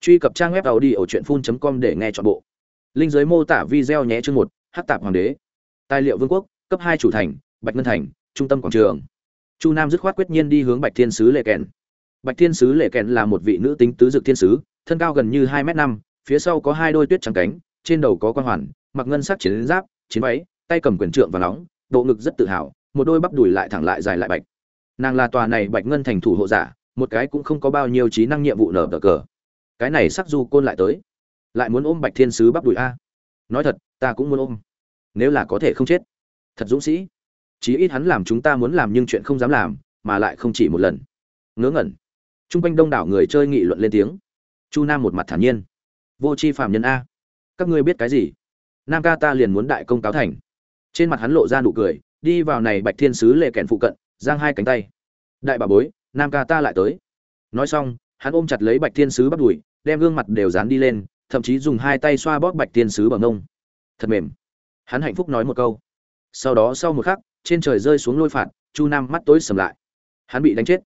truy cập trang web tàu đi ở truyện phun com để nghe chọn bộ. Linh giới mô tả video nhé chương một, hát tạp hoàng đế. Tài liệu vương quốc, cấp hai chủ thành, bạch ngân thành, trung tâm quảng trường. Chu nam dứt khoát quyết nhiên đi hướng bạch thiên sứ lệ kèn. Bạch thiên sứ lệ kèn là một vị nữ tính tứ dực thiên sứ, thân cao gần như hai m năm, phía sau có hai đôi tuyết trắng cánh, trên đầu có quan hoàn, mặc ngân sắc chiến giáp, chiến váy, tay cầm quyền trượng và nóng bộ ngực rất tự hào, một đôi bắp đùi lại thẳng lại dài lại bạch. Nàng là tòa này bạch ngân thành thủ hộ giả, một cái cũng không có bao nhiêu trí năng nhiệm vụ nở cờ cái này sắc du côn lại tới. Lại muốn ôm bạch thiên sứ bắp đùi a. Nói thật, ta cũng muốn ôm. Nếu là có thể không chết. Thật dũng sĩ. Chí ít hắn làm chúng ta muốn làm nhưng chuyện không dám làm, mà lại không chỉ một lần. Ngớ ngẩn. T r u n g quanh đông đảo người chơi nghị luận lên tiếng. Chu nam một mặt thản nhiên. Vô c h i phạm nhân a. Các ngươi biết cái gì? Nam ca ta liền muốn đại công cáo thành. Trên mặt hắn lộ ra nụ cười, đi vào này bạch thiên sứ lệ kèn phụ cận, giang hai cánh tay. Đại bà bối, nam ca ta lại tới. Nói xong, hắn ôm chặt lấy bạch thiên sứ bắt đùi đem gương mặt đều dán đi lên, thậm chí dùng hai tay xoa bóp bạch thiên sứ bằng ngông thật mềm. Hắn hạnh phúc nói một câu. Sau đó sau một khắc, trên trời rơi xuống lôi phạt, chu nam mắt tối sầm lại. Hắn bị đánh chết.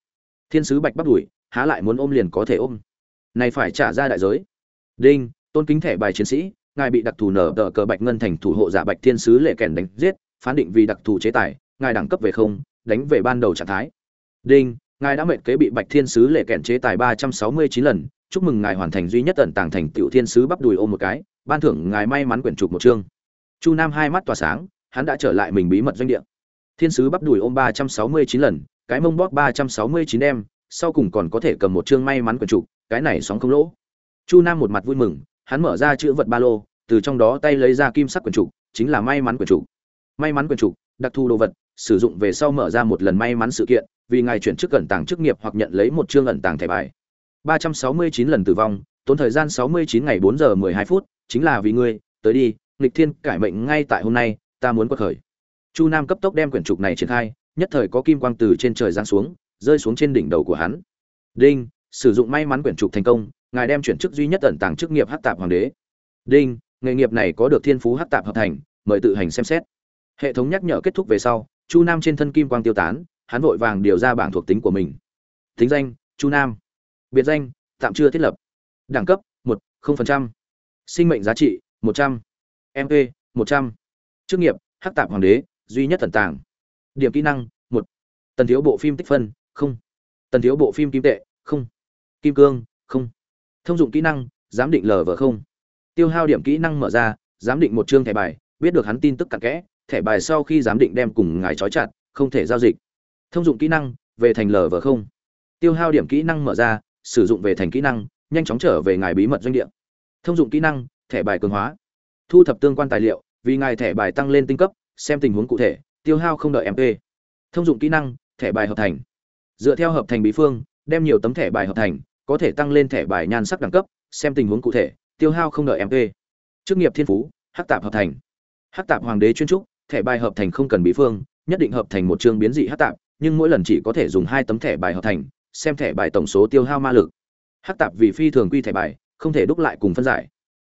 Thiên sứ bạch bắt đuổi, há lại muốn ôm liền có thể ôm. Này phải trả ra đại giới. Đinh, tôn kính thẻ bài chiến sĩ, ngài bị đặc thù nở tờ cờ bạch ngân thành thủ hộ giả bạch thiên sứ lệ kèn đánh giết, phán định vì đặc thù chế tài, ngài đẳng cấp về không, đánh về ban đầu trạng thái. Đinh, ngài đã mệnh kế bị bạch thiên sứ lệ kèn chế tài ba trăm sáu mươi chín lần chúc mừng ngài hoàn thành duy nhất tận tàng thành tiểu thiên sứ bắp đùi ôm một cái, ban thưởng ngài may mắn quyển trục một chương. Chu nam hai mắt tỏa sáng, hắn đã trở lại mình bí mật doanh địa. Thiên sứ bắp đùi ôm ba trăm sáu mươi chín lần, cái mông bóp ba trăm sáu mươi chín sau cùng còn có thể cầm một chương may mắn quyển trục, cái này sóng không lỗ. Chu nam một mặt vui mừng, hắn mở ra chữ vật ba lô, từ trong đó tay lấy ra kim sắc quyển trục, chính là may mắn quyển trục. May mắn quyển trục, đặc thù đồ vật, sử dụng về sau mở ra một lần may mắn sự kiện, vì ngài chuyển chức ẩn tàng chức nghiệp hoặc nhận lấy một chương ẩn tàng thẻ bài. 369 lần tử vong, tốn thời gian 69 ngày 4 giờ 12 phút, chính là vì ngươi, tới đi, nghịch thiên cải mệnh ngay tại hôm nay, ta muốn quật khởi. Chu Nam cấp tốc đem quyển trục này triển khai, nhất thời có kim quang từ trên trời giáng xuống, rơi xuống trên đỉnh đầu của hắn. Đinh, sử dụng may mắn quyển trục thành công, ngài đem chuyển chức duy nhất ẩn tàng chức nghiệp Hắc Tạp Hoàng đế. Đinh, nghề nghiệp này có được thiên phú Hắc Tạp hợp thành, mời tự hành xem xét. Hệ thống nhắc nhở kết thúc về sau, Chu Nam trên thân kim quang tiêu tán, hắn vội vàng điều ra bảng thuộc tính của mình. Tính danh: Chu Nam biệt danh, tạm chưa thiết lập. Đẳng cấp, một sinh mệnh giá trị, một trăm. Mp một trăm. Chức nghiệp, hắc tạp hoàng đế, duy nhất thần tàng. Điểm kỹ năng, một. Tần thiếu bộ phim tích phân, không. Tần thiếu bộ phim kim tệ, không. Kim cương, không. Thông dụng kỹ năng, giám định lờ vợ không. Tiêu hao điểm kỹ năng mở ra, giám định một chương thẻ bài, biết được hắn tin tức cặn kẽ, thẻ bài sau khi giám định đem cùng ngài trói chặt, không thể giao dịch. Thông dụng kỹ năng, về thành lờ vợ không. Tiêu hao điểm kỹ năng mở ra sử dụng về thành kỹ năng, nhanh chóng trở về ngài bí mật doanh địa. Thông dụng kỹ năng, thẻ bài cường hóa. Thu thập tương quan tài liệu, vì ngài thẻ bài tăng lên tinh cấp, xem tình huống cụ thể, tiêu hao không đợi mp thông dụng kỹ năng, thẻ bài hợp thành. Dựa theo hợp thành bí phương, đem nhiều tấm thẻ bài hợp thành, có thể tăng lên thẻ bài nhan sắc đẳng cấp, xem tình huống cụ thể, tiêu hao không đợi mp chức nghiệp thiên phú, hắc tạp hợp thành. Hắc tạp hoàng đế chuyên trúc, thẻ bài hợp thành không cần bí phương, nhất định hợp thành một chương biến dị hắc tạp, nhưng mỗi lần chỉ có thể dùng hai tấm thẻ bài hợp thành xem thẻ bài tổng số tiêu hao ma lực. Hắc tạp vì phi thường quy thẻ bài, không thể đúc lại cùng phân giải.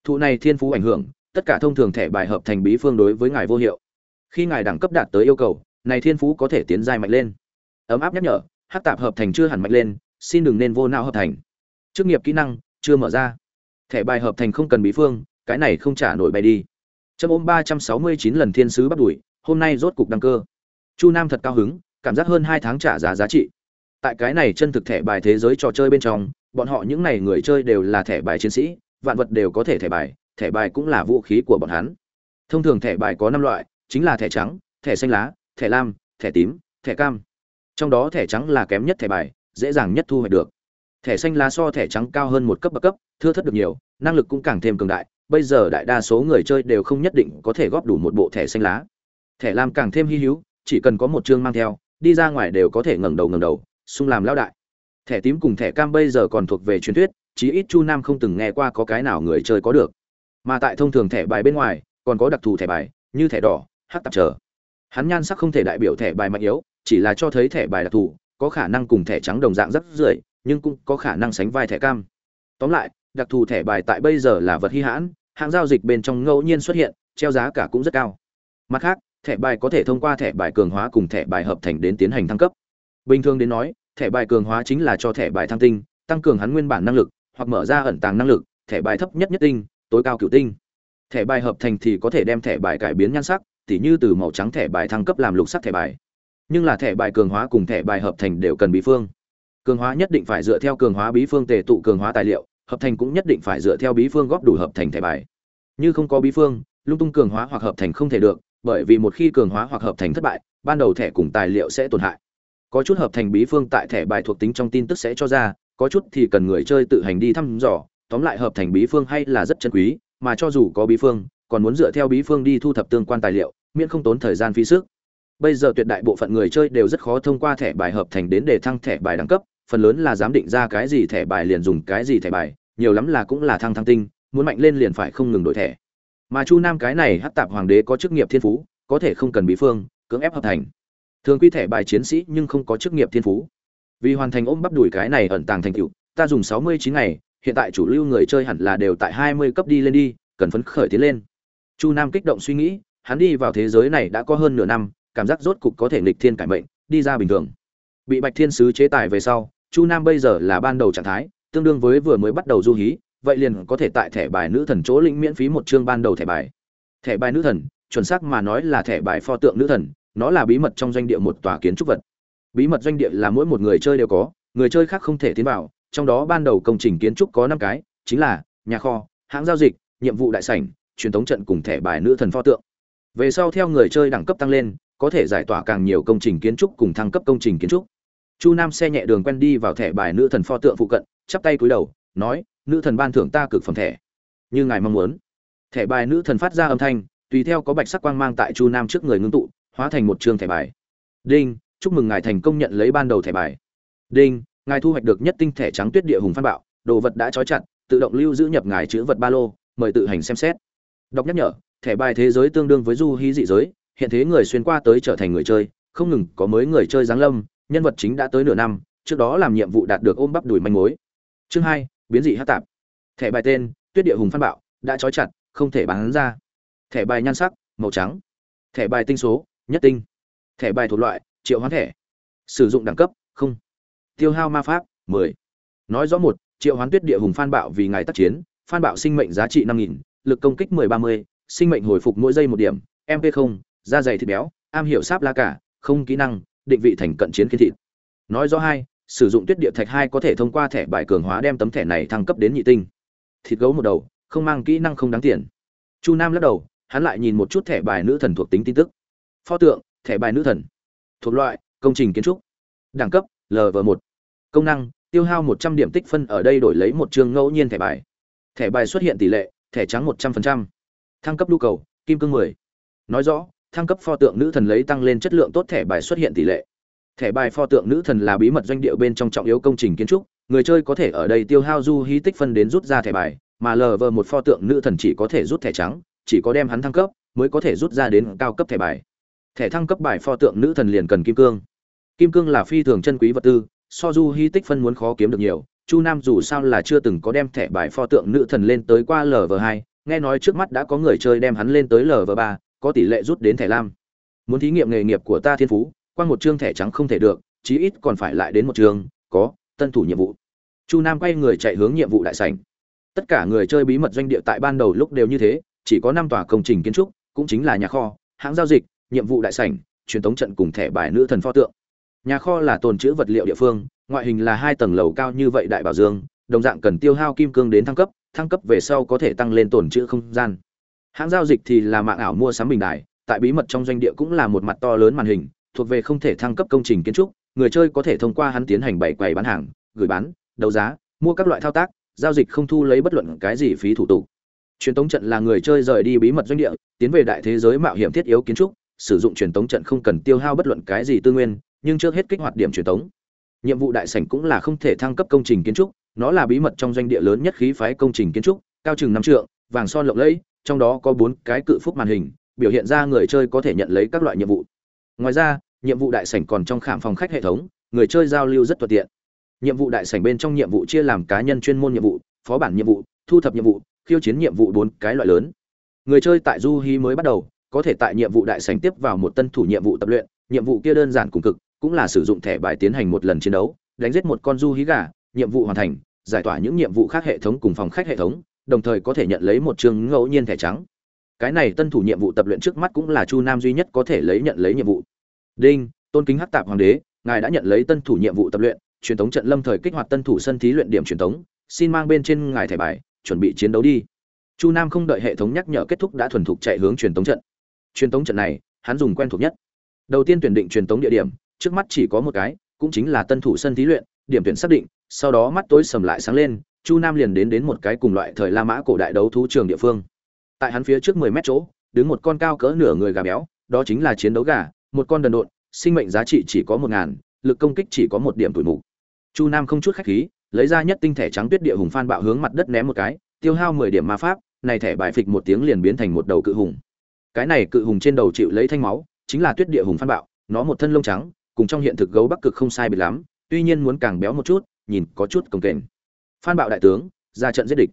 Thụ này thiên phú ảnh hưởng, tất cả thông thường thẻ bài hợp thành bí phương đối với ngài vô hiệu. Khi ngài đẳng cấp đạt tới yêu cầu, này thiên phú có thể tiến dài mạnh lên. Ấm áp nhắc nhở, hắc tạp hợp thành chưa hẳn mạnh lên, xin đừng nên vô não hợp thành. Chức nghiệp kỹ năng, chưa mở ra. Thẻ bài hợp thành không cần bí phương, cái này không trả nổi bay đi. Trong ôm ba trăm sáu mươi chín lần thiên sứ bắt đuổi, hôm nay rốt cục đăng cơ. Chu nam thật cao hứng, cảm giác hơn hai tháng trả giá giá trị tại cái này chân thực thẻ bài thế giới trò chơi bên trong, bọn họ những này người chơi đều là thẻ bài chiến sĩ, vạn vật đều có thể thẻ bài thẻ bài cũng là vũ khí của bọn hắn. Thông thường thẻ bài có năm loại, chính là thẻ trắng, thẻ xanh lá, thẻ lam, thẻ tím, thẻ cam. Trong đó thẻ trắng là kém nhất thẻ bài, dễ dàng nhất thu hoạch được. Thẻ xanh lá so thẻ trắng cao hơn một cấp bậc cấp, thưa thất được nhiều, năng lực cũng càng thêm cường đại, bây giờ đại đa số người chơi đều không nhất định có thể góp đủ một bộ thẻ xanh lá. Thẻ lam càng thêm hy hữu, chỉ cần có một chương mang theo, đi ra ngoài đều có thể ngẩng đầu ngẩng đầu xung làm lão đại. Thẻ tím cùng thẻ cam bây giờ còn thuộc về truyền thuyết, chí ít chu nam không từng nghe qua có cái nào người chơi có được. Mà tại thông thường thẻ bài bên ngoài, còn có đặc thù thẻ bài, như thẻ đỏ hắc tạp trở hắn nhan sắc không thể đại biểu thẻ bài mạnh yếu, chỉ là cho thấy thẻ bài đặc thù, có khả năng cùng thẻ trắng đồng dạng rất rưỡi, nhưng cũng có khả năng sánh vai thẻ cam. Tóm lại, đặc thù thẻ bài tại bây giờ là vật hy hãn, hãng giao dịch bên trong ngẫu nhiên xuất hiện, treo giá cả cũng rất cao. Mặt khác, thẻ bài có thể thông qua thẻ bài cường hóa cùng thẻ bài hợp thành đến tiến hành thăng cấp bình thường đến nói, thẻ bài cường hóa chính là cho thẻ bài thăng tinh, tăng cường hắn nguyên bản năng lực, hoặc mở ra ẩn tàng năng lực, thẻ bài thấp nhất nhất tinh, tối cao cửu tinh. Thẻ bài hợp thành thì có thể đem thẻ bài cải biến nhan sắc, tỉ như từ màu trắng thẻ bài thăng cấp làm lục sắc thẻ bài. Nhưng là thẻ bài cường hóa cùng thẻ bài hợp thành đều cần bí phương. Cường hóa nhất định phải dựa theo cường hóa bí phương tề tụ cường hóa tài liệu, hợp thành cũng nhất định phải dựa theo bí phương góp đủ hợp thành thẻ bài. Như không có bí phương, lung tung cường hóa hoặc hợp thành không thể được, bởi vì một khi cường hóa hoặc hợp thành thất bại, ban đầu thẻ cùng tài liệu sẽ tổn hại có chút hợp thành bí phương tại thẻ bài thuộc tính trong tin tức sẽ cho ra, có chút thì cần người chơi tự hành đi thăm dò, tóm lại hợp thành bí phương hay là rất chân quý, mà cho dù có bí phương, còn muốn dựa theo bí phương đi thu thập tương quan tài liệu, miễn không tốn thời gian phí sức. Bây giờ tuyệt đại bộ phận người chơi đều rất khó thông qua thẻ bài hợp thành đến để thăng thẻ bài đẳng cấp, phần lớn là giám định ra cái gì thẻ bài liền dùng cái gì thẻ bài, nhiều lắm là cũng là thăng thăng tinh, muốn mạnh lên liền phải không ngừng đổi thẻ. Mà chu nam cái này hát tạp hoàng đế có chức nghiệp thiên phú, có thể không cần bí phương, cưỡng ép hợp thành thường quy thẻ bài chiến sĩ nhưng không có chức nghiệp thiên phú. Vì hoàn thành ôm bắp đùi cái này ẩn tàng thành tựu, ta dùng sáu mươi chín ngày, hiện tại chủ lưu người chơi hẳn là đều tại hai mươi cấp đi lên đi, cần phấn khởi tiến lên. Chu nam kích động suy nghĩ, hắn đi vào thế giới này đã có hơn nửa năm, cảm giác rốt cục có thể nghịch thiên cải mệnh, đi ra bình thường. Bị bạch thiên sứ chế tài về sau, chu nam bây giờ là ban đầu trạng thái, tương đương với vừa mới bắt đầu du hí, vậy liền có thể tại thẻ bài nữ thần chỗ lĩnh miễn phí một chương ban đầu thẻ bài. Thẻ bài nữ thần, chuẩn xác mà nói là thẻ bài pho tượng nữ thần nó là bí mật trong doanh địa một tòa kiến trúc vật. Bí mật doanh địa là mỗi một người chơi đều có, người chơi khác không thể tiến vào. Trong đó ban đầu công trình kiến trúc có năm cái, chính là nhà kho, hãng giao dịch, nhiệm vụ đại sảnh, truyền thống trận cùng thẻ bài nữ thần pho tượng. Về sau theo người chơi đẳng cấp tăng lên, có thể giải tỏa càng nhiều công trình kiến trúc cùng thăng cấp công trình kiến trúc. Chu nam xe nhẹ đường quen đi vào thẻ bài nữ thần pho tượng phụ cận, chắp tay cúi đầu, nói, nữ thần ban thưởng ta cực phẩm thẻ. Như ngài mong muốn. Thẻ bài nữ thần phát ra âm thanh, tùy theo có bạch sắc quang mang tại chu nam trước người ngưng tụ hóa thành một chương thẻ bài. Đinh, chúc mừng ngài thành công nhận lấy ban đầu thẻ bài. Đinh, ngài thu hoạch được nhất tinh thẻ trắng tuyết địa hùng phan bạo, đồ vật đã trói chặt, tự động lưu giữ nhập ngài chữ vật ba lô, mời tự hành xem xét. Đọc nhắc nhở, thẻ bài thế giới tương đương với du hí dị giới, hiện thế người xuyên qua tới trở thành người chơi, không ngừng có mới người chơi giáng lâm, nhân vật chính đã tới nửa năm, trước đó làm nhiệm vụ đạt được ôm bắp đùi manh mối. Chương hai, biến dị hát tạp. Thẻ bài tên, tuyết địa hùng phan bạo, đã trói chặt, không thể bán ra. Thẻ bài nhan sắc, màu trắng. Thẻ bài tinh số nhất tinh. Thẻ bài thuộc loại triệu hoán thẻ. Sử dụng đẳng cấp không. Tiêu hao ma pháp 10. nói rõ một triệu hoán tuyết địa hùng phan bạo vì ngài tác chiến phan bạo sinh mệnh giá trị 5.000, lực công kích 10-30, sinh mệnh hồi phục mỗi giây một điểm mp không da dày thịt béo am hiểu sáp la cả không kỹ năng định vị thành cận chiến kiến thịt. Nói rõ hai sử dụng tuyết địa thạch hai có thể thông qua thẻ bài cường hóa đem tấm thẻ này thăng cấp đến nhị tinh. Thịt gấu một đầu không mang kỹ năng không đáng tiền. Chu nam lắc đầu hắn lại nhìn một chút thẻ bài nữ thần thuộc tính tin tức pho tượng, thẻ bài nữ thần. Thuộc loại, công trình kiến trúc. Đẳng cấp lv một. Công năng, tiêu hao một trăm điểm tích phân ở đây đổi lấy một chương ngẫu nhiên thẻ bài. Thẻ bài xuất hiện tỷ lệ, thẻ trắng một trăm linh thăng cấp nhu cầu, kim cương mười. Nói rõ, thăng cấp pho tượng nữ thần lấy tăng lên chất lượng tốt thẻ bài xuất hiện tỷ lệ. Thẻ bài pho tượng nữ thần là bí mật doanh địa bên trong trọng yếu công trình kiến trúc, người chơi có thể ở đây tiêu hao du hí tích phân đến rút ra thẻ bài, mà lv một pho tượng nữ thần chỉ có thể rút thẻ trắng, chỉ có đem hắn thăng cấp, mới có thể rút ra đến cao cấp thẻ bài thẻ thăng cấp bài pho tượng nữ thần liền cần kim cương. Kim cương là phi thường chân quý vật tư, so du hy tích phân muốn khó kiếm được nhiều. Chu nam dù sao là chưa từng có đem thẻ bài pho tượng nữ thần lên tới qua lv hai, nghe nói trước mắt đã có người chơi đem hắn lên tới lv ba, có tỷ lệ rút đến thẻ lam. Muốn thí nghiệm nghề nghiệp của ta thiên phú, qua một chương thẻ trắng không thể được, chí ít còn phải lại đến một chương, có, tân thủ nhiệm vụ. Chu nam quay người chạy hướng nhiệm vụ đại sảnh. Tất cả người chơi bí mật doanh địa tại ban đầu lúc đều như thế, chỉ có năm tòa công trình kiến trúc, cũng chính là nhà kho, hãng giao dịch nhiệm vụ đại sảnh truyền thống trận cùng thẻ bài nữ thần pho tượng. Nhà kho là tồn trữ vật liệu địa phương ngoại hình là hai tầng lầu cao như vậy đại bảo dương đồng dạng cần tiêu hao kim cương đến thăng cấp thăng cấp về sau có thể tăng lên tồn trữ không gian. Hãng giao dịch thì là mạng ảo mua sắm bình đài, tại bí mật trong doanh địa cũng là một mặt to lớn màn hình thuộc về không thể thăng cấp công trình kiến trúc người chơi có thể thông qua hắn tiến hành bảy quầy bán hàng gửi bán đấu giá mua các loại thao tác giao dịch không thu lấy bất luận cái gì phí thủ tục. Truyền tống trận là người chơi rời đi bí mật doanh địa tiến về đại thế giới mạo hiểm thiết yếu kiến trúc sử dụng truyền tống trận không cần tiêu hao bất luận cái gì tư nguyên, nhưng trước hết kích hoạt điểm truyền tống. Nhiệm vụ đại sảnh cũng là không thể thăng cấp công trình kiến trúc, nó là bí mật trong doanh địa lớn nhất khí phái công trình kiến trúc, cao chừng năm trượng, vàng son lộng lẫy, trong đó có bốn cái cự phúc màn hình, biểu hiện ra người chơi có thể nhận lấy các loại nhiệm vụ. Ngoài ra, nhiệm vụ đại sảnh còn trong khảm phòng khách hệ thống, người chơi giao lưu rất thuận tiện. Nhiệm vụ đại sảnh bên trong nhiệm vụ chia làm cá nhân chuyên môn nhiệm vụ, phó bản nhiệm vụ, thu thập nhiệm vụ, khiêu chiến nhiệm vụ bốn cái loại lớn. Người chơi tại du hí mới bắt đầu có thể tại nhiệm vụ đại sảnh tiếp vào một tân thủ nhiệm vụ tập luyện, nhiệm vụ kia đơn giản cùng cực, cũng là sử dụng thẻ bài tiến hành một lần chiến đấu, đánh giết một con du hí gà, nhiệm vụ hoàn thành, giải tỏa những nhiệm vụ khác hệ thống cùng phòng khách hệ thống, đồng thời có thể nhận lấy một trường ngẫu nhiên thẻ trắng. Cái này tân thủ nhiệm vụ tập luyện trước mắt cũng là chu nam duy nhất có thể lấy nhận lấy nhiệm vụ. Đinh, tôn kính hắc tạp hoàng đế, ngài đã nhận lấy tân thủ nhiệm vụ tập luyện, truyền thống trận lâm thời kích hoạt tân thủ sân thí luyện điểm truyền thống, xin mang bên trên ngài thẻ bài, chuẩn bị chiến đấu đi. Chu nam không đợi hệ thống nhắc nhở kết thúc đã thuần thục chạy hướng truyền thống trận truyền tống trận này, hắn dùng quen thuộc nhất. Đầu tiên tuyển định truyền tống địa điểm, trước mắt chỉ có một cái, cũng chính là tân thủ sân thí luyện, điểm tuyển xác định, sau đó mắt tối sầm lại sáng lên, chu nam liền đến đến một cái cùng loại thời la mã cổ đại đấu thú trường địa phương. Tại hắn phía trước mười mét chỗ, đứng một con cao cỡ nửa người gà béo, đó chính là chiến đấu gà, một con đần độn, sinh mệnh giá trị chỉ có một ngàn, lực công kích chỉ có một điểm tuổi mục. Chu nam không chút khách khí, lấy ra nhất tinh thể trắng tuyết địa hùng phan bạo hướng mặt đất ném một cái, tiêu hao mười điểm ma pháp, này thẻ bài phịch một tiếng liền biến thành một đầu cự hùng cái này cự hùng trên đầu chịu lấy thanh máu, chính là tuyết địa hùng phan bạo, nó một thân lông trắng, cùng trong hiện thực gấu bắc cực không sai biệt lắm, tuy nhiên muốn càng béo một chút, nhìn có chút công kềnh. Phan bạo đại tướng, ra trận giết địch.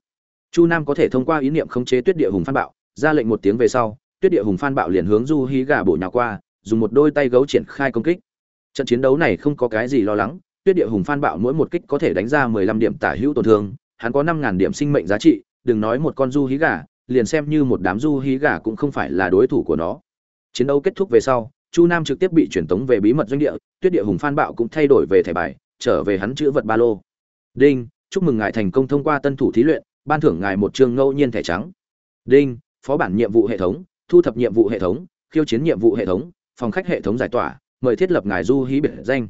Chu nam có thể thông qua ý niệm khống chế tuyết địa hùng phan bạo, ra lệnh một tiếng về sau, tuyết địa hùng phan bạo liền hướng du hí gà bổ nhào qua, dùng một đôi tay gấu triển khai công kích. Trận chiến đấu này không có cái gì lo lắng, tuyết địa hùng phan bạo mỗi một kích có thể đánh ra mười lăm điểm tả hữu tổn thương, hắn có năm ngàn điểm sinh mệnh giá trị, đừng nói một con du hí gà liền xem như một đám du hí gà cũng không phải là đối thủ của nó. Chiến đấu kết thúc về sau chu nam trực tiếp bị chuyển tống về bí mật doanh địa tuyết địa hùng phan bạo cũng thay đổi về thẻ bài trở về hắn chữ vật ba lô. Đinh chúc mừng ngài thành công thông qua tân thủ thí luyện ban thưởng ngài một chương ngẫu nhiên thẻ trắng. Đinh phó bản nhiệm vụ hệ thống thu thập nhiệm vụ hệ thống khiêu chiến nhiệm vụ hệ thống phòng khách hệ thống giải tỏa mời thiết lập ngài du hí biệt danh.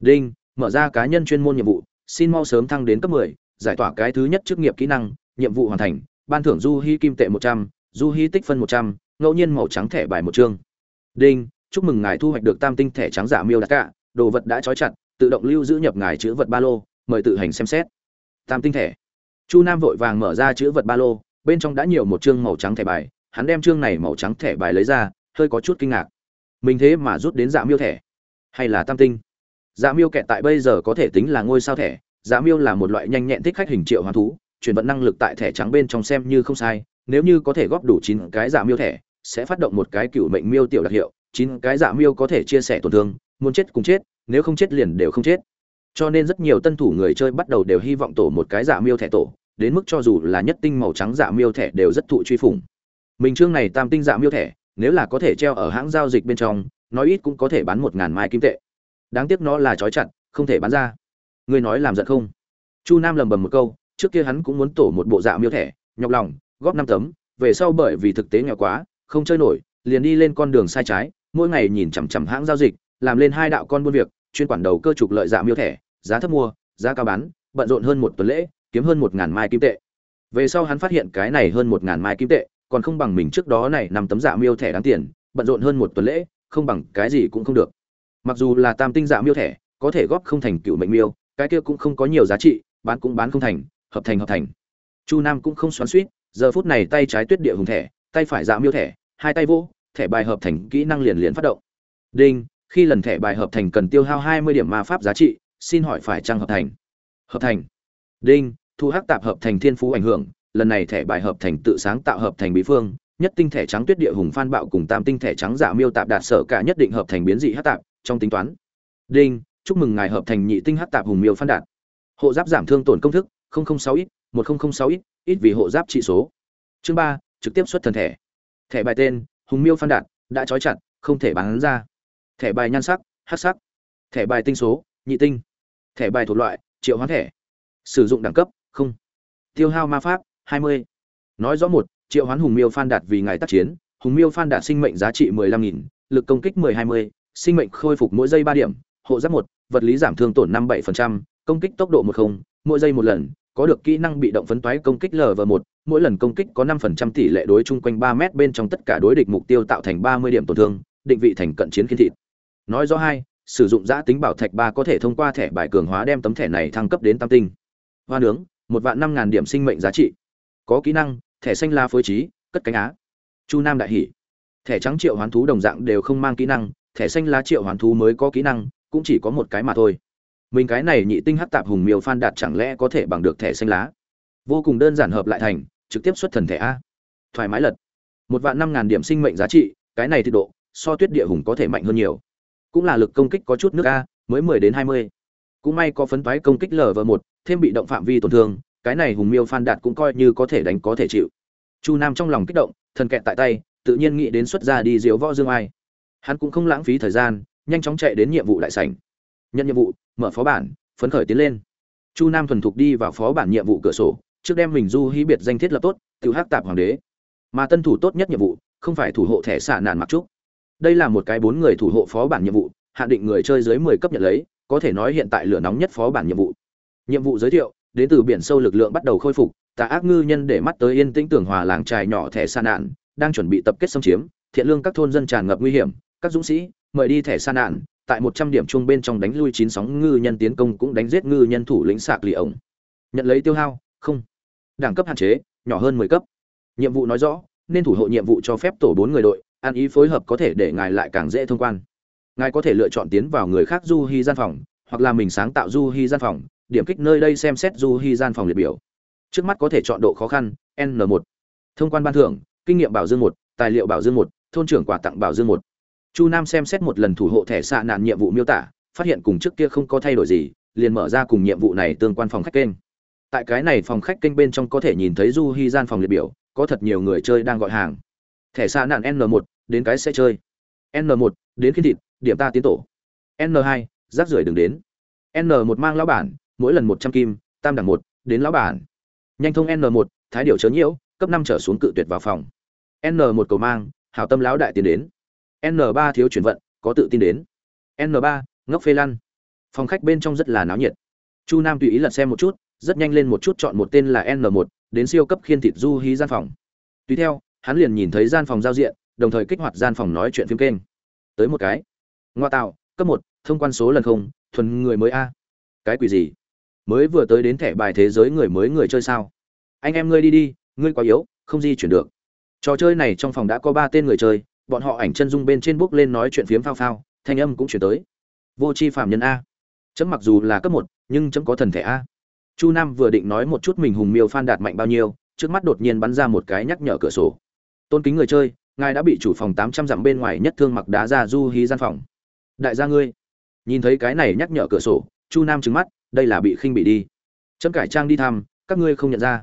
Đinh mở ra cá nhân chuyên môn nhiệm vụ xin mau sớm thăng đến cấp 10, giải tỏa cái thứ nhất chức nghiệp kỹ năng nhiệm vụ hoàn thành ban thưởng du hy kim tệ 100, du hy tích phân 100, ngẫu nhiên màu trắng thẻ bài một chương. Đinh chúc mừng ngài thu hoạch được tam tinh thẻ trắng giả miêu đặc cả đồ vật đã trói chặt tự động lưu giữ nhập ngài chữ vật ba lô mời tự hành xem xét. Tam tinh thẻ. Chu nam vội vàng mở ra chữ vật ba lô bên trong đã nhiều một chương màu trắng thẻ bài hắn đem chương này màu trắng thẻ bài lấy ra hơi có chút kinh ngạc. Mình thế mà rút đến dạ miêu thẻ? Hay là tam tinh? Dạ miêu kẹt tại bây giờ có thể tính là ngôi sao thẻ dạ miêu là một loại nhanh nhẹn thích khách hình triệu hoàn thú chuyển vận năng lực tại thẻ trắng bên trong xem như không sai, nếu như có thể góp đủ chín cái giả miêu thẻ, sẽ phát động một cái cựu mệnh miêu tiểu đặc hiệu, chín cái giả miêu có thể chia sẻ tổn thương, muốn chết cùng chết, nếu không chết liền đều không chết. Cho nên rất nhiều tân thủ người chơi bắt đầu đều hy vọng tổ một cái giả miêu thẻ tổ, đến mức cho dù là nhất tinh màu trắng giả miêu thẻ đều rất thụ truy phủng. Mình chương này tam tinh giả miêu thẻ, nếu là có thể treo ở hãng giao dịch bên trong, nói ít cũng có thể bán một ngàn mai kim tệ. Đáng tiếc nó là trói chặt, không thể bán ra. Ngươi nói làm giận không? Chu nam lầm bầm một câu trước kia hắn cũng muốn tổ một bộ dạ miêu thẻ, nhọc lòng, góp năm tấm, về sau bởi vì thực tế nghèo quá, không chơi nổi, liền đi lên con đường sai trái, mỗi ngày nhìn chằm chằm hãng giao dịch, làm lên hai đạo con buôn việc, chuyên quản đầu cơ trục lợi dạ miêu thẻ, giá thấp mua, giá cao bán, bận rộn hơn một tuần lễ, kiếm hơn một ngàn mai kim tệ. Về sau hắn phát hiện cái này hơn một ngàn mai kim tệ, còn không bằng mình trước đó này nằm tấm dạ miêu thẻ đáng tiền, bận rộn hơn một tuần lễ, không bằng cái gì cũng không được. Mặc dù là tam tinh dạ miêu thẻ, có thể góp không thành cựu mệnh miêu, cái kia cũng không có nhiều giá trị, bán cũng bán không thành hợp thành hợp thành. Chu nam cũng không xoắn suýt giờ phút này tay trái tuyết địa hùng thẻ, tay phải dạ miêu thẻ, hai tay vô, thẻ bài hợp thành kỹ năng liền liền phát động. Đinh, khi lần thẻ bài hợp thành cần tiêu hao hai mươi điểm ma pháp giá trị, xin hỏi phải chăng hợp thành? Hợp thành. Đinh, thu hắc tạp hợp thành thiên phú ảnh hưởng, lần này thẻ bài hợp thành tự sáng tạo hợp thành bí phương, nhất tinh thẻ trắng tuyết địa hùng phan bạo cùng tam tinh thẻ trắng giả miêu tạp đạt sở cả nhất định hợp thành biến dị hắc tạp, trong tính toán. Đinh, chúc mừng ngài hợp thành nhị tinh hắc tạp hùng miêu phan đạt. Hộ giáp giảm thương tổn công thức 006 ít 1006 ít ít vì hộ giáp trị số. Chương ba trực tiếp xuất thần thẻ. Thẻ bài tên hùng miêu phan đạt đã trói chặt không thể bán ra. Thẻ bài nhan sắc hắc sắc. Thẻ bài tinh số nhị tinh. Thẻ bài thuộc loại triệu hoán thẻ. Sử dụng đẳng cấp không. Tiêu hao ma pháp 20. nói rõ một triệu hoán hùng miêu phan đạt vì ngài tác chiến hùng miêu phan đạt sinh mệnh giá trị 15.000, lực công kích 1020, sinh mệnh khôi phục mỗi giây 3 điểm hộ giáp một vật lý giảm thương tổn 57%, công kích tốc độ 10, mỗi giây một lần, có được kỹ năng bị động phấn toái công kích lv một, mỗi lần công kích có 5% tỷ lệ đối chung quanh 3 mét bên trong tất cả đối địch mục tiêu tạo thành 30 điểm tổn thương, định vị thành cận chiến khiến thịt. Nói rõ hai, sử dụng giã tính bảo thạch ba có thể thông qua thẻ bài cường hóa đem tấm thẻ này thăng cấp đến tam tinh. Hoa nướng, một vạn năm ngàn điểm sinh mệnh giá trị. Có kỹ năng, thẻ xanh la phối trí, cất cánh á. Chu nam đại hỷ thẻ trắng triệu hoán thú đồng dạng đều không mang kỹ năng, thẻ xanh lá triệu hoán thú mới có kỹ năng, cũng chỉ có một cái mà thôi mình cái này nhị tinh hắc tạp hùng miêu phan đạt chẳng lẽ có thể bằng được thẻ xanh lá? Vô cùng đơn giản hợp lại thành, trực tiếp xuất thần thẻ a. Thoải mái lật. Một vạn năm ngàn điểm sinh mệnh giá trị, cái này thì độ, so tuyết địa hùng có thể mạnh hơn nhiều. Cũng là lực công kích có chút nước a, mới mười đến hai mươi. Cũng may có phấn toái công kích lv một, thêm bị động phạm vi tổn thương, cái này hùng miêu phan đạt cũng coi như có thể đánh có thể chịu. Chu nam trong lòng kích động, thần kẹt tại tay, tự nhiên nghĩ đến xuất ra đi diếu võ dương ai. Hắn cũng không lãng phí thời gian, nhanh chóng chạy đến nhiệm vụ đại sảnh. Nhận nhiệm vụ mở phó bản, phấn khởi tiến lên. Chu nam thuần thục đi vào phó bản nhiệm vụ cửa sổ, trước đem mình du hí biệt danh thiết lập tốt, tự hắc tạp hoàng đế. Mà tân thủ tốt nhất nhiệm vụ, không phải thủ hộ thẻ xạ nạn mặc trúc. Đây là một cái bốn người thủ hộ phó bản nhiệm vụ hạn định người chơi dưới mười cấp nhận lấy, có thể nói hiện tại lửa nóng nhất phó bản nhiệm vụ. Nhiệm vụ giới thiệu, đến từ biển sâu lực lượng bắt đầu khôi phục, tà ác ngư nhân để mắt tới yên tĩnh tưởng hòa làng trài nhỏ thẻ xa nạn, đang chuẩn bị tập kết xâm chiếm, thiện lương các thôn dân tràn ngập nguy hiểm, các dũng sĩ, mời đi thẻ xa nạn tại một trăm điểm chung bên trong đánh lui chín sóng ngư nhân tiến công cũng đánh giết ngư nhân thủ lĩnh sạc lì ổng. Nhận lấy tiêu hao, không. Đẳng cấp hạn chế, nhỏ hơn mười cấp. Nhiệm vụ nói rõ, nên thủ hộ nhiệm vụ cho phép tổ bốn người đội, ăn ý phối hợp có thể để ngài lại càng dễ thông quan. Ngài có thể lựa chọn tiến vào người khác du hy gian phòng, hoặc là mình sáng tạo du hy gian phòng, điểm kích nơi đây xem xét du hy gian phòng liệt biểu. Trước mắt có thể chọn độ khó khăn, n 1 thông quan ban thưởng, kinh nghiệm bảo dương một, tài liệu bảo dương một, thôn trưởng quà tặng bảo dương một chu nam xem xét một lần thủ hộ thẻ xạ nạn nhiệm vụ miêu tả, phát hiện cùng trước kia không có thay đổi gì, liền mở ra cùng nhiệm vụ này tương quan phòng khách kênh. Tại cái này phòng khách kênh bên trong có thể nhìn thấy du hy gian phòng liệt biểu, có thật nhiều người chơi đang gọi hàng. Thẻ xạ nạn n 1 đến cái sẽ chơi. N 1 đến khi thịt, điểm ta tiến tổ. N 2 rác rưởi đừng đến. N 1 mang lão bản, mỗi lần một trăm kim, tam đẳng một, đến lão bản. Nhanh thông n 1 thái điều chớ nhiễu, cấp năm trở xuống cự tuyệt vào phòng. N 1 cầu mang, hảo tâm lão đại tiến đến n 3 thiếu chuyển vận, có tự tin đến. N 3 ngốc phê lăn. Phòng khách bên trong rất là náo nhiệt. Chu nam tùy ý lật xem một chút, rất nhanh lên một chút chọn một tên là n 1 đến siêu cấp khiên thịt du hí gian phòng. Tùy theo, hắn liền nhìn thấy gian phòng giao diện, đồng thời kích hoạt gian phòng nói chuyện phim kênh. Tới một cái. Ngoa tạo, cấp một, thông quan số lần không, thuần người mới a. Cái quỷ gì? Mới vừa tới đến thẻ bài thế giới người mới người chơi sao? Anh em ngươi đi đi, ngươi quá yếu, không di chuyển được. Trò chơi này trong phòng đã có ba tên người chơi bọn họ ảnh chân dung bên trên bước lên nói chuyện phiếm phao phao, thanh âm cũng chuyển tới. Vô c h i phạm nhân a. Chấm mặc dù là cấp một, nhưng chấm có thần thể a. Chu nam vừa định nói một chút mình hùng miêu phan đạt mạnh bao nhiêu, trước mắt đột nhiên bắn ra một cái nhắc nhở cửa sổ. Tôn kính người chơi, ngài đã bị chủ phòng tám trăm dặm bên ngoài nhất thương mặc đá ra du hí gian phòng. Đại gia ngươi, nhìn thấy cái này nhắc nhở cửa sổ, chu nam trứng mắt, đây là bị khinh bị đi. Chấm cải trang đi thăm, các ngươi không nhận ra.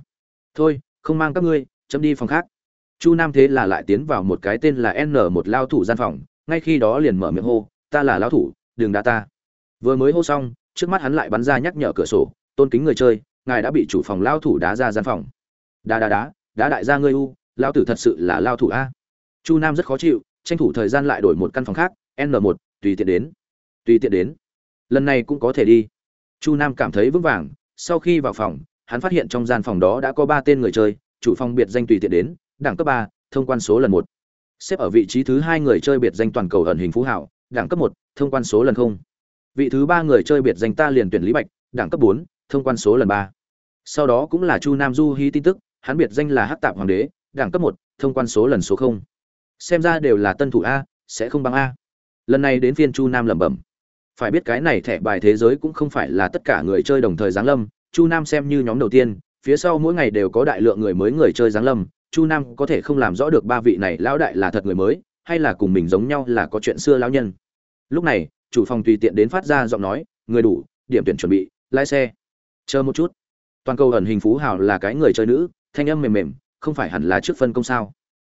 Thôi, không mang các ngươi, chấm đi phòng khác chu nam thế là lại tiến vào một cái tên là n một lao thủ gian phòng, ngay khi đó liền mở miệng hô, ta là lao thủ, đừng đá ta. Vừa mới hô xong, trước mắt hắn lại bắn ra nhắc nhở cửa sổ, tôn kính người chơi, ngài đã bị chủ phòng lao thủ đá ra gian phòng. Đá đá đá đá đại gia ngươi u, lao tử thật sự là lao thủ a. Chu nam rất khó chịu, tranh thủ thời gian lại đổi một căn phòng khác, n một, tùy tiện đến, tùy tiện đến. Lần này cũng có thể đi. Chu nam cảm thấy vững vàng, sau khi vào phòng, hắn phát hiện trong gian phòng đó đã có ba tên người chơi, chủ phòng biệt danh tùy tiện đến đẳng cấp ba, thông quan số lần một. Xếp ở vị trí thứ hai người chơi biệt danh toàn cầu ẩn hình phú hảo, đẳng cấp một, thông quan số lần không. Vị thứ ba người chơi biệt danh ta liền tuyển lý bạch, đẳng cấp bốn, thông quan số lần ba. Sau đó cũng là chu nam du hy tin tức, hắn biệt danh là hắc tạp hoàng đế, đẳng cấp một, thông quan số lần số không. Xem ra đều là tân thủ a, sẽ không bằng a. Lần này đến phiên chu nam lẩm bẩm. Phải biết cái này thẻ bài thế giới cũng không phải là tất cả người chơi đồng thời giáng lâm, chu nam xem như nhóm đầu tiên, phía sau mỗi ngày đều có đại lượng người mới người chơi giáng lâm chu nam có thể không làm rõ được ba vị này lão đại là thật người mới, hay là cùng mình giống nhau là có chuyện xưa lão nhân. Lúc này, chủ phòng tùy tiện đến phát ra giọng nói, người đủ, điểm tuyển chuẩn bị, lái xe. Chờ một chút. Toàn cầu ẩn hình phú hào là cái người chơi nữ, thanh âm mềm mềm, không phải hẳn là trước phân công sao?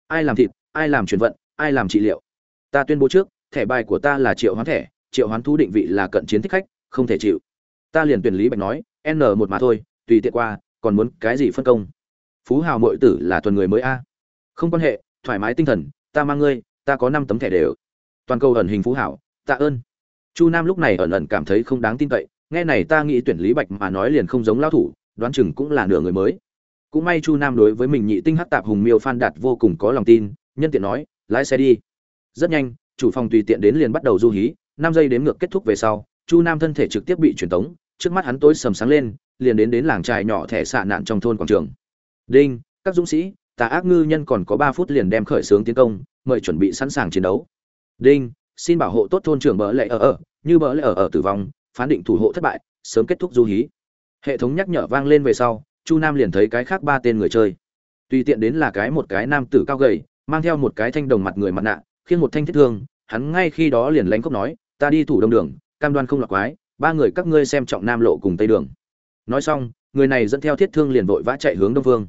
Ai làm thịt, ai làm chuyển vận, ai làm trị liệu? Ta tuyên bố trước, thẻ bài của ta là triệu hoán thẻ, triệu hoán thú định vị là cận chiến thích khách, không thể chịu. Ta liền tuyển lý bạch nói, n một mà thôi, tùy tiện qua, còn muốn cái gì phân công? Phú hào mội tử là tuần người mới a. Không quan hệ, thoải mái tinh thần, ta mang ngươi, ta có năm tấm thẻ đều. Toàn cầu ẩn hình phú hảo tạ ơn. Chu nam lúc này ẩn ẩn cảm thấy không đáng tin cậy, nghe này ta nghĩ tuyển lý bạch mà nói liền không giống lao thủ, đoán chừng cũng là nửa người mới. Cũng may chu nam đối với mình nhị tinh hắc tạp hùng miêu phan đạt vô cùng có lòng tin, nhân tiện nói, lái xe đi. Rất nhanh, chủ phòng tùy tiện đến liền bắt đầu du hí, năm giây đến ngược kết thúc về sau, chu nam thân thể trực tiếp bị truyền tống, trước mắt hắn tối sầm sáng lên, liền đến đến làng trài nhỏ thẻ xạ nạn trong thôn quảng trường đinh, các dũng sĩ, tà ác ngư nhân còn có ba phút liền đem khởi xướng tiến công, mời chuẩn bị sẵn sàng chiến đấu. Đinh, xin bảo hộ tốt thôn trưởng bỡ lệ ở ở, như bỡ lệ ở ở tử vong, phán định thủ hộ thất bại, sớm kết thúc du hí. Hệ thống nhắc nhở vang lên về sau, chu nam liền thấy cái khác ba tên người chơi. Tùy tiện đến là cái một cái nam tử cao gầy, mang theo một cái thanh đồng mặt người mặt nạ khiến một thanh thiết thương, hắn ngay khi đó liền lánh cốc nói, ta đi thủ đông đường, cam đoan không lạc quái, ba người các ngươi xem trọng nam lộ cùng tây đường. Nói xong, người này dẫn theo thiết thương liền vội vã chạy hướng đông vương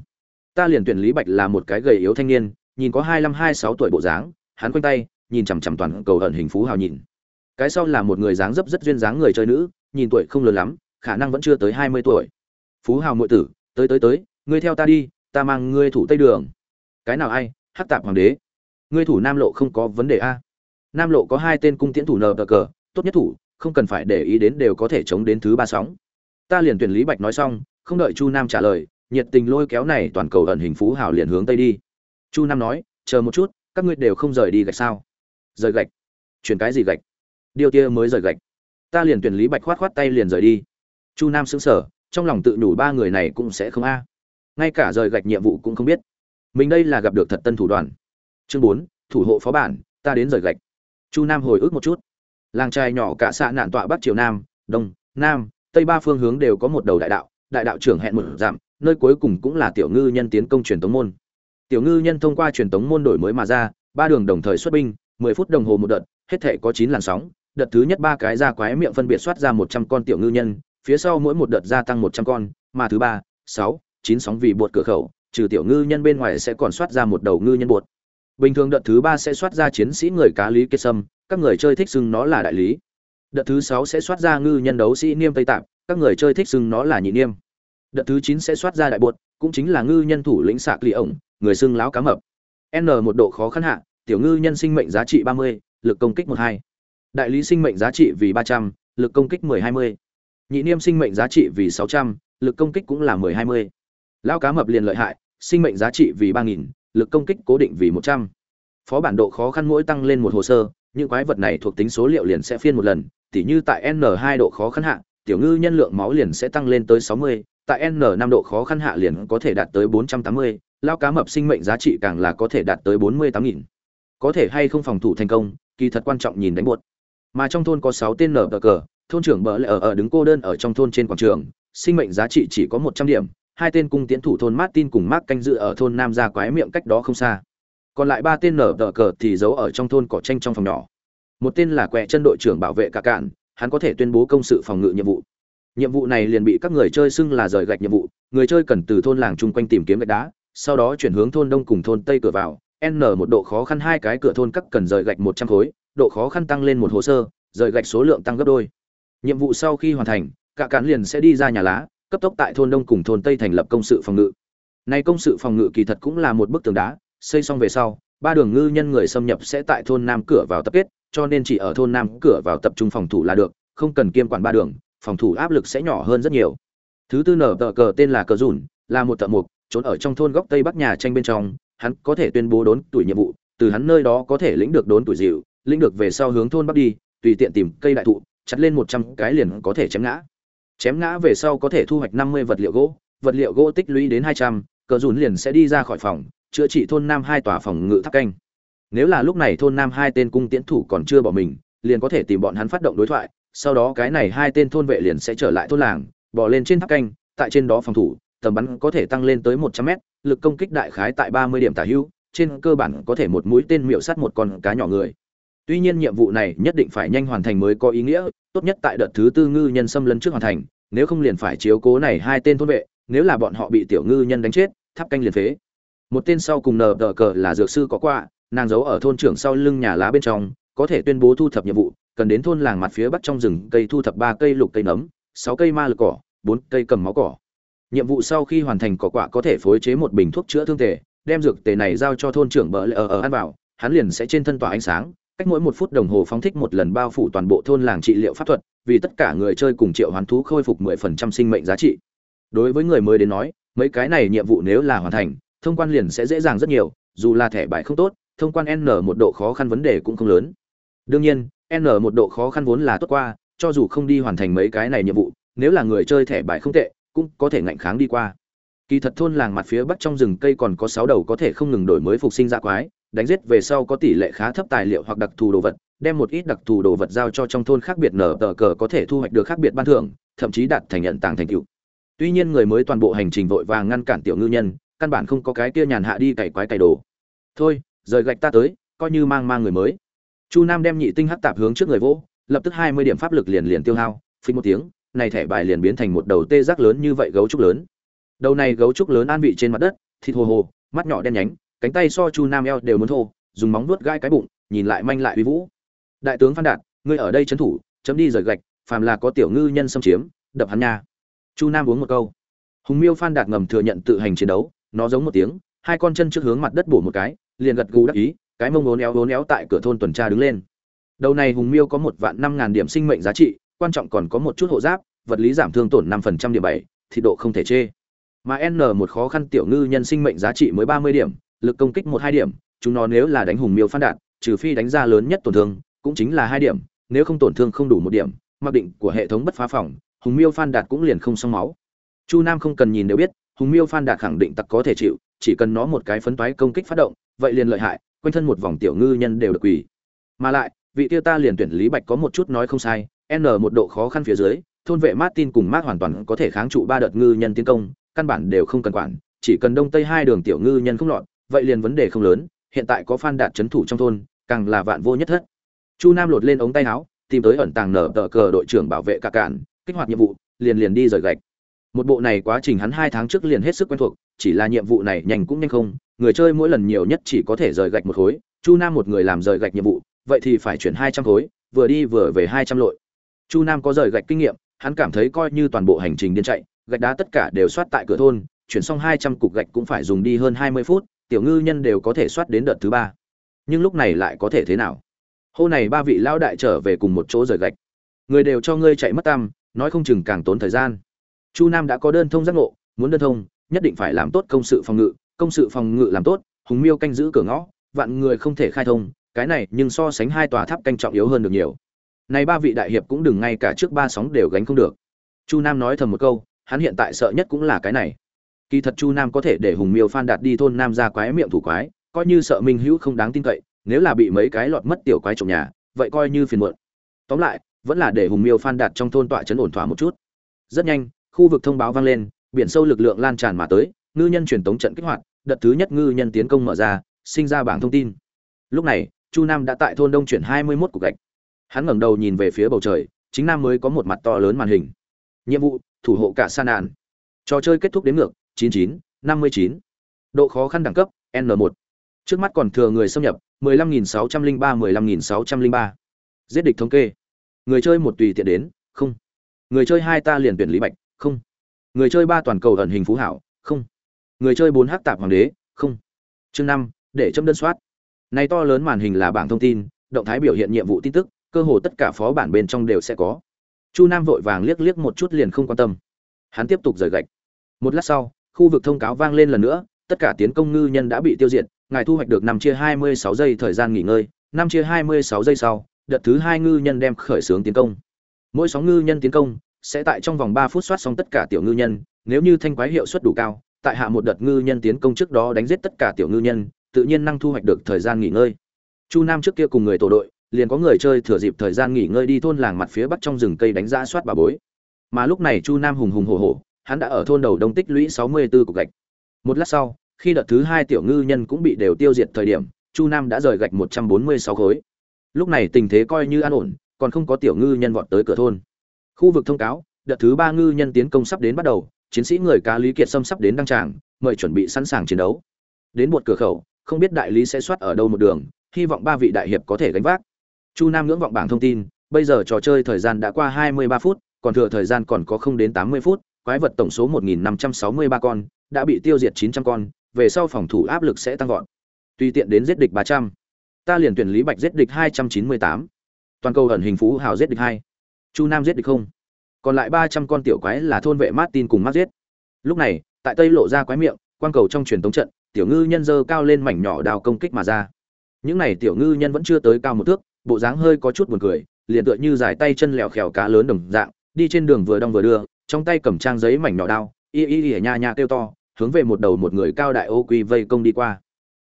ta liền tuyển lý bạch là một cái gầy yếu thanh niên, nhìn có hai mươi hai sáu tuổi bộ dáng, hắn quanh tay, nhìn chằm chằm toàn cầu ẩn hình phú hào nhìn. Cái sau là một người dáng dấp rất duyên dáng người chơi nữ, nhìn tuổi không lớn lắm, khả năng vẫn chưa tới hai mươi tuổi. Phú hào muội tử, tới tới tới, ngươi theo ta đi, ta mang ngươi thủ tây đường. Cái nào ai hát tạp hoàng đế. Ngươi thủ nam lộ không có vấn đề a. Nam lộ có hai tên cung tiễn thủ nờ cờ, tốt nhất thủ, không cần phải để ý đến đều có thể chống đến thứ ba sóng. Ta liền tuyển lý bạch nói xong, không đợi chu nam trả lời nhiệt tình lôi kéo này toàn cầu ẩn hình phú hào liền hướng tây đi. Chu nam nói, chờ một chút, các ngươi đều không rời đi gạch sao? Rời gạch? Chuyển cái gì gạch? Điều tia mới rời gạch. Ta liền tuyển lý bạch khoát khoát tay liền rời đi. Chu nam xứng sở trong lòng tự nhủ ba người này cũng sẽ không a. Ngay cả rời gạch nhiệm vụ cũng không biết. Mình đây là gặp được thật tân thủ đoàn. Chương bốn, thủ hộ phó bản, ta đến rời gạch. Chu nam hồi ức một chút. Làng trai nhỏ cả xạ nạn tọa bắc triều nam, đông, nam, tây ba phương hướng đều có một đầu đại đạo. Đại đạo trưởng hẹn một giảm nơi cuối cùng cũng là tiểu ngư nhân tiến công truyền tống môn. Tiểu ngư nhân thông qua truyền tống môn đổi mới mà ra, ba đường đồng thời xuất binh, mười phút đồng hồ một đợt, hết thể có chín làn sóng, đợt thứ nhất ba cái ra quái miệng phân biệt soát ra một trăm con tiểu ngư nhân, phía sau mỗi một đợt gia tăng một trăm con, mà thứ ba, sáu, chín sóng vì bột cửa khẩu, trừ tiểu ngư nhân bên ngoài sẽ còn soát ra một đầu ngư nhân bột bình thường đợt thứ ba sẽ soát ra chiến sĩ người cá lý kết sâm, các người chơi thích xưng nó là đại lý. Đợt thứ sáu sẽ soát ra ngư nhân đấu sĩ niêm tây tạm các người chơi thích xưng nó là nhị niêm đợt thứ chín sẽ soát ra đại bột, cũng chính là ngư nhân thủ lĩnh sạc lì ổng, người xưng láo cá mập. N một độ khó khăn hạ, tiểu ngư nhân sinh mệnh giá trị ba mươi, lực công kích một hai. Đại lý sinh mệnh giá trị vì ba trăm, lực công kích mười hai mươi. Nhị niêm sinh mệnh giá trị vì sáu trăm, lực công kích cũng là mười hai mươi. Lao cá mập liền lợi hại, sinh mệnh giá trị vì ba nghìn, lực công kích cố định vì một trăm. Phó bản độ khó khăn mỗi tăng lên một hồ sơ, những quái vật này thuộc tính số liệu liền sẽ phiên một lần, tỉ như tại n hai độ khó khăn hạ, tiểu ngư nhân lượng máu liền sẽ tăng lên tới sáu mươi tại n năm độ khó khăn hạ liền có thể đạt tới bốn trăm tám mươi lao cá mập sinh mệnh giá trị càng là có thể đạt tới bốn mươi tám nghìn có thể hay không phòng thủ thành công kỳ thật quan trọng nhìn đánh buột mà trong thôn có sáu tên nở cờ thôn trưởng bỡ lẽ ở ở đứng cô đơn ở trong thôn trên quảng trường sinh mệnh giá trị chỉ có một trăm điểm hai tên cung tiến thủ thôn Martin cùng Mark canh dự ở thôn Nam gia quái miệng cách đó không xa. Còn lại ba tên nở tờ cờ thì giấu ở trong thôn cỏ tranh trong phòng nhỏ. Một tên là quẹ chân đội trưởng bảo vệ cả cạn, hắn có thể tuyên bố công sự phòng ngự nhiệm vụ. Nhiệm vụ này liền bị các người chơi xưng là rời gạch nhiệm vụ, người chơi cần từ thôn làng chung quanh tìm kiếm gạch đá, sau đó chuyển hướng thôn đông cùng thôn tây cửa vào. N một độ khó khăn hai cái cửa thôn cắt cần rời gạch một trăm khối, độ khó khăn tăng lên một hồ sơ, rời gạch số lượng tăng gấp đôi. Nhiệm vụ sau khi hoàn thành, cả cán liền sẽ đi ra nhà lá, cấp tốc tại thôn đông cùng thôn tây thành lập công sự phòng ngự này công sự phòng ngự kỳ thật cũng là một bức tường đá xây xong về sau ba đường ngư nhân người xâm nhập sẽ tại thôn nam cửa vào tập kết cho nên chỉ ở thôn nam cửa vào tập trung phòng thủ là được không cần kiêm quản ba đường phòng thủ áp lực sẽ nhỏ hơn rất nhiều. Thứ tư nở tờ cờ tên là cờ dùn, là một thợ mục trốn ở trong thôn góc tây bắc nhà tranh bên trong. Hắn có thể tuyên bố đốn tuổi nhiệm vụ, từ hắn nơi đó có thể lĩnh được đốn tuổi dịu, lĩnh được về sau hướng thôn bắc đi, tùy tiện tìm cây đại thụ, chặt lên một trăm cái liền có thể chém ngã. Chém ngã về sau có thể thu hoạch năm mươi vật liệu gỗ, vật liệu gỗ tích lũy đến hai trăm, cờ dùn liền sẽ đi ra khỏi phòng, chữa trị thôn nam hai tòa phòng ngự tháp canh. Nếu là lúc này thôn nam hai tên cung tiễn thủ còn chưa bỏ mình, liền có thể tìm bọn hắn phát động đối thoại sau đó cái này hai tên thôn vệ liền sẽ trở lại thôn làng bỏ lên trên tháp canh, tại trên đó phòng thủ, tầm bắn có thể tăng lên tới một trăm mét, lực công kích đại khái tại ba mươi điểm tả hữu, trên cơ bản có thể một mũi tên miệu sắt một con cá nhỏ người. Tuy nhiên nhiệm vụ này nhất định phải nhanh hoàn thành mới có ý nghĩa, tốt nhất tại đợt thứ tư ngư nhân xâm lấn trước hoàn thành, nếu không liền phải chiếu cố này hai tên thôn vệ, nếu là bọn họ bị tiểu ngư nhân đánh chết, tháp canh liền phế. Một tên sau cùng nờ đờ cờ là dược sư có qua nàng giấu ở thôn trưởng sau lưng nhà lá bên trong, có thể tuyên bố thu thập nhiệm vụ cần đến thôn làng mặt phía bắc trong rừng cây thu thập ba cây lục cây nấm sáu cây ma lực cỏ bốn cây cầm máu cỏ nhiệm vụ sau khi hoàn thành cỏ quạ có thể phối chế một bình thuốc chữa thương tề đem dược tề này giao cho thôn trưởng bờ lỡ ở ở ăn vào hắn liền sẽ trên thân tỏa ánh sáng cách mỗi một phút đồng hồ phóng thích một lần bao phủ toàn bộ thôn làng trị liệu pháp thuật vì tất cả người chơi cùng triệu hoán thú khôi phục 10% sinh mệnh giá trị. Đối với người mới đến nói, mấy cái này nhiệm vụ nếu là hoàn thành, thông quan liền sẽ dễ dàng rất nhiều, dù là thẻ bài không tốt, thông quan N một độ khó khăn vấn đề cũng không lớn. Đương nhiên, N một độ khó khăn vốn là tốt qua, cho dù không đi hoàn thành mấy cái này nhiệm vụ, nếu là người chơi thẻ bài không tệ, cũng có thể ngạnh kháng đi qua. Kỳ thật thôn làng mặt phía bắc trong rừng cây còn có sáu đầu có thể không ngừng đổi mới phục sinh ra quái, đánh giết về sau có tỷ lệ khá thấp tài liệu hoặc đặc thù đồ vật, đem một ít đặc thù đồ vật giao cho trong thôn khác biệt nở tờ cờ có thể thu hoạch được khác biệt ban thưởng thậm chí đạt thành nhận tàng thành tựu. Tuy nhiên người mới toàn bộ hành trình vội vàng ngăn cản tiểu ngư nhân căn bản không có cái kia nhàn hạ đi cày quái cày đồ. Thôi rời gạch ta tới coi như mang mang người mới chu nam đem nhị tinh hắc tạp hướng trước người vỗ, lập tức hai mươi điểm pháp lực liền liền tiêu hao, phình một tiếng, này thẻ bài liền biến thành một đầu tê giác lớn như vậy gấu trúc lớn. Đầu này gấu trúc lớn an vị trên mặt đất, thịt hồ hồ, mắt nhỏ đen nhánh, cánh tay so chu nam eo đều muốn thô, dùng móng vuốt gai cái bụng, nhìn lại manh lại uy vũ. Đại tướng phan đạt, ngươi ở đây trấn thủ, chấm đi rời gạch, phàm là có tiểu ngư nhân xâm chiếm, đập hắn nha. Chu nam uống một câu. Hùng miêu phan đạt ngầm thừa nhận tự hành chiến đấu, nó giống một tiếng, hai con chân trước hướng mặt đất bổ một cái, liền gật gù đắc ý cái mông ố éo ố éo tại cửa thôn tuần tra đứng lên. Đầu này hùng miêu có một vạn năm ngàn điểm sinh mệnh giá trị, quan trọng còn có một chút hộ giáp, vật lý giảm thương tổn năm phần trăm điểm bảy thì độ không thể chê. Mà n một khó khăn tiểu ngư nhân sinh mệnh giá trị mới ba mươi điểm, lực công kích một hai điểm, chúng nó nếu là đánh hùng miêu phan đạt, trừ phi đánh ra lớn nhất tổn thương, cũng chính là hai điểm, nếu không tổn thương không đủ một điểm, mặc định của hệ thống bất phá phòng, hùng miêu phan đạt cũng liền không xong máu. Chu nam không cần nhìn đều biết, hùng miêu phan đạt khẳng định tặc có thể chịu, chỉ cần nó một cái phấn toái công kích phát động, vậy liền lợi hại quanh thân một vòng tiểu ngư nhân đều được quỳ. Mà lại, vị tiêu ta liền tuyển lý bạch có một chút nói không sai, n một độ khó khăn phía dưới, thôn vệ martin cùng mark hoàn toàn có thể kháng trụ ba đợt ngư nhân tiến công, căn bản đều không cần quản, chỉ cần đông tây hai đường tiểu ngư nhân không lọt, vậy liền vấn đề không lớn, hiện tại có phan đạt chấn thủ trong thôn, càng là vạn vô nhất thất. Chu nam lột lên ống tay áo, tìm tới ẩn tàng nở tờ cờ đội trưởng bảo vệ cả cản, kích hoạt nhiệm vụ, liền liền đi rời gạch. Một bộ này quá trình hắn hai tháng trước liền hết sức quen thuộc, chỉ là nhiệm vụ này nhanh cũng nhanh không người chơi mỗi lần nhiều nhất chỉ có thể rời gạch một khối, chu nam một người làm rời gạch nhiệm vụ, vậy thì phải chuyển hai trăm khối, vừa đi vừa về hai trăm lội. Chu nam có rời gạch kinh nghiệm, hắn cảm thấy coi như toàn bộ hành trình điên chạy, gạch đá tất cả đều soát tại cửa thôn, chuyển xong hai trăm cục gạch cũng phải dùng đi hơn hai mươi phút, tiểu ngư nhân đều có thể soát đến đợt thứ ba. Nhưng lúc này lại có thể thế nào? Hôm này ba vị lão đại trở về cùng một chỗ rời gạch. Người đều cho ngươi chạy mất tăm, nói không chừng càng tốn thời gian. Chu nam đã có đơn thông giác ngộ, muốn đơn thông, nhất định phải làm tốt công sự phòng ngự công sự phòng ngự làm tốt, hùng miêu canh giữ cửa ngõ, vạn người không thể khai thông, cái này nhưng so sánh hai tòa tháp canh trọng yếu hơn được nhiều. Này ba vị đại hiệp cũng đừng ngay cả trước ba sóng đều gánh không được. Chu nam nói thầm một câu, hắn hiện tại sợ nhất cũng là cái này. Kỳ thật chu nam có thể để hùng miêu phan đạt đi thôn nam ra quái miệng thủ quái, coi như sợ minh hữu không đáng tin cậy, nếu là bị mấy cái lọt mất tiểu quái trộm nhà, vậy coi như phiền muộn. Tóm lại, vẫn là để hùng miêu phan đạt trong thôn tọa chấn ổn thỏa một chút. Rất nhanh, khu vực thông báo vang lên, biển sâu lực lượng lan tràn mà tới ngư nhân truyền tống trận kích hoạt, đợt thứ nhất ngư nhân tiến công mở ra, sinh ra bảng thông tin. Lúc này, chu nam đã tại thôn đông chuyển hai mươi mốt cục gạch. Hắn ngẩng đầu nhìn về phía bầu trời, chính nam mới có một mặt to lớn màn hình. Nhiệm vụ, thủ hộ cả sa nạn trò chơi kết thúc đến ngược, chín chín năm mươi chín. Độ khó khăn đẳng cấp N1. trước mắt còn thừa người xâm nhập, mười lăm nghìn sáu trăm linh ba, mười lăm nghìn sáu trăm linh ba. Giết địch thống kê. Người chơi một tùy tiện đến, không. Người chơi hai ta liền tuyển lý bạch, không. Người chơi ba toàn cầu ẩn hình phú hảo, không người chơi bốn hắc tạp hoàng đế, không. Chương năm, để châm đơn soát. Này to lớn màn hình là bảng thông tin, động thái biểu hiện nhiệm vụ tin tức, cơ hồ tất cả phó bản bên trong đều sẽ có. Chu nam vội vàng liếc liếc một chút liền không quan tâm. Hắn tiếp tục rời gạch. Một lát sau, khu vực thông cáo vang lên lần nữa, tất cả tiến công ngư nhân đã bị tiêu diệt, ngài thu hoạch được năm chia hai mươi sáu giây thời gian nghỉ ngơi, năm chia hai mươi sáu giây sau, đợt thứ hai ngư nhân đem khởi xướng tiến công. Mỗi sóng ngư nhân tiến công sẽ tại trong vòng ba phút soát xong tất cả tiểu ngư nhân, nếu như thanh quái hiệu suất đủ cao tại hạ một đợt ngư nhân tiến công trước đó đánh giết tất cả tiểu ngư nhân, tự nhiên năng thu hoạch được thời gian nghỉ ngơi. Chu nam trước kia cùng người tổ đội, liền có người chơi thừa dịp thời gian nghỉ ngơi đi thôn làng mặt phía bắc trong rừng cây đánh ra soát bà bối. Mà lúc này chu nam hùng hùng hổ hổ, hắn đã ở thôn đầu đông tích lũy sáu mươi 64 cục gạch. Một lát sau, khi đợt thứ hai tiểu ngư nhân cũng bị đều tiêu diệt thời điểm, chu nam đã rời gạch một trăm bốn mươi sáu khối. Lúc này tình thế coi như an ổn, còn không có tiểu ngư nhân vọt tới cửa thôn. Khu vực thông cáo, đợt thứ ba ngư nhân tiến công sắp đến bắt đầu chiến sĩ người cá lý kiệt sâm sắp đến đăng tràng, mời chuẩn bị sẵn sàng chiến đấu đến một cửa khẩu, không biết đại lý sẽ soát ở đâu một đường, hy vọng ba vị đại hiệp có thể gánh vác chu nam ngưỡng vọng bảng thông tin, bây giờ trò chơi thời gian đã qua 23 phút, còn thừa thời gian còn có không đến 80 phút, quái vật tổng số 1.563 con, đã bị tiêu diệt 900 con, về sau phòng thủ áp lực sẽ tăng vọt tùy tiện đến giết địch 300. ta liền tuyển lý bạch giết địch 298. toàn cầu ẩn hình phú hào giết địch 2. chu nam giết địch không còn lại 300 con tiểu quái là thôn vệ martin cùng mắt giết. Lúc này, tại tây lộ ra quái miệng quan cầu trong truyền tống trận, tiểu ngư nhân dơ cao lên mảnh nhỏ đào công kích mà ra. Những này tiểu ngư nhân vẫn chưa tới cao một thước, bộ dáng hơi có chút buồn cười, liền tựa như dài tay chân lèo khèo cá lớn đồng dạng, đi trên đường vừa đong vừa đưa, trong tay cầm trang giấy mảnh nhỏ đao, y y y nha nha kêu to, hướng về một đầu một người cao đại ô quy vây công đi qua.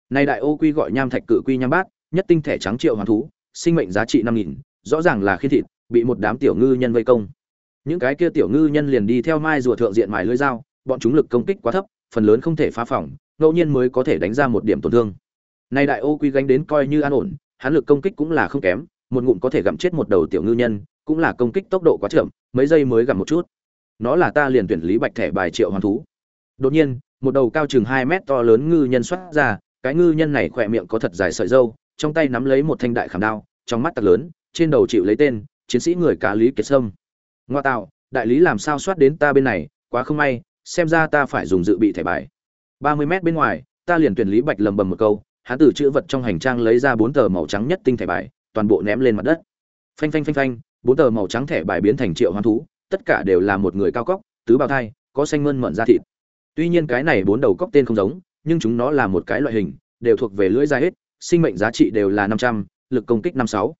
Nay đại ô quy gọi nham thạch cự quy nham bát, nhất tinh thể trắng triệu hoàn thú, sinh mệnh giá trị năm nghìn, rõ ràng là khiên thịt, bị một đám tiểu ngư nhân vây công những cái kia tiểu ngư nhân liền đi theo mai rùa thượng diện mài lưỡi dao, bọn chúng lực công kích quá thấp, phần lớn không thể phá phỏng ngẫu nhiên mới có thể đánh ra một điểm tổn thương. Nay đại ô quy gánh đến coi như an ổn, hắn lực công kích cũng là không kém, một ngụm có thể gặm chết một đầu tiểu ngư nhân, cũng là công kích tốc độ quá chậm, mấy giây mới gặm một chút. Nó là ta liền tuyển lý bạch thẻ bài triệu hoàn thú. Đột nhiên, một đầu cao chừng hai mét to lớn ngư nhân xuất ra, cái ngư nhân này khỏe miệng có thật dài sợi dâu trong tay nắm lấy một thanh đại khảm đao, trong mắt tặc lớn, trên đầu chịu lấy tên, chiến sĩ người cá lý kiệt sâm ngoa tạo đại lý làm sao soát đến ta bên này, quá không may, xem ra ta phải dùng dự bị thẻ bài. Ba mươi mét bên ngoài, ta liền tuyển lý bạch lầm bầm một câu, hắn từ chữ vật trong hành trang lấy ra bốn tờ màu trắng nhất tinh thẻ bài, toàn bộ ném lên mặt đất. Phanh phanh phanh phanh, bốn tờ màu trắng thẻ bài biến thành triệu hoán thú, tất cả đều là một người cao cóc, tứ bào thai, có xanh mơn mận da thịt. Tuy nhiên cái này bốn đầu cóc tên không giống, nhưng chúng nó là một cái loại hình, đều thuộc về lưỡi dài hết, sinh mệnh giá trị đều là năm trăm, lực công kích năm sáu.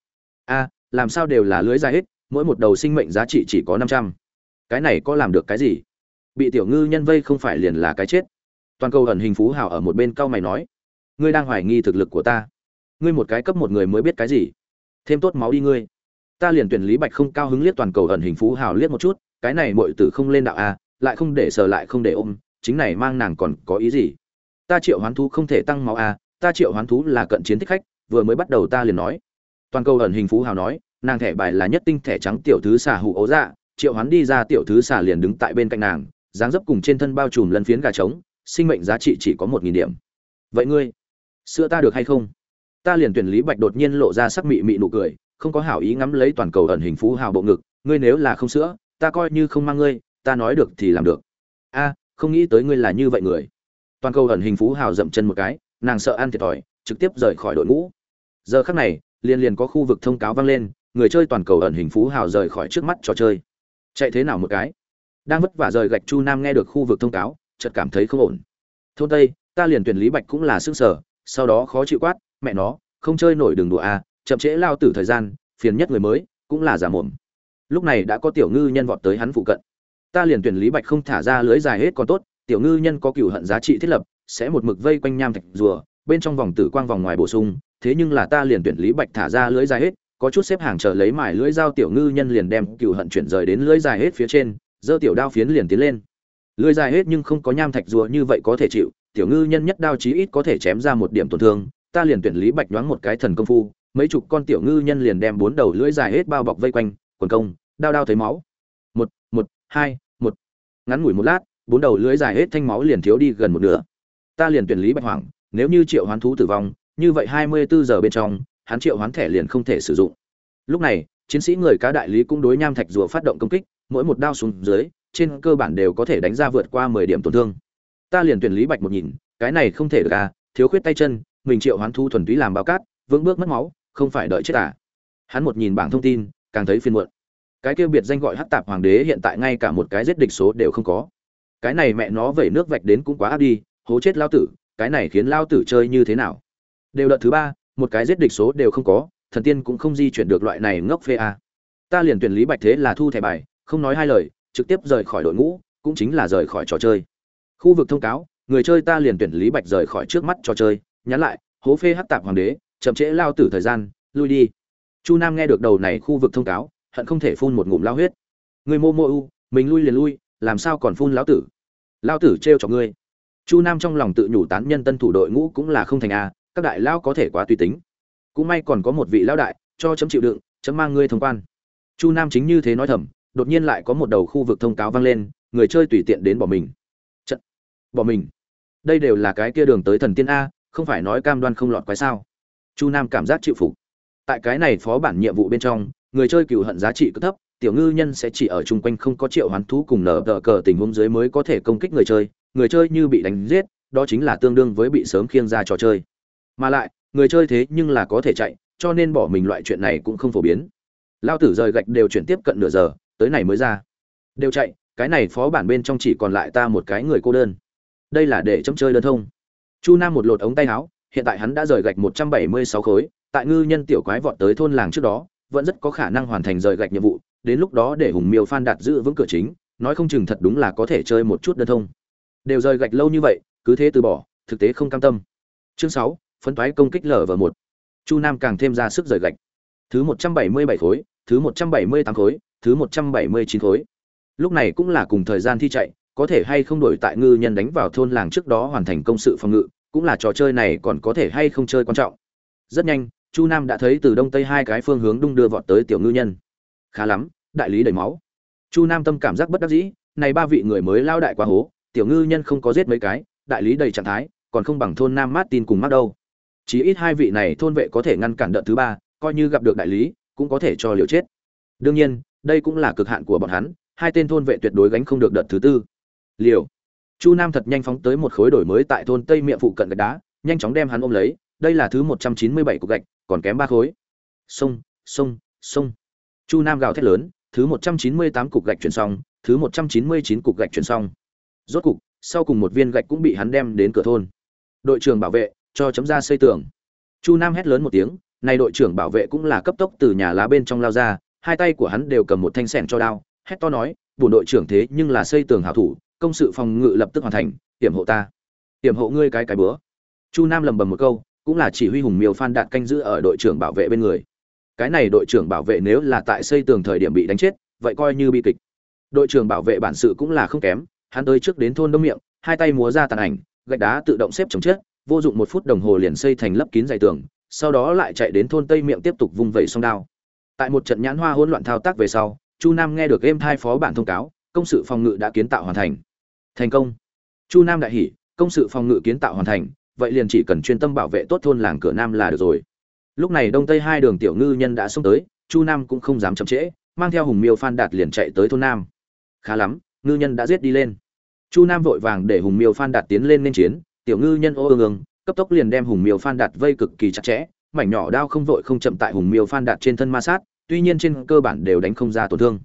A, làm sao đều là lưỡi dài hết mỗi một đầu sinh mệnh giá trị chỉ có năm trăm. Cái này có làm được cái gì? Bị tiểu ngư nhân vây không phải liền là cái chết. Toàn cầu ẩn hình phú hào ở một bên cau mày nói, ngươi đang hoài nghi thực lực của ta. Ngươi một cái cấp một người mới biết cái gì? Thêm tốt máu đi ngươi. Ta liền tuyển lý bạch không cao hứng liếc toàn cầu ẩn hình phú hào liếc một chút, cái này mọi tử không lên đạo a lại không để sờ lại không để ôm, chính này mang nàng còn có ý gì? Ta triệu hoán thú không thể tăng máu a ta triệu hoán thú là cận chiến thích khách, vừa mới bắt đầu ta liền nói. Toàn cầu ẩn hình phú hào nói nàng thẻ bài là nhất tinh thẻ trắng tiểu thứ xà hụ ấu dạ triệu hoán đi ra tiểu thứ xà liền đứng tại bên cạnh nàng, dáng dấp cùng trên thân bao trùm lân phiến gà trống, sinh mệnh giá trị chỉ có một nghìn điểm. Vậy ngươi, sữa ta được hay không? Ta liền tuyển lý bạch đột nhiên lộ ra sắc mị mị nụ cười, không có hảo ý ngắm lấy toàn cầu ẩn hình phú hào bộ ngực, ngươi nếu là không sữa, ta coi như không mang ngươi, ta nói được thì làm được. A, không nghĩ tới ngươi là như vậy người. Toàn cầu ẩn hình phú hào dậm chân một cái, nàng sợ ăn thiệt thòi, trực tiếp rời khỏi đội ngũ. Giờ khắc này, liền liền có khu vực thông cáo vang lên người chơi toàn cầu ẩn hình phú hào rời khỏi trước mắt trò chơi. Chạy thế nào một cái? Đang vất vả rời gạch chu nam nghe được khu vực thông cáo, chợt cảm thấy không ổn. Thôn tây, ta liền tuyển lý bạch cũng là sức sở, sau đó khó chịu quát, mẹ nó, không chơi nổi đường đùa à? chậm trễ lao tử thời gian, phiền nhất người mới, cũng là giả mồm. Lúc này đã có tiểu ngư nhân vọt tới hắn phụ cận. Ta liền tuyển lý bạch không thả ra lưới dài hết còn tốt, tiểu ngư nhân có cửu hận giá trị thiết lập, sẽ một mực vây quanh nham thạch rùa, bên trong vòng tử quang vòng ngoài bổ sung, thế nhưng là ta liền tuyển lý bạch thả ra lưới dài hết có chút xếp hàng chờ lấy mài lưỡi dao tiểu ngư nhân liền đem cựu hận chuyển rời đến lưỡi dài hết phía trên, giơ tiểu đao phiến liền tiến lên. Lưỡi dài hết nhưng không có nham thạch rùa như vậy có thể chịu, tiểu ngư nhân nhất đao chí ít có thể chém ra một điểm tổn thương, ta liền tuyển lý bạch đoán một cái thần công phu, mấy chục con tiểu ngư nhân liền đem bốn đầu lưỡi dài hết bao bọc vây quanh, quần công, đao đao thấy máu. Một một, hai, một. Ngắn ngủi một lát, bốn đầu lưỡi dài hết thanh máu liền thiếu đi gần một nửa. Ta liền tuyển lý bạch hoàng, nếu như triệu hoán thú tử vong, như vậy hai mươi bốn giờ bên trong hắn triệu hoán thẻ liền không thể sử dụng. Lúc này, chiến sĩ người cá đại lý cũng đối nham thạch rùa phát động công kích, mỗi một đao xuống dưới, trên cơ bản đều có thể đánh ra vượt qua mười điểm tổn thương. Ta liền tuyển lý bạch một nhìn, cái này không thể được à thiếu khuyết tay chân, mình triệu hoán thu thuần túy làm bao cát, vững bước mất máu, không phải đợi chết à. Hắn một nhìn bảng thông tin, càng thấy phiền muộn. Cái kia biệt danh gọi hắc tạp hoàng đế hiện tại ngay cả một cái giết địch số đều không có. Cái này mẹ nó vẩy nước vạch đến cũng quá áp đi, hố chết lao tử, cái này khiến lao tử chơi như thế nào? Đều đợt thứ ba một cái giết địch số đều không có, thần tiên cũng không di chuyển được loại này ngốc phê a. Ta liền tuyển lý bạch thế là thu thẻ bài, không nói hai lời, trực tiếp rời khỏi đội ngũ, cũng chính là rời khỏi trò chơi. Khu vực thông cáo, người chơi ta liền tuyển lý bạch rời khỏi trước mắt trò chơi, nhắn lại, hố phê hắc tạp hoàng đế, chậm trễ lao tử thời gian, lui đi. Chu nam nghe được đầu này khu vực thông cáo, hận không thể phun một ngụm lao huyết. Người mô mô u, mình lui liền lui, làm sao còn phun lão tử? Lao tử trêu cho ngươi. Chu nam trong lòng tự nhủ tán nhân tân thủ đội ngũ cũng là không thành a các đại lao có thể quá tùy tính. Cũng may còn có một vị lao đại, cho chấm chịu đựng, chấm mang ngươi thông quan. Chu nam chính như thế nói thầm, đột nhiên lại có một đầu khu vực thông cáo vang lên, người chơi tùy tiện đến bỏ mình. Trận. Bỏ mình. Đây đều là cái kia đường tới thần tiên a, không phải nói cam đoan không lọt quái sao. Chu nam cảm giác chịu phục. Tại cái này phó bản nhiệm vụ bên trong, người chơi cựu hận giá trị cứ thấp, tiểu ngư nhân sẽ chỉ ở chung quanh không có triệu hoán thú cùng nở tờ cờ tình huống dưới mới có thể công kích người chơi. Người chơi như bị đánh giết, đó chính là tương đương với bị sớm khiêng ra trò chơi mà lại, người chơi thế nhưng là có thể chạy, cho nên bỏ mình loại chuyện này cũng không phổ biến. Lao tử rời gạch đều chuyển tiếp cận nửa giờ, tới này mới ra. Đều chạy, cái này phó bản bên trong chỉ còn lại ta một cái người cô đơn. Đây là để chấm chơi đơn thông. Chu nam một lột ống tay áo, hiện tại hắn đã rời gạch một trăm bảy mươi sáu khối, tại ngư nhân tiểu quái vọt tới thôn làng trước đó, vẫn rất có khả năng hoàn thành rời gạch nhiệm vụ, đến lúc đó để hùng miêu phan đạt giữ vững cửa chính, nói không chừng thật đúng là có thể chơi một chút đơn thông. Đều rời gạch lâu như vậy, cứ thế từ bỏ, thực tế không cam tâm. Chương sáu phấn toái công kích lở vào một. Chu nam càng thêm ra sức rời gạch. Thứ một trăm bảy mươi bảy khối, thứ một trăm bảy mươi tám khối, thứ một trăm bảy mươi chín khối. Lúc này cũng là cùng thời gian thi chạy, có thể hay không đổi tại ngư nhân đánh vào thôn làng trước đó hoàn thành công sự phòng ngự, cũng là trò chơi này còn có thể hay không chơi quan trọng. Rất nhanh, chu nam đã thấy từ đông tây hai cái phương hướng đung đưa vọt tới tiểu ngư nhân. Khá lắm, đại lý đầy máu. Chu nam tâm cảm giác bất đắc dĩ, này ba vị người mới lao đại quá hố, tiểu ngư nhân không có giết mấy cái, đại lý đầy trạng thái, còn không bằng thôn nam martin cùng mắc đâu chí ít hai vị này thôn vệ có thể ngăn cản đợt thứ ba, coi như gặp được đại lý, cũng có thể cho liều chết. Đương nhiên, đây cũng là cực hạn của bọn hắn, hai tên thôn vệ tuyệt đối gánh không được đợt thứ tư. Liều. Chu nam thật nhanh phóng tới một khối đổi mới tại thôn tây miệng phụ cận gạch đá, nhanh chóng đem hắn ôm lấy, đây là thứ một trăm chín mươi bảy cục gạch, còn kém ba khối. Sông sông sông chu nam gào thét lớn, thứ một trăm chín mươi tám cục gạch chuyển xong, thứ một trăm chín mươi chín cục gạch chuyển xong. Rốt cục, sau cùng một viên gạch cũng bị hắn đem đến cửa thôn. Đội trưởng bảo vệ cho chấm ra xây tường. Chu nam hét lớn một tiếng, này đội trưởng bảo vệ cũng là cấp tốc từ nhà lá bên trong lao ra, hai tay của hắn đều cầm một thanh sẻn cho đao, hét to nói bổn đội trưởng thế nhưng là xây tường hảo thủ, công sự phòng ngự lập tức hoàn thành, hiểm hộ ta. Hiểm hộ ngươi cái cái bữa. Chu nam lầm bầm một câu, cũng là chỉ huy hùng miêu phan đạt canh giữ ở đội trưởng bảo vệ bên người. Cái này đội trưởng bảo vệ nếu là tại xây tường thời điểm bị đánh chết, vậy coi như bi kịch. Đội trưởng bảo vệ bản sự cũng là không kém, hắn tới trước đến thôn đông miệng, hai tay múa ra tàn ảnh, gạch đá tự động xếp chồng chết vô dụng một phút đồng hồ liền xây thành lấp kín dày tường, sau đó lại chạy đến thôn tây miệng tiếp tục vung vẩy song đao. Tại một trận nhãn hoa hỗn loạn thao tác về sau, chu nam nghe được game thai phó bản thông cáo, công sự phòng ngự đã kiến tạo hoàn thành. Thành công. Chu nam đại hỉ, công sự phòng ngự kiến tạo hoàn thành, vậy liền chỉ cần chuyên tâm bảo vệ tốt thôn làng cửa nam là được rồi. Lúc này đông tây hai đường tiểu ngư nhân đã xông tới, chu nam cũng không dám chậm trễ, mang theo hùng miêu phan đạt liền chạy tới thôn nam. Khá lắm, ngư nhân đã giết đi lên. Chu nam vội vàng để hùng miêu phan đạt tiến lên nên chiến tiểu ngư nhân ô ương ương, cấp tốc liền đem hùng miêu phan đạt vây cực kỳ chặt chẽ, mảnh nhỏ đao không vội không chậm tại hùng miêu phan đạt trên thân ma sát, tuy nhiên trên cơ bản đều đánh không ra tổn thương.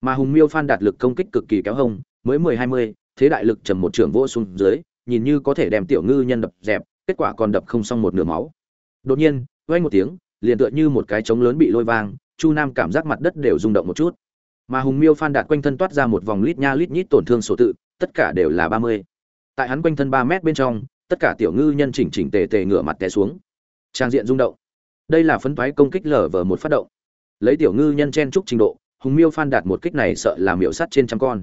Mà hùng miêu phan đạt lực công kích cực kỳ kéo hông, mới mười hai mươi, thế đại lực trầm một trưởng vỗ xuống dưới, nhìn như có thể đem tiểu ngư nhân đập dẹp, kết quả còn đập không xong một nửa máu. Đột nhiên, vang một tiếng, liền tựa như một cái trống lớn bị lôi vang, chu nam cảm giác mặt đất đều rung động một chút. Mà hùng miêu phan đạt quanh thân toát ra một vòng lít nha lít nhít tổn thương sổ tự, tất cả đều là ba mươi tại hắn quanh thân ba mét bên trong, tất cả tiểu ngư nhân chỉnh chỉnh tề tề ngửa mặt té xuống. Trang diện rung động. Đây là phấn toái công kích lở vờ một phát động. Lấy tiểu ngư nhân chen trúc trình độ, hùng miêu phan đạt một kích này sợ là miểu sắt trên trăm con.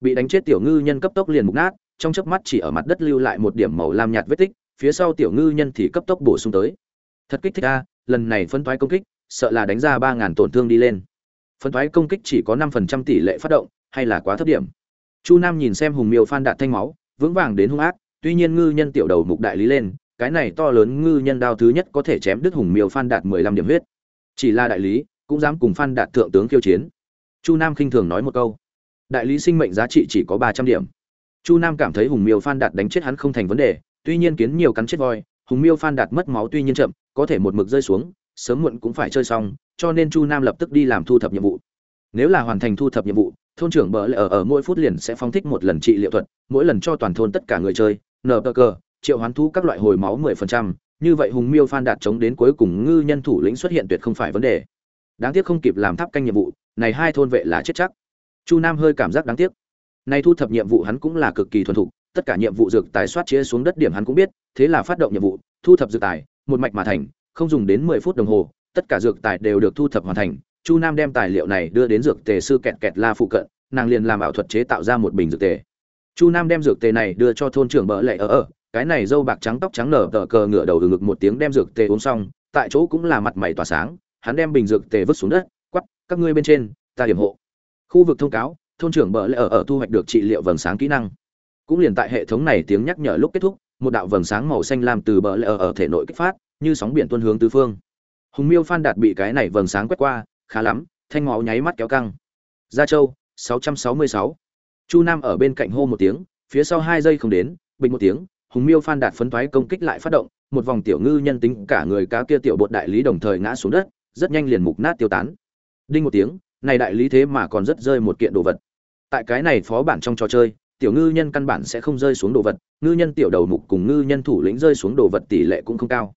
Bị đánh chết tiểu ngư nhân cấp tốc liền mục nát, trong chớp mắt chỉ ở mặt đất lưu lại một điểm màu lam nhạt vết tích, phía sau tiểu ngư nhân thì cấp tốc bổ sung tới. Thật kích thích a, lần này phân toái công kích, sợ là đánh ra ba ngàn tổn thương đi lên. Phân toái công kích chỉ có năm phần trăm tỷ lệ phát động, hay là quá thấp điểm. Chu nam nhìn xem hùng miêu phan đạt thanh máu vững vàng đến hung ác, tuy nhiên ngư nhân tiểu đầu mục đại lý lên, cái này to lớn ngư nhân đao thứ nhất có thể chém đứt hùng miêu phan đạt mười lăm điểm huyết. Chỉ là đại lý, cũng dám cùng phan đạt thượng tướng khiêu chiến. Chu nam khinh thường nói một câu. Đại lý sinh mệnh giá trị chỉ có ba trăm điểm. Chu nam cảm thấy hùng miêu phan đạt đánh chết hắn không thành vấn đề, tuy nhiên kiến nhiều cắn chết voi, hùng miêu phan đạt mất máu tuy nhiên chậm, có thể một mực rơi xuống, sớm muộn cũng phải chơi xong, cho nên chu nam lập tức đi làm thu thập nhiệm vụ. Nếu là hoàn thành thu thập nhiệm vụ thôn trưởng bờ lệ ở ở mỗi phút liền sẽ phóng thích một lần trị liệu thuật, mỗi lần cho toàn thôn tất cả người chơi, nờ bờ cờ, triệu hoán thu các loại hồi máu mười phần trăm. Như vậy hùng miêu phan đạt chống đến cuối cùng ngư nhân thủ lĩnh xuất hiện tuyệt không phải vấn đề. Đáng tiếc không kịp làm tháp canh nhiệm vụ, này hai thôn vệ là chết chắc. Chu nam hơi cảm giác đáng tiếc. Này thu thập nhiệm vụ hắn cũng là cực kỳ thuần thục, tất cả nhiệm vụ dược tài soát chia xuống đất điểm hắn cũng biết, thế là phát động nhiệm vụ, thu thập dược tài, một mạch mà thành, không dùng đến mười phút đồng hồ, tất cả dược tài đều được thu thập hoàn thành chu nam đem tài liệu này đưa đến dược tề sư kẹt kẹt la phụ cận nàng liền làm ảo thuật chế tạo ra một bình dược tề. Chu nam đem dược tề này đưa cho thôn trưởng bợ lệ ở ở cái này dâu bạc trắng tóc trắng nở tờ cờ ngửa đầu từ ngực một tiếng đem dược tề uống xong tại chỗ cũng là mặt mày tỏa sáng hắn đem bình dược tề vứt xuống đất quắp các ngươi bên trên ta điểm hộ. Khu vực thông cáo thôn trưởng bợ lệ ở ở thu hoạch được trị liệu vầng sáng kỹ năng. Cũng liền tại hệ thống này tiếng nhắc nhở lúc kết thúc một đạo vầng sáng màu xanh làm từ bờ lệ ở, ở thể nội kích phát như sóng biển tuôn hướng tứ phương. Hùng miêu phan đạt bị cái này vầng sáng quét qua khá lắm, thanh máu nháy mắt kéo căng. Gia châu 666. chu nam ở bên cạnh hô một tiếng, phía sau hai giây không đến, bình một tiếng, hùng miêu phan đạt phấn toái công kích lại phát động, một vòng tiểu ngư nhân tính cả người cá kia tiểu bột đại lý đồng thời ngã xuống đất, rất nhanh liền mục nát tiêu tán. Đinh một tiếng, này đại lý thế mà còn rất rơi một kiện đồ vật. Tại cái này phó bản trong trò chơi, tiểu ngư nhân căn bản sẽ không rơi xuống đồ vật, ngư nhân tiểu đầu mục cùng ngư nhân thủ lĩnh rơi xuống đồ vật tỷ lệ cũng không cao.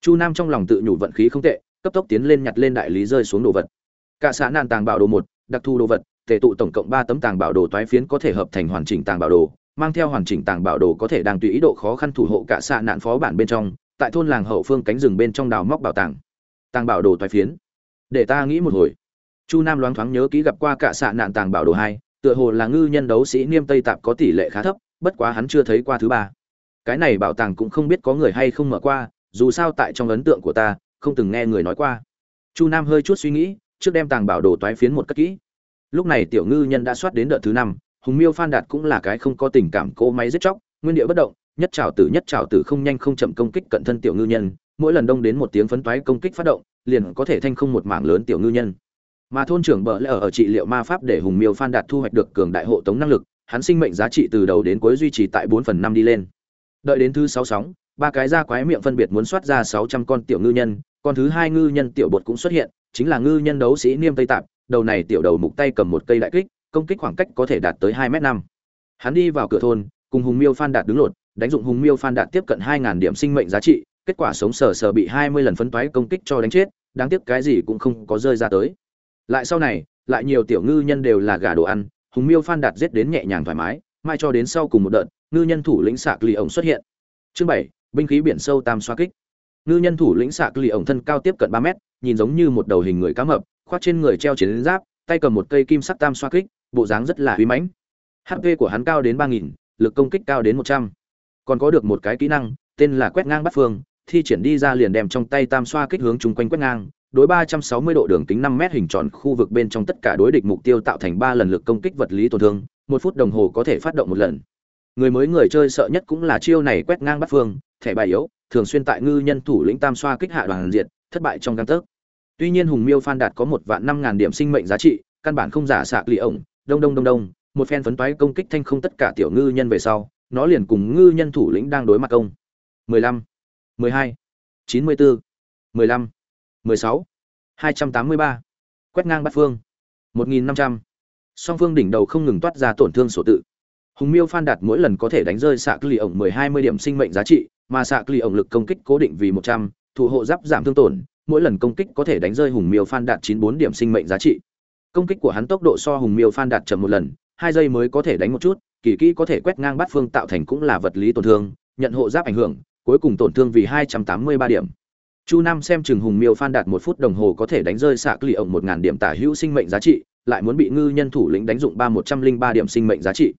Chu nam trong lòng tự nhủ vận khí không tệ cấp tốc tiến lên nhặt lên đại lý rơi xuống đồ vật. Cả xã nạn tàng bảo đồ một, đặc thù đồ vật thể tụ tổng cộng ba tấm tàng bảo đồ toái phiến có thể hợp thành hoàn chỉnh tàng bảo đồ, mang theo hoàn chỉnh tàng bảo đồ có thể đang tùy ý độ khó khăn thủ hộ cả xã nạn phó bản bên trong, tại thôn làng hậu phương cánh rừng bên trong đào móc bảo tàng. Tàng bảo đồ toái phiến. Để ta nghĩ một hồi. Chu nam loáng thoáng nhớ kỹ gặp qua cả xã nạn tàng bảo đồ hai, tựa hồ là ngư nhân đấu sĩ niêm tây tạp có tỷ lệ khá thấp, bất quá hắn chưa thấy qua thứ ba. Cái này bảo tàng cũng không biết có người hay không mở qua, dù sao tại trong ấn tượng của ta không từng nghe người nói qua. Chu nam hơi chút suy nghĩ, trước đem tàng bảo đồ toái phiến một cất kỹ. Lúc này tiểu ngư nhân đã soát đến đợt thứ năm, hùng miêu phan đạt cũng là cái không có tình cảm, cỗ máy giết chóc, nguyên địa bất động, nhất trào tử nhất trào tử không nhanh không chậm công kích cận thân tiểu ngư nhân, mỗi lần đông đến một tiếng phấn toái công kích phát động, liền có thể thanh không một mảng lớn tiểu ngư nhân. Mà thôn trưởng bợ lẽ ở trị liệu ma pháp để hùng miêu phan đạt thu hoạch được cường đại hộ tống năng lực, hắn sinh mệnh giá trị từ đầu đến cuối duy trì tại bốn phần năm đi lên. Đợi đến thứ sáu sóng, ba cái da quái miệng phân biệt muốn soát ra sáu trăm con tiểu ngư nhân con thứ hai ngư nhân tiểu bột cũng xuất hiện, chính là ngư nhân đấu sĩ niêm tây tạp, đầu này tiểu đầu mục tay cầm một cây đại kích, công kích khoảng cách có thể đạt tới hai m năm. Hắn đi vào cửa thôn, cùng hùng miêu phan đạt đứng lột, đánh dụng hùng miêu phan đạt tiếp cận hai ngàn điểm sinh mệnh giá trị, kết quả sống sờ sờ bị hai mươi lần phấn toái công kích cho đánh chết, đáng tiếc cái gì cũng không có rơi ra tới. Lại sau này, lại nhiều tiểu ngư nhân đều là gà đồ ăn, hùng miêu phan đạt giết đến nhẹ nhàng thoải mái, mai cho đến sau cùng một đợt, ngư nhân thủ lĩnh sạc lì ổng xuất hiện. Chương bảy, binh khí biển sâu tam xoa kích ngư nhân thủ lĩnh xạ lì ổng thân cao tiếp cận ba mét nhìn giống như một đầu hình người cá mập khoác trên người treo chiến giáp tay cầm một cây kim sắc tam xoa kích bộ dáng rất là uy mãnh hp của hắn cao đến ba nghìn lực công kích cao đến một trăm còn có được một cái kỹ năng tên là quét ngang bắt phương thi triển đi ra liền đem trong tay tam xoa kích hướng chung quanh quét ngang đối 360 độ đường kính 5 mét hình tròn khu vực bên trong tất cả đối địch mục tiêu tạo thành 3 lần lực công kích vật lý tổn thương, một phút đồng hồ có thể phát động một lần. Người mới người chơi sợ nhất cũng là chiêu này quét ngang bắt phương, thẻ bài yếu, thường xuyên tại ngư nhân thủ lĩnh tam xoa kích hạ đoàn diệt, thất bại trong găng tấc. Tuy nhiên Hùng Miêu Phan đạt có một vạn năm ngàn điểm sinh mệnh giá trị, căn bản không giả sạc lì ổng, đông đông đông đông, một phen phấn toái công kích thanh không tất cả tiểu ngư nhân về sau, nó liền cùng ngư nhân thủ lĩnh đang đối mặt công. 15, 12, 94, 15, 16 283. Quét ngang bắt phương. 1500. Song phương đỉnh đầu không ngừng toát ra tổn thương sổ tự. Hùng Miêu Phan đạt mỗi lần có thể đánh rơi sạc lì ổng 10-20 điểm sinh mệnh giá trị, mà xạ cli ổng lực công kích cố định vì 100, thủ hộ giáp giảm thương tổn, mỗi lần công kích có thể đánh rơi Hùng Miêu Phan đạt 94 điểm sinh mệnh giá trị. Công kích của hắn tốc độ so Hùng Miêu Phan đạt chậm một lần, 2 giây mới có thể đánh một chút, kỳ kỹ có thể quét ngang bát phương tạo thành cũng là vật lý tổn thương, nhận hộ giáp ảnh hưởng, cuối cùng tổn thương vì 283 điểm chu nam xem chừng hùng miêu phan đạt một phút đồng hồ có thể đánh rơi xạ cli ổng một ngàn điểm tả hữu sinh mệnh giá trị lại muốn bị ngư nhân thủ lĩnh đánh dụng ba một trăm linh ba điểm sinh mệnh giá trị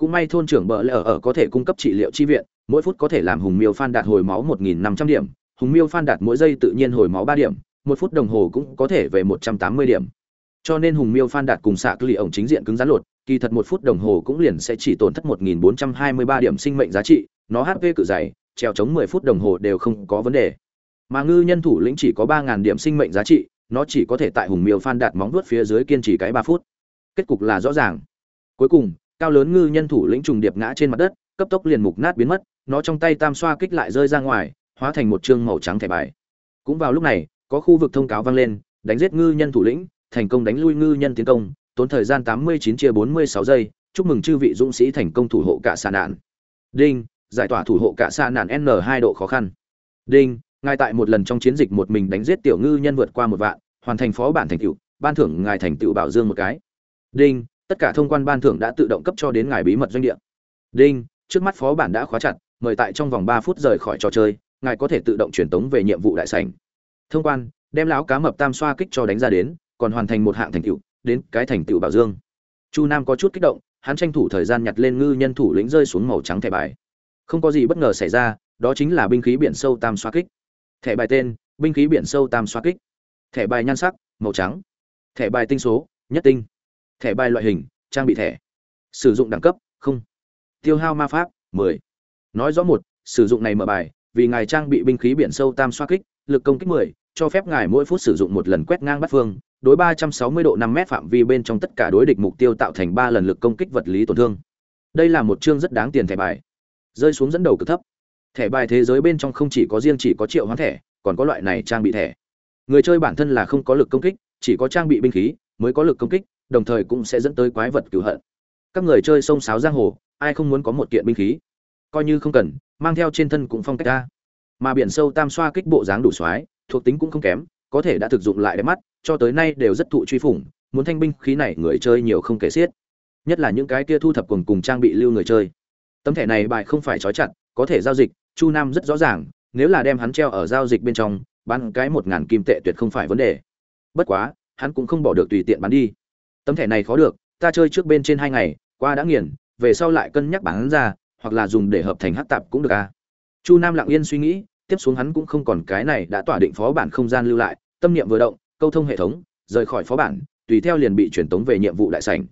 cũng may thôn trưởng bợ lẽ ở, có thể cung cấp trị liệu chi viện mỗi phút có thể làm hùng miêu phan đạt hồi máu một nghìn năm trăm điểm hùng miêu phan đạt mỗi giây tự nhiên hồi máu ba điểm một phút đồng hồ cũng có thể về một trăm tám mươi điểm. Cho nên hùng miêu phan đạt cùng xạ cli ổng chính diện cứng rắn lột kỳ thật một phút đồng hồ cũng liền sẽ chỉ tổn thất một nghìn bốn trăm hai mươi ba điểm sinh mệnh giá trị nó hp cự dày treo chống mười phút đồng hồ đều không có vấn đề. Mà ngư nhân thủ lĩnh chỉ có ba ngàn điểm sinh mệnh giá trị nó chỉ có thể tại hùng miêu phan đạt móng vuốt phía dưới kiên trì cái ba phút. Kết cục là rõ ràng. Cuối cùng cao lớn ngư nhân thủ lĩnh trùng điệp ngã trên mặt đất, cấp tốc liền mục nát biến mất, nó trong tay tam xoa kích lại rơi ra ngoài, hóa thành một chương màu trắng thẻ bài. Cũng vào lúc này, có khu vực thông cáo vang lên, đánh giết ngư nhân thủ lĩnh, thành công đánh lui ngư nhân tiến công, tốn thời gian tám mươi chín chia bốn mươi sáu giây, chúc mừng chư vị dũng sĩ thành công thủ hộ cả xa nạn. Đinh, giải tỏa thủ hộ cả xa nạn n hai độ khó khăn. Đinh, ngài tại một lần trong chiến dịch một mình đánh giết tiểu ngư nhân vượt qua một vạn, hoàn thành phó bản thành tựu, ban thưởng ngài thành tựu bảo dương một cái. Đinh tất cả thông quan ban thưởng đã tự động cấp cho đến ngài bí mật doanh địa. Đinh, trước mắt phó bản đã khóa chặt, mời tại trong vòng ba phút rời khỏi trò chơi, ngài có thể tự động truyền tống về nhiệm vụ đại sảnh. Thông quan, đem lão cá mập tam xoa kích cho đánh ra đến, còn hoàn thành một hạng thành tựu, đến cái thành tựu bảo dương. Chu nam có chút kích động, hắn tranh thủ thời gian nhặt lên ngư nhân thủ lĩnh rơi xuống màu trắng thẻ bài. Không có gì bất ngờ xảy ra, đó chính là binh khí biển sâu tam xoa kích. Thẻ bài tên, binh khí biển sâu tam xoa kích. Thẻ bài nhan sắc, màu trắng. Thẻ bài tinh số, nhất tinh thẻ bài loại hình trang bị thẻ. Sử dụng đẳng cấp không. Tiêu hao ma pháp 10. nói rõ một sử dụng này mở bài vì ngài trang bị binh khí biển sâu tam xoa kích lực công kích 10, cho phép ngài mỗi phút sử dụng một lần quét ngang bắt phương đối 360 độ 5 mét phạm vi bên trong tất cả đối địch mục tiêu tạo thành 3 lần lực công kích vật lý tổn thương. Đây là một chương rất đáng tiền thẻ bài. Rơi xuống dẫn đầu cực thấp. Thẻ bài thế giới bên trong không chỉ có riêng chỉ có triệu hoán thẻ còn có loại này trang bị thẻ. Người chơi bản thân là không có lực công kích chỉ có trang bị binh khí mới có lực công kích đồng thời cũng sẽ dẫn tới quái vật cửu hận. Các người chơi sông sáo giang hồ, ai không muốn có một kiện binh khí? Coi như không cần, mang theo trên thân cũng phong cách ra mà biển sâu tam xoa kích bộ dáng đủ xoái, thuộc tính cũng không kém, có thể đã thực dụng lại đẹp mắt, cho tới nay đều rất thụ truy phủng, muốn thanh binh khí này người chơi nhiều không kể xiết. Nhất là những cái kia thu thập cùng cùng trang bị lưu người chơi. Tấm thẻ này bài không phải trói chặt, có thể giao dịch, chu nam rất rõ ràng, nếu là đem hắn treo ở giao dịch bên trong, bán cái một ngàn kim tệ tuyệt không phải vấn đề. Bất quá, hắn cũng không bỏ được tùy tiện bán đi tấm thẻ này khó được, ta chơi trước bên trên hai ngày, qua đã nghiền, về sau lại cân nhắc bán ra, hoặc là dùng để hợp thành hát tạp cũng được à. Chu nam lặng yên suy nghĩ, tiếp xuống hắn cũng không còn cái này đã tỏa định phó bản không gian lưu lại, tâm niệm vừa động, câu thông hệ thống, rời khỏi phó bản, tùy theo liền bị truyền tống về nhiệm vụ đại sảnh.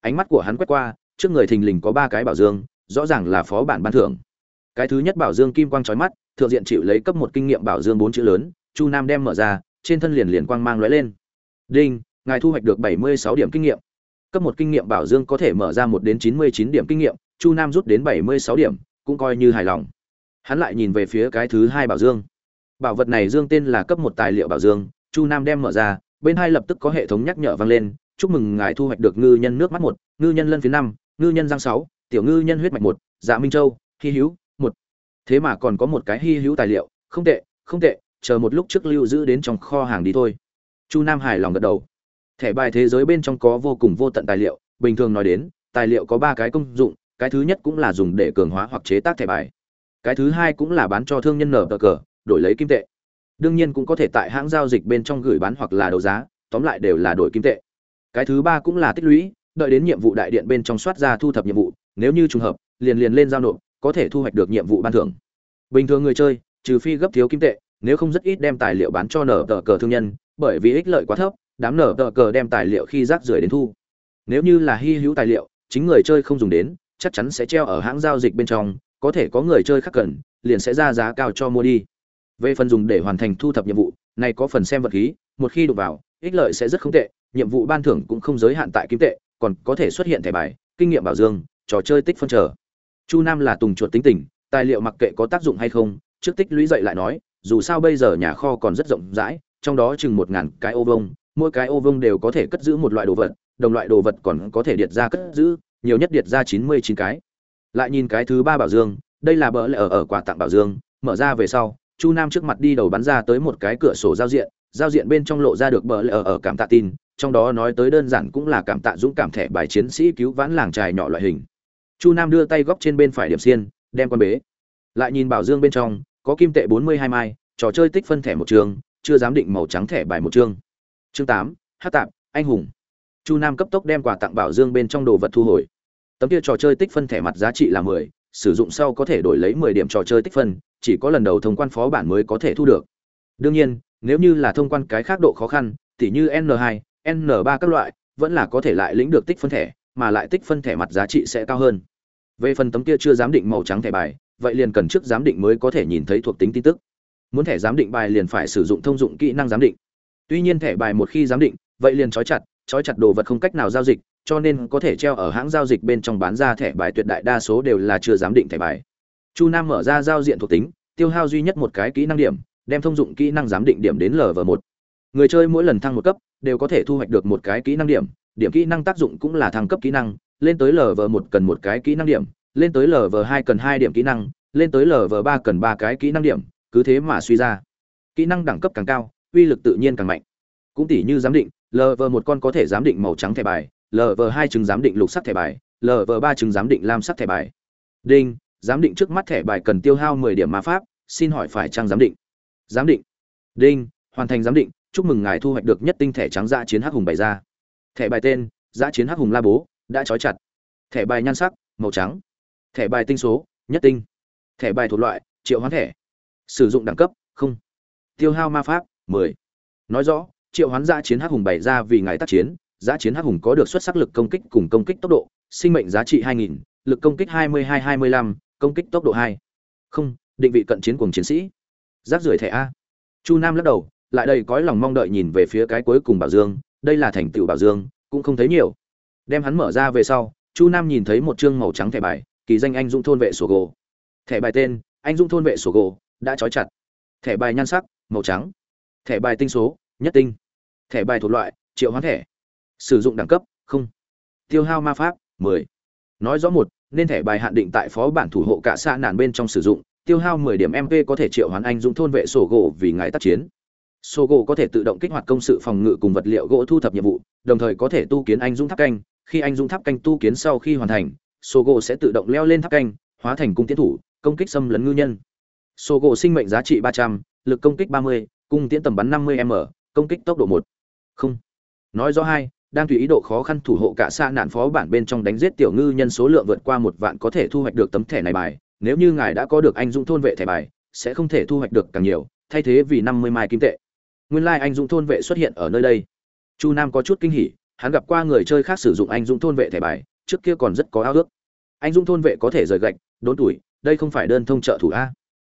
Ánh mắt của hắn quét qua, trước người thình lình có ba cái bảo dương, rõ ràng là phó bản ban thưởng. Cái thứ nhất bảo dương kim quang trói mắt, thượng diện chịu lấy cấp một kinh nghiệm bảo dương bốn chữ lớn, chu nam đem mở ra, trên thân liền liền quang mang lóe lên. Đinh! Ngài thu hoạch được bảy mươi sáu điểm kinh nghiệm. Cấp một kinh nghiệm bảo dương có thể mở ra một đến chín mươi chín điểm kinh nghiệm, chu nam rút đến bảy mươi sáu điểm, cũng coi như hài lòng. Hắn lại nhìn về phía cái thứ hai bảo dương. Bảo vật này dương tên là cấp một tài liệu bảo dương, chu nam đem mở ra, bên hai lập tức có hệ thống nhắc nhở vang lên, chúc mừng ngài thu hoạch được ngư nhân nước mắt một, ngư nhân lân phía năm, ngư nhân giang sáu, tiểu ngư nhân huyết mạch một dạ minh châu hi hữu một. Thế mà còn có một cái hi hữu tài liệu, không tệ không tệ, chờ một lúc trước lưu giữ đến trong kho hàng đi thôi. Chu nam hài lòng gật đầu thẻ bài thế giới bên trong có vô cùng vô tận tài liệu, bình thường nói đến, tài liệu có ba cái công dụng, cái thứ nhất cũng là dùng để cường hóa hoặc chế tác thẻ bài. Cái thứ hai cũng là bán cho thương nhân nở cờ, đổi lấy kim tệ. Đương nhiên cũng có thể tại hãng giao dịch bên trong gửi bán hoặc là đấu giá, tóm lại đều là đổi kim tệ. Cái thứ ba cũng là tích lũy, đợi đến nhiệm vụ đại điện bên trong soát ra thu thập nhiệm vụ, nếu như trùng hợp, liền liền lên giao nộp, có thể thu hoạch được nhiệm vụ ban thưởng. Bình thường người chơi, trừ phi gấp thiếu kim tệ, nếu không rất ít đem tài liệu bán cho nở tờ cờ thương nhân, bởi vì ích lợi quá thấp đám nở tờ cờ đem tài liệu khi rác rưởi đến thu. Nếu như là hy hữu tài liệu, chính người chơi không dùng đến, chắc chắn sẽ treo ở hãng giao dịch bên trong, có thể có người chơi khác cần, liền sẽ ra giá cao cho mua đi. Về phần dùng để hoàn thành thu thập nhiệm vụ, này có phần xem vật khí, một khi đụng vào, ích lợi sẽ rất không tệ, nhiệm vụ ban thưởng cũng không giới hạn tại kim tệ, còn có thể xuất hiện thẻ bài, kinh nghiệm bảo dương, trò chơi tích phân trở chu nam là tùng chuột tính tình, tài liệu mặc kệ có tác dụng hay không, trước tích lũy dậy lại nói, dù sao bây giờ nhà kho còn rất rộng rãi, trong đó chừng một ngàn cái ô vông mỗi cái ô vông đều có thể cất giữ một loại đồ vật, đồng loại đồ vật còn có thể điệt ra cất giữ, nhiều nhất điệt ra chín mươi chín cái. Lại nhìn cái thứ ba bảo dương, đây là bỡ lẽ ở ở quà tặng bảo dương, mở ra về sau, chu nam trước mặt đi đầu bắn ra tới một cái cửa sổ giao diện giao diện bên trong lộ ra được bỡ lẽ ở ở cảm tạ tin, trong đó nói tới đơn giản cũng là cảm tạ dũng cảm thẻ bài chiến sĩ cứu vãn làng trài nhỏ loại hình. Chu nam đưa tay góc trên bên phải điểm xiên, đem con bế. Lại nhìn bảo dương bên trong, có kim tệ bốn mươi hai mai, trò chơi tích phân thẻ một trường, chưa dám định màu trắng thẻ bài một chương chương tám, hát tạp, anh hùng. Chu nam cấp tốc đem quà tặng bảo dương bên trong đồ vật thu hồi. Tấm kia trò chơi tích phân thẻ mặt giá trị là mười, sử dụng sau có thể đổi lấy mười điểm trò chơi tích phân, chỉ có lần đầu thông quan phó bản mới có thể thu được. Đương nhiên, nếu như là thông quan cái khác độ khó khăn, tỉ như n 2 n 3 các loại, vẫn là có thể lại lĩnh được tích phân thẻ, mà lại tích phân thẻ mặt giá trị sẽ cao hơn. Về phần tấm kia chưa giám định màu trắng thẻ bài, vậy liền cần trước giám định mới có thể nhìn thấy thuộc tính tin tức. Muốn thẻ giám định bài liền phải sử dụng thông dụng kỹ năng giám định tuy nhiên thẻ bài một khi giám định, vậy liền trói chặt trói chặt đồ vật không cách nào giao dịch, cho nên có thể treo ở hãng giao dịch bên trong bán ra thẻ bài tuyệt đại đa số đều là chưa giám định thẻ bài. Chu nam mở ra giao diện thuộc tính, tiêu hao duy nhất một cái kỹ năng điểm, đem thông dụng kỹ năng giám định điểm đến lv một. Người chơi mỗi lần thăng một cấp, đều có thể thu hoạch được một cái kỹ năng điểm điểm kỹ năng tác dụng cũng là thăng cấp kỹ năng, lên tới lv một cần một cái kỹ năng điểm, lên tới lv hai cần hai điểm kỹ năng, lên tới lv ba cần ba cái kỹ năng điểm, cứ thế mà suy ra. Kỹ năng đẳng cấp càng cao uy lực tự nhiên càng mạnh. Cũng tỷ như giám định lv một con có thể giám định màu trắng thẻ bài lv hai chứng giám định lục sắc thẻ bài lv ba chứng giám định lam sắc thẻ bài. Đinh, giám định trước mắt thẻ bài cần tiêu hao mười điểm ma pháp, xin hỏi phải trang giám định? Giám định. Đinh, hoàn thành giám định, chúc mừng ngài thu hoạch được nhất tinh thẻ trắng dã chiến hắc hùng bày ra thẻ bài tên dã chiến hắc hùng la bố, đã trói chặt. Thẻ bài nhan sắc, màu trắng. Thẻ bài tinh số, nhất tinh. Thẻ bài thuộc loại, triệu hoán thẻ. Sử dụng đẳng cấp, không. Tiêu hao ma pháp. 10. nói rõ triệu hoán dã chiến hắc hùng bày ra vì ngài tác chiến giá chiến hắc hùng có được xuất sắc lực công kích cùng công kích tốc độ sinh mệnh giá trị 2000, lực công kích 22-25, công kích tốc độ 2. không định vị cận chiến cùng chiến sĩ. Rác rưởi thẻ a. Chu nam lắc đầu lại đây cõi lòng mong đợi nhìn về phía cái cuối cùng bảo dương đây là thành tựu bảo dương cũng không thấy nhiều. Đem hắn mở ra về sau chu nam nhìn thấy một chương màu trắng thẻ bài kỳ danh anh dũng thôn vệ sổ gỗ thẻ bài tên anh dũng thôn vệ sổ gỗ đã trói chặt. Thẻ bài nhan sắc màu trắng thẻ bài tinh số nhất tinh. Thẻ bài thuộc loại triệu hoán thẻ. Sử dụng đẳng cấp không. Tiêu hao ma pháp 10. nói rõ một nên thẻ bài hạn định tại phó bản thủ hộ cả xa nản bên trong sử dụng tiêu hao 10 điểm mp có thể triệu hoán anh dũng thôn vệ sổ gỗ vì ngài tác chiến. Sổ gỗ có thể tự động kích hoạt công sự phòng ngự cùng vật liệu gỗ thu thập nhiệm vụ đồng thời có thể tu kiến anh dũng tháp canh. Khi anh dũng tháp canh tu kiến sau khi hoàn thành sổ gỗ sẽ tự động leo lên tháp canh hóa thành cung tiến thủ công kích xâm lấn ngư nhân. Sổ gỗ sinh mệnh giá trị 300, lực công kích 30, cung tiễn tầm bắn 50 m, công kích tốc độ một. Không. Nói rõ hai, đang tùy ý độ khó khăn thủ hộ cả xa nạn phó bản bên trong đánh giết tiểu ngư nhân số lượng vượt qua một vạn có thể thu hoạch được tấm thẻ này bài. Nếu như ngài đã có được anh dũng thôn vệ thẻ bài, sẽ không thể thu hoạch được càng nhiều, thay thế vì năm mươi mai kim tệ. Nguyên lai anh dũng thôn vệ xuất hiện ở nơi đây. Chu nam có chút kinh hỉ, hắn gặp qua người chơi khác sử dụng anh dũng thôn vệ thẻ bài, trước kia còn rất có ao ước. Anh dũng thôn vệ có thể rời gạch, đốn tuổi, đây không phải đơn thông trợ thủ a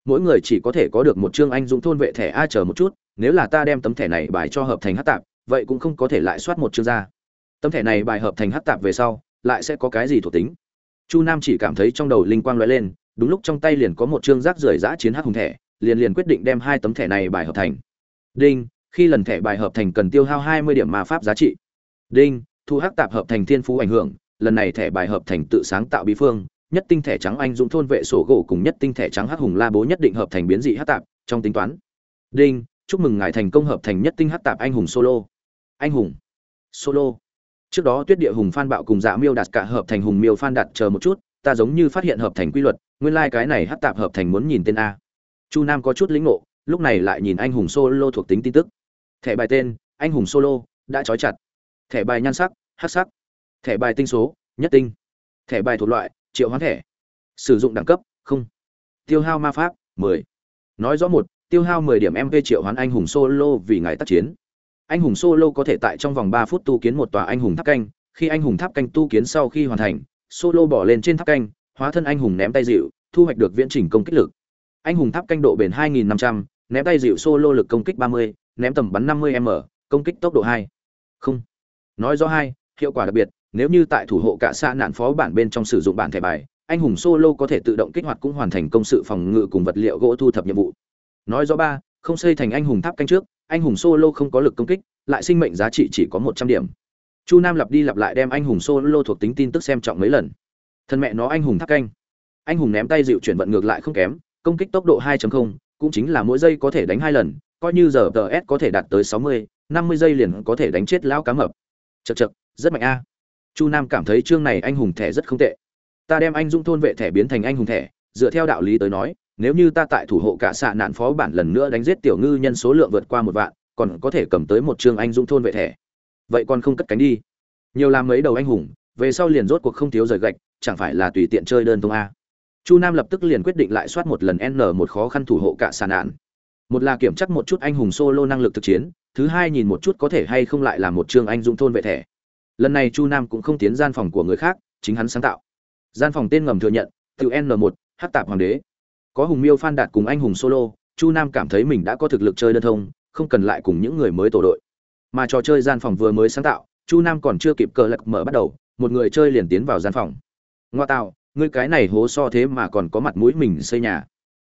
mỗi người chỉ có thể có được một chương anh dũng thôn vệ thẻ a chờ một chút, nếu là ta đem tấm thẻ này bài cho hợp thành hát tạp, vậy cũng không có thể lại soát một chương ra. Tấm thẻ này bài hợp thành hát tạp về sau, lại sẽ có cái gì thuộc tính? Chu nam chỉ cảm thấy trong đầu linh quang loại lên, đúng lúc trong tay liền có một chương rác rưởi giã chiến hát hùng thẻ, liền liền quyết định đem hai tấm thẻ này bài hợp thành. Đinh, khi lần thẻ bài hợp thành cần tiêu hao hai mươi điểm ma pháp giá trị. Đinh, thu hắc tạp hợp thành thiên phú ảnh hưởng, lần này thẻ bài hợp thành tự sáng tạo bí phương nhất tinh thể trắng anh dũng thôn vệ sổ gỗ cùng nhất tinh thể trắng hắc hùng la bố nhất định hợp thành biến dị hắc tạp, trong tính toán. Đinh, chúc mừng ngài thành công hợp thành nhất tinh hắc tạp anh hùng solo. Anh hùng. Solo. Trước đó tuyết địa hùng phan bạo cùng dạ miêu đạt cả hợp thành hùng miêu phan đạt chờ một chút, ta giống như phát hiện hợp thành quy luật, nguyên lai cái này hắc tạp hợp thành muốn nhìn tên a. Chu nam có chút lĩnh ngộ, lúc này lại nhìn anh hùng solo thuộc tính tin tức. Thẻ bài tên, anh hùng solo, đã trói chặt. Thẻ bài nhan sắc, hắc sắc. Thẻ bài tinh số, nhất tinh. Thẻ bài thuộc loại triệu hoán thẻ. Sử dụng đẳng cấp không. Tiêu hao ma pháp 10. nói rõ một tiêu hao 10 điểm mp triệu hoán anh hùng solo vì ngài tác chiến. Anh hùng solo có thể tại trong vòng ba phút tu kiến một tòa anh hùng tháp canh. Khi anh hùng tháp canh tu kiến sau khi hoàn thành solo bỏ lên trên tháp canh hóa thân anh hùng ném tay dịu thu hoạch được viễn trình công kích lực. Anh hùng tháp canh độ bền 2.500, ném tay dịu solo lực công kích 30, ném tầm bắn 50 m công kích tốc độ 2. không. Nói rõ hai hiệu quả đặc biệt nếu như tại thủ hộ cả xa nạn phó bản bên trong sử dụng bản thẻ bài anh hùng solo có thể tự động kích hoạt cũng hoàn thành công sự phòng ngự cùng vật liệu gỗ thu thập nhiệm vụ. Nói rõ ba không xây thành anh hùng tháp canh trước anh hùng solo không có lực công kích lại sinh mệnh giá trị chỉ có một trăm điểm. Chu nam lặp đi lặp lại đem anh hùng solo thuộc tính tin tức xem trọng mấy lần. Thân mẹ nó anh hùng tháp canh. Anh hùng ném tay dịu chuyển vận ngược lại không kém công kích tốc độ 2.0, cũng chính là mỗi giây có thể đánh hai lần coi như giờ ts có thể đạt tới 60, 50 giây liền có thể đánh chết lão cá mập. Chật chật rất mạnh a chu nam cảm thấy chương này anh hùng thẻ rất không tệ. Ta đem anh dung thôn vệ thẻ biến thành anh hùng thẻ, dựa theo đạo lý tới nói, nếu như ta tại thủ hộ cả xạ nạn phó bản lần nữa đánh giết tiểu ngư nhân số lượng vượt qua một vạn, còn có thể cầm tới một chương anh dung thôn vệ thẻ. Vậy còn không cất cánh đi. Nhiều làm mấy đầu anh hùng, về sau liền rốt cuộc không thiếu rời gạch, chẳng phải là tùy tiện chơi đơn thông a. Chu nam lập tức liền quyết định lại soát một lần n, một khó khăn thủ hộ cả xà nạn. Một là kiểm chắc một chút anh hùng solo năng lực thực chiến, thứ hai nhìn một chút có thể hay không lại là một chương anh dung thôn vệ thẻ lần này chu nam cũng không tiến gian phòng của người khác, chính hắn sáng tạo. Gian phòng tên ngầm thừa nhận từ n một h tạp hoàng đế. Có hùng miêu phan đạt cùng anh hùng solo, chu nam cảm thấy mình đã có thực lực chơi đơn thông, không cần lại cùng những người mới tổ đội. Mà trò chơi gian phòng vừa mới sáng tạo, chu nam còn chưa kịp cờ lật mở bắt đầu, một người chơi liền tiến vào gian phòng. Ngoa tạo, ngươi cái này hố so thế mà còn có mặt mũi mình xây nhà.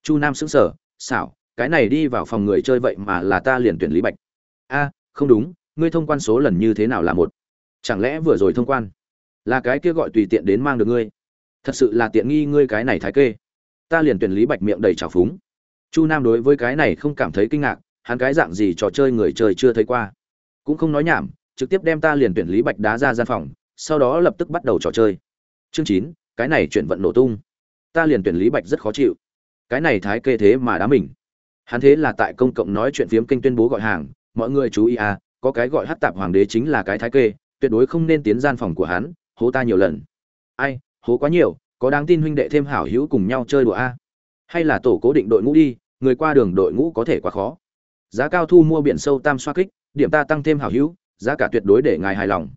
Chu nam sững sờ, xảo, cái này đi vào phòng người chơi vậy mà là ta liền tuyển lý bạch. A, không đúng, ngươi thông quan số lần như thế nào là một? Chẳng lẽ vừa rồi thông quan là cái kia gọi tùy tiện đến mang được ngươi? Thật sự là tiện nghi ngươi cái này thái kê. Ta liền tuyển lý bạch miệng đầy trào phúng. Chu nam đối với cái này không cảm thấy kinh ngạc, hắn cái dạng gì trò chơi người chơi chưa thấy qua. Cũng không nói nhảm, trực tiếp đem ta liền tuyển lý bạch đá ra gian phòng, sau đó lập tức bắt đầu trò chơi. Chương chín, cái này chuyển vận nổ tung. Ta liền tuyển lý bạch rất khó chịu. Cái này thái kê thế mà đá mình. Hắn thế là tại công cộng nói chuyện phiếm kênh tuyên bố gọi hàng, mọi người chú ý à có cái gọi hát tạp hoàng đế chính là cái thái kê tuyệt đối không nên tiến gian phòng của hắn, hố ta nhiều lần. Ai, hố quá nhiều, có đáng tin huynh đệ thêm hảo hữu cùng nhau chơi đùa a? Hay là tổ cố định đội ngũ đi, người qua đường đội ngũ có thể quá khó. Giá cao thu mua biển sâu tam xoa kích, điểm ta tăng thêm hảo hữu, giá cả tuyệt đối để ngài hài lòng.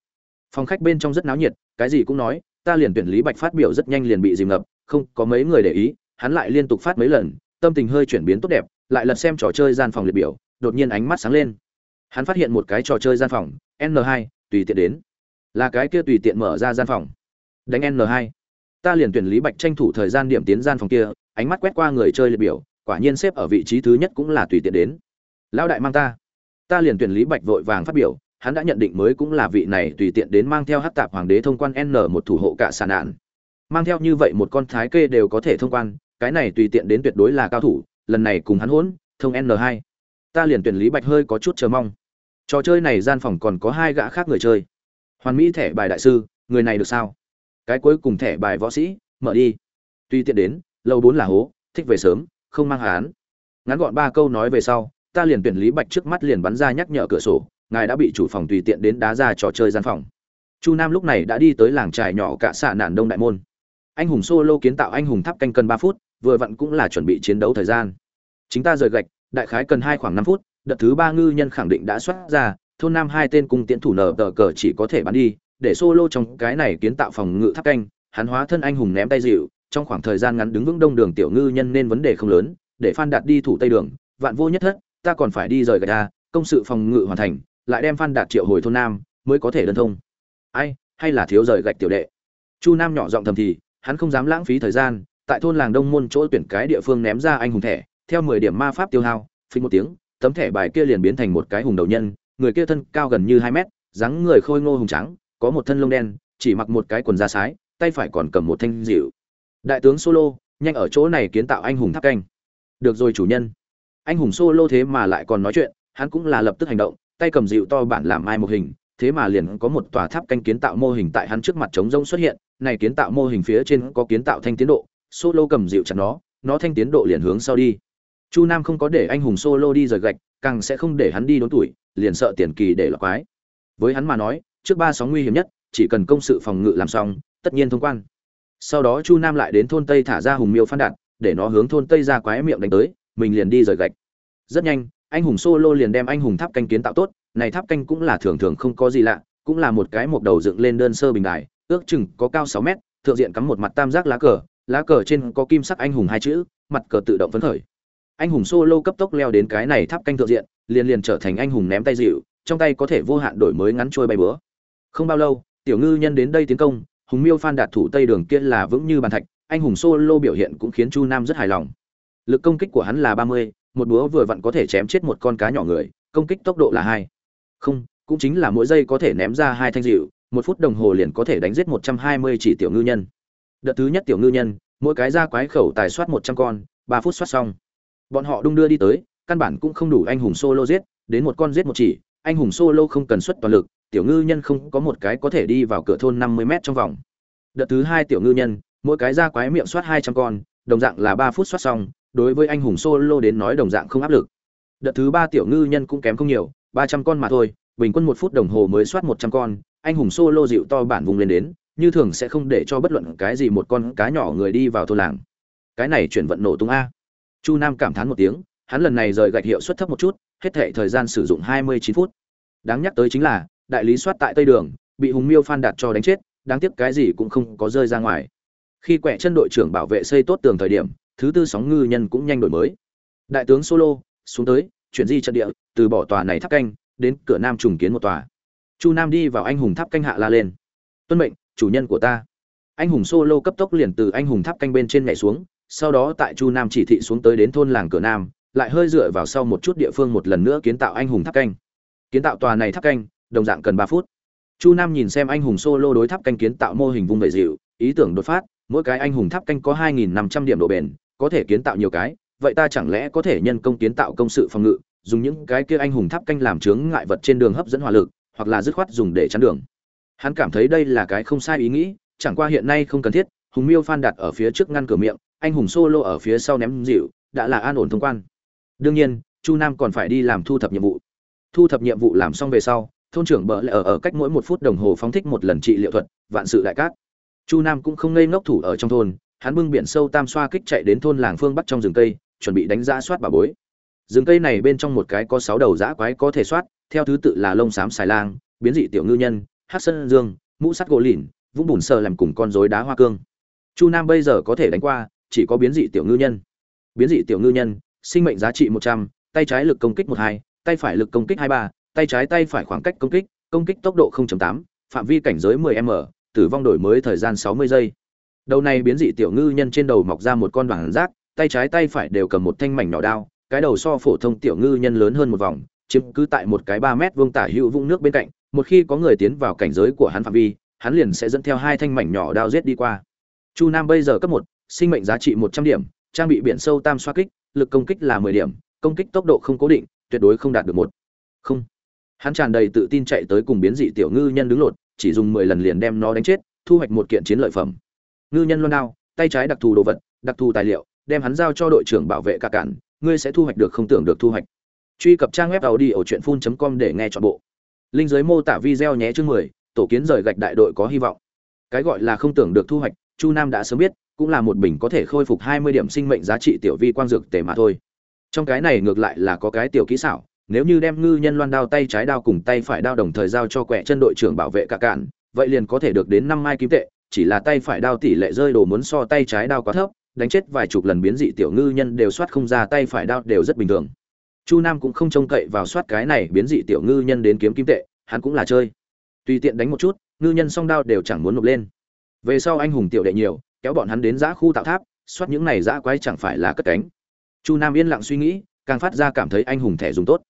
Phòng khách bên trong rất náo nhiệt, cái gì cũng nói, ta liền tuyển lý bạch phát biểu rất nhanh liền bị dìm ngập, không có mấy người để ý, hắn lại liên tục phát mấy lần, tâm tình hơi chuyển biến tốt đẹp, lại lật xem trò chơi gian phòng liệt biểu, đột nhiên ánh mắt sáng lên. Hắn phát hiện một cái trò chơi gian phòng, n 2 tùy tiện đến. Là cái kia tùy tiện mở ra gian phòng. Đánh n 2 ta liền tuyển lý bạch tranh thủ thời gian điểm tiến gian phòng kia, ánh mắt quét qua người chơi liệt biểu, quả nhiên xếp ở vị trí thứ nhất cũng là tùy tiện đến. Lão đại mang ta. Ta liền tuyển lý bạch vội vàng phát biểu, hắn đã nhận định mới cũng là vị này tùy tiện đến mang theo hát tạp hoàng đế thông quan n một thủ hộ cả sàn nạn. Mang theo như vậy một con thái kê đều có thể thông quan, cái này tùy tiện đến tuyệt đối là cao thủ, lần này cùng hắn hỗn, thông n 2 ta liền tuyển lý bạch hơi có chút chờ mong trò chơi này gian phòng còn có hai gã khác người chơi. Hoàn mỹ thẻ bài đại sư, người này được sao? Cái cuối cùng thẻ bài võ sĩ, mở đi. Tuy tiện đến lâu bốn là hố, thích về sớm, không mang hán. Ngắn gọn ba câu nói về sau, ta liền tuyển lý bạch trước mắt liền bắn ra nhắc nhở cửa sổ, ngài đã bị chủ phòng tùy tiện đến đá ra trò chơi gian phòng. Chu nam lúc này đã đi tới làng trài nhỏ cả xạ nạn đông đại môn. Anh hùng solo kiến tạo anh hùng tháp canh cần ba phút, vừa vặn cũng là chuẩn bị chiến đấu thời gian. Chính ta rời gạch, đại khái cần hai khoảng năm phút đợt thứ ba ngư nhân khẳng định đã xuất ra, thôn nam hai tên cung tiễn thủ nở tờ cờ chỉ có thể bắn đi, để solo trong cái này kiến tạo phòng ngự tháp canh, hắn hóa thân anh hùng ném tay dịu, trong khoảng thời gian ngắn đứng vững đông đường tiểu ngư nhân nên vấn đề không lớn, để phan đạt đi thủ tây đường, vạn vô nhất thất, ta còn phải đi rời gạch ra, công sự phòng ngự hoàn thành, lại đem phan đạt triệu hồi thôn nam, mới có thể đơn thông. Ai, hay là thiếu rời gạch tiểu đệ? Chu nam nhỏ giọng thầm thì, hắn không dám lãng phí thời gian, tại thôn làng đông môn chỗ tuyển cái địa phương ném ra anh hùng thẻ, theo mười điểm ma pháp tiêu hao, phí một tiếng tấm thẻ bài kia liền biến thành một cái hùng đầu nhân, người kia thân cao gần như hai mét, dáng người khôi ngô hùng trắng, có một thân lông đen, chỉ mặc một cái quần da sái, tay phải còn cầm một thanh dịu đại tướng solo nhanh ở chỗ này kiến tạo anh hùng tháp canh. Được rồi chủ nhân. Anh hùng solo thế mà lại còn nói chuyện, hắn cũng là lập tức hành động, tay cầm dịu to bản làm ai một hình, thế mà liền có một tòa tháp canh kiến tạo mô hình tại hắn trước mặt trống rông xuất hiện, này kiến tạo mô hình phía trên có kiến tạo thanh tiến độ solo cầm dịu chặt nó nó thanh tiến độ liền hướng sau đi chu nam không có để anh hùng solo đi rời gạch, càng sẽ không để hắn đi đốn tuổi, liền sợ tiền kỳ để lọc quái. Với hắn mà nói, trước ba sóng nguy hiểm nhất, chỉ cần công sự phòng ngự làm xong, tất nhiên thông quan. Sau đó chu nam lại đến thôn tây thả ra hùng miêu phan đạt để nó hướng thôn tây ra quái miệng đánh tới, mình liền đi rời gạch. Rất nhanh, anh hùng solo liền đem anh hùng tháp canh kiến tạo tốt, này tháp canh cũng là thường thường không có gì lạ, cũng là một cái mộc đầu dựng lên đơn sơ bình đài, ước chừng có cao sáu mét, thượng diện cắm một mặt tam giác lá cờ lá cờ trên có kim sắc anh hùng hai chữ, mặt cờ tự động phấn khởi anh hùng solo cấp tốc leo đến cái này tháp canh thượng diện, liền liền trở thành anh hùng ném tay dịu, trong tay có thể vô hạn đổi mới ngắn trôi bay bữa. Không bao lâu, tiểu ngư nhân đến đây tiến công, hùng miêu phan đạt thủ tây đường kia là vững như bàn thạch, anh hùng solo biểu hiện cũng khiến chu nam rất hài lòng. Lực công kích của hắn là ba mươi, một búa vừa vặn có thể chém chết một con cá nhỏ người, công kích tốc độ là hai. Không, cũng chính là mỗi giây có thể ném ra hai thanh dịu, một phút đồng hồ liền có thể đánh giết một trăm hai mươi chỉ tiểu ngư nhân. Đợt thứ nhất tiểu ngư nhân, mỗi cái ra quái khẩu tài soát một trăm con, ba phút soát xong bọn họ đung đưa đi tới, căn bản cũng không đủ anh hùng solo giết, đến một con giết một chỉ, anh hùng solo không cần xuất toàn lực, tiểu ngư nhân không có một cái có thể đi vào cửa thôn năm mươi m trong vòng. Đợt thứ hai tiểu ngư nhân, mỗi cái ra quái miệng soát hai trăm con, đồng dạng là ba phút soát xong, đối với anh hùng solo đến nói đồng dạng không áp lực. Đợt thứ ba tiểu ngư nhân cũng kém không nhiều, ba trăm con mà thôi, bình quân một phút đồng hồ mới soát một trăm con, anh hùng solo dịu to bản vùng lên đến, như thường sẽ không để cho bất luận cái gì một con cá nhỏ người đi vào thôn làng. Cái này chuyển vận nổ tung a chu nam cảm thán một tiếng, hắn lần này rời gạch hiệu suất thấp một chút, hết thể thời gian sử dụng hai mươi chín phút. Đáng nhắc tới chính là, đại lý soát tại tây đường, bị hùng miêu phan đạt cho đánh chết, đáng tiếc cái gì cũng không có rơi ra ngoài. Khi quẹ chân đội trưởng bảo vệ xây tốt tường thời điểm, thứ tư sóng ngư nhân cũng nhanh đổi mới. Đại tướng solo, xuống tới, chuyển di trận địa, từ bỏ tòa này tháp canh, đến cửa nam trùng kiến một tòa. Chu nam đi vào anh hùng tháp canh hạ la lên. Tuân mệnh, chủ nhân của ta. Anh hùng solo cấp tốc liền từ anh hùng tháp canh bên trên nhảy xuống sau đó tại chu nam chỉ thị xuống tới đến thôn làng cửa nam, lại hơi dựa vào sau một chút địa phương một lần nữa kiến tạo anh hùng tháp canh. Kiến tạo tòa này tháp canh, đồng dạng cần ba phút. Chu nam nhìn xem anh hùng solo đối tháp canh kiến tạo mô hình vung vẩy dịu, ý tưởng đột phát, mỗi cái anh hùng tháp canh có hai nghìn năm trăm điểm độ bền, có thể kiến tạo nhiều cái, vậy ta chẳng lẽ có thể nhân công kiến tạo công sự phòng ngự, dùng những cái kia anh hùng tháp canh làm chướng ngại vật trên đường hấp dẫn hỏa lực, hoặc là dứt khoát dùng để chắn đường. Hắn cảm thấy đây là cái không sai ý nghĩ, chẳng qua hiện nay không cần thiết, hùng miêu phan đặt ở phía trước ngăn cửa miệng anh hùng solo ở phía sau ném dịu, đã là an ổn thông quan. Đương nhiên, chu nam còn phải đi làm thu thập nhiệm vụ. Thu thập nhiệm vụ làm xong về sau, thôn trưởng bợ lại ở ở cách mỗi một phút đồng hồ phóng thích một lần trị liệu thuật, vạn sự đại cát. Chu nam cũng không ngây ngốc thủ ở trong thôn, hắn bưng biển sâu tam xoa kích chạy đến thôn làng phương bắc trong rừng cây, chuẩn bị đánh giá soát bà bối. Rừng cây này bên trong một cái có sáu đầu dã quái có thể soát, theo thứ tự là lông xám xài lang, biến dị tiểu ngư nhân, hát sơn dương, mũ sắt gỗ lìn, vũng bùn sờ làm cùng con rối đá hoa cương. Chu nam bây giờ có thể đánh qua chỉ có biến dị tiểu ngư nhân. Biến dị tiểu ngư nhân sinh mệnh giá trị một trăm tay trái lực công kích một hai tay phải lực công kích hai ba tay trái tay phải khoảng cách công kích công kích tốc độ 0.8, phạm vi cảnh giới 10 m tử vong đổi mới thời gian 60 giây. Đầu này biến dị tiểu ngư nhân trên đầu mọc ra một con vàng rác tay trái tay phải đều cầm một thanh mảnh nhỏ đao cái đầu so phổ thông tiểu ngư nhân lớn hơn một vòng chiếm cứ tại một cái ba mét vuông tả hữu vũng nước bên cạnh một khi có người tiến vào cảnh giới của hắn phạm vi hắn liền sẽ dẫn theo hai thanh mảnh nhỏ đao giết đi qua. Chu nam bây giờ cấp một sinh mệnh giá trị một trăm điểm, trang bị biển sâu tam xoa kích, lực công kích là mười điểm, công kích tốc độ không cố định, tuyệt đối không đạt được một. Không. Hắn tràn đầy tự tin chạy tới cùng biến dị tiểu ngư nhân đứng lột, chỉ dùng mười lần liền đem nó đánh chết, thu hoạch một kiện chiến lợi phẩm. Ngư nhân loan đao, tay trái đặc thù đồ vật, đặc thù tài liệu, đem hắn giao cho đội trưởng bảo vệ cả cản, ngươi sẽ thu hoạch được không tưởng được thu hoạch. Truy cập trang web audiochuyenphun.com để nghe trọn bộ. Linh giới mô tả video nhé chương mười, tổ kiến rời gạch đại đội có hy vọng. Cái gọi là không tưởng được thu hoạch, chu nam đã sớm biết cũng là một bình có thể khôi phục hai mươi điểm sinh mệnh giá trị tiểu vi quang dược tề mà thôi. Trong cái này ngược lại là có cái tiểu kỹ xảo, nếu như đem ngư nhân loan đao tay trái đao cùng tay phải đao đồng thời giao cho quẻ chân đội trưởng bảo vệ cả cạn, vậy liền có thể được đến năm mai kim tệ, chỉ là tay phải đao tỷ lệ rơi đồ muốn so tay trái đao quá thấp, đánh chết vài chục lần biến dị tiểu ngư nhân đều soát không ra tay phải đao đều rất bình thường. Chu nam cũng không trông cậy vào soát cái này biến dị tiểu ngư nhân đến kiếm kim tệ, hắn cũng là chơi. Tùy tiện đánh một chút, ngư nhân song đao đều chẳng muốn nộp lên. Về sau anh hùng tiểu đệ nhiều kéo bọn hắn đến giã khu tạo tháp soát những này giã quái chẳng phải là cất cánh. Chu nam yên lặng suy nghĩ, càng phát ra cảm thấy anh hùng thẻ dùng tốt.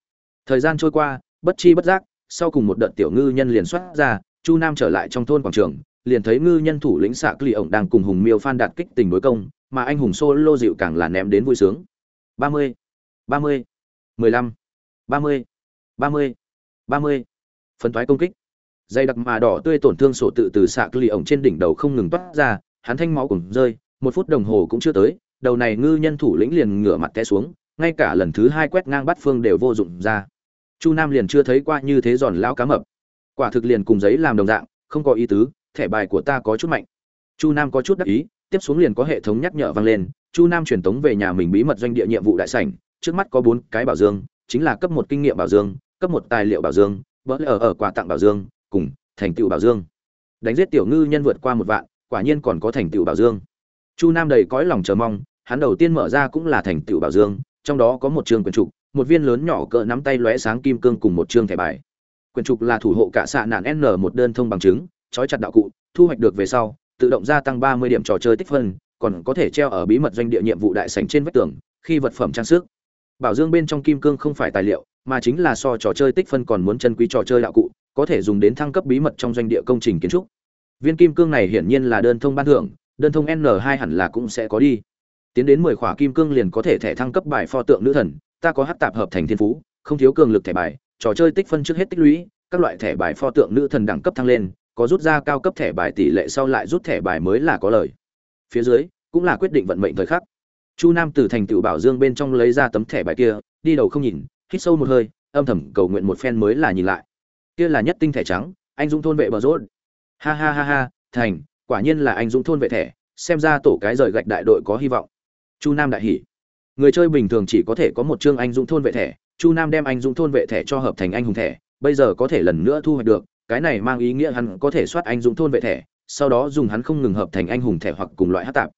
Thời gian trôi qua, bất chi bất giác, sau cùng một đợt tiểu ngư nhân liền soát ra, chu nam trở lại trong thôn quảng trường, liền thấy ngư nhân thủ lĩnh xạ cli ổng đang cùng hùng miêu phan đạt kích tình đối công, mà anh hùng solo dịu càng là ném đến vui sướng. Ba mươi ba mươi, mười lăm, ba mươi ba mươi ba mươi. Phân thoái công kích. Dây đặc mà đỏ tươi tổn thương sổ tự từ xạ cli ổng trên đỉnh đầu không ngừng toát ra hắn thanh máu cùng rơi, một phút đồng hồ cũng chưa tới, đầu này ngư nhân thủ lĩnh liền ngửa mặt té xuống, ngay cả lần thứ hai quét ngang bắt phương đều vô dụng ra. Chu nam liền chưa thấy qua như thế giòn lão cá mập. Quả thực liền cùng giấy làm đồng dạng, không có ý tứ, thẻ bài của ta có chút mạnh. Chu nam có chút đắc ý, tiếp xuống liền có hệ thống nhắc nhở vang lên, chu nam truyền tống về nhà mình bí mật doanh địa nhiệm vụ đại sảnh, trước mắt có bốn cái bảo dương, chính là cấp một kinh nghiệm bảo dương, cấp một tài liệu bảo dương, bỡ ở ở quà tặng bảo dương, cùng thành tựu bảo dương. Đánh giết tiểu ngư nhân vượt qua một vạn quả nhiên còn có thành tựu bảo dương. Chu nam đầy cõi lòng chờ mong, hắn đầu tiên mở ra cũng là thành tựu bảo dương, trong đó có một trường quyển trục, một viên lớn nhỏ cỡ nắm tay lóe sáng kim cương cùng một chương thẻ bài. Quyển trục là thủ hộ cả xạ nạn n một đơn thông bằng chứng, trói chặt đạo cụ, thu hoạch được về sau, tự động gia tăng ba mươi điểm trò chơi tích phân, còn có thể treo ở bí mật doanh địa nhiệm vụ đại sảnh trên vách tường, khi vật phẩm trang sức. Bảo dương bên trong kim cương không phải tài liệu, mà chính là so trò chơi tích phân còn muốn chân quý trò chơi đạo cụ, có thể dùng đến thăng cấp bí mật trong doanh địa công trình kiến trúc viên kim cương này hiển nhiên là đơn thông ban thưởng, đơn thông n 2 hẳn là cũng sẽ có đi. Tiến đến mười khỏa kim cương liền có thể thẻ thăng cấp bài pho tượng nữ thần, ta có hát tạp hợp thành thiên phú, không thiếu cường lực thẻ bài, trò chơi tích phân trước hết tích lũy, các loại thẻ bài pho tượng nữ thần đẳng cấp thăng lên, có rút ra cao cấp thẻ bài tỷ lệ sau lại rút thẻ bài mới là có lời. Phía dưới, cũng là quyết định vận mệnh thời khắc. Chu nam từ thành tựu bảo dương bên trong lấy ra tấm thẻ bài kia, đi đầu không nhìn, hít sâu một hơi, âm thầm cầu nguyện một phen mới là nhìn lại. Kia là nhất tinh thẻ trắng, anh dũng thôn vệ bờ rốt ha ha ha ha, thành, quả nhiên là anh dũng thôn vệ thẻ, xem ra tổ cái rời gạch đại đội có hy vọng. Chu nam đại hỉ. Người chơi bình thường chỉ có thể có một chương anh dũng thôn vệ thẻ, chu nam đem anh dũng thôn vệ thẻ cho hợp thành anh hùng thẻ, bây giờ có thể lần nữa thu hoạch được, cái này mang ý nghĩa hắn có thể soát anh dũng thôn vệ thẻ, sau đó dùng hắn không ngừng hợp thành anh hùng thẻ hoặc cùng loại hát tạp.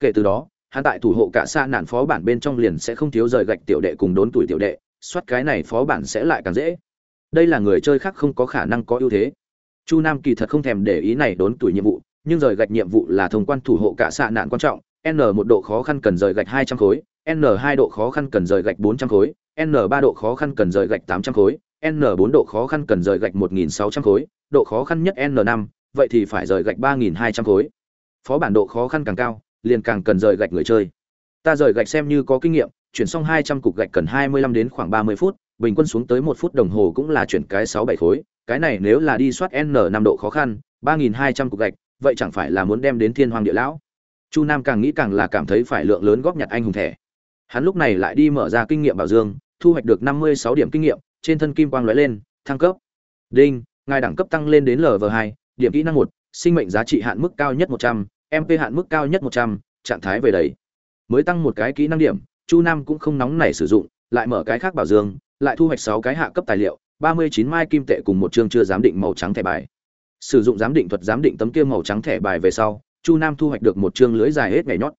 Kể từ đó, hắn tại thủ hộ cả xa nạn phó bản bên trong liền sẽ không thiếu rời gạch tiểu đệ cùng đốn tuổi tiểu đệ, soát cái này phó bản sẽ lại càng dễ. Đây là người chơi khác không có khả năng có ưu thế chu nam kỳ thật không thèm để ý này đốn tuổi nhiệm vụ, nhưng rời gạch nhiệm vụ là thông quan thủ hộ cả xạ nạn quan trọng, n một độ khó khăn cần rời gạch hai trăm khối, n hai độ khó khăn cần rời gạch bốn trăm khối, n ba độ khó khăn cần rời gạch tám trăm khối, n bốn độ khó khăn cần rời gạch một nghìn sáu trăm khối, độ khó khăn nhất n năm, vậy thì phải rời gạch ba nghìn hai trăm khối. Phó bản độ khó khăn càng cao, liền càng cần rời gạch người chơi. Ta rời gạch xem như có kinh nghiệm, chuyển xong hai trăm cục gạch cần hai mươi lăm đến khoảng ba mươi phút, bình quân xuống tới một phút đồng hồ cũng là chuyển cái sáu bảy khối cái này nếu là đi soát n năm độ khó khăn, ba nghìn hai trăm cục gạch, vậy chẳng phải là muốn đem đến thiên hoàng địa lão? Chu nam càng nghĩ càng là cảm thấy phải lượng lớn góp nhặt anh hùng thẻ. Hắn lúc này lại đi mở ra kinh nghiệm bảo dương, thu hoạch được năm mươi sáu điểm kinh nghiệm, trên thân kim quang lóe lên, thăng cấp. Đinh, ngài đẳng cấp tăng lên đến lv hai, điểm kỹ năng một, sinh mệnh giá trị hạn mức cao nhất một trăm mp hạn mức cao nhất một trăm, trạng thái về đấy mới tăng một cái kỹ năng điểm, chu nam cũng không nóng nảy sử dụng, lại mở cái khác bảo dương, lại thu hoạch sáu cái hạ cấp tài liệu ba mươi chín mai kim tệ cùng một chương chưa giám định màu trắng thẻ bài. Sử dụng giám định thuật giám định tấm kia màu trắng thẻ bài về sau, chu nam thu hoạch được một chương lưới dài hết ngày nhót.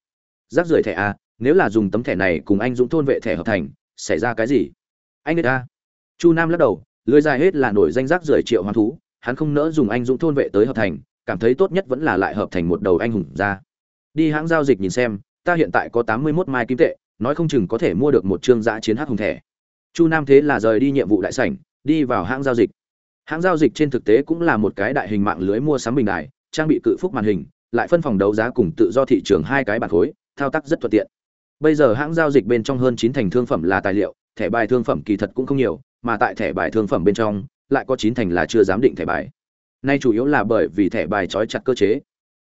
Rác rưởi thẻ a, nếu là dùng tấm thẻ này cùng anh dũng thôn vệ thẻ hợp thành, xảy ra cái gì? Anh ấy a. Chu nam lắc đầu, lưới dài hết là nổi danh rác rưởi triệu hoán thú, hắn không nỡ dùng anh dũng thôn vệ tới hợp thành, cảm thấy tốt nhất vẫn là lại hợp thành một đầu anh hùng ra. Đi hãng giao dịch nhìn xem, ta hiện tại có tám mươi 81 mai kim tệ, nói không chừng có thể mua được một chương giã chiến hắc hùng thẻ. Chu nam thế là rời đi nhiệm vụ đại sảnh đi vào hãng giao dịch. Hãng giao dịch trên thực tế cũng là một cái đại hình mạng lưới mua sắm bình đài, trang bị cự phúc màn hình, lại phân phòng đấu giá cùng tự do thị trường hai cái bản khối, thao tác rất thuận tiện. Bây giờ hãng giao dịch bên trong hơn chín thành thương phẩm là tài liệu, thẻ bài thương phẩm kỳ thật cũng không nhiều, mà tại thẻ bài thương phẩm bên trong, lại có chín thành là chưa giám định thẻ bài. Nay chủ yếu là bởi vì thẻ bài trói chặt cơ chế.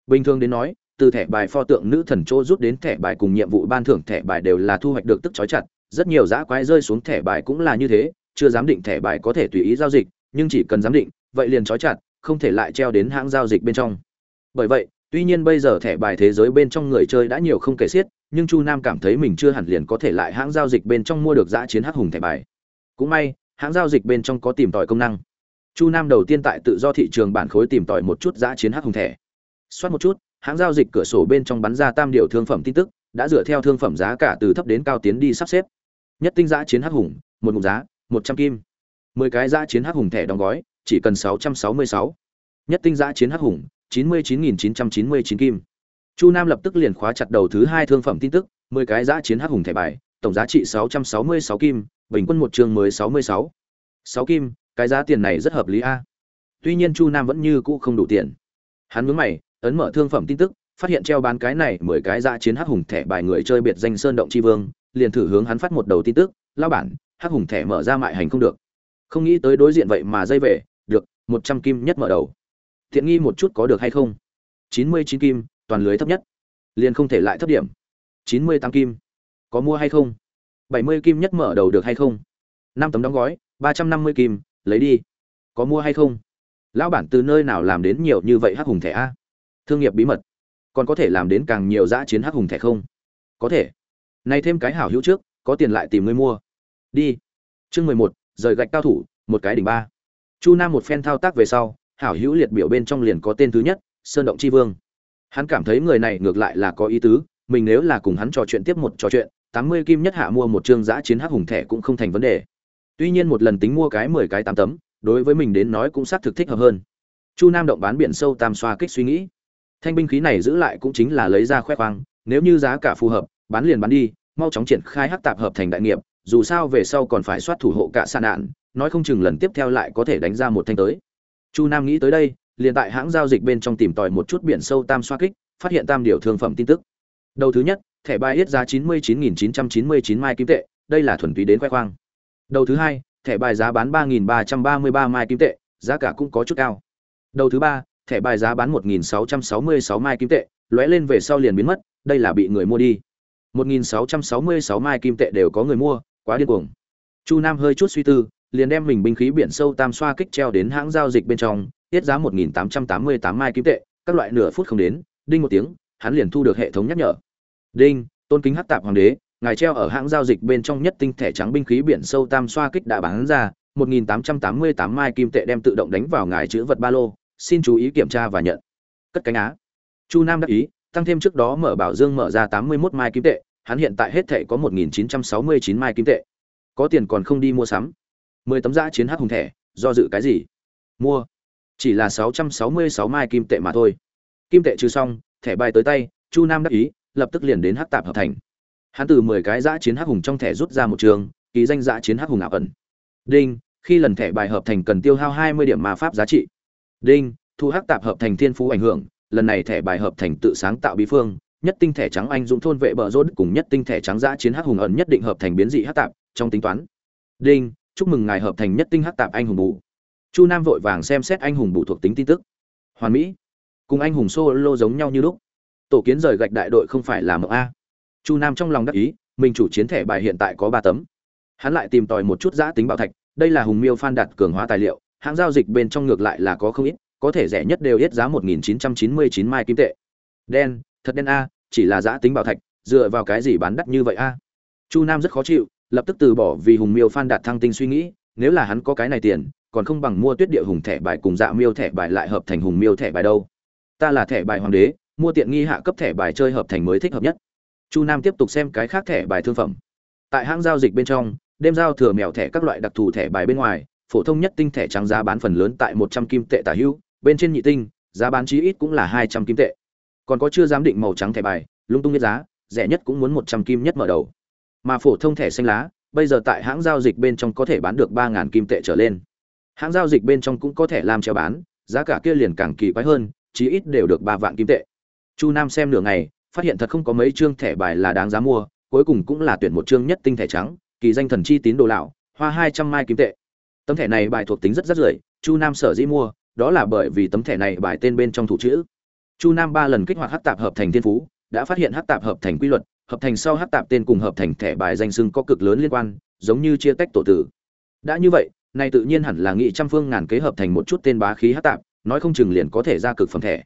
Bình thường đến nói, từ thẻ bài pho tượng nữ thần chỗ rút đến thẻ bài cùng nhiệm vụ ban thưởng thẻ bài đều là thu hoạch được tức trói chặt, rất nhiều giã quái rơi xuống thẻ bài cũng là như thế chưa giám định thẻ bài có thể tùy ý giao dịch, nhưng chỉ cần giám định, vậy liền trói chặt, không thể lại treo đến hãng giao dịch bên trong. Bởi vậy, tuy nhiên bây giờ thẻ bài thế giới bên trong người chơi đã nhiều không kể xiết, nhưng chu nam cảm thấy mình chưa hẳn liền có thể lại hãng giao dịch bên trong mua được giá chiến hắc hùng thẻ bài. Cũng may, hãng giao dịch bên trong có tìm tòi công năng. Chu nam đầu tiên tại tự do thị trường bản khối tìm tòi một chút giá chiến hắc hùng thẻ. Soát một chút, hãng giao dịch cửa sổ bên trong bắn ra tam điều thương phẩm tin tức, đã dựa theo thương phẩm giá cả từ thấp đến cao tiến đi sắp xếp. Nhất tinh giá chiến hắc hùng, một ngụm giá một trăm kim. mười cái giá chiến hắc hùng thẻ đóng gói, chỉ cần sáu trăm sáu mươi sáu. Nhất tinh giá chiến hắc hùng, chín mươi chín nghìn chín trăm chín mươi chín kim. Chu nam lập tức liền khóa chặt đầu thứ hai thương phẩm tin tức, mười cái giá chiến hắc hùng thẻ bài, tổng giá trị sáu trăm sáu mươi sáu kim, bình quân một trường mới sáu mươi sáu. Sáu kim, cái giá tiền này rất hợp lý a. Tuy nhiên chu nam vẫn như cũ không đủ tiền. Hắn mướn mày, ấn mở thương phẩm tin tức, phát hiện treo bán cái này mười cái giá chiến hắc hùng thẻ bài người chơi biệt danh sơn động tri vương, liền thử hướng hắn phát một đầu tin tức lao bản hắc hùng thẻ mở ra mại hành không được. Không nghĩ tới đối diện vậy mà dây về, được, một trăm kim nhất mở đầu. Thiện nghi một chút có được hay không? Chín mươi chín kim, toàn lưới thấp nhất. Liền không thể lại thấp điểm. Chín mươi tám kim. Có mua hay không? Bảy mươi kim nhất mở đầu được hay không? Năm tấm đóng gói, ba trăm năm mươi kim, lấy đi. Có mua hay không? Lão bản từ nơi nào làm đến nhiều như vậy hắc hùng thẻ a? Thương nghiệp bí mật. Còn có thể làm đến càng nhiều giã chiến hắc hùng thẻ không? Có thể. Nay thêm cái hảo hữu trước, có tiền lại tìm người mua đi. Chương mười một, rời gạch cao thủ, một cái đỉnh ba. Chu nam một phen thao tác về sau, hảo hữu liệt biểu bên trong liền có tên thứ nhất, sơn động c h i vương. Hắn cảm thấy người này ngược lại là có ý tứ, mình nếu là cùng hắn trò chuyện tiếp một trò chuyện, tám mươi kim nhất hạ mua một chương giã chiến hắc hùng thẻ cũng không thành vấn đề. Tuy nhiên một lần tính mua cái mười cái tám tấm, đối với mình đến nói cũng xác thực thích hợp hơn. Chu nam động bán biển sâu tam xoa kích suy nghĩ. Thanh binh khí này giữ lại cũng chính là lấy ra khoe khoang, nếu như giá cả phù hợp, bán liền bán đi, mau chóng triển khai hắc tạp hợp thành đại nghiệp dù sao về sau còn phải soát thủ hộ cả sàn nạn, nói không chừng lần tiếp theo lại có thể đánh ra một thanh tới. Chu nam nghĩ tới đây, liền tại hãng giao dịch bên trong tìm tòi một chút biển sâu tam xoa kích, phát hiện tam điều thương phẩm tin tức. Đầu thứ nhất, thẻ bài ít giá chín mươi chín nghìn chín trăm chín mươi chín mai kim tệ, đây là thuần túy đến khoe khoang. Đầu thứ hai, thẻ bài giá bán ba nghìn ba trăm ba mươi ba mai kim tệ, giá cả cũng có chút cao. Đầu thứ ba, thẻ bài giá bán một nghìn sáu trăm sáu mươi sáu mai kim tệ, lóe lên về sau liền biến mất, đây là bị người mua đi. một nghìn sáu trăm sáu mươi sáu mai kim tệ đều có người mua quá điên cuồng chu nam hơi chút suy tư liền đem mình binh khí biển sâu tam xoa kích treo đến hãng giao dịch bên trong tiết giá một nghìn tám trăm tám mươi tám mai kim tệ các loại nửa phút không đến đinh một tiếng hắn liền thu được hệ thống nhắc nhở đinh tôn kính hắc tạp hoàng đế ngài treo ở hãng giao dịch bên trong nhất tinh thẻ trắng binh khí biển sâu tam xoa kích đã bán ra 1888 mai kim tệ đem tự động đánh vào ngài chữ vật ba lô, xin chú ý kiểm tra và nhận. Cất cánh á. Chu Nam đáp ý, tăng thêm trước đó mở bảo dương mở ra 81 mai kim tệ, hắn hiện tại hết thẻ có 1969 mai kim tệ. Có tiền còn không đi mua sắm. 10 tấm giá chiến hắc hùng thẻ, do dự cái gì? Mua. Chỉ là 666 mai kim tệ mà thôi. Kim tệ trừ xong, thẻ bài tới tay, Chu Nam đáp ý, lập tức liền đến hắc tạp hợp thành hắn từ mười cái giã chiến hắc hùng trong thẻ rút ra một trường ký danh giã chiến hắc hùng ảo ẩn đinh khi lần thẻ bài hợp thành cần tiêu hao hai mươi điểm ma pháp giá trị đinh thu hắc tạp hợp thành thiên phú ảnh hưởng lần này thẻ bài hợp thành tự sáng tạo bí phương nhất tinh thể trắng anh dũng thôn vệ bờ rốt cùng nhất tinh thể trắng giã chiến hắc hùng ẩn nhất định hợp thành biến dị hắc tạp trong tính toán. Đinh, chúc mừng ngài hợp thành nhất tinh hắc tạp anh hùng bù. Chu nam vội vàng xem xét anh hùng bù thuộc tính tin tức. Hoàn mỹ, cùng anh hùng solo giống nhau như lúc. Tổ kiến rời gạch đại đội không phải là mộng a. Chu nam trong lòng đắc ý, mình chủ chiến thẻ bài hiện tại có ba tấm. Hắn lại tìm tòi một chút giã tính bảo thạch, đây là hùng miêu phan đặt cường hóa tài liệu, hãng giao dịch bên trong ngược lại là có không ít, có thể rẻ nhất đều hết giá một nghìn chín trăm chín mươi chín mai kim tệ. Đen, thật đen a chỉ là giã tính bảo thạch, dựa vào cái gì bán đắt như vậy a? Chu nam rất khó chịu, lập tức từ bỏ vì hùng miêu phan đạt thăng tinh suy nghĩ, nếu là hắn có cái này tiền, còn không bằng mua tuyết địa hùng thẻ bài cùng dạ miêu thẻ bài lại hợp thành hùng miêu thẻ bài đâu. Ta là thẻ bài hoàng đế, mua tiện nghi hạ cấp thẻ bài chơi hợp thành mới thích hợp nhất. Chu nam tiếp tục xem cái khác thẻ bài thương phẩm. Tại hãng giao dịch bên trong, đêm giao thừa mèo thẻ các loại đặc thù thẻ bài bên ngoài, phổ thông nhất tinh thẻ trắng giá bán phần lớn tại một trăm kim tệ tả hữu, bên trên nhị tinh, giá bán chí ít cũng là hai trăm kim tệ còn có chưa dám định màu trắng thẻ bài, lung tung biết giá, rẻ nhất cũng muốn một trăm kim nhất mở đầu. Mà phổ thông thẻ xanh lá, bây giờ tại hãng giao dịch bên trong có thể bán được ba ngàn kim tệ trở lên. Hãng giao dịch bên trong cũng có thể làm treo bán, giá cả kia liền càng kỳ quái hơn, chí ít đều được ba vạn kim tệ. Chu nam xem nửa ngày, phát hiện thật không có mấy chương thẻ bài là đáng giá mua, cuối cùng cũng là tuyển một chương nhất tinh thẻ trắng, kỳ danh thần chi tín đồ lão, hoa hai trăm mai kim tệ. Tấm thẻ này bài thuộc tính rất rất rưỡi chu nam sở dĩ mua, đó là bởi vì tấm thẻ này bài tên bên trong thủ chữ chu nam ba lần kích hoạt hát tạp hợp thành thiên phú, đã phát hiện hát tạp hợp thành quy luật, hợp thành sau hát tạp tên cùng hợp thành thẻ bài danh sưng có cực lớn liên quan, giống như chia tách tổ tử. Đã như vậy, nay tự nhiên hẳn là nghị trăm phương ngàn kế hợp thành một chút tên bá khí hát tạp, nói không chừng liền có thể ra cực phẩm thẻ.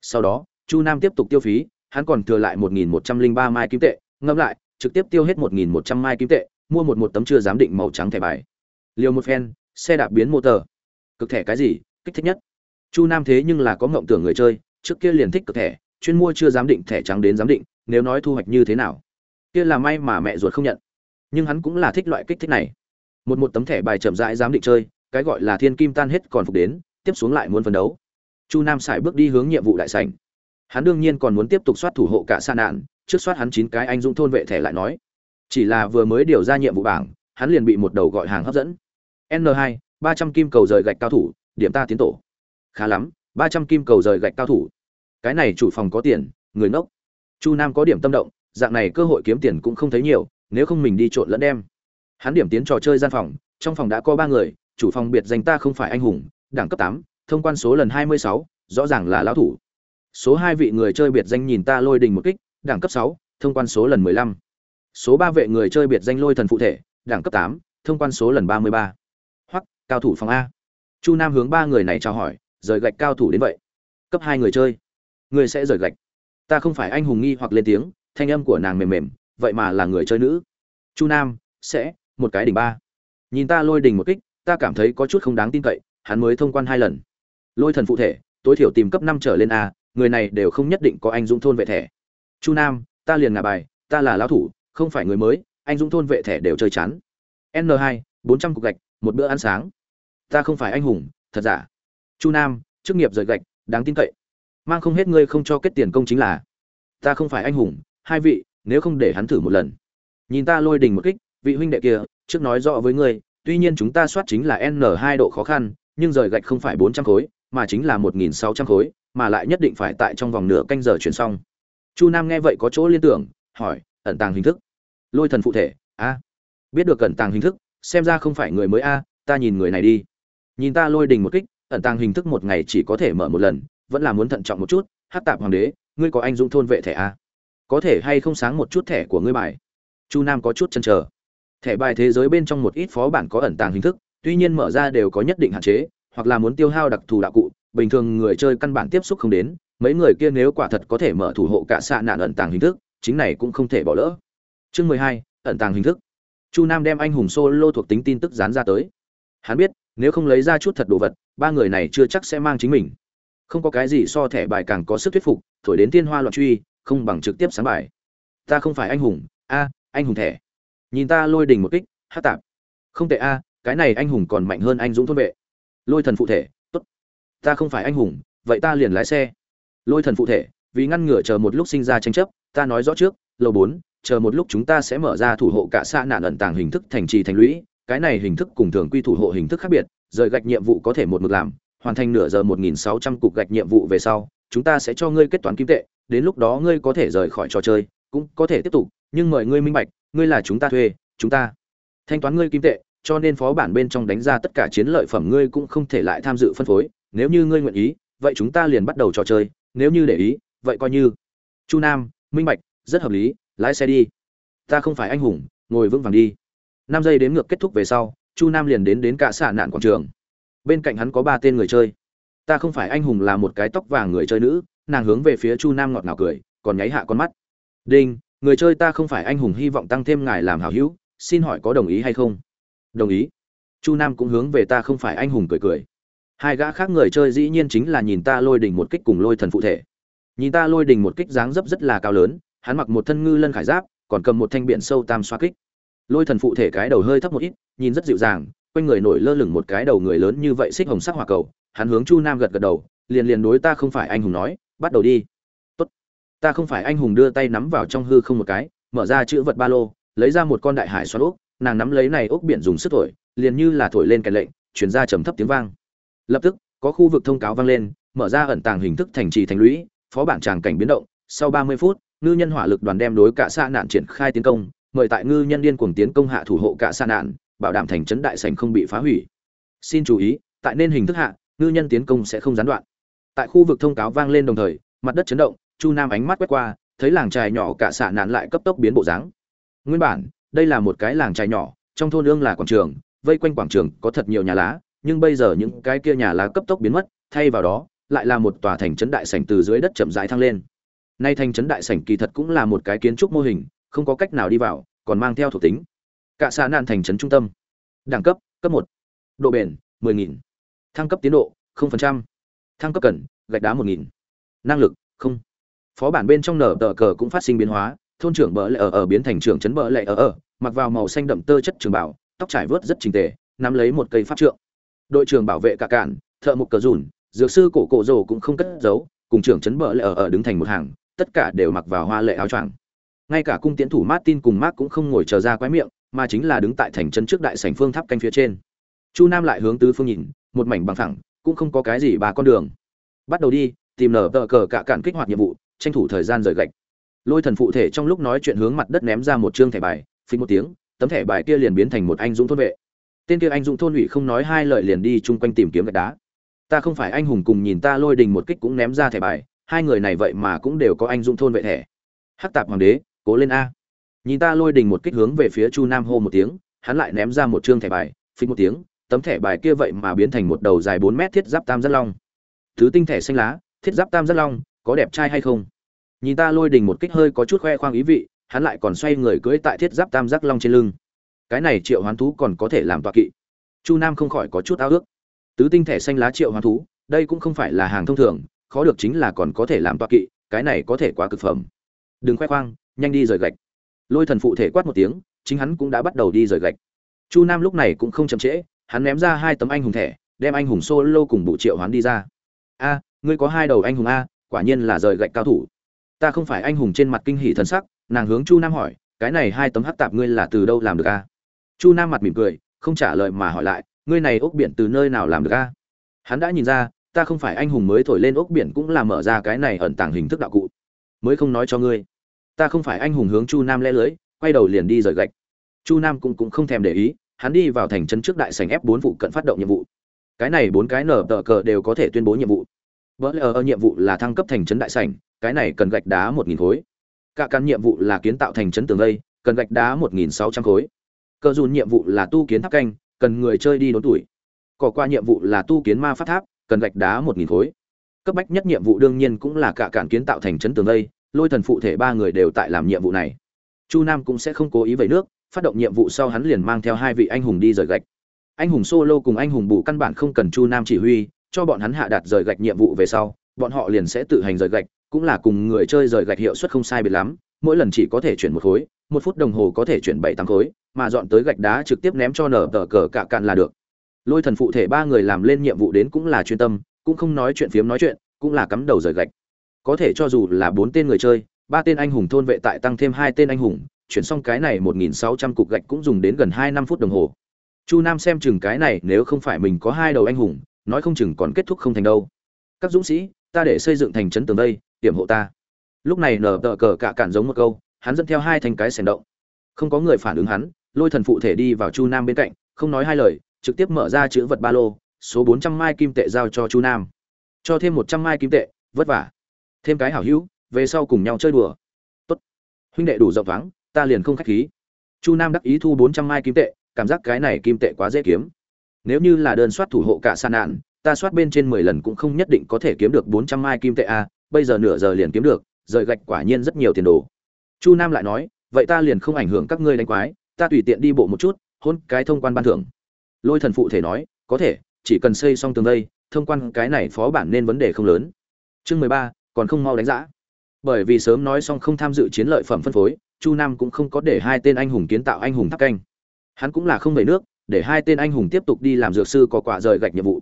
Sau đó, chu nam tiếp tục tiêu phí, hắn còn thừa lại một nghìn một trăm linh ba mai kim tệ ngâm lại, trực tiếp tiêu hết một nghìn một trăm mai kim tệ, mua một một tấm chưa giám định màu trắng thẻ bài. Liều một phen, xe đạp biến mô tờ cực thẻ cái gì? Kích thích nhất. Chu nam thế nhưng là có ngộng tưởng người chơi trước kia liền thích cực thẻ, chuyên mua chưa dám định thẻ trắng đến giám định, nếu nói thu hoạch như thế nào? Kia là may mà mẹ ruột không nhận. Nhưng hắn cũng là thích loại kích thích này. Một một tấm thẻ bài chậm rãi giám định chơi, cái gọi là thiên kim tan hết còn phục đến, tiếp xuống lại muốn phấn đấu. Chu nam sải bước đi hướng nhiệm vụ đại sảnh. Hắn đương nhiên còn muốn tiếp tục soát thủ hộ cả xa nạn, trước soát hắn chín cái anh dũng thôn vệ thẻ lại nói. Chỉ là vừa mới điều ra nhiệm vụ bảng, hắn liền bị một đầu gọi hàng hấp dẫn. N 2 ba trăm kim cầu rời gạch cao thủ, điểm ta tiến tổ. Khá lắm ba trăm kim cầu rời gạch cao thủ. Cái này chủ phòng có tiền, người nốc. chu nam có điểm tâm động, dạng này cơ hội kiếm tiền cũng không thấy nhiều, nếu không mình đi trộn lẫn đem. Hắn điểm tiến trò chơi gian phòng, trong phòng đã có ba người, chủ phòng biệt danh ta không phải anh hùng, đẳng cấp tám, thông quan số lần hai mươi sáu, rõ ràng là lão thủ. Số hai vị người chơi biệt danh nhìn ta lôi đình một kích, đẳng cấp sáu, thông quan số lần mười lăm. Số ba vệ người chơi biệt danh lôi thần phụ thể, đẳng cấp tám, thông quan số lần ba mươi ba. Hoặc cao thủ phòng a. Chu nam hướng ba người này chào hỏi rời gạch cao thủ đến vậy. Cấp hai người chơi. Người sẽ rời gạch. Ta không phải anh hùng nghi hoặc lên tiếng, thanh âm của nàng mềm mềm, vậy mà là người chơi nữ. Chu nam, sẽ, một cái đỉnh ba. Nhìn ta lôi đỉnh một kích, ta cảm thấy có chút không đáng tin cậy, hắn mới thông quan hai lần. Lôi thần phụ thể, tối thiểu tìm cấp năm trở lên a, người này đều không nhất định có anh dũng thôn vệ thẻ. Chu nam, ta liền ngà bài, ta là lão thủ, không phải người mới, anh dũng thôn vệ thẻ đều chơi chán. N hai, bốn trăm cục gạch, một bữa ăn sáng. Ta không phải anh hùng, thật giả? Chu nam, chức nghiệp rời gạch, đáng tin cậy. Mang không hết ngươi không cho kết tiền công chính là, ta không phải anh hùng, hai vị, nếu không để hắn thử một lần. Nhìn ta lôi đình một kích, vị huynh đệ kia, trước nói rõ với ngươi, tuy nhiên chúng ta soát chính là n hai độ khó khăn, nhưng rời gạch không phải bốn trăm khối, mà chính là một nghìn sáu trăm khối, mà lại nhất định phải tại trong vòng nửa canh giờ chuyển xong. Chu nam nghe vậy có chỗ liên tưởng, hỏi, ẩn tàng hình thức. Lôi thần phụ thể, a. Biết được ẩn tàng hình thức, xem ra không phải người mới a, ta nhìn người này đi. Nhìn ta lôi đình một kích ẩn tàng hình thức một ngày chỉ có thể mở một lần, vẫn là muốn thận trọng một chút. Hát tạp hoàng đế, ngươi có anh dũng thôn vệ thẻ a? Có thể hay không sáng một chút thẻ của ngươi bài? Chu nam có chút chân chờ. Thẻ bài thế giới bên trong một ít phó bản có ẩn tàng hình thức, tuy nhiên mở ra đều có nhất định hạn chế, hoặc là muốn tiêu hao đặc thù đạo cụ, bình thường người chơi căn bản tiếp xúc không đến, mấy người kia nếu quả thật có thể mở thủ hộ cả xạ nạn ẩn tàng hình thức, chính này cũng không thể bỏ lỡ. Chương mười hai, ẩn tàng hình thức. Chu nam đem anh hùng solo thuộc tính tin tức dán ra tới. Hắn biết nếu không lấy ra chút thật đồ vật, ba người này chưa chắc sẽ mang chính mình. Không có cái gì so thẻ bài càng có sức thuyết phục, thổi đến tiên hoa loạn truy, không bằng trực tiếp sáng bài. Ta không phải anh hùng, a, anh hùng thẻ. Nhìn ta lôi đình một kích, hát tạp. Không tệ a, cái này anh hùng còn mạnh hơn anh dũng thôn vệ. Lôi thần phụ thể, tốt. Ta không phải anh hùng, vậy ta liền lái xe. Lôi thần phụ thể, vì ngăn ngừa chờ một lúc sinh ra tranh chấp, ta nói rõ trước, lầu bốn, chờ một lúc chúng ta sẽ mở ra thủ hộ cả xã nạn ẩn tàng hình thức thành trì thành lũy cái này hình thức cùng thường quy thủ hộ hình thức khác biệt, rời gạch nhiệm vụ có thể một mực làm, hoàn thành nửa giờ một nghìn sáu trăm cục gạch nhiệm vụ về sau, chúng ta sẽ cho ngươi kết toán kim tệ, đến lúc đó ngươi có thể rời khỏi trò chơi, cũng có thể tiếp tục, nhưng mời ngươi minh bạch, ngươi là chúng ta thuê, chúng ta thanh toán ngươi kim tệ, cho nên phó bản bên trong đánh ra tất cả chiến lợi phẩm ngươi cũng không thể lại tham dự phân phối, nếu như ngươi nguyện ý, vậy chúng ta liền bắt đầu trò chơi, nếu như để ý, vậy coi như. Chu nam, minh bạch, rất hợp lý, lái xe đi. Ta không phải anh hùng, ngồi vững vàng đi năm giây đếm ngược kết thúc về sau, chu nam liền đến đến cả xạ nạn quảng trường. Bên cạnh hắn có ba tên người chơi. Ta không phải anh hùng là một cái tóc vàng người chơi nữ, nàng hướng về phía chu nam ngọt ngào cười, còn nháy hạ con mắt. Đinh, người chơi ta không phải anh hùng hy vọng tăng thêm ngài làm hảo hữu, xin hỏi có đồng ý hay không? Đồng ý. Chu nam cũng hướng về ta không phải anh hùng cười cười. Hai gã khác người chơi dĩ nhiên chính là nhìn ta lôi đình một kích cùng lôi thần phụ thể. Nhìn ta lôi đình một kích dáng dấp rất là cao lớn, hắn mặc một thân ngư lân khải giáp, còn cầm một thanh biện sâu tam xoa kích lôi thần phụ thể cái đầu hơi thấp một ít, nhìn rất dịu dàng, quanh người nổi lơ lửng một cái đầu người lớn như vậy xích hồng sắc hỏa cầu, hắn hướng chu nam gật gật đầu, liền liền đối ta không phải anh hùng nói, bắt đầu đi. Tốt. Ta không phải anh hùng đưa tay nắm vào trong hư không một cái, mở ra chữ vật ba lô, lấy ra một con đại hải xoắn ốc, nàng nắm lấy này ốc biển dùng sức thổi, liền như là thổi lên kèn lệnh chuyển ra trầm thấp tiếng vang. Lập tức, có khu vực thông cáo vang lên, mở ra ẩn tàng hình thức thành trì thành lũy, phó bản tràng cảnh biến động, sau ba mươi phút, ngư nhân hỏa lực đoàn đem đối cả xa nạn triển khai tiến công mời tại ngư nhân điên cuồng tiến công hạ thủ hộ cả xa nạn, bảo đảm thành trấn đại sảnh không bị phá hủy. Xin chú ý, tại nên hình thức hạ, ngư nhân tiến công sẽ không gián đoạn. Tại khu vực thông cáo vang lên đồng thời, mặt đất chấn động, chu nam ánh mắt quét qua, thấy làng trài nhỏ cả xạ nạn lại cấp tốc biến bộ dáng. Nguyên bản, đây là một cái làng trài nhỏ, trong thôn ương là quảng trường, vây quanh quảng trường có thật nhiều nhà lá, nhưng bây giờ những cái kia nhà lá cấp tốc biến mất, thay vào đó, lại là một tòa thành trấn đại sảnh từ dưới đất chậm rãi thăng lên. Nay thành trấn đại sảnh kỳ thật cũng là một cái kiến trúc mô hình không có cách nào đi vào, còn mang theo thuộc tính cả xã nạn thành trấn trung tâm đẳng cấp cấp một độ bền 10.000. thăng cấp tiến độ 0%. thăng cấp cần, gạch đá 1.000. năng lực, không phó bản bên trong nở tờ cờ cũng phát sinh biến hóa, thôn trưởng bỡ lệ ở ở biến thành trưởng trấn bỡ lệ ở ở, mặc vào màu xanh đậm tơ chất trường bảo, tóc trải vớt rất trình tề, nắm lấy một cây pháp trượng đội trưởng bảo vệ cả cạn, thợ mục cờ rủn dược sư cổ cổ rồ cũng không cất giấu, cùng trưởng trấn bỡ lệ ở ở đứng thành một hàng, tất cả đều mặc vào hoa lệ áo choàng ngay cả cung tiến thủ martin cùng mark cũng không ngồi chờ ra quái miệng, mà chính là đứng tại thành trấn trước đại sảnh phương tháp canh phía trên. Chu nam lại hướng tứ phương nhìn, một mảnh bằng thẳng cũng không có cái gì bà con đường. Bắt đầu đi, tìm nở tờ cờ cả cạn kích hoạt nhiệm vụ, tranh thủ thời gian rời gạch. Lôi thần phụ thể trong lúc nói chuyện hướng mặt đất ném ra một trương thẻ bài, phình một tiếng, tấm thẻ bài kia liền biến thành một anh dũng thôn vệ. Tên kia anh dũng thôn ủy không nói hai lời liền đi chung quanh tìm kiếm gạch đá. Ta không phải anh hùng cùng nhìn ta lôi đình một kích cũng ném ra thẻ bài, hai người này vậy mà cũng đều có anh dũng thôn vệ thẻ. Hắc tạp hoàng đế cố lên a. Nhìn ta lôi đình một kích hướng về phía chu nam hô một tiếng, hắn lại ném ra một chương thẻ bài, phích một tiếng, tấm thẻ bài kia vậy mà biến thành một đầu dài bốn mét thiết giáp tam giác long. Thứ tinh thẻ xanh lá, thiết giáp tam giác long, có đẹp trai hay không? Nhìn ta lôi đình một kích hơi có chút khoe khoang ý vị, hắn lại còn xoay người cưỡi tại thiết giáp tam giác long trên lưng. Cái này triệu hoán thú còn có thể làm tọa kỵ. Chu nam không khỏi có chút ao ước. Tứ tinh thẻ xanh lá triệu hoán thú, đây cũng không phải là hàng thông thường, khó được chính là còn có thể làm tọa kỵ, cái này có thể quá cực phẩm. Đừng khoe khoang nhanh đi rời gạch. Lôi thần phụ thể quát một tiếng, chính hắn cũng đã bắt đầu đi rời gạch. Chu nam lúc này cũng không chậm trễ, hắn ném ra hai tấm anh hùng thẻ, đem anh hùng solo cùng bụ triệu hoán đi ra. A, ngươi có hai đầu anh hùng a, quả nhiên là rời gạch cao thủ. Ta không phải anh hùng trên mặt kinh hỉ thần sắc. Nàng hướng chu nam hỏi, cái này hai tấm hắc tạp ngươi là từ đâu làm được a? Chu nam mặt mỉm cười, không trả lời mà hỏi lại, ngươi này ốc biển từ nơi nào làm được a? Hắn đã nhìn ra, ta không phải anh hùng mới thổi lên ốc biển cũng là mở ra cái này ẩn tàng hình thức đạo cụ, mới không nói cho ngươi ta không phải anh hùng hướng chu nam lẽ lưới quay đầu liền đi rời gạch. Chu nam cũng cũng không thèm để ý hắn đi vào thành trấn trước đại sảnh ép bốn vụ cận phát động nhiệm vụ. Cái này bốn cái nở tờ cờ đều có thể tuyên bố nhiệm vụ. Vỡ lờ ở nhiệm vụ là thăng cấp thành trấn đại sảnh cái này cần gạch đá một nghìn khối. Cả căn nhiệm vụ là kiến tạo thành trấn tường lây, cần gạch đá một nghìn sáu trăm khối. Cơ dùn nhiệm vụ là tu kiến tháp canh cần người chơi đi đốn tuổi. Cỏ qua nhiệm vụ là tu kiến ma phát tháp cần gạch đá một nghìn khối. Cấp bách nhất nhiệm vụ đương nhiên cũng là cả cản kiến tạo thành trấn tường lây lôi thần phụ thể ba người đều tại làm nhiệm vụ này. Chu nam cũng sẽ không cố ý vẩy nước, phát động nhiệm vụ sau hắn liền mang theo hai vị anh hùng đi rời gạch. Anh hùng solo cùng anh hùng bù căn bản không cần chu nam chỉ huy, cho bọn hắn hạ đạt rời gạch nhiệm vụ về sau, bọn họ liền sẽ tự hành rời gạch, cũng là cùng người chơi rời gạch hiệu suất không sai biệt lắm, mỗi lần chỉ có thể chuyển một khối, một phút đồng hồ có thể chuyển bảy tám khối, mà dọn tới gạch đá trực tiếp ném cho nở tờ cờ cạ cạn là được. Lôi thần phụ thể ba người làm lên nhiệm vụ đến cũng là chuyên tâm, cũng không nói chuyện phiếm nói chuyện, cũng là cắm đầu rời gạch có thể cho dù là bốn tên người chơi, ba tên anh hùng thôn vệ tại tăng thêm hai tên anh hùng, chuyển xong cái này một nghìn sáu trăm cục gạch cũng dùng đến gần hai năm phút đồng hồ. Chu nam xem chừng cái này, nếu không phải mình có hai đầu anh hùng, nói không chừng còn kết thúc không thành đâu. Các dũng sĩ, ta để xây dựng thành trấn tường đây tiểm hộ ta. Lúc này nở tờ cờ cạ cản giống một câu, hắn dẫn theo hai thành cái sèn động. Không có người phản ứng hắn, lôi thần phụ thể đi vào chu nam bên cạnh, không nói hai lời, trực tiếp mở ra chữ vật ba lô, số bốn trăm mai kim tệ giao cho chu nam. Cho thêm một trăm mai kim tệ, vất vả thêm cái hảo hữu, về sau cùng nhau chơi đùa. Tốt. Huynh đệ đủ rộng thoáng, ta liền không khách khí. Chu nam đắc ý thu bốn trăm mai kim tệ, cảm giác cái này kim tệ quá dễ kiếm. Nếu như là đơn soát thủ hộ cả san nạn ta soát bên trên mười lần cũng không nhất định có thể kiếm được bốn trăm mai kim tệ a, bây giờ nửa giờ liền kiếm được, rời gạch quả nhiên rất nhiều tiền đồ. Chu nam lại nói, vậy ta liền không ảnh hưởng các ngươi đánh quái, ta tùy tiện đi bộ một chút, hôn cái thông quan ban thưởng. Lôi thần phụ thể nói, có thể, chỉ cần xây xong tường đây, thông quan cái này phó bản nên vấn đề không lớn. Chương mười ba còn không mau đánh giã. Bởi vì sớm nói xong không tham dự chiến lợi phẩm phân phối, chu nam cũng không có để hai tên anh hùng kiến tạo anh hùng tháp canh. Hắn cũng là không về nước, để hai tên anh hùng tiếp tục đi làm dược sư có quả rời gạch nhiệm vụ.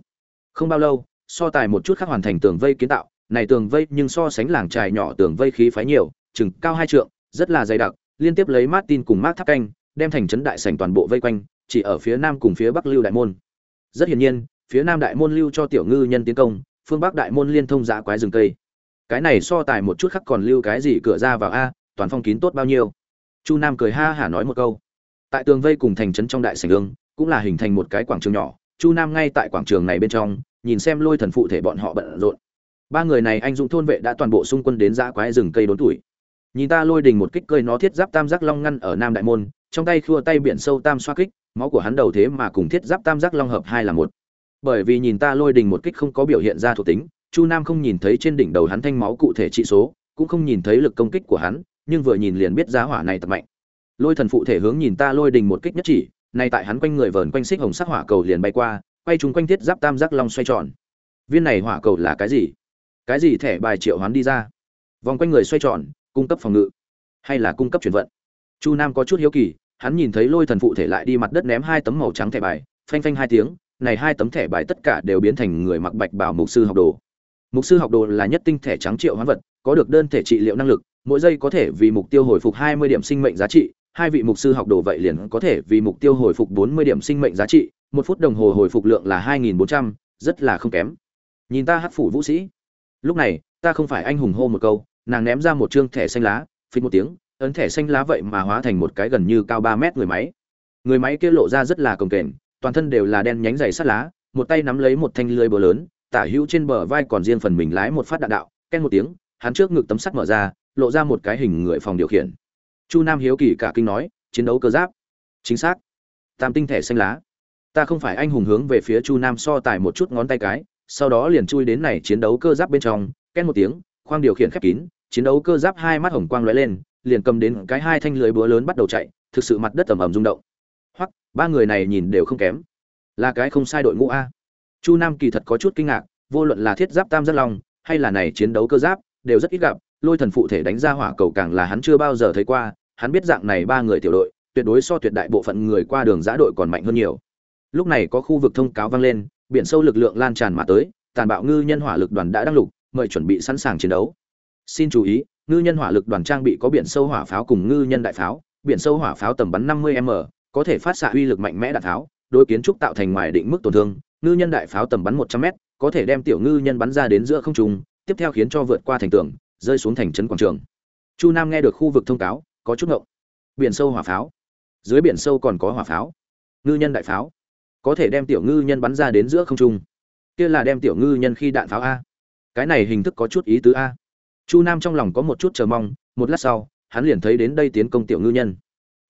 Không bao lâu, so tài một chút khác hoàn thành tường vây kiến tạo. Này tường vây nhưng so sánh làng trài nhỏ tường vây khí phái nhiều, chừng cao hai trượng, rất là dày đặc, liên tiếp lấy martin cùng mát tháp canh, đem thành trấn đại sảnh toàn bộ vây quanh, chỉ ở phía nam cùng phía bắc lưu đại môn. Rất hiển nhiên, phía nam đại môn lưu cho tiểu ngư nhân tiến công, phương bắc đại môn liên thông giã quái rừng cây cái này so tài một chút khác còn lưu cái gì cửa ra vào a, toàn phong kín tốt bao nhiêu. Chu nam cười ha hả nói một câu. Tại tường vây cùng thành trấn trong đại sảnh ương cũng là hình thành một cái quảng trường nhỏ. Chu nam ngay tại quảng trường này bên trong, nhìn xem lôi thần phụ thể bọn họ bận rộn. Ba người này anh dũng thôn vệ đã toàn bộ xung quân đến giã quái rừng cây đốn tuổi. Nhìn ta lôi đình một kích cơi nó thiết giáp tam giác long ngăn ở nam đại môn, trong tay khua tay biển sâu tam xoa kích, máu của hắn đầu thế mà cùng thiết giáp tam giác long hợp hai là một. Bởi vì nhìn ta lôi đình một kích không có biểu hiện ra thuộc tính chu nam không nhìn thấy trên đỉnh đầu hắn thanh máu cụ thể trị số, cũng không nhìn thấy lực công kích của hắn, nhưng vừa nhìn liền biết giá hỏa này tập mạnh. Lôi thần phụ thể hướng nhìn ta lôi đình một kích nhất chỉ, nay tại hắn quanh người vờn quanh xích hồng sắc hỏa cầu liền bay qua, quay chúng quanh thiết giáp tam giác long xoay tròn. Viên này hỏa cầu là cái gì? Cái gì thẻ bài triệu hoán đi ra? Vòng quanh người xoay tròn, cung cấp phòng ngự, hay là cung cấp chuyển vận? Chu nam có chút hiếu kỳ, hắn nhìn thấy lôi thần phụ thể lại đi mặt đất ném hai tấm màu trắng thẻ bài, phanh phanh hai tiếng, này hai tấm thẻ bài tất cả đều biến thành người mặc bạch bảo mục sư học đồ mục sư học đồ là nhất tinh thể trắng triệu hoán vật có được đơn thể trị liệu năng lực mỗi giây có thể vì mục tiêu hồi phục 20 điểm sinh mệnh giá trị hai vị mục sư học đồ vậy liền có thể vì mục tiêu hồi phục 40 điểm sinh mệnh giá trị một phút đồng hồ hồi phục lượng là 2.400, rất là không kém. Nhìn ta hát phủ vũ sĩ. Lúc này ta không phải anh hùng hô một câu nàng ném ra một trương thẻ xanh lá phí một tiếng ấn thẻ xanh lá vậy mà hóa thành một cái gần như cao ba mét người máy. Người máy kia lộ ra rất là cồng kềnh toàn thân đều là đen nhánh dày sắt lá một tay nắm lấy một thanh lưới bờ lớn tả hữu trên bờ vai còn riêng phần mình lái một phát đạn đạo ken một tiếng, hắn trước ngực tấm sắt mở ra, lộ ra một cái hình người phòng điều khiển. Chu nam hiếu kỳ cả kinh nói, chiến đấu cơ giáp. Chính xác. Tam tinh thẻ xanh lá. Ta không phải anh hùng hướng về phía chu nam so tài một chút ngón tay cái, sau đó liền chui đến này chiến đấu cơ giáp bên trong ken một tiếng, khoang điều khiển khép kín, chiến đấu cơ giáp hai mắt hồng quang lóe lên, liền cầm đến cái hai thanh lưới búa lớn bắt đầu chạy, thực sự mặt đất ầm ầm rung động. Hoặc ba người này nhìn đều không kém. Là cái không sai đội ngũ a chu nam kỳ thật có chút kinh ngạc, vô luận là thiết giáp tam giác long, hay là này chiến đấu cơ giáp, đều rất ít gặp, lôi thần phụ thể đánh ra hỏa cầu càng là hắn chưa bao giờ thấy qua, hắn biết dạng này ba người tiểu đội, tuyệt đối so tuyệt đại bộ phận người qua đường giã đội còn mạnh hơn nhiều. Lúc này có khu vực thông cáo vang lên, biển sâu lực lượng lan tràn mà tới, tàn bạo ngư nhân hỏa lực đoàn đã đăng lục, mời chuẩn bị sẵn sàng chiến đấu. Xin chú ý, ngư nhân hỏa lực đoàn trang bị có biển sâu hỏa pháo cùng ngư nhân đại pháo, biển sâu hỏa pháo tầm bắn 50 m, có thể phát xạ uy lực mạnh mẽ đạn tháo đối kiến trúc tạo thành ngoài định mức tổn thương ngư nhân đại pháo tầm bắn 100 m có thể đem tiểu ngư nhân bắn ra đến giữa không trung, tiếp theo khiến cho vượt qua thành tường, rơi xuống thành trấn quảng trường. Chu nam nghe được khu vực thông cáo, có chút ngộng. Biển sâu hỏa pháo. Dưới biển sâu còn có hỏa pháo. Ngư nhân đại pháo. Có thể đem tiểu ngư nhân bắn ra đến giữa không trung. Kia là đem tiểu ngư nhân khi đạn pháo a. Cái này hình thức có chút ý tứ a. Chu nam trong lòng có một chút chờ mong, một lát sau, hắn liền thấy đến đây tiến công tiểu ngư nhân.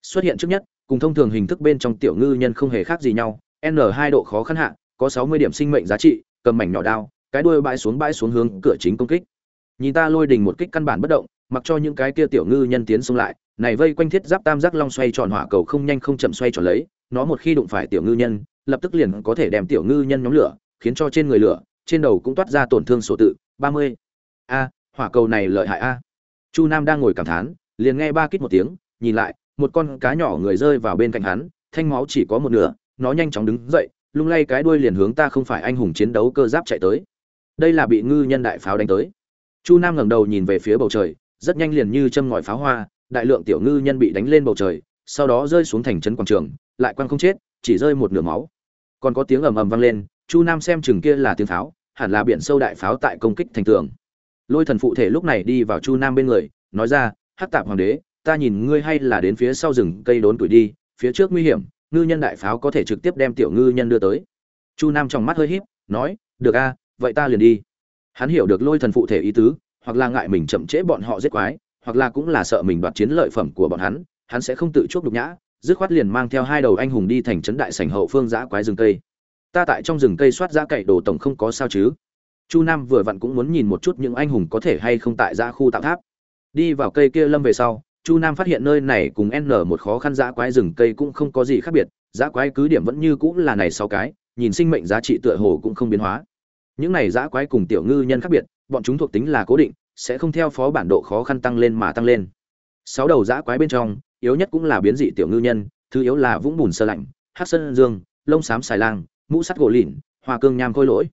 Xuất hiện trước nhất, cùng thông thường hình thức bên trong tiểu ngư nhân không hề khác gì nhau, n hai độ khó khăn hạ có sáu mươi điểm sinh mệnh giá trị, cầm mảnh nhỏ đao, cái đuôi bãi xuống bãi xuống hướng cửa chính công kích. Nhìn ta lôi đình một kích căn bản bất động, mặc cho những cái kia tiểu ngư nhân tiến xông lại, này vây quanh thiết giáp tam giác long xoay tròn hỏa cầu không nhanh không chậm xoay tròn lấy, nó một khi đụng phải tiểu ngư nhân, lập tức liền có thể đem tiểu ngư nhân nhóm lửa, khiến cho trên người lửa, trên đầu cũng toát ra tổn thương sổ tự, ba mươi. A, hỏa cầu này lợi hại a. Chu nam đang ngồi cảm thán, liền nghe ba kít một tiếng, nhìn lại, một con cá nhỏ người rơi vào bên cạnh hắn, thanh máu chỉ có một nửa, nó nhanh chóng đứng dậy lung lay cái đuôi liền hướng ta không phải anh hùng chiến đấu cơ giáp chạy tới. Đây là bị ngư nhân đại pháo đánh tới. Chu nam ngẩng đầu nhìn về phía bầu trời, rất nhanh liền như châm ngòi pháo hoa, đại lượng tiểu ngư nhân bị đánh lên bầu trời, sau đó rơi xuống thành trấn quảng trường, lại quăng không chết, chỉ rơi một nửa máu. Còn có tiếng ầm ầm vang lên, chu nam xem chừng kia là tiếng pháo, hẳn là biển sâu đại pháo tại công kích thành tường. Lôi thần phụ thể lúc này đi vào chu nam bên người, nói ra, hắc tạp hoàng đế, ta nhìn ngươi hay là đến phía sau rừng cây đốn tuổi đi, phía trước nguy hiểm ngư nhân đại pháo có thể trực tiếp đem tiểu ngư nhân đưa tới. Chu nam trong mắt hơi híp, nói, được a, vậy ta liền đi. Hắn hiểu được lôi thần phụ thể ý tứ, hoặc là ngại mình chậm trễ bọn họ giết quái, hoặc là cũng là sợ mình đoạt chiến lợi phẩm của bọn hắn hắn sẽ không tự chuốc đục nhã, dứt khoát liền mang theo hai đầu anh hùng đi thành trấn đại sảnh hậu phương giã quái rừng cây. Ta tại trong rừng cây soát giã cậy đồ tổng không có sao chứ? Chu nam vừa vặn cũng muốn nhìn một chút những anh hùng có thể hay không tại giã khu tạo tháp. Đi vào cây kia lâm về sau chu nam phát hiện nơi này cùng n một khó khăn giã quái rừng cây cũng không có gì khác biệt giã quái cứ điểm vẫn như cũng là này sáu cái, nhìn sinh mệnh giá trị tựa hồ cũng không biến hóa. Những này giã quái cùng tiểu ngư nhân khác biệt, bọn chúng thuộc tính là cố định, sẽ không theo phó bản độ khó khăn tăng lên mà tăng lên. Sáu đầu giã quái bên trong, yếu nhất cũng là biến dị tiểu ngư nhân, thứ yếu là vũng bùn sơ lạnh hát sơn dương, lông xám xài lang, mũ sắt gỗ lìn hoa cương nham khôi lỗi.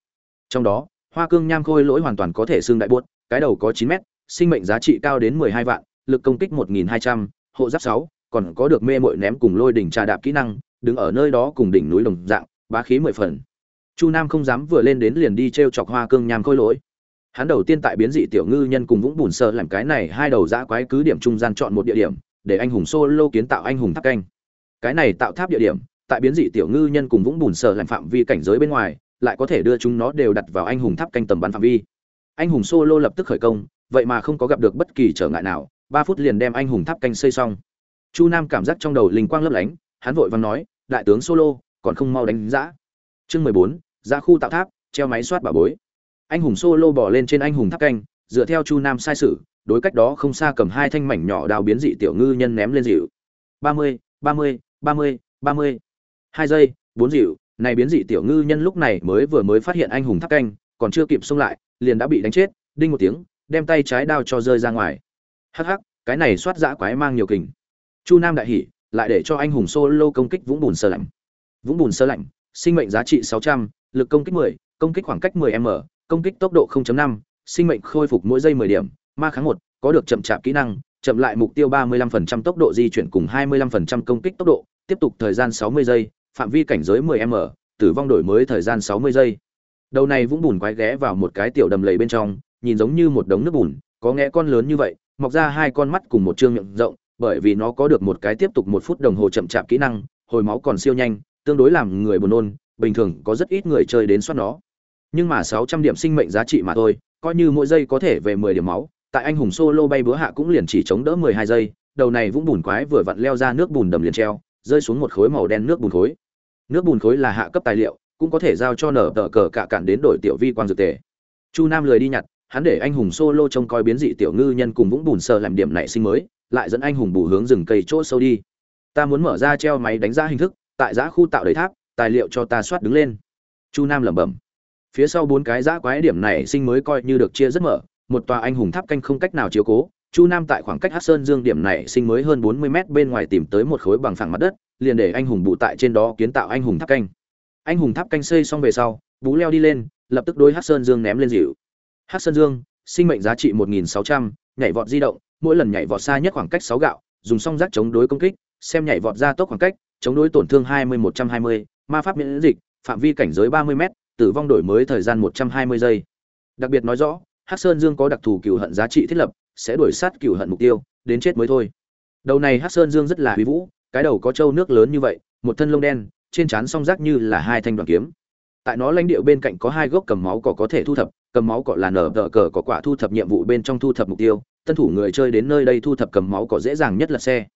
Trong đó, hoa cương nham khôi lỗi hoàn toàn có thể xương đại buốt cái đầu có chín mét, sinh mệnh giá trị cao đến mười hai vạn lực công kích một nghìn hai trăm, hộ giáp sáu, còn có được mê muội ném cùng lôi đỉnh trà đạp kỹ năng, đứng ở nơi đó cùng đỉnh núi đồng dạng, bá khí mười phần. Chu nam không dám vừa lên đến liền đi treo chọc hoa cương nham khôi lỗi. Hắn đầu tiên tại biến dị tiểu ngư nhân cùng vũng bùn sơ làm cái này hai đầu dã quái cứ điểm trung gian chọn một địa điểm, để anh hùng solo kiến tạo anh hùng tháp canh. Cái này tạo tháp địa điểm, tại biến dị tiểu ngư nhân cùng vũng bùn sơ làm phạm vi cảnh giới bên ngoài, lại có thể đưa chúng nó đều đặt vào anh hùng tháp canh tầm bắn phạm vi. Anh hùng solo lập tức khởi công, vậy mà không có gặp được bất kỳ trở ngại nào ba phút liền đem anh hùng tháp canh xây xong. Chu nam cảm giác trong đầu linh quang lấp lánh, hắn vội vàng nói, đại tướng solo, còn không mau đánh giã. Chương mười bốn ra khu tạo tháp, treo máy soát bà bối. Anh hùng solo bỏ lên trên anh hùng tháp canh, dựa theo chu nam sai sử đối cách đó không xa cầm hai thanh mảnh nhỏ đào biến dị tiểu ngư nhân ném lên dịu ba mươi ba mươi ba mươi ba mươi. Hai giây, bốn dịu này biến dị tiểu ngư nhân lúc này mới vừa mới phát hiện anh hùng tháp canh, còn chưa kịp xông lại, liền đã bị đánh chết, đinh một tiếng, đem tay trái đao cho rơi ra ngoài hắc hắc cái này soát dã quái mang nhiều kình. Chu nam đại hỉ lại để cho anh hùng solo công kích vũng bùn sơ lạnh. Vũng bùn sơ lạnh sinh mệnh giá trị 600, lực công kích 10, công kích khoảng cách 10 m công kích tốc độ 0.5, sinh mệnh khôi phục mỗi giây 10 điểm ma kháng một có được chậm chạp kỹ năng chậm lại mục tiêu 35% tốc độ di chuyển cùng 25% công kích tốc độ tiếp tục thời gian 60 giây phạm vi cảnh giới 10 m tử vong đổi mới thời gian 60 giây. Đầu này vũng bùn quái ghé vào một cái tiểu đầm lầy bên trong nhìn giống như một đống nước bùn có nghe con lớn như vậy mọc ra hai con mắt cùng một trương miệng rộng, bởi vì nó có được một cái tiếp tục một phút đồng hồ chậm chạp kỹ năng, hồi máu còn siêu nhanh, tương đối làm người buồn nôn, bình thường có rất ít người chơi đến soát nó. Nhưng mà 600 điểm sinh mệnh giá trị mà thôi, coi như mỗi giây có thể về 10 điểm máu, tại anh hùng solo bay bữa hạ cũng liền chỉ chống đỡ 12 giây, đầu này vũng bùn quái vừa vặn leo ra nước bùn đầm liền treo, rơi xuống một khối màu đen nước bùn khối. Nước bùn khối là hạ cấp tài liệu, cũng có thể giao cho nở tờ cờ cả cản đến đổi tiểu vi quang dược tề. Chu nam lười đi nhặt hắn để anh hùng solo trông coi biến dị tiểu ngư nhân cùng vũng bùn sờ làm điểm nảy sinh mới, lại dẫn anh hùng bù hướng rừng cây chỗ sâu đi. Ta muốn mở ra treo máy đánh giá hình thức, tại giã khu tạo đầy tháp, tài liệu cho ta soát đứng lên. Chu nam lẩm bẩm. Phía sau bốn cái giã quái điểm này sinh mới coi như được chia rất mở, một tòa anh hùng tháp canh không cách nào chiếu cố, chu nam tại khoảng cách hát sơn dương điểm này sinh mới hơn bốn mươi mét bên ngoài tìm tới một khối bằng phẳng mặt đất, liền để anh hùng bù tại trên đó kiến tạo anh hùng tháp canh. Anh hùng tháp canh xây xong về sau, bú leo đi lên, lập tức đôi hát sơn dương ném lên dịu. Hắc sơn dương, sinh mệnh giá trị một nghìn sáu trăm, nhảy vọt di động, mỗi lần nhảy vọt xa nhất khoảng cách 6 gạo, dùng song giác chống đối công kích, xem nhảy vọt ra tốc khoảng cách, chống đối tổn thương hai mươi một trăm hai mươi, ma pháp miễn dịch, phạm vi cảnh giới ba mươi m tử vong đổi mới thời gian một trăm hai mươi giây. Đặc biệt nói rõ Hắc sơn dương có đặc thù cừu hận giá trị thiết lập, sẽ đuổi sát cừu hận mục tiêu, đến chết mới thôi. Đầu này Hắc sơn dương rất là huy vũ, cái đầu có trâu nước lớn như vậy, một thân lông đen, trên trán song giác như là hai thanh đoản kiếm. Tại nó lãnh địa bên cạnh có hai gốc cầm máu cỏ có thể thu thập cầm máu cỏ là nở tờ cờ có quả thu thập nhiệm vụ bên trong thu thập mục tiêu, tân thủ người chơi đến nơi đây thu thập cầm máu cỏ dễ dàng nhất là xe.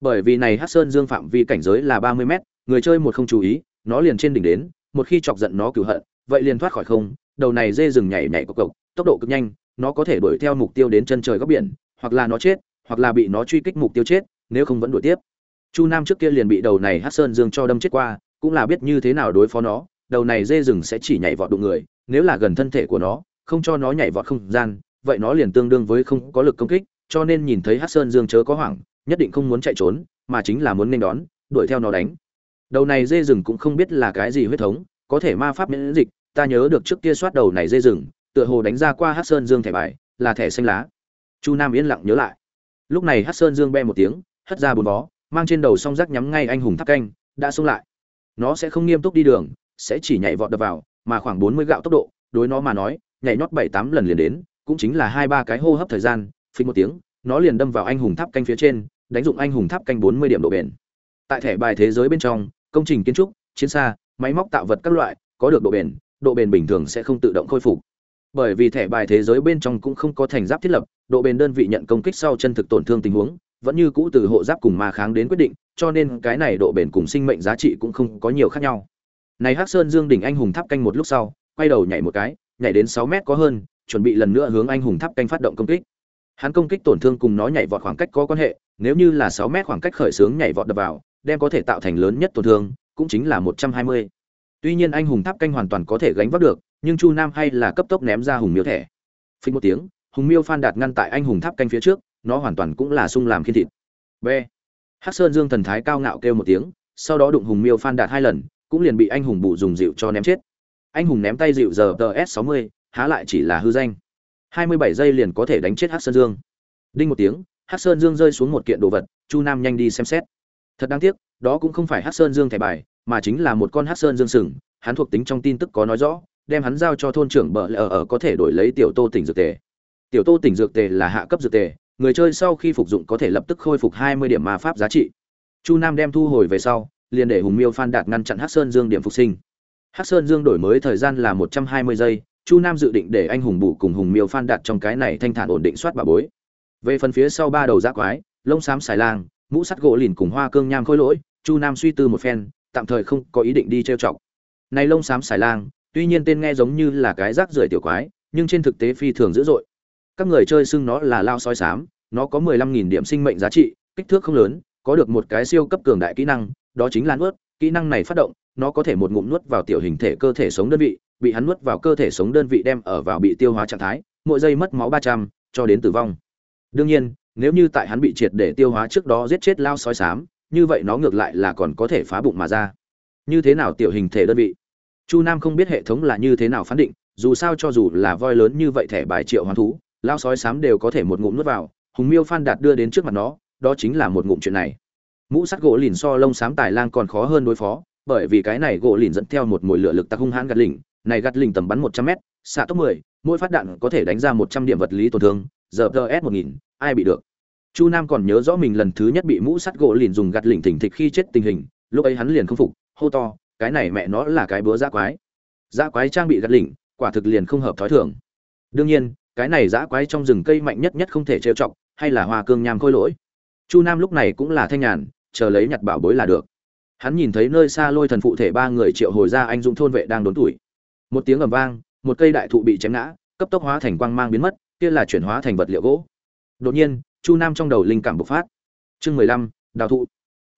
Bởi vì này hát sơn dương phạm vi cảnh giới là ba mươi mét, người chơi một không chú ý, nó liền trên đỉnh đến, một khi chọc giận nó cửu hận, vậy liền thoát khỏi không, đầu này dê rừng nhảy nhảy cộc cộc, tốc độ cực nhanh, nó có thể đuổi theo mục tiêu đến chân trời góc biển, hoặc là nó chết, hoặc là bị nó truy kích mục tiêu chết, nếu không vẫn đuổi tiếp. Chu nam trước kia liền bị đầu này hát sơn dương cho đâm chết qua, cũng là biết như thế nào đối phó nó, đầu này dê rừng sẽ chỉ nhảy vọt đụng người nếu là gần thân thể của nó, không cho nó nhảy vọt không gian, vậy nó liền tương đương với không có lực công kích, cho nên nhìn thấy hát sơn dương chớ có hoảng, nhất định không muốn chạy trốn, mà chính là muốn nên đón, đuổi theo nó đánh. Đầu này dê rừng cũng không biết là cái gì huyết thống, có thể ma pháp miễn dịch, ta nhớ được trước kia soát đầu này dê rừng, tựa hồ đánh ra qua hát sơn dương thẻ bài, là thẻ xanh lá. Chu nam yên lặng nhớ lại. Lúc này hát sơn dương be một tiếng, hất ra bốn vó, mang trên đầu song rác nhắm ngay anh hùng tháp canh, đã xông lại. Nó sẽ không nghiêm túc đi đường, sẽ chỉ nhảy vọt đập vào mà khoảng bốn mươi gạo tốc độ, đối nó mà nói, nhảy nhót bảy tám lần liền đến, cũng chính là hai ba cái hô hấp thời gian, phình một tiếng, nó liền đâm vào anh hùng tháp canh phía trên, đánh dụng anh hùng tháp canh bốn mươi điểm độ bền. Tại thẻ bài thế giới bên trong, công trình kiến trúc, chiến xa, máy móc tạo vật các loại, có được độ bền độ bền bình thường sẽ không tự động khôi phục. Bởi vì thẻ bài thế giới bên trong cũng không có thành giáp thiết lập, độ bền đơn vị nhận công kích sau chân thực tổn thương tình huống, vẫn như cũ từ hộ giáp cùng ma kháng đến quyết định, cho nên cái này độ bền cùng sinh mệnh giá trị cũng không có nhiều khác nhau này hắc sơn dương đỉnh anh hùng tháp canh một lúc sau, quay đầu nhảy một cái, nhảy đến sáu mét có hơn, chuẩn bị lần nữa hướng anh hùng tháp canh phát động công kích. Hắn công kích tổn thương cùng nó nhảy vọt khoảng cách có quan hệ, nếu như là sáu mét khoảng cách khởi xướng nhảy vọt đập vào, đem có thể tạo thành lớn nhất tổn thương, cũng chính là một trăm hai mươi. Tuy nhiên anh hùng tháp canh hoàn toàn có thể gánh vác được, nhưng chu nam hay là cấp tốc ném ra hùng miêu thẻ. Phình một tiếng, hùng miêu phan đạt ngăn tại anh hùng tháp canh phía trước, nó hoàn toàn cũng là sung làm khiên thịt. B hắc sơn dương thần thái cao ngạo kêu một tiếng, sau đó đụng hùng miêu phan đạt hai lần cũng liền bị anh hùng bù dùng dịu cho ném chết. Anh hùng ném tay dịu giờ ts sáu mươi, há lại chỉ là hư danh. Hai mươi bảy giây liền có thể đánh chết hắc sơn dương. Đinh một tiếng, hắc sơn dương rơi xuống một kiện đồ vật, chu nam nhanh đi xem xét. Thật đáng tiếc, đó cũng không phải hắc sơn dương thẻ bài, mà chính là một con hắc sơn dương sừng, hắn thuộc tính trong tin tức có nói rõ, đem hắn giao cho thôn trưởng bờ lẽ ở ở có thể đổi lấy tiểu tô tỉnh dược tề. Tiểu tô tỉnh dược tề là hạ cấp dược tề, người chơi sau khi phục dụng có thể lập tức khôi phục hai mươi điểm ma pháp giá trị. Chu nam đem thu hồi về sau liền để hùng miêu phan đạt ngăn chặn hắc sơn dương điểm phục sinh. Hắc sơn dương đổi mới thời gian là một trăm hai mươi giây, chu nam dự định để anh hùng bù cùng hùng miêu phan đạt trong cái này thanh thản ổn định soát bà bối. Về phần phía sau ba đầu giác quái, lông xám xài lang, mũ sắt gỗ lìn cùng hoa cương nham khôi lỗi, chu nam suy tư một phen, tạm thời không có ý định đi trêu chọc. Này lông xám xài lang, tuy nhiên tên nghe giống như là cái rác rưởi tiểu quái, nhưng trên thực tế phi thường dữ dội. Các người chơi xưng nó là lao sói xám, nó có mười lăm nghìn điểm sinh mệnh giá trị, kích thước không lớn, có được một cái siêu cấp cường đại kỹ năng đó chính là nuốt, kỹ năng này phát động, nó có thể một ngụm nuốt vào tiểu hình thể cơ thể sống đơn vị, bị hắn nuốt vào cơ thể sống đơn vị đem ở vào bị tiêu hóa trạng thái, mỗi giây mất máu ba trăm, cho đến tử vong. Đương nhiên, nếu như tại hắn bị triệt để tiêu hóa trước đó giết chết lao sói sám như vậy nó ngược lại là còn có thể phá bụng mà ra. Như thế nào tiểu hình thể đơn vị? Chu nam không biết hệ thống là như thế nào phán định, dù sao cho dù là voi lớn như vậy thẻ bài triệu hoán thú, lao sói sám đều có thể một ngụm nuốt vào, hùng miêu phan đạt đưa đến trước mặt nó, đó chính là một ngụm chuyện này mũ sắt gỗ lìn so lông xám tài lang còn khó hơn đối phó, bởi vì cái này gỗ lìn dẫn theo một mùi lửa lực tặc hung hãn gạt lỉnh. Này gạt lỉnh tầm bắn một trăm m xạ tốc mười, mỗi phát đạn có thể đánh ra một trăm điểm vật lý tổn thương, giờ ts một nghìn, ai bị được? Chu nam còn nhớ rõ mình lần thứ nhất bị mũ sắt gỗ lìn dùng gạt lỉnh thỉnh thịch khi chết tình hình, lúc ấy hắn liền không phục, hô to, cái này mẹ nó là cái búa giã quái. Giã quái trang bị gạt lỉnh, quả thực liền không hợp thói thường. Đương nhiên, cái này giã quái trong rừng cây mạnh nhất nhất không thể trêu chọc, hay là hoa cương nham khôi lỗi chu nam lúc này cũng là thanh nhàn, chờ lấy nhặt bảo bối là được. Hắn nhìn thấy nơi xa lôi thần phụ thể ba người triệu hồi ra anh dũng thôn vệ đang đốn tuổi. Một tiếng ầm vang, một cây đại thụ bị chém ngã, cấp tốc hóa thành quang mang biến mất, kia là chuyển hóa thành vật liệu gỗ. Đột nhiên, chu nam trong đầu linh cảm bộc phát. Chương mười lăm, đào thụ.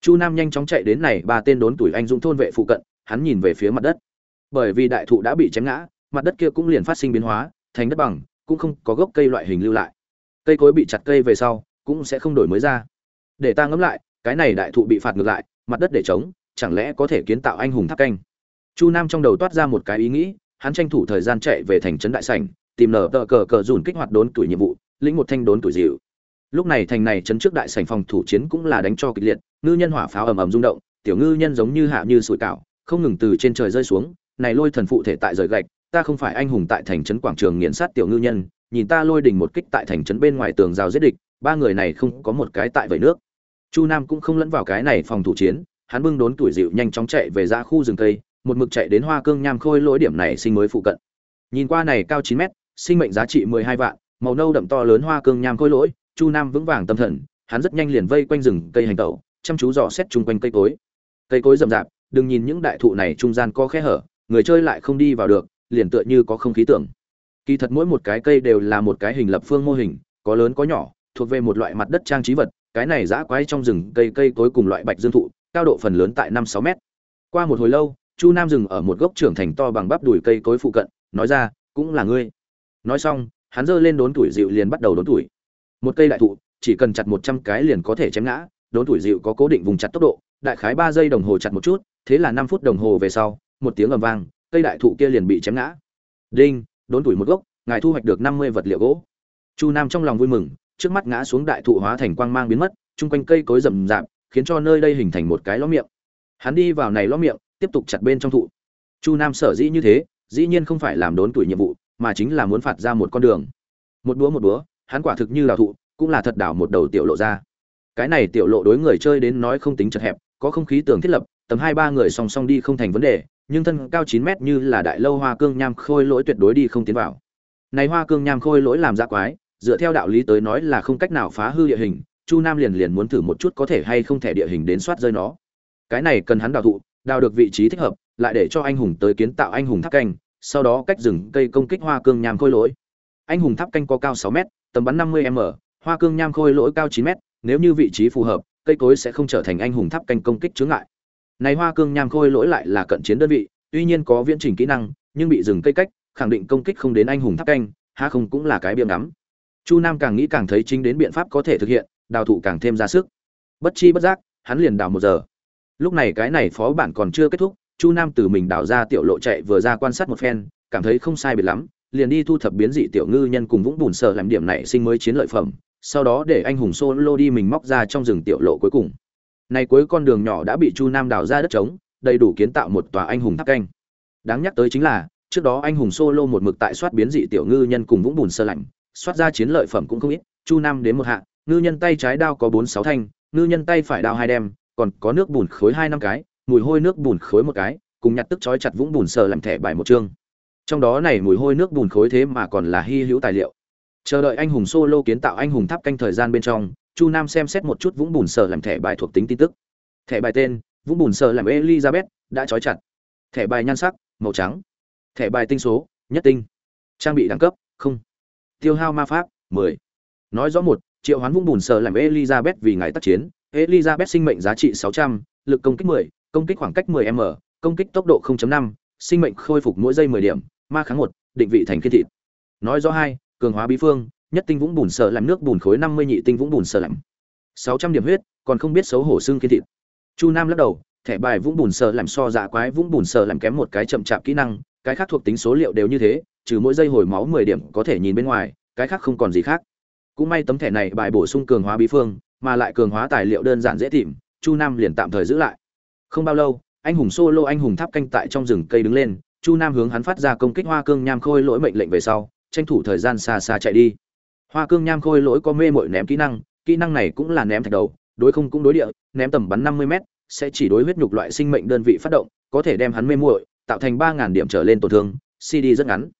Chu nam nhanh chóng chạy đến này ba tên đốn tuổi anh dũng thôn vệ phụ cận, hắn nhìn về phía mặt đất. Bởi vì đại thụ đã bị chém ngã, mặt đất kia cũng liền phát sinh biến hóa, thành đất bằng, cũng không có gốc cây loại hình lưu lại. Cây cối bị chặt cây về sau, cũng sẽ không đổi mới ra để ta ngẫm lại, cái này đại thụ bị phạt ngược lại, mặt đất để trống, chẳng lẽ có thể kiến tạo anh hùng tháp canh? Chu nam trong đầu toát ra một cái ý nghĩ, hắn tranh thủ thời gian chạy về thành trấn đại sảnh, tìm nở tờ cờ cờ dùn kích hoạt đốn tuổi nhiệm vụ, lĩnh một thanh đốn tuổi dịu. Lúc này thành này trấn trước đại sảnh phòng thủ chiến cũng là đánh cho kịch liệt, ngư nhân hỏa pháo ầm ầm rung động, tiểu ngư nhân giống như hạ như sủi cảo, không ngừng từ trên trời rơi xuống, này lôi thần phụ thể tại rời gạch, ta không phải anh hùng tại thành trấn quảng trường nghiền sát tiểu ngư nhân, nhìn ta lôi đỉnh một kích tại thành trấn bên ngoài tường rào giết địch, ba người này không có một cái tại vẩy nước chu nam cũng không lẫn vào cái này phòng thủ chiến, hắn bưng đốn tuổi dịu nhanh chóng chạy về ra khu rừng cây, một mực chạy đến hoa cương nham khôi lỗi điểm này sinh mới phụ cận. Nhìn qua này cao chín mét, sinh mệnh giá trị mười hai vạn, màu nâu đậm to lớn hoa cương nham khôi lỗi, chu nam vững vàng tâm thần, hắn rất nhanh liền vây quanh rừng cây hành tẩu, chăm chú dò xét chung quanh cây cối. Cây cối rậm rạp, đừng nhìn những đại thụ này trung gian có khe hở, người chơi lại không đi vào được, liền tựa như có không khí tưởng. Kỳ thật mỗi một cái cây đều là một cái hình lập phương mô hình, có lớn có nhỏ, thuộc về một loại mặt đất trang trí vật cái này giã quái trong rừng cây cây cối cùng loại bạch dương thụ, cao độ phần lớn tại năm sáu mét. Qua một hồi lâu, chu nam dừng ở một gốc trưởng thành to bằng bắp đùi cây cối phụ cận, nói ra, cũng là ngươi. Nói xong, hắn giơ lên đốn tuổi dịu liền bắt đầu đốn tuổi. Một cây đại thụ, chỉ cần chặt một trăm cái liền có thể chém ngã, đốn tuổi dịu có cố định vùng chặt tốc độ, đại khái ba giây đồng hồ chặt một chút, thế là năm phút đồng hồ về sau, một tiếng ầm vang, cây đại thụ kia liền bị chém ngã. Đinh, đốn tuổi một gốc, ngài thu hoạch được năm mươi vật liệu gỗ. Chu nam trong lòng vui mừng trước mắt ngã xuống đại thụ hóa thành quang mang biến mất chung quanh cây cối rậm rạp khiến cho nơi đây hình thành một cái lỗ miệng. Hắn đi vào này lỗ miệng tiếp tục chặt bên trong thụ. Chu nam sở dĩ như thế dĩ nhiên không phải làm đốn tuổi nhiệm vụ mà chính là muốn phạt ra một con đường. Một đũa một đũa, hắn quả thực như đào thụ cũng là thật đảo một đầu tiểu lộ ra. Cái này tiểu lộ đối người chơi đến nói không tính chật hẹp có không khí tường thiết lập tầm hai ba người song song đi không thành vấn đề nhưng thân cao chín mét như là đại lâu hoa cương nham khôi lỗi tuyệt đối đi không tiến vào. Này hoa cương nham khôi lỗi làm ra quái dựa theo đạo lý tới nói là không cách nào phá hư địa hình, chu nam liền liền muốn thử một chút có thể hay không thể địa hình đến soát rơi nó. Cái này cần hắn đào thụ, đào được vị trí thích hợp, lại để cho anh hùng tới kiến tạo anh hùng tháp canh, sau đó cách rừng cây công kích hoa cương nham khôi lỗi. Anh hùng tháp canh có cao sáu m tầm bắn năm mươi m, hoa cương nham khôi lỗi cao chín m nếu như vị trí phù hợp, cây cối sẽ không trở thành anh hùng tháp canh công kích chướng ngại. Này hoa cương nham khôi lỗi lại là cận chiến đơn vị, tuy nhiên có viễn trình kỹ năng, nhưng bị dừng cây cách, khẳng định công kích không đến anh hùng tháp canh ha không cũng là cái biếng ngắm chu nam càng nghĩ càng thấy chính đến biện pháp có thể thực hiện, đào thụ càng thêm ra sức. Bất chi bất giác, hắn liền đào một giờ. Lúc này cái này phó bản còn chưa kết thúc, chu nam từ mình đào ra tiểu lộ chạy vừa ra quan sát một phen, cảm thấy không sai biệt lắm, liền đi thu thập biến dị tiểu ngư nhân cùng vũng bùn sợ làm điểm này sinh mới chiến lợi phẩm, sau đó để anh hùng solo đi mình móc ra trong rừng tiểu lộ cuối cùng. Này cuối con đường nhỏ đã bị chu nam đào ra đất trống, đầy đủ kiến tạo một tòa anh hùng tháp canh. Đáng nhắc tới chính là, trước đó anh hùng solo một mực tại soát biến dị tiểu ngư nhân cùng vũng bùn sơ lạnh soát ra chiến lợi phẩm cũng không ít, chu nam đến một hạ, ngư nhân tay trái đao có bốn sáu thanh, ngư nhân tay phải đao hai đem, còn có nước bùn khối hai năm cái, mùi hôi nước bùn khối một cái, cùng nhặt tức chói chặt vũng bùn sờ làm thẻ bài một chương. Trong đó này mùi hôi nước bùn khối thế mà còn là hy hữu tài liệu. Chờ đợi anh hùng solo kiến tạo anh hùng tháp canh thời gian bên trong, chu nam xem xét một chút vũng bùn sờ làm thẻ bài thuộc tính tin tức. Thẻ bài tên, vũng bùn sờ làm elizabeth, đã trói chặt. Thẻ bài nhan sắc, màu trắng. Thẻ bài tinh số, nhất tinh. Trang bị đẳng cấp, không tiêu hao ma pháp 10. nói rõ một triệu hoán vung bùn sờ làm elizabeth vì ngài tác chiến. Elizabeth sinh mệnh giá trị 600, lực công kích 10, công kích khoảng cách 10m công kích tốc độ 0.5, sinh mệnh khôi phục mỗi giây 10 điểm ma kháng một định vị thành kiên thịt. Nói rõ hai cường hóa bí phương nhất tinh vũng bùn sợ làm nước bùn khối 50 nhị tinh vũng bùn sợ làm. 600 điểm huyết còn không biết xấu hổ xương kiên thịt. Chu nam lắc đầu thẻ bài vũng bùn sợ làm so dạ quái vũng bùn sợ làm kém một cái chậm chạp kỹ năng cái khác thuộc tính số liệu đều như thế trừ mỗi giây hồi máu 10 điểm có thể nhìn bên ngoài, cái khác không còn gì khác. Cũng may tấm thẻ này bài bổ sung cường hóa bí phương, mà lại cường hóa tài liệu đơn giản dễ tìm, chu nam liền tạm thời giữ lại. Không bao lâu, anh hùng solo, anh hùng tháp canh tại trong rừng cây đứng lên, chu nam hướng hắn phát ra công kích hoa cương nham khôi lỗi mệnh lệnh về sau, tranh thủ thời gian xa xa chạy đi. Hoa cương nham khôi lỗi có mê mội ném kỹ năng kỹ năng này cũng là ném thạch đầu, đối không cũng đối địa, ném tầm bắn năm mươi m sẽ chỉ đối huyết nhục loại sinh mệnh đơn vị phát động, có thể đem hắn mê muội, tạo thành ba ngàn điểm trở lên tổn thương cd rất ngắn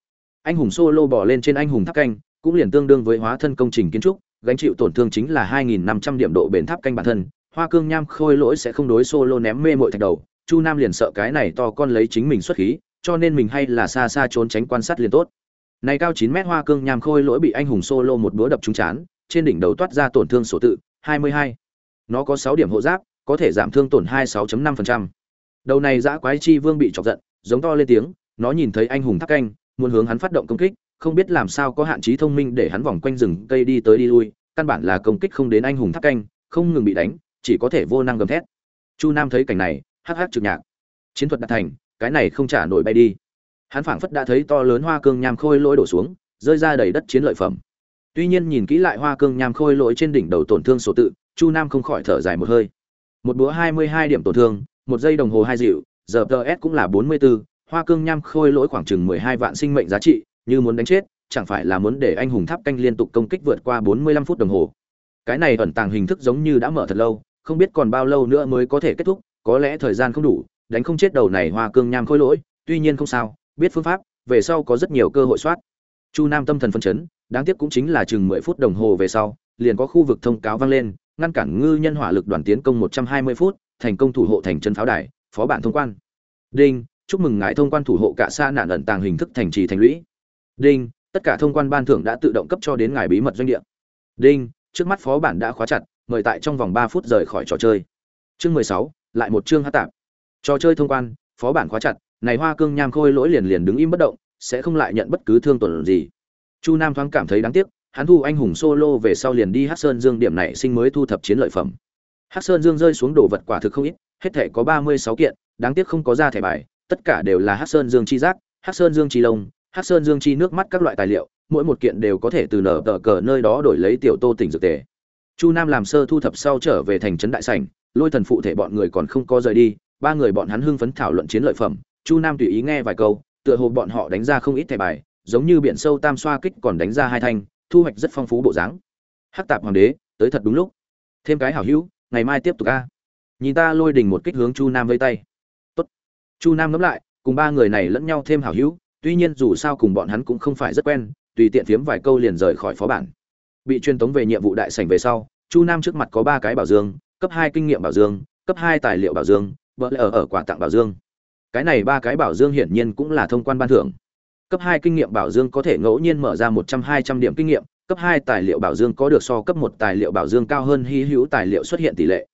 anh hùng solo bỏ lên trên anh hùng tháp canh, cũng liền tương đương với hóa thân công trình kiến trúc, gánh chịu tổn thương chính là 2.500 điểm độ bền tháp canh bản thân, hoa cương nham khôi lỗi sẽ không đối solo ném mê mội thạch đầu, chu nam liền sợ cái này to con lấy chính mình xuất khí, cho nên mình hay là xa xa trốn tránh quan sát liền tốt này cao 9 mét hoa cương nham khôi lỗi bị anh hùng solo một búa đập trúng chán, trên đỉnh đầu toát ra tổn thương sổ tự 22. nó có 6 điểm hộ giáp, có thể giảm thương tổn 26.5%. đầu này dã quái chi vương bị chọc giận, giống to lên tiếng, nó nhìn thấy anh hùng tháp canh muốn hướng hắn phát động công kích không biết làm sao có hạn chế thông minh để hắn vòng quanh rừng cây đi tới đi lui căn bản là công kích không đến anh hùng tháp canh không ngừng bị đánh chỉ có thể vô năng gầm thét. Chu nam thấy cảnh này hắc hắc trực nhạc. Chiến thuật đã thành cái này không trả nổi bay đi. Hắn phảng phất đã thấy to lớn hoa cương nham khôi lỗi đổ xuống rơi ra đầy đất chiến lợi phẩm. Tuy nhiên nhìn kỹ lại hoa cương nham khôi lỗi trên đỉnh đầu tổn thương số tự chu nam không khỏi thở dài một hơi. Một búa hai mươi hai điểm tổn thương một giây đồng hồ hai dịu giờ PS cũng là bốn mươi 44, hoa cương nham khôi lỗi khoảng chừng mười hai vạn sinh mệnh giá trị, như muốn đánh chết, chẳng phải là muốn để anh hùng tháp canh liên tục công kích vượt qua 45 phút đồng hồ. Cái này ẩn tàng hình thức giống như đã mở thật lâu, không biết còn bao lâu nữa mới có thể kết thúc, có lẽ thời gian không đủ, đánh không chết đầu này hoa cương nham khôi lỗi, tuy nhiên không sao, biết phương pháp, về sau có rất nhiều cơ hội soát. Chu nam tâm thần phân chấn, đáng tiếc cũng chính là chừng 10 phút đồng hồ về sau, liền có khu vực thông cáo vang lên, ngăn cản ngư nhân hỏa lực đoàn tiến công 120 phút, thành công thủ hộ thành trấn pháo đài, phó bản thông quan. Đinh chúc mừng ngài thông quan thủ hộ cả xa nạn ẩn tàng hình thức thành trì thành lũy. Đinh, tất cả thông quan ban thưởng đã tự động cấp cho đến ngài bí mật doanh địa. Đinh, trước mắt phó bản đã khóa chặt, mời tại trong vòng ba phút rời khỏi trò chơi. Chương mười sáu, lại một chương hát tạp. Trò chơi thông quan, phó bản khóa chặt, này hoa cương nham khôi lỗi liền liền đứng im bất động, sẽ không lại nhận bất cứ thương tổn gì. Chu nam thoáng cảm thấy đáng tiếc, hắn thu anh hùng solo về sau liền đi hát sơn dương điểm này sinh mới thu thập chiến lợi phẩm. Hát sơn dương rơi xuống đồ vật quả thực không ít, hết thể có ba mươi sáu kiện, đáng tiếc không có ra thẻ bài tất cả đều là hát sơn dương chi giác, hát sơn dương chi lông, hát sơn dương chi nước mắt các loại tài liệu, mỗi một kiện đều có thể từ nở tờ cờ nơi đó đổi lấy tiểu tô tỉnh dược tề. Chu nam làm sơ thu thập sau trở về thành trấn đại sảnh, lôi thần phụ thể bọn người còn không có rời đi, ba người bọn hắn hưng phấn thảo luận chiến lợi phẩm, chu nam tùy ý nghe vài câu, tựa hồ bọn họ đánh ra không ít thẻ bài, giống như biển sâu tam xoa kích còn đánh ra hai thanh, thu hoạch rất phong phú bộ dáng. Hắc tạp hoàng đế, tới thật đúng lúc. Thêm cái hảo hữu, ngày mai tiếp tục a. Nhìn ta lôi đình một kích hướng chu nam vây tay chu nam ngẫm lại, cùng ba người này lẫn nhau thêm hảo hữu, tuy nhiên dù sao cùng bọn hắn cũng không phải rất quen, tùy tiện phiếm vài câu liền rời khỏi phó bản. Bị truyền tống về nhiệm vụ đại sảnh về sau, chu nam trước mặt có ba cái bảo dương, cấp hai kinh nghiệm bảo dương, cấp hai tài liệu bảo dương vợ lẽ ở ở quà tặng bảo dương. Cái này ba cái bảo dương hiển nhiên cũng là thông quan ban thưởng. Cấp hai kinh nghiệm bảo dương có thể ngẫu nhiên mở ra một trăm, hai trăm điểm kinh nghiệm, cấp hai tài liệu bảo dương có được so cấp một tài liệu bảo dương cao hơn hy hữu tài liệu xuất hiện tỷ lệ.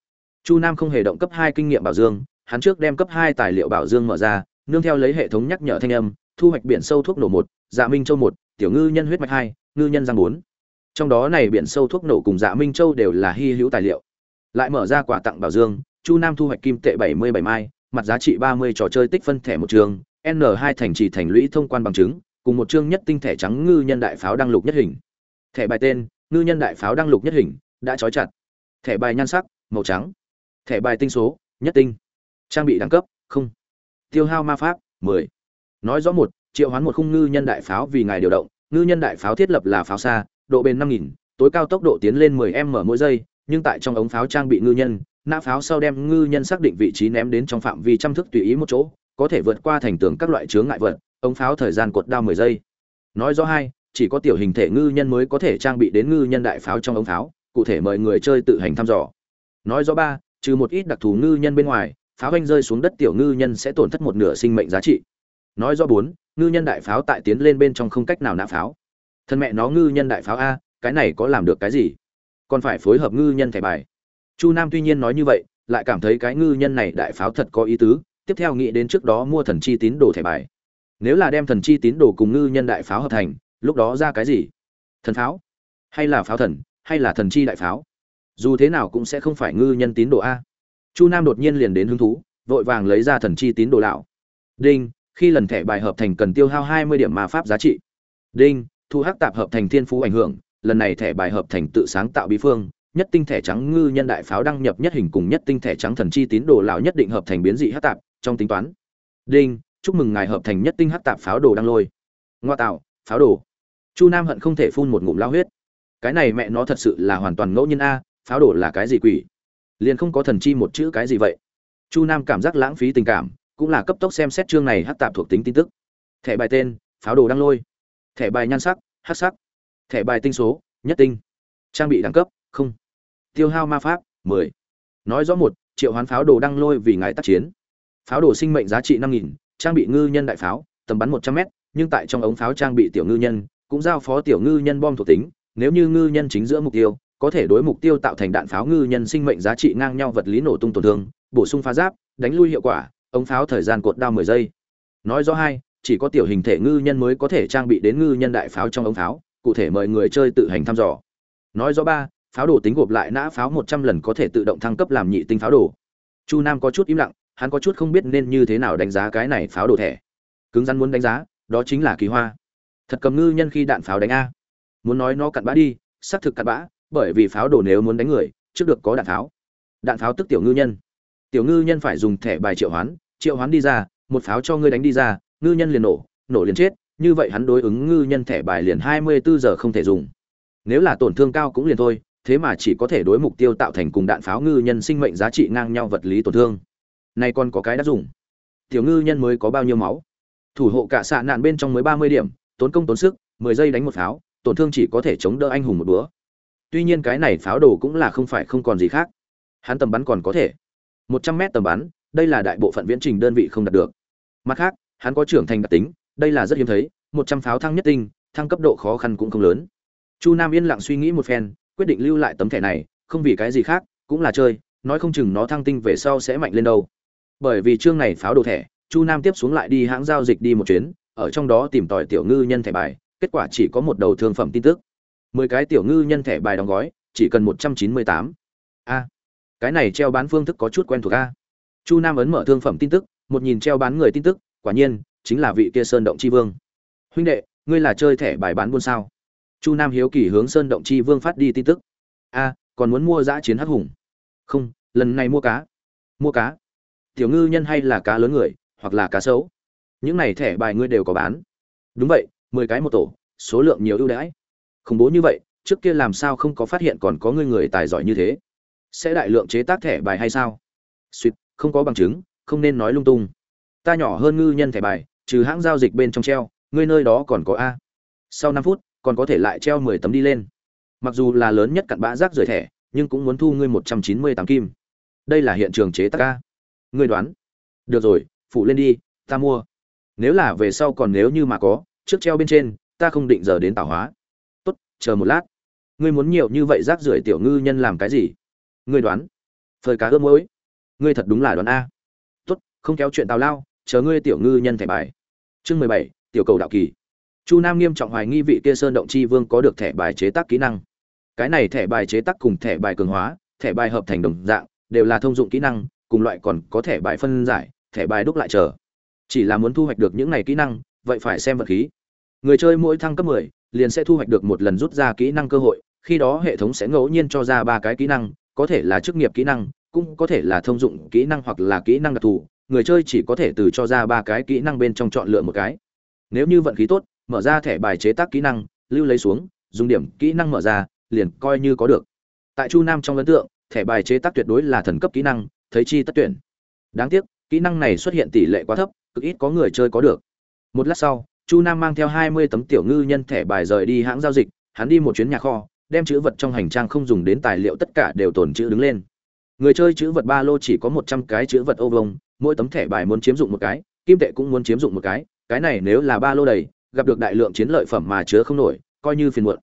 Chu nam không hề động cấp hai kinh nghiệm bảo dương hắn trước đem cấp hai tài liệu bảo dương mở ra, nương theo lấy hệ thống nhắc nhở thanh âm, thu hoạch biển sâu thuốc nổ một dạ minh châu một, tiểu ngư nhân huyết mạch hai, ngư nhân giang bốn. Trong đó này biển sâu thuốc nổ cùng dạ minh châu đều là hy hữu tài liệu. Lại mở ra quà tặng bảo dương, chu nam thu hoạch kim tệ bảy mươi bảy mai, mặt giá trị ba mươi trò chơi tích phân thẻ một trường, n hai thành trì thành lũy thông quan bằng chứng, cùng một chương nhất tinh thẻ trắng ngư nhân đại pháo đăng lục nhất hình. Thẻ bài tên, ngư nhân đại pháo đăng lục nhất hình, đã trói chặt. Thẻ bài nhan sắc, màu trắng. Thẻ bài tinh số, nhất tinh trang bị đẳng cấp, không. Tiêu hao ma pháp, mười. Nói rõ một, triệu hoán một khung ngư nhân đại pháo vì ngài điều động, ngư nhân đại pháo thiết lập là pháo xa, độ bền năm nghìn, tối cao tốc độ tiến lên 10 m mỗi giây, nhưng tại trong ống pháo trang bị ngư nhân, nã pháo sau đem ngư nhân xác định vị trí ném đến trong phạm vi trăm thức tùy ý một chỗ, có thể vượt qua thành tường các loại chướng ngại vật, ống pháo thời gian cột đao 10 giây. Nói rõ hai, chỉ có tiểu hình thể ngư nhân mới có thể trang bị đến ngư nhân đại pháo trong ống pháo, cụ thể mời người chơi tự hành thăm dò. Nói rõ ba, trừ một ít đặc thù ngư nhân bên ngoài pháo anh rơi xuống đất tiểu ngư nhân sẽ tổn thất một nửa sinh mệnh giá trị. Nói do bốn, ngư nhân đại pháo tại tiến lên bên trong không cách nào nã pháo. Thân mẹ nó ngư nhân đại pháo a, cái này có làm được cái gì? Còn phải phối hợp ngư nhân thẻ bài. Chu nam tuy nhiên nói như vậy, lại cảm thấy cái ngư nhân này đại pháo thật có ý tứ, tiếp theo nghĩ đến trước đó mua thần chi tín đồ thẻ bài. Nếu là đem thần chi tín đồ cùng ngư nhân đại pháo hợp thành, lúc đó ra cái gì? Thần pháo? Hay là pháo thần? Hay là thần chi đại pháo? Dù thế nào cũng sẽ không phải ngư nhân tín đồ a chu nam đột nhiên liền đến hứng thú, vội vàng lấy ra thần chi tín đồ lão. Đinh, khi lần thẻ bài hợp thành cần tiêu hao hai mươi điểm ma pháp giá trị. Đinh, thu hắc tạp hợp thành thiên phú ảnh hưởng, lần này thẻ bài hợp thành tự sáng tạo bí phương, nhất tinh thẻ trắng ngư nhân đại pháo đăng nhập nhất hình cùng nhất tinh thẻ trắng thần chi tín đồ lão nhất định hợp thành biến dị hắc tạp, trong tính toán. Đinh, chúc mừng ngài hợp thành nhất tinh hắc tạp pháo đồ đăng lôi. Ngoa tạo, pháo đồ. Chu nam hận không thể phun một ngụm lao huyết. Cái này mẹ nó thật sự là hoàn toàn ngẫu nhiên a, pháo đồ là cái gì quỷ? Liền không có thần chi một chữ cái gì vậy. Chu nam cảm giác lãng phí tình cảm cũng là cấp tốc xem xét chương này hát tạp thuộc tính tin tức. Thẻ bài tên pháo đồ đăng lôi. Thẻ bài nhan sắc hát sắc. Thẻ bài tinh số nhất tinh. Trang bị đẳng cấp không. Tiêu hao ma pháp mười. Nói rõ một triệu hoán pháo đồ đăng lôi vì ngài tác chiến. Pháo đồ sinh mệnh giá trị năm nghìn trang bị ngư nhân đại pháo tầm bắn một trăm mét, nhưng tại trong ống pháo trang bị tiểu ngư nhân cũng giao phó tiểu ngư nhân bom thuộc tính nếu như ngư nhân chính giữa mục tiêu có thể đối mục tiêu tạo thành đạn pháo ngư nhân sinh mệnh giá trị ngang nhau vật lý nổ tung tổn thương, bổ sung phá giáp, đánh lui hiệu quả, ống pháo thời gian cột đao mười giây. Nói rõ hai, chỉ có tiểu hình thể ngư nhân mới có thể trang bị đến ngư nhân đại pháo trong ống pháo, cụ thể mời người chơi tự hành thăm dò. Nói rõ ba, pháo đồ tính gộp lại nã pháo một trăm lần có thể tự động thăng cấp làm nhị tinh pháo đồ. Chu nam có chút im lặng, hắn có chút không biết nên như thế nào đánh giá cái này pháo đồ thẻ. Cứng rắn muốn đánh giá, đó chính là kỳ hoa. Thật cầm ngư nhân khi đạn pháo đánh a. Muốn nói nó cặn bã đi, xác thực cặn bã bởi vì pháo đồ nếu muốn đánh người, trước được có đạn pháo. Đạn pháo tức tiểu ngư nhân. Tiểu ngư nhân phải dùng thẻ bài triệu hoán triệu hoán đi ra, một pháo cho ngươi đánh đi ra, ngư nhân liền nổ nổ liền chết, như vậy hắn đối ứng ngư nhân thẻ bài liền hai mươi bốn giờ không thể dùng. Nếu là tổn thương cao cũng liền thôi, thế mà chỉ có thể đối mục tiêu tạo thành cùng đạn pháo ngư nhân sinh mệnh giá trị ngang nhau vật lý tổn thương. Nay còn có cái đã dùng. Tiểu ngư nhân mới có bao nhiêu máu? Thủ hộ cả xạ nạn bên trong mới ba mươi điểm, tốn công tốn sức, mười giây đánh một pháo, tổn thương chỉ có thể chống đỡ anh hùng một bữa tuy nhiên cái này pháo đồ cũng là không phải không còn gì khác. Hắn tầm bắn còn có thể. Một trăm mét tầm bắn, đây là đại bộ phận viễn trình đơn vị không đạt được. Mặt khác, hắn có trưởng thành đặc tính, đây là rất hiếm thấy, một trăm pháo thăng nhất tinh, thăng cấp độ khó khăn cũng không lớn. Chu nam yên lặng suy nghĩ một phen, quyết định lưu lại tấm thẻ này, không vì cái gì khác, cũng là chơi, nói không chừng nó thăng tinh về sau sẽ mạnh lên đâu. Bởi vì chương này pháo đồ thẻ, chu nam tiếp xuống lại đi hãng giao dịch đi một chuyến, ở trong đó tìm tòi tiểu ngư nhân thẻ bài, kết quả chỉ có một đầu thương phẩm tin tức mười cái tiểu ngư nhân thẻ bài đóng gói, chỉ cần một trăm chín mươi tám. A, cái này treo bán phương thức có chút quen thuộc a. Chu nam ấn mở thương phẩm tin tức, một nhìn treo bán người tin tức, quả nhiên, chính là vị kia sơn động chi vương. Huynh đệ, ngươi là chơi thẻ bài bán buôn sao? Chu nam hiếu kỳ hướng sơn động chi vương phát đi tin tức. A, còn muốn mua giã chiến hắc hùng? Không, lần này mua cá. Mua cá. Tiểu ngư nhân hay là cá lớn người, hoặc là cá sấu? Những này thẻ bài ngươi đều có bán. Đúng vậy, mười cái một tổ, số lượng nhiều ưu đãi khủng bố như vậy, trước kia làm sao không có phát hiện còn có người người tài giỏi như thế? Sẽ đại lượng chế tác thẻ bài hay sao? Suýt, không có bằng chứng, không nên nói lung tung. Ta nhỏ hơn ngư nhân thẻ bài, trừ hãng giao dịch bên trong treo, ngươi nơi đó còn có a. Sau năm phút, còn có thể lại treo mười tấm đi lên. Mặc dù là lớn nhất cặn bã rác rời thẻ, nhưng cũng muốn thu ngươi một trăm chín mươi tám kim. Đây là hiện trường chế tác a. Ngươi đoán. Được rồi phụ lên đi, ta mua. Nếu là về sau còn nếu như mà có, trước treo bên trên, ta không định giờ đến tảo hóa chờ một lát. Ngươi muốn nhiều như vậy rác rưởi tiểu ngư nhân làm cái gì? Ngươi đoán. Phơi cá ướp muối. Ngươi thật đúng là đoán a. Tốt không kéo chuyện tào lao chờ ngươi tiểu ngư nhân thẻ bài. Chương mười bảy tiểu cầu đạo kỳ. Chu nam nghiêm trọng hoài nghi vị kia sơn động chi vương có được thẻ bài chế tác kỹ năng. Cái này thẻ bài chế tác cùng thẻ bài cường hóa thẻ bài hợp thành đồng dạng đều là thông dụng kỹ năng cùng loại còn có thẻ bài phân giải thẻ bài đúc lại chờ. Chỉ là muốn thu hoạch được những này kỹ năng vậy phải xem vật khí. Người chơi mỗi thăng cấp 10, liền sẽ thu hoạch được một lần rút ra kỹ năng cơ hội, khi đó hệ thống sẽ ngẫu nhiên cho ra ba cái kỹ năng, có thể là chức nghiệp kỹ năng, cũng có thể là thông dụng kỹ năng hoặc là kỹ năng đặc thù, người chơi chỉ có thể từ cho ra ba cái kỹ năng bên trong chọn lựa một cái. Nếu như vận khí tốt, mở ra thẻ bài chế tác kỹ năng, lưu lấy xuống, dùng điểm kỹ năng mở ra, liền coi như có được. Tại chu nam trong ấn tượng, thẻ bài chế tác tuyệt đối là thần cấp kỹ năng, thấy chi tất tuyển. Đáng tiếc, kỹ năng này xuất hiện tỷ lệ quá thấp, cực ít có người chơi có được. Một lát sau chu nam mang theo hai mươi tấm tiểu ngư nhân thẻ bài rời đi hãng giao dịch, hắn đi một chuyến nhà kho, đem chữ vật trong hành trang không dùng đến tài liệu tất cả đều tồn chữ đứng lên. Người chơi chữ vật ba lô chỉ có một trăm cái chữ vật ô vông mỗi tấm thẻ bài muốn chiếm dụng một cái, kim tệ cũng muốn chiếm dụng một cái cái này nếu là ba lô đầy, gặp được đại lượng chiến lợi phẩm mà chứa không nổi, coi như phiền muộn.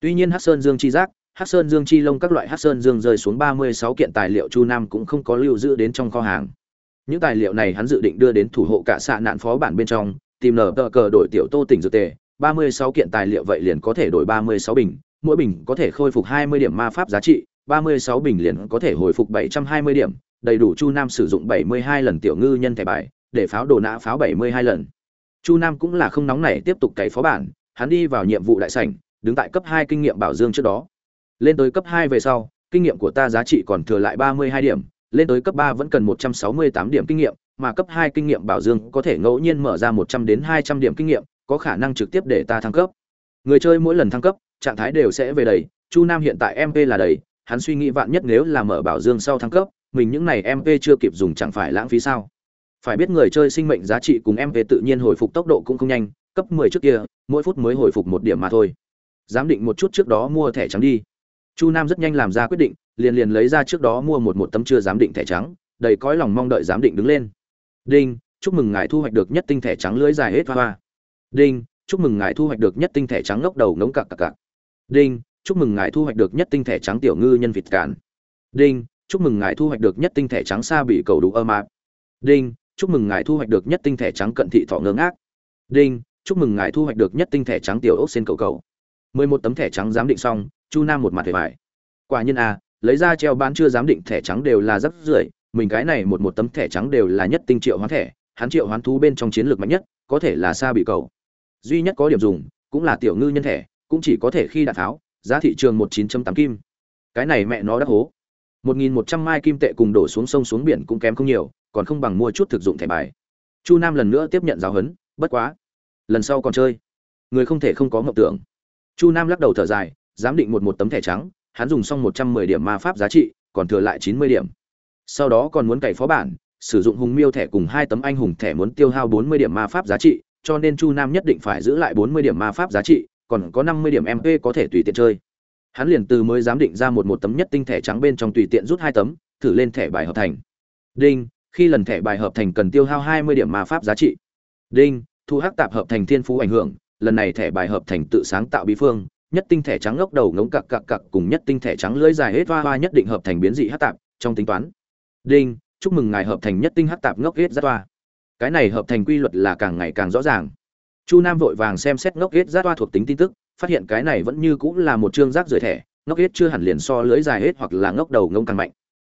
Tuy nhiên hắc sơn dương chi giác, hắc sơn dương chi lông các loại hắc sơn dương rơi xuống ba mươi sáu kiện tài liệu chu nam cũng không có lưu giữ đến trong kho hàng. Những tài liệu này hắn dự định đưa đến thủ hộ cả xạ nạn phó bản bên trong tìm nở tờ cờ đổi tiểu tô tỉnh dược tề, ba mươi sáu kiện tài liệu vậy liền có thể đổi ba mươi sáu bình, mỗi bình có thể khôi phục hai mươi điểm ma pháp giá trị, ba mươi sáu bình liền có thể hồi phục bảy trăm hai mươi điểm, đầy đủ chu nam sử dụng bảy mươi hai lần tiểu ngư nhân thẻ bài, để pháo đồ nã pháo bảy mươi hai lần. Chu nam cũng là không nóng nảy tiếp tục cày phó bản, hắn đi vào nhiệm vụ đại sảnh, đứng tại cấp hai kinh nghiệm bảo dương trước đó. Lên tới cấp hai về sau, kinh nghiệm của ta giá trị còn thừa lại ba mươi hai điểm, lên tới cấp ba vẫn cần một trăm sáu mươi tám điểm kinh nghiệm mà cấp hai kinh nghiệm bảo dương có thể ngẫu nhiên mở ra một trăm đến hai trăm điểm kinh nghiệm, có khả năng trực tiếp để ta thăng cấp. Người chơi mỗi lần thăng cấp, trạng thái đều sẽ về đầy. Chu nam hiện tại mp là đầy, hắn suy nghĩ vạn nhất nếu là mở bảo dương sau thăng cấp, mình những này mp chưa kịp dùng chẳng phải lãng phí sao? Phải biết người chơi sinh mệnh giá trị cùng mp tự nhiên hồi phục tốc độ cũng không nhanh, cấp 10 trước kia, mỗi phút mới hồi phục một điểm mà thôi. Giám định một chút trước đó mua thẻ trắng đi. Chu nam rất nhanh làm ra quyết định, liền liền lấy ra trước đó mua một một tấm chưa giám định thẻ trắng, đầy cõi lòng mong đợi giám định đứng lên đinh, chúc mừng ngài thu hoạch được nhất tinh thẻ trắng lưới dài hết hoa hoa. Đinh, chúc mừng ngài thu hoạch được nhất tinh thẻ trắng ngốc đầu ngống cặc cặc cặc đinh, chúc mừng ngài thu hoạch được nhất tinh thẻ trắng tiểu ngư nhân vịt cản đinh, chúc mừng ngài thu hoạch được nhất tinh thẻ trắng xa bị cầu đủ ơ mạp đinh, chúc mừng ngài thu hoạch được nhất tinh thẻ trắng cận thị thọ ngơ ngác. Đinh, chúc mừng ngài thu hoạch được nhất tinh thẻ trắng tiểu ốc xin cầu cầu. Mười một tấm thẻ trắng giám định xong, chu nam một mặt vẻ vải quả nhiên a lấy ra treo bán chưa giám định thẻ trắng đều là rất rưởi mình cái này một một tấm thẻ trắng đều là nhất tinh triệu hoán thẻ, hắn triệu hoán thú bên trong chiến lược mạnh nhất, có thể là xa bị cầu. Duy nhất có điểm dùng, cũng là tiểu ngư nhân thẻ, cũng chỉ có thể khi đạn tháo, giá thị trường một chín tám kim. Cái này mẹ nó đã hố. Một nghìn một trăm mai kim tệ cùng đổ xuống sông xuống biển cũng kém không nhiều, còn không bằng mua chút thực dụng thẻ bài. Chu nam lần nữa tiếp nhận giáo huấn, bất quá, lần sau còn chơi. Người không thể không có mộng tưởng. Chu nam lắc đầu thở dài, giám định một một tấm thẻ trắng, hắn dùng xong một trăm mười điểm ma pháp giá trị, còn thừa lại chín mươi điểm sau đó còn muốn cày phó bản, sử dụng hùng miêu thẻ cùng hai tấm anh hùng thẻ muốn tiêu hao bốn mươi điểm ma pháp giá trị, cho nên chu nam nhất định phải giữ lại bốn mươi điểm ma pháp giá trị, còn có năm mươi điểm mp có thể tùy tiện chơi. Hắn liền từ mới giám định ra một một tấm nhất tinh thẻ trắng bên trong tùy tiện rút hai tấm, thử lên thẻ bài hợp thành. Đinh, khi lần thẻ bài hợp thành cần tiêu hao hai mươi điểm ma pháp giá trị. Đinh, thu hắc tạp hợp thành thiên phú ảnh hưởng, lần này thẻ bài hợp thành tự sáng tạo bí phương, nhất tinh thẻ trắng ngốc đầu ngống cặc cặc cặc cùng nhất tinh thẻ trắng lưỡi dài hết hoa hoa nhất định hợp thành biến dị hắc tạp, trong tính toán đinh, chúc mừng ngài hợp thành nhất tinh hắc tạp ngốc ghét rất toa. cái này hợp thành quy luật là càng ngày càng rõ ràng. Chu nam vội vàng xem xét ngốc ghét rất toa thuộc tính tin tức, phát hiện cái này vẫn như cũng là một chương rác rưởi thẻ, ngốc ghét chưa hẳn liền so lưới dài hết hoặc là ngốc đầu ngông càng mạnh.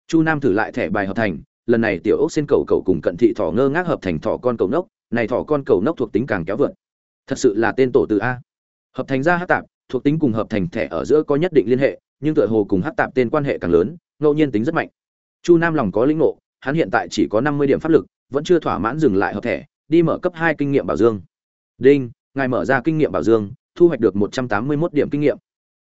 Chu nam thử lại thẻ bài hợp thành, lần này tiểu ốc xin cầu cầu cùng cận thị thỏ ngơ ngác hợp thành thỏ con cầu nốc này thỏ con cầu nốc thuộc tính càng kéo vượt. Thật sự là tên tổ từ a. Hợp thành ra hát tạp, thuộc tính cùng hợp thành thẻ ở giữa có nhất định liên hệ, nhưng tựa hồ cùng hát tạp tên quan hệ càng lớn, ngẫu nhiên tính rất mạnh chu nam lòng có lĩnh ngộ hắn hiện tại chỉ có năm mươi điểm pháp lực vẫn chưa thỏa mãn dừng lại hợp thể, đi mở cấp hai kinh nghiệm bảo dương. Đinh ngài mở ra kinh nghiệm bảo dương thu hoạch được một trăm tám mươi 181 điểm kinh nghiệm.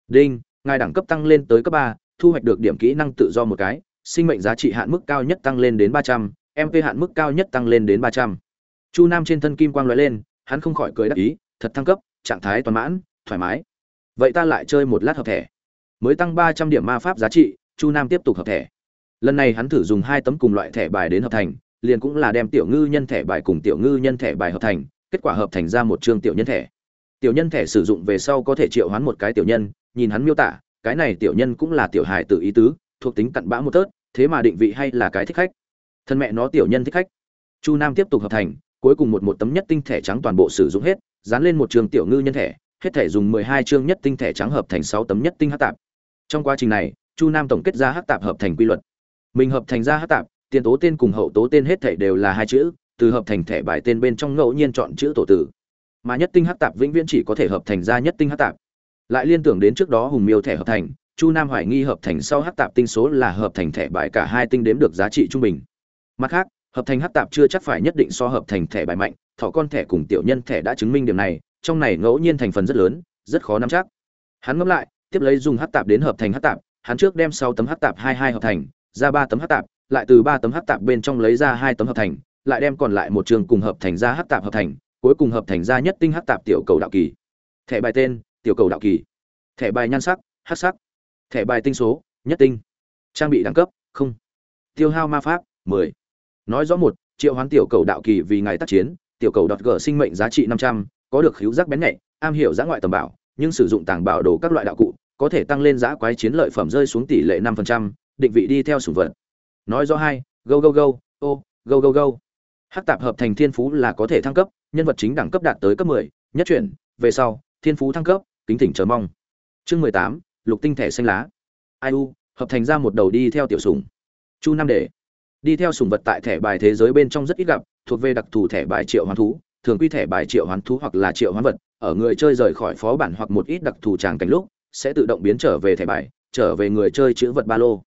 Đinh ngài đẳng cấp tăng lên tới cấp ba thu hoạch được điểm kỹ năng tự do một cái sinh mệnh giá trị hạn mức cao nhất tăng lên đến ba trăm mp hạn mức cao nhất tăng lên đến ba trăm. Chu nam trên thân kim quang lóe lên hắn không khỏi cười đắc ý thật thăng cấp trạng thái toàn mãn thoải mái. Vậy ta lại chơi một lát hợp thể, mới tăng ba trăm điểm ma pháp giá trị chu nam tiếp tục hợp thể lần này hắn thử dùng hai tấm cùng loại thẻ bài đến hợp thành, liền cũng là đem tiểu ngư nhân thẻ bài cùng tiểu ngư nhân thẻ bài hợp thành, kết quả hợp thành ra một chương tiểu nhân thẻ. Tiểu nhân thẻ sử dụng về sau có thể triệu hoán một cái tiểu nhân, nhìn hắn miêu tả, cái này tiểu nhân cũng là tiểu hài tự ý tứ, thuộc tính cặn bã một tớt, thế mà định vị hay là cái thích khách. Thân mẹ nó tiểu nhân thích khách. Chu nam tiếp tục hợp thành, cuối cùng một một tấm nhất tinh thẻ trắng toàn bộ sử dụng hết, dán lên một trường tiểu ngư nhân thẻ, hết thẻ dùng mười hai chương nhất tinh thẻ trắng hợp thành sáu tấm nhất tinh hát tạp. Trong quá trình này, chu nam tổng kết ra hát tạp hợp thành quy luật mình hợp thành ra hát tạp, tiền tố tên cùng hậu tố tên hết thảy đều là hai chữ, từ hợp thành thẻ bài tên bên trong ngẫu nhiên chọn chữ tổ tử. Mà nhất tinh hát tạp vĩnh viễn chỉ có thể hợp thành ra nhất tinh hát tạp. Lại liên tưởng đến trước đó hùng miêu thẻ hợp thành, chu nam hoài nghi hợp thành sau hát tạp tinh số là hợp thành thẻ bài cả hai tinh đếm được giá trị trung bình. Mặt khác, hợp thành hát tạp chưa chắc phải nhất định so hợp thành thẻ bài mạnh, thỏ con thẻ cùng tiểu nhân thẻ đã chứng minh điểm này, trong này ngẫu nhiên thành phần rất lớn, rất khó nắm chắc. Hắn ngẫm lại, tiếp lấy dùng hát tạp đến hợp thành hát tạp, hắn trước đem sáu tấm hát tạp hai hai hợp thành ra ba tấm hát tạp lại từ ba tấm hát tạp bên trong lấy ra hai tấm hợp thành lại đem còn lại một trường cùng hợp thành ra hát tạp hợp thành cuối cùng hợp thành ra nhất tinh hát tạp tiểu cầu đạo kỳ. Thẻ bài tên tiểu cầu đạo kỳ. Thẻ bài nhan sắc hát sắc. Thẻ bài tinh số nhất tinh. Trang bị đẳng cấp không. Tiêu hao ma pháp mười. Nói rõ một triệu hoán tiểu cầu đạo kỳ vì ngài tác chiến tiểu cầu đọt gở sinh mệnh giá trị năm trăm có được khiếu giác bén nhạy am hiểu giã ngoại tầm bảo nhưng sử dụng tàng bảo đồ các loại đạo cụ có thể tăng lên giã quái chiến lợi phẩm rơi xuống tỷ lệ 5%, định vị đi theo sủng vật. Nói rõ hai, go go go, ô, go go go. Hắc tạp hợp thành thiên phú là có thể thăng cấp, nhân vật chính đẳng cấp đạt tới cấp 10, nhất chuyển, về sau, thiên phú thăng cấp, kính thỉnh chờ mong. Chương 18, lục tinh thể xanh lá. Ai u, hợp thành ra một đầu đi theo tiểu sủng. Chu năm để. Đi theo sủng vật tại thẻ bài thế giới bên trong rất ít gặp, thuộc về đặc thù thẻ bài triệu hoán thú, thường quy thẻ bài triệu hoán thú hoặc là triệu hoán vật, ở người chơi rời khỏi phó bản hoặc một ít đặc thù tràng cảnh lúc, sẽ tự động biến trở về thẻ bài, trở về người chơi chữ vật ba lô.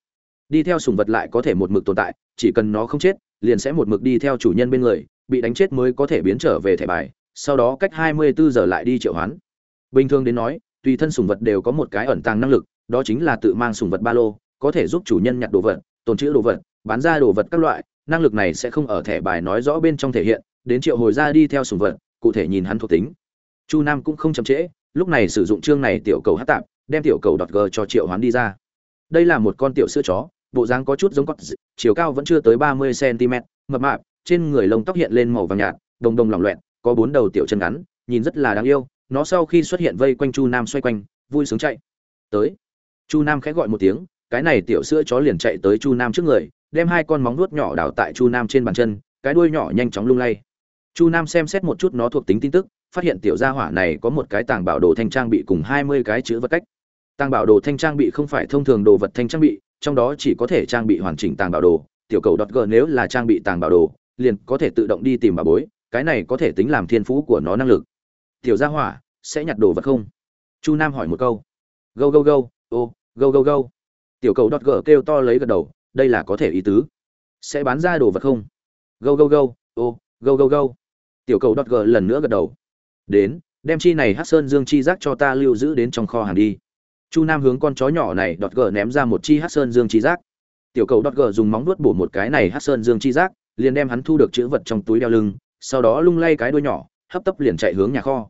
Đi theo sủng vật lại có thể một mực tồn tại, chỉ cần nó không chết, liền sẽ một mực đi theo chủ nhân bên người, bị đánh chết mới có thể biến trở về thẻ bài, sau đó cách 24 giờ lại đi triệu hoán. Bình thường đến nói, tùy thân sủng vật đều có một cái ẩn tàng năng lực, đó chính là tự mang sủng vật ba lô, có thể giúp chủ nhân nhặt đồ vật, tồn trữ đồ vật, bán ra đồ vật các loại, năng lực này sẽ không ở thẻ bài nói rõ bên trong thể hiện, đến triệu hồi ra đi theo sủng vật, cụ thể nhìn hắn thuộc tính. Chu Nam cũng không chậm trễ, lúc này sử dụng chương này tiểu cầu hát tạp, đem tiểu cầu đọt g cho triệu hoán đi ra. Đây là một con tiểu sữa chó, bộ dáng có chút giống con chiều cao vẫn chưa tới 30 cm, mập mạp, trên người lông tóc hiện lên màu vàng nhạt, đồng đồng lỏng loẹt, có bốn đầu tiểu chân ngắn, nhìn rất là đáng yêu, nó sau khi xuất hiện vây quanh Chu Nam xoay quanh, vui sướng chạy. Tới. Chu Nam khẽ gọi một tiếng, cái này tiểu sữa chó liền chạy tới Chu Nam trước người, đem hai con móng vuốt nhỏ đào tại Chu Nam trên bàn chân, cái đuôi nhỏ nhanh chóng lung lay. Chu Nam xem xét một chút nó thuộc tính tin tức, phát hiện tiểu gia hỏa này có một cái tàng bảo đồ thanh trang bị cùng 20 cái chữ vật cách. Tàng bảo đồ thanh trang bị không phải thông thường đồ vật thanh trang bị, trong đó chỉ có thể trang bị hoàn chỉnh tàng bảo đồ, tiểu cầu đọt g nếu là trang bị tàng bảo đồ, liền có thể tự động đi tìm bảo bối, cái này có thể tính làm thiên phú của nó năng lực. Tiểu gia hỏa sẽ nhặt đồ vật không? Chu Nam hỏi một câu. Go go go, ô, go go go. Tiểu cầu đọt g kêu to lấy gật đầu, đây là có thể ý tứ. Sẽ bán ra đồ vật không? Go go go, ô, go go go. Tiểu cầu đọt g lần nữa gật đầu. Đến, đem chi này Hắc Sơn Dương chi giác cho ta lưu giữ đến trong kho hàng đi chu nam hướng con chó nhỏ này đọt gờ ném ra một chi hát sơn dương chi giác. Tiểu cầu đọt gờ dùng móng vuốt bổ một cái này hát sơn dương chi giác, liền đem hắn thu được chữ vật trong túi đeo lưng, sau đó lung lay cái đuôi nhỏ, hấp tấp liền chạy hướng nhà kho.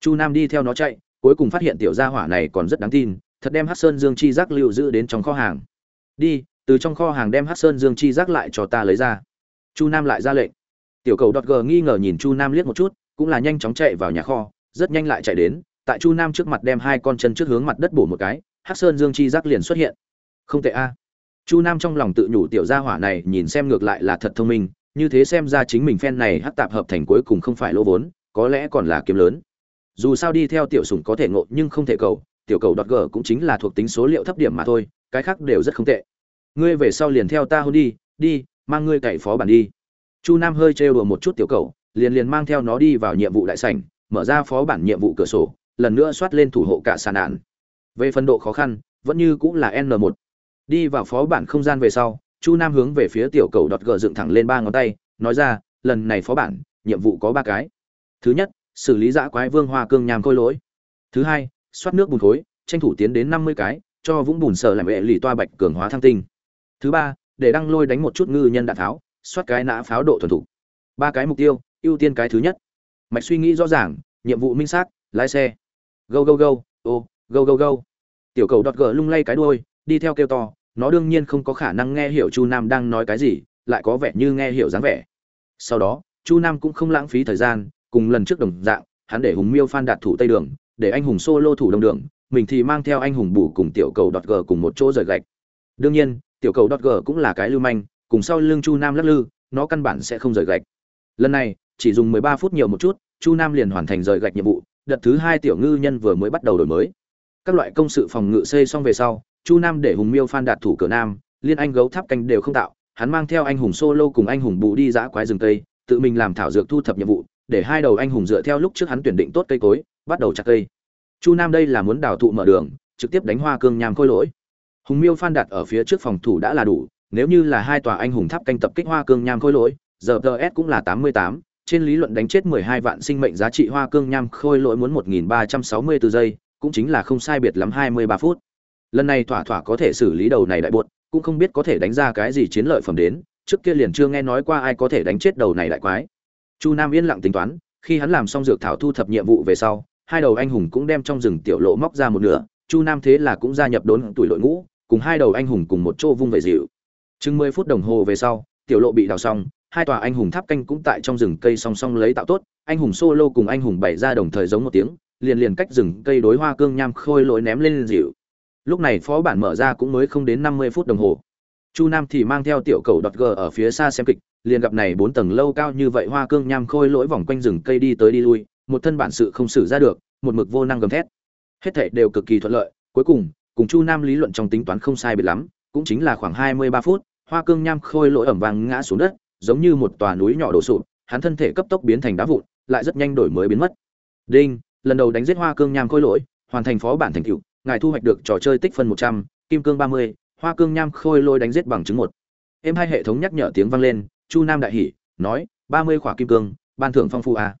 Chu nam đi theo nó chạy, cuối cùng phát hiện tiểu gia hỏa này còn rất đáng tin, thật đem hát sơn dương chi giác lưu giữ đến trong kho hàng. Đi, từ trong kho hàng đem hát sơn dương chi giác lại cho ta lấy ra. Chu nam lại ra lệnh. Tiểu cầu đọt gờ nghi ngờ nhìn chu nam liếc một chút, cũng là nhanh chóng chạy vào nhà kho, rất nhanh lại chạy đến tại chu nam trước mặt đem hai con chân trước hướng mặt đất bổ một cái, hắc sơn dương chi giác liền xuất hiện. Không tệ a. Chu nam trong lòng tự nhủ tiểu gia hỏa này nhìn xem ngược lại là thật thông minh, như thế xem ra chính mình phen này hắc tạp hợp thành cuối cùng không phải lỗ vốn, có lẽ còn là kiếm lớn. Dù sao đi theo tiểu sủng có thể ngộ nhưng không thể cầu, tiểu cầu đọt g cũng chính là thuộc tính số liệu thấp điểm mà thôi, cái khác đều rất không tệ. Ngươi về sau liền theo ta hôn đi đi, mang ngươi cậy phó bản đi. Chu nam hơi trêu đùa một chút tiểu cầu, liền liền mang theo nó đi vào nhiệm vụ đại sảnh, mở ra phó bản nhiệm vụ cửa sổ lần nữa soát lên thủ hộ cả sàn nạn. Về phần độ khó khăn, vẫn như cũng là n 1 đi vào phó bản không gian về sau, chu nam hướng về phía tiểu cầu đọt gờ dựng thẳng lên ba ngón tay, nói ra, lần này phó bản, nhiệm vụ có ba cái. Thứ nhất, xử lý dã quái vương hoa cương nhàm khôi lỗi. Thứ hai, soát nước bùn khối, tranh thủ tiến đến năm mươi cái, cho vũng bùn sở làm vệ lì toa bạch cường hóa thăng tinh. Thứ ba, để đăng lôi đánh một chút ngư nhân đạn tháo, soát cái nã pháo độ thuần thủ ba cái mục tiêu, ưu tiên cái thứ nhất. Mạch suy nghĩ rõ ràng, nhiệm vụ minh xác, lái xe go go go ô go go go tiểu cầu đọt gờ lung lay cái đuôi, đi theo kêu to, nó đương nhiên không có khả năng nghe hiểu chu nam đang nói cái gì, lại có vẻ như nghe hiểu dáng vẻ. Sau đó, chu nam cũng không lãng phí thời gian, cùng lần trước đồng dạng, hắn để hùng miêu phan đạt thủ tây đường, để anh hùng solo thủ đông đường, mình thì mang theo anh hùng bù cùng tiểu cầu đọt gờ cùng một chỗ rời gạch. Đương nhiên, tiểu cầu đọt gờ cũng là cái lưu manh, cùng sau lưng chu nam lắc lư, nó căn bản sẽ không rời gạch. Lần này, chỉ dùng mười ba phút nhiều một chút, chu nam liền hoàn thành rời gạch nhiệm vụ đợt thứ hai tiểu ngư nhân vừa mới bắt đầu đổi mới. Các loại công sự phòng ngự xây xong về sau, chu nam để hùng miêu phan đạt thủ cửa nam, liên anh gấu tháp canh đều không tạo, hắn mang theo anh hùng solo cùng anh hùng bù đi dã quái rừng tây tự mình làm thảo dược thu thập nhiệm vụ, để hai đầu anh hùng dựa theo lúc trước hắn tuyển định tốt cây cối, bắt đầu chặt cây. Chu nam đây là muốn đào thụ mở đường, trực tiếp đánh hoa cương nham khôi lỗi. Hùng miêu phan đạt ở phía trước phòng thủ đã là đủ, nếu như là hai tòa anh hùng tháp canh tập kích hoa cương nham khôi lỗi, giờ ts cũng là tám mươi tám trên lý luận đánh chết 12 vạn sinh mệnh giá trị hoa cương nham khôi lỗi muốn 1364 giây, cũng chính là không sai biệt lắm 23 phút. Lần này thỏa thỏa có thể xử lý đầu này đại buột, cũng không biết có thể đánh ra cái gì chiến lợi phẩm đến, trước kia liền chưa nghe nói qua ai có thể đánh chết đầu này đại quái. Chu Nam yên lặng tính toán, khi hắn làm xong dược thảo thu thập nhiệm vụ về sau, hai đầu anh hùng cũng đem trong rừng tiểu lộ móc ra một nửa, Chu Nam thế là cũng gia nhập đốn tuổi đội ngũ, cùng hai đầu anh hùng cùng một chỗ vung về dịu. Chừng 10 phút đồng hồ về sau, tiểu lộ bị đào xong, hai tòa anh hùng tháp canh cũng tại trong rừng cây song song lấy tạo tốt, anh hùng solo cùng anh hùng bày ra đồng thời giống một tiếng, liền liền cách rừng cây đối hoa cương nham khôi lỗi ném lên dịu. Lúc này phó bản mở ra cũng mới không đến năm mươi phút đồng hồ. Chu nam thì mang theo tiểu cầu đọt g ở phía xa xem kịch, liền gặp này bốn tầng lâu cao như vậy hoa cương nham khôi lỗi vòng quanh rừng cây đi tới đi lui, một thân bản sự không xử ra được, một mực vô năng gầm thét. Hết thảy đều cực kỳ thuận lợi, cuối cùng cùng chu nam lý luận trong tính toán không sai biệt lắm, cũng chính là khoảng hai mươi ba phút, hoa cương nham khôi lỗi ẩm vàng ngã xuống đất giống như một tòa núi nhỏ đổ sụp, hắn thân thể cấp tốc biến thành đá vụn, lại rất nhanh đổi mới biến mất. Đinh, lần đầu đánh giết hoa cương nham khôi lỗi, hoàn thành phó bản thành tựu, ngài thu hoạch được trò chơi tích phân một trăm, kim cương ba mươi, hoa cương nham khôi lỗi đánh giết bằng chứng một. Em hai hệ thống nhắc nhở tiếng vang lên, chu nam đại hỉ, nói, ba mươi khỏa kim cương, ban thưởng phong phú a.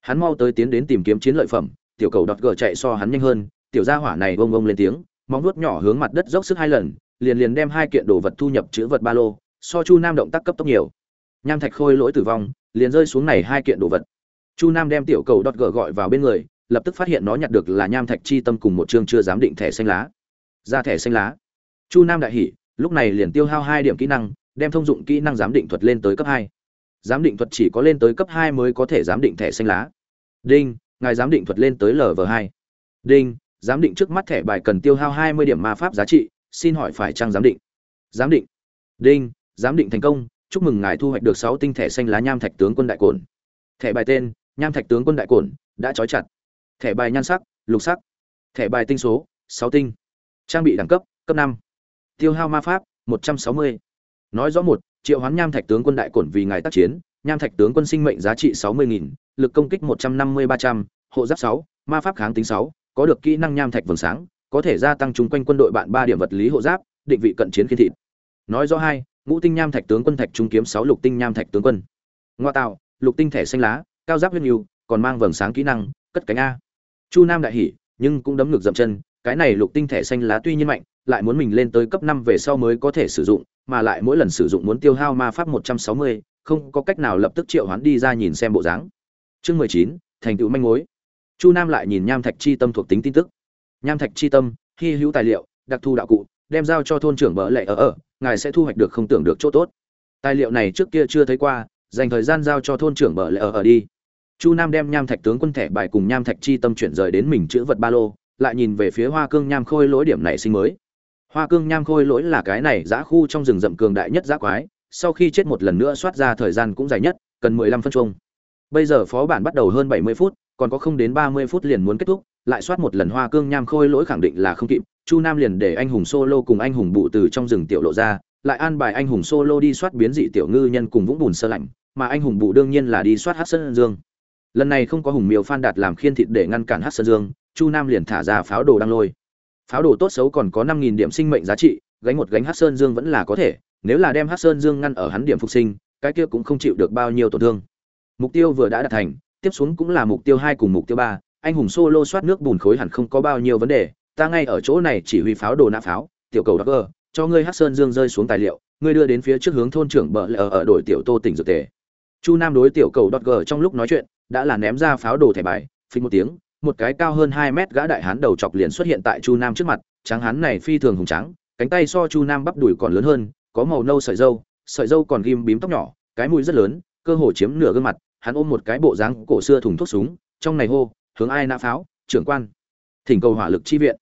Hắn mau tới tiến đến tìm kiếm chiến lợi phẩm, tiểu cầu đọt gở chạy so hắn nhanh hơn, tiểu gia hỏa này bông bông lên tiếng, móng nuốt nhỏ hướng mặt đất dốc sức hai lần, liền liền đem hai kiện đồ vật thu nhập chữ vật ba lô, so chu nam động tác cấp tốc nhiều nham thạch khôi lỗi tử vong, liền rơi xuống này hai kiện đồ vật. Chu nam đem tiểu cầu đọt gờ gọi vào bên người, lập tức phát hiện nó nhặt được là nham thạch chi tâm cùng một chương chưa giám định thẻ xanh lá. Ra thẻ xanh lá. Chu nam đại hỉ, lúc này liền tiêu hao hai điểm kỹ năng, đem thông dụng kỹ năng giám định thuật lên tới cấp hai. Giám định thuật chỉ có lên tới cấp hai mới có thể giám định thẻ xanh lá. Đinh, ngài giám định thuật lên tới lv hai. Đinh, giám định trước mắt thẻ bài cần tiêu hao hai mươi điểm ma pháp giá trị, xin hỏi phải trang giám định? Giám định. Đinh, giám định thành công chúc mừng ngài thu hoạch được sáu tinh thẻ xanh lá nham thạch tướng quân đại cổn. Thẻ bài tên, nham thạch tướng quân đại cổn, đã trói chặt. Thẻ bài nhan sắc, lục sắc. Thẻ bài tinh số, sáu tinh. Trang bị đẳng cấp cấp năm. Tiêu hao ma pháp, một trăm sáu mươi. Nói rõ một, triệu hoán nham thạch tướng quân đại cổn vì ngài tác chiến, nham thạch tướng quân sinh mệnh giá trị sáu mươi nghìn, lực công kích một trăm năm mươi ba trăm, hộ giáp sáu, ma pháp kháng tính sáu, có được kỹ năng nham thạch vầng sáng, có thể gia tăng chúng quanh quân đội bạn ba điểm vật lý hộ giáp, định vị cận chiến khiên thịt. Nói rõ hai ngũ tinh nham thạch tướng quân thạch trung kiếm sáu lục tinh nham thạch tướng quân. Ngoa tạo, lục tinh thẻ xanh lá, cao giáp huyết nhu còn mang vầng sáng kỹ năng, cất cánh a. Chu nam đại hỉ, nhưng cũng đấm ngược dậm chân, cái này lục tinh thẻ xanh lá tuy nhiên mạnh, lại muốn mình lên tới cấp năm về sau mới có thể sử dụng, mà lại mỗi lần sử dụng muốn tiêu hao ma pháp một trăm sáu mươi, không có cách nào lập tức triệu hoán đi ra nhìn xem bộ dáng. Chương mười chín, thành tựu manh mối. Chu nam lại nhìn nham thạch chi tâm thuộc tính tin tức. Nham thạch chi tâm, hy hữu tài liệu, đặc thù đạo cụ, đem giao cho thôn trưởng bỡ lệ ở ở ngài sẽ thu hoạch được không tưởng được chỗ tốt. Tài liệu này trước kia chưa thấy qua, dành thời gian giao cho thôn trưởng bỡ lệ ở ở đi. Chu nam đem nham thạch tướng quân thẻ bài cùng nham thạch chi tâm chuyển rời đến mình chữ vật ba lô, lại nhìn về phía hoa cương nham khôi lỗi điểm này sinh mới. Hoa cương nham khôi lỗi là cái này giã khu trong rừng rậm cường đại nhất giã quái, sau khi chết một lần nữa soát ra thời gian cũng dài nhất, cần mười lăm phân chung bây giờ phó bản bắt đầu hơn bảy mươi phút, còn có không đến ba mươi phút liền muốn kết thúc, lại soát một lần hoa cương nham khôi lỗi khẳng định là không kịp chu nam liền để anh hùng solo cùng anh hùng bụ từ trong rừng tiểu lộ ra, lại an bài anh hùng solo đi soát biến dị tiểu ngư nhân cùng vũng bùn sơ lạnh, mà anh hùng bụ đương nhiên là đi soát hát sơn dương. Lần này không có hùng miêu phan đạt làm khiên thịt để ngăn cản hát sơn dương, chu nam liền thả ra pháo đồ đang lôi. Pháo đồ tốt xấu còn có năm nghìn điểm sinh mệnh giá trị, gánh một gánh hát sơn dương vẫn là có thể, nếu là đem hát sơn dương ngăn ở hắn điểm phục sinh, cái kia cũng không chịu được bao nhiêu tổn thương. Mục tiêu vừa đã đạt thành, tiếp xuống cũng là mục tiêu hai cùng mục tiêu ba, anh hùng solo soát nước bùn khối hẳn không có bao nhiêu vấn đề ta ngay ở chỗ này chỉ huy pháo đồ nã pháo, tiểu cầu đắc cho ngươi hát sơn dương rơi xuống tài liệu, ngươi đưa đến phía trước hướng thôn trưởng bờ lờ ở đội tiểu tô tỉnh dược tề. Chu nam đối tiểu cầu đọt gờ trong lúc nói chuyện, đã là ném ra pháo đồ thẻ bài, phình một tiếng, một cái cao hơn hai mét gã đại hán đầu chọc liền xuất hiện tại chu nam trước mặt trắng hán này phi thường hùng trắng cánh tay so chu nam bắp đùi còn lớn hơn, có màu nâu sợi dâu sợi dâu còn ghim bím tóc nhỏ, cái mũi rất lớn, cơ hồ chiếm nửa gương mặt, hắn ôm một cái bộ dáng cổ xưa thùng thuốc súng, trong này hô, hướng ai nã pháo, trưởng quan, thỉnh cầu hỏa lực chi viện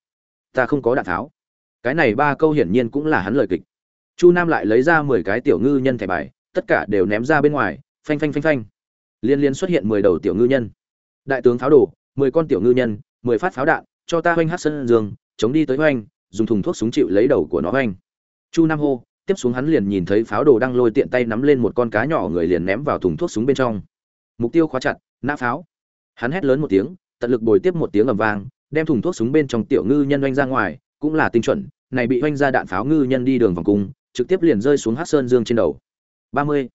ta không có đạn tháo, cái này ba câu hiển nhiên cũng là hắn lời kịch. Chu nam lại lấy ra mười cái tiểu ngư nhân thẻ bài tất cả đều ném ra bên ngoài phanh phanh phanh phanh. Liên liên xuất hiện mười đầu tiểu ngư nhân. Đại tướng pháo đồ mười con tiểu ngư nhân mười phát pháo đạn cho ta hoanh hát sân dương chống đi tới hoanh dùng thùng thuốc súng chịu lấy đầu của nó hoanh. Chu nam hô tiếp xuống hắn liền nhìn thấy pháo đồ đang lôi tiện tay nắm lên một con cá nhỏ người liền ném vào thùng thuốc súng bên trong. Mục tiêu khóa chặt nã pháo. Hắn hét lớn một tiếng tận lực bồi tiếp một tiếng ầm vang đem thùng thuốc súng bên trong tiểu ngư nhân oanh ra ngoài, cũng là tinh chuẩn, này bị oanh ra đạn pháo ngư nhân đi đường vòng cung, trực tiếp liền rơi xuống hát sơn dương trên đầu. Ba mươi,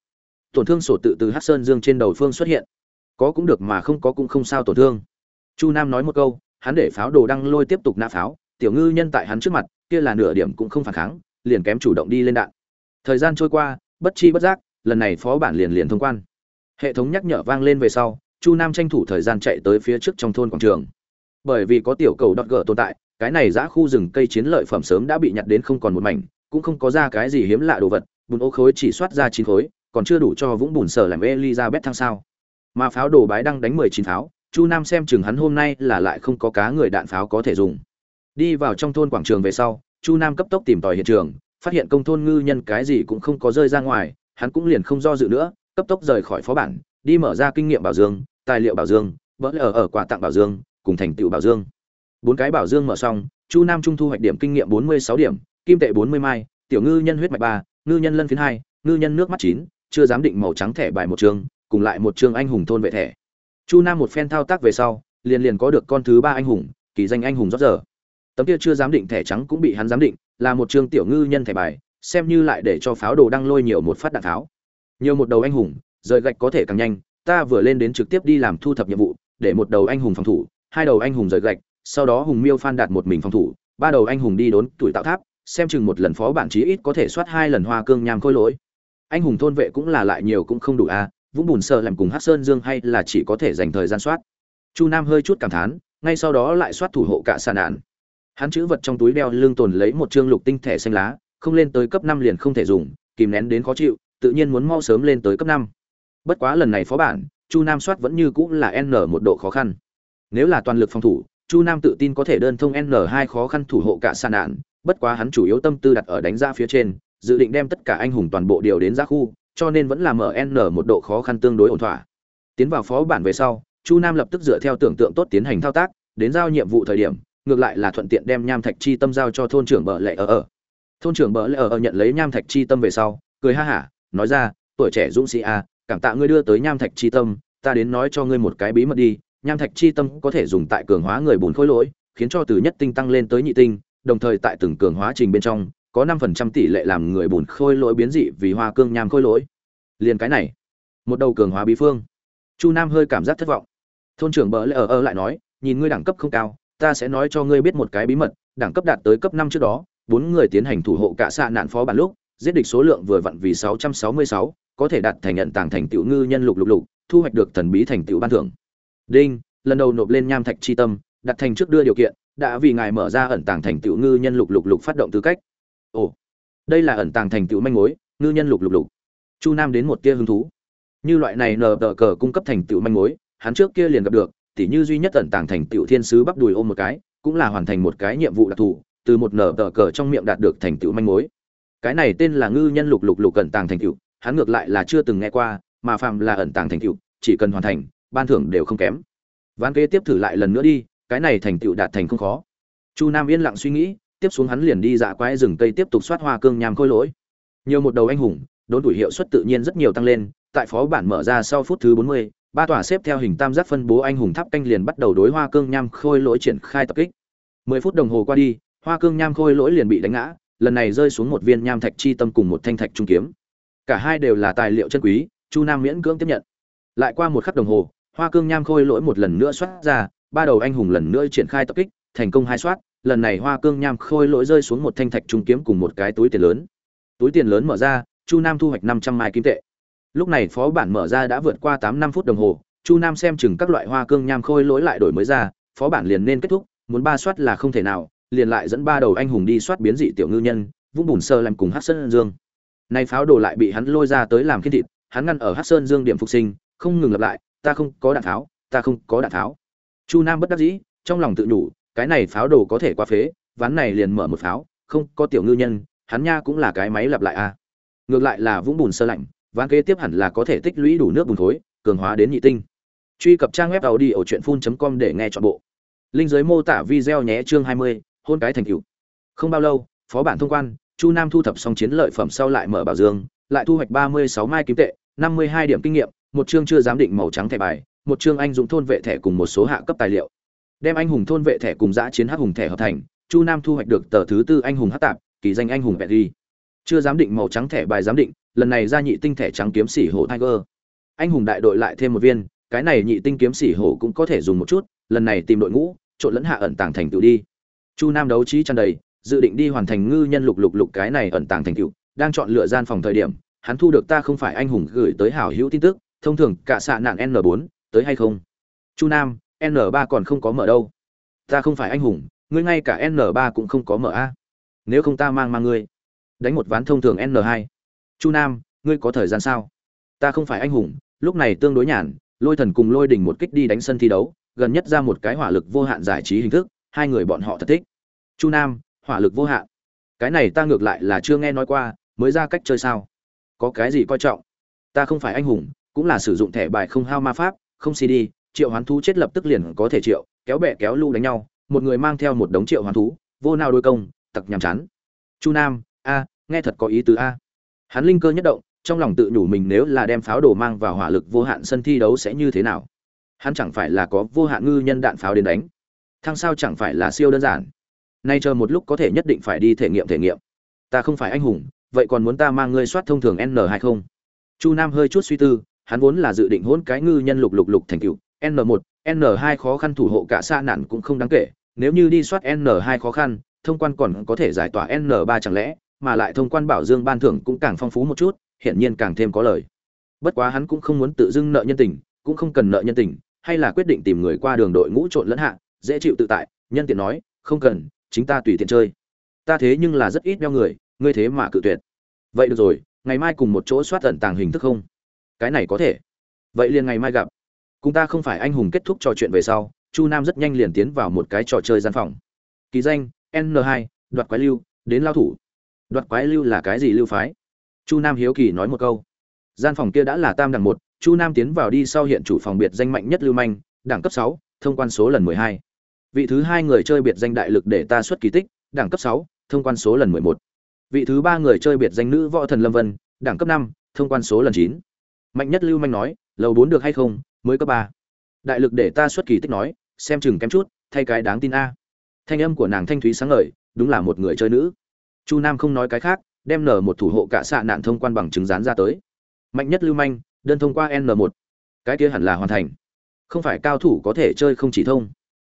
tổn thương sổ tự từ hát sơn dương trên đầu phương xuất hiện. Có cũng được mà không có cũng không sao tổn thương. Chu nam nói một câu, hắn để pháo đồ đăng lôi tiếp tục nã pháo, tiểu ngư nhân tại hắn trước mặt, kia là nửa điểm cũng không phản kháng, liền kém chủ động đi lên đạn. Thời gian trôi qua, bất chi bất giác, lần này phó bản liền liền thông quan. Hệ thống nhắc nhở vang lên về sau, chu nam tranh thủ thời gian chạy tới phía trước trong thôn quảng trường bởi vì có tiểu cầu đọt gỡ tồn tại, cái này giã khu rừng cây chiến lợi phẩm sớm đã bị nhặt đến không còn một mảnh, cũng không có ra cái gì hiếm lạ đồ vật, bùn ô khối chỉ soát ra chín khối, còn chưa đủ cho vũng bùn sở làm elizabeth thăng sao. Mà pháo đồ bái đang đánh mười chín pháo, chu nam xem chừng hắn hôm nay là lại không có cá người đạn pháo có thể dùng. Đi vào trong thôn quảng trường về sau, chu nam cấp tốc tìm tòi hiện trường, phát hiện công thôn ngư nhân cái gì cũng không có rơi ra ngoài, hắn cũng liền không do dự nữa, cấp tốc rời khỏi phó bản, đi mở ra kinh nghiệm bảo dương, tài liệu bảo dương, vỡ ở ở quà tặng bảo dương cùng thành tựu bảo dương. Bốn cái bảo dương mở xong, chu nam trung thu hoạch điểm kinh nghiệm bốn mươi sáu điểm, kim tệ bốn mươi mai, tiểu ngư nhân huyết mạch ba, ngư nhân lân phiến hai, ngư nhân nước mắt chín, chưa dám định màu trắng thẻ bài một chương cùng lại một chương anh hùng thôn vệ thẻ. Chu nam một phen thao tác về sau, liền liền có được con thứ ba anh hùng, kỳ danh anh hùng rót giờ. Tấm kia chưa dám định thẻ trắng cũng bị hắn giám định, là một chương tiểu ngư nhân thẻ bài, xem như lại để cho pháo đồ đăng lôi nhiều một phát đạn tháo. Nhiều một đầu anh hùng, rời gạch có thể càng nhanh, ta vừa lên đến trực tiếp đi làm thu thập nhiệm vụ, để một đầu anh hùng phòng thủ hai đầu anh hùng rời gạch sau đó hùng miêu phan đạt một mình phòng thủ ba đầu anh hùng đi đốn tuổi tạo tháp xem chừng một lần phó bản chí ít có thể soát hai lần hoa cương nham khôi lỗi. Anh hùng thôn vệ cũng là lại nhiều cũng không đủ a à, vũng bùn sợ làm cùng hát sơn dương hay là chỉ có thể dành thời gian soát. Chu nam hơi chút cảm thán ngay sau đó lại soát thủ hộ cả sàn nạn. Hắn chữ vật trong túi đeo lưng tồn lấy một chương lục tinh thẻ xanh lá không lên tới cấp năm liền không thể dùng kìm nén đến khó chịu tự nhiên muốn mau sớm lên tới cấp năm. Bất quá lần này phó bản chu nam soát vẫn như cũng là n một độ khó khăn nếu là toàn lực phòng thủ, chu nam tự tin có thể đơn thông n hai khó khăn thủ hộ cả sàn nạn, bất quá hắn chủ yếu tâm tư đặt ở đánh ra phía trên, dự định đem tất cả anh hùng toàn bộ điều đến ra khu, cho nên vẫn là mở n một độ khó khăn tương đối ổn thỏa. Tiến vào phó bản về sau, chu nam lập tức dựa theo tưởng tượng tốt tiến hành thao tác, đến giao nhiệm vụ thời điểm, ngược lại là thuận tiện đem nham thạch chi tâm giao cho thôn trưởng bờ lệ ở ở thôn trưởng bờ lệ ở ở nhận lấy nham thạch chi tâm về sau, cười ha hả, nói ra, tuổi trẻ dũng sĩ a cảm tạ ngươi đưa tới nham thạch chi tâm, ta đến nói cho ngươi một cái bí mật đi nham thạch chi tâm có thể dùng tại cường hóa người bùn khối lỗi, khiến cho từ nhất tinh tăng lên tới nhị tinh, đồng thời tại từng cường hóa trình bên trong, có năm phần trăm tỷ lệ làm người bùn khôi lỗi biến dị vì hoa cương nham khôi lỗi. Liền cái này, một đầu cường hóa bí phương. Chu nam hơi cảm giác thất vọng. Thôn trưởng bỡ lỡ ở ở lại nói, nhìn ngươi đẳng cấp không cao, ta sẽ nói cho ngươi biết một cái bí mật, đẳng cấp đạt tới cấp năm trước đó, bốn người tiến hành thủ hộ cả xạ nạn phó bản lúc, giết địch số lượng vừa vặn vì sáu trăm sáu mươi sáu, có thể đạt thành nhận tàng thành tiểu ngư nhân lục lục lục, thu hoạch được thần bí thành tiểu ban thưởng đinh, lần đầu nộp lên nham thạch chi tâm, đặt thành trước đưa điều kiện, đã vì ngài mở ra ẩn tàng thành tựu ngư nhân lục lục lục phát động tư cách. Ồ, đây là ẩn tàng thành tựu manh mối, ngư nhân lục lục lục. Chu nam đến một tia hứng thú. Như loại này nờ tờ cờ cung cấp thành tựu manh mối, hắn trước kia liền gặp được, tỉ như duy nhất ẩn tàng thành tựu thiên sứ bắp đùi ôm một cái, cũng là hoàn thành một cái nhiệm vụ đặc thù, từ một nở tờ cờ trong miệng đạt được thành tựu manh mối. Cái này tên là ngư nhân lục lục lục ẩn tàng thành tựu, hắn ngược lại là chưa từng nghe qua, mà phàm là ẩn tàng thành tựu, chỉ cần hoàn thành ban thưởng đều không kém. Ván kế tiếp thử lại lần nữa đi, cái này thành tựu đạt thành không khó. Chu nam yên lặng suy nghĩ, tiếp xuống hắn liền đi dạ quái rừng cây tiếp tục soát hoa cương nham khôi lỗi. Nhiều một đầu anh hùng, đốn tuổi hiệu suất tự nhiên rất nhiều tăng lên, tại phó bản mở ra sau phút thứ bốn mươi, ba tòa xếp theo hình tam giác phân bố anh hùng tháp canh liền bắt đầu đối hoa cương nham khôi lỗi triển khai tập kích. Mười phút đồng hồ qua đi, hoa cương nham khôi lỗi liền bị đánh ngã, lần này rơi xuống một viên nham thạch chi tâm cùng một thanh thạch trung kiếm. Cả hai đều là tài liệu chân quý, chu nam miễn cưỡng tiếp nhận. Lại qua một khắc đồng hồ hoa cương nham khôi lỗi một lần nữa xoát ra, ba đầu anh hùng lần nữa triển khai tập kích, thành công hai soát lần này hoa cương nham khôi lỗi rơi xuống một thanh thạch trung kiếm cùng một cái túi tiền lớn. Túi tiền lớn mở ra, chu nam thu hoạch năm trăm mai kim tệ. Lúc này phó bản mở ra đã vượt qua tám năm phút đồng hồ, chu nam xem chừng các loại hoa cương nham khôi lỗi lại đổi mới ra, phó bản liền nên kết thúc, muốn ba soát là không thể nào, liền lại dẫn ba đầu anh hùng đi soát biến dị tiểu ngư nhân, vũng bùn sơ làm cùng hát sơn dương. Nay pháo đồ lại bị hắn lôi ra tới làm khiên thịt, hắn ngăn ở hát sơn dương điểm phục sinh, không ngừng lặp lại ta không có đạn tháo ta không có đạn tháo. Chu nam bất đắc dĩ trong lòng tự nhủ cái này pháo đồ có thể qua phế ván này liền mở một pháo không có tiểu ngư nhân hắn nha cũng là cái máy lặp lại a à. ngược lại là vũng bùn sơ lạnh ván kế tiếp hẳn là có thể tích lũy đủ nước bùn khối cường hóa đến nhị tinh. Truy cập trang web tàu đi ở truyện com để nghe chọn bộ. Linh giới mô tả video nhé chương 20, hôn cái thành cựu không bao lâu phó bản thông quan chu nam thu thập xong chiến lợi phẩm sau lại mở bảo dương lại thu hoạch 36 mai kim tệ 52 điểm kinh nghiệm một chương chưa giám định màu trắng thẻ bài, một chương anh dũng thôn vệ thẻ cùng một số hạ cấp tài liệu. Đem anh hùng thôn vệ thẻ cùng giã chiến hắc hùng thẻ hợp thành, chu nam thu hoạch được tờ thứ tư anh hùng hắc tạp, kỳ danh anh hùng vẹn chưa giám định màu trắng thẻ bài giám định, lần này ra nhị tinh thẻ trắng kiếm sĩ hổ tiger. Anh hùng đại đội lại thêm một viên, cái này nhị tinh kiếm sĩ hổ cũng có thể dùng một chút, lần này tìm đội ngũ, trộn lẫn hạ ẩn tàng thành tựu đi. Chu nam đấu trí tràn đầy, dự định đi hoàn thành ngư nhân lục lục lục cái này ẩn tàng thành tựu, đang chọn lựa gian phòng thời điểm, hắn thu được ta không phải anh hùng gửi tới hảo hữu tin tức thông thường cả xạ nạn n 4 tới hay không? Chu nam, n 3 còn không có mở đâu. Ta không phải anh hùng, ngươi ngay cả n 3 cũng không có mở a. Nếu không ta mang mang ngươi. Đánh một ván thông thường n 2 chu nam, ngươi có thời gian sao? Ta không phải anh hùng, lúc này tương đối nhàn, lôi thần cùng lôi đình một kích đi đánh sân thi đấu, gần nhất ra một cái hỏa lực vô hạn giải trí hình thức, hai người bọn họ thật thích. Chu nam, hỏa lực vô hạn. Cái này ta ngược lại là chưa nghe nói qua, mới ra cách chơi sao? Có cái gì coi trọng? Ta không phải anh hùng cũng là sử dụng thẻ bài không hao ma pháp, không cd triệu hoán thú chết lập tức liền có thể triệu, kéo bẹ kéo lu đánh nhau, một người mang theo một đống triệu hoán thú, vô nào đôi công, tặc nhàm chán. Chu nam, a, nghe thật có ý tứ a. Hắn linh cơ nhất động, trong lòng tự nhủ mình nếu là đem pháo đồ mang vào hỏa lực vô hạn sân thi đấu sẽ như thế nào? Hắn chẳng phải là có vô hạn ngư nhân đạn pháo đến đánh. Thăng sao chẳng phải là siêu đơn giản. Nay chờ một lúc có thể nhất định phải đi thể nghiệm thể nghiệm. Ta không phải anh hùng, vậy còn muốn ta mang ngươi soát thông thường n hay không? Chu nam hơi chút suy tư hắn vốn là dự định hôn cái ngư nhân lục lục lục thành cựu, n 1 n 2 khó khăn thủ hộ cả xa nạn cũng không đáng kể, nếu như đi soát n 2 khó khăn, thông quan còn có thể giải tỏa n 3 chẳng lẽ, mà lại thông quan bảo dương ban thưởng cũng càng phong phú một chút, hiển nhiên càng thêm có lời. Bất quá hắn cũng không muốn tự dưng nợ nhân tình, cũng không cần nợ nhân tình, hay là quyết định tìm người qua đường đội ngũ trộn lẫn hạ, dễ chịu tự tại, nhân tiện nói, không cần, chính ta tùy tiện chơi. Ta thế nhưng là rất ít đeo người, ngươi thế mà cự tuyệt. Vậy được rồi, ngày mai cùng một chỗ soát tận tàng hình thức không? Cái này có thể. Vậy liền ngày mai gặp. Cùng ta không phải anh hùng kết thúc trò chuyện về sau, chu nam rất nhanh liền tiến vào một cái trò chơi gian phòng. Ký danh, n 2 đoạt quái lưu, đến lao thủ. Đoạt quái lưu là cái gì lưu phái? Chu nam hiếu kỳ nói một câu. Gian phòng kia đã là tam đẳng một, chu nam tiến vào đi sau hiện chủ phòng biệt danh mạnh nhất lưu manh, đẳng cấp sáu, thông quan số lần mười hai. Vị thứ hai người chơi biệt danh đại lực để ta xuất kỳ tích, đẳng cấp sáu, thông quan số lần mười một. Vị thứ ba người chơi biệt danh nữ võ thần lâm vân, đẳng cấp năm, thông quan số lần chín mạnh nhất lưu manh nói, lầu bốn được hay không? Mới cấp ba. Đại lực để ta xuất kỳ tích nói, xem chừng kém chút, thay cái đáng tin a. Thanh âm của nàng thanh thúy sáng ngời, đúng là một người chơi nữ. Chu nam không nói cái khác, đem n một thủ hộ cả xạ nạn thông quan bằng chứng dán ra tới. Mạnh nhất lưu manh, đơn thông qua n một. Cái kia hẳn là hoàn thành. Không phải cao thủ có thể chơi không chỉ thông.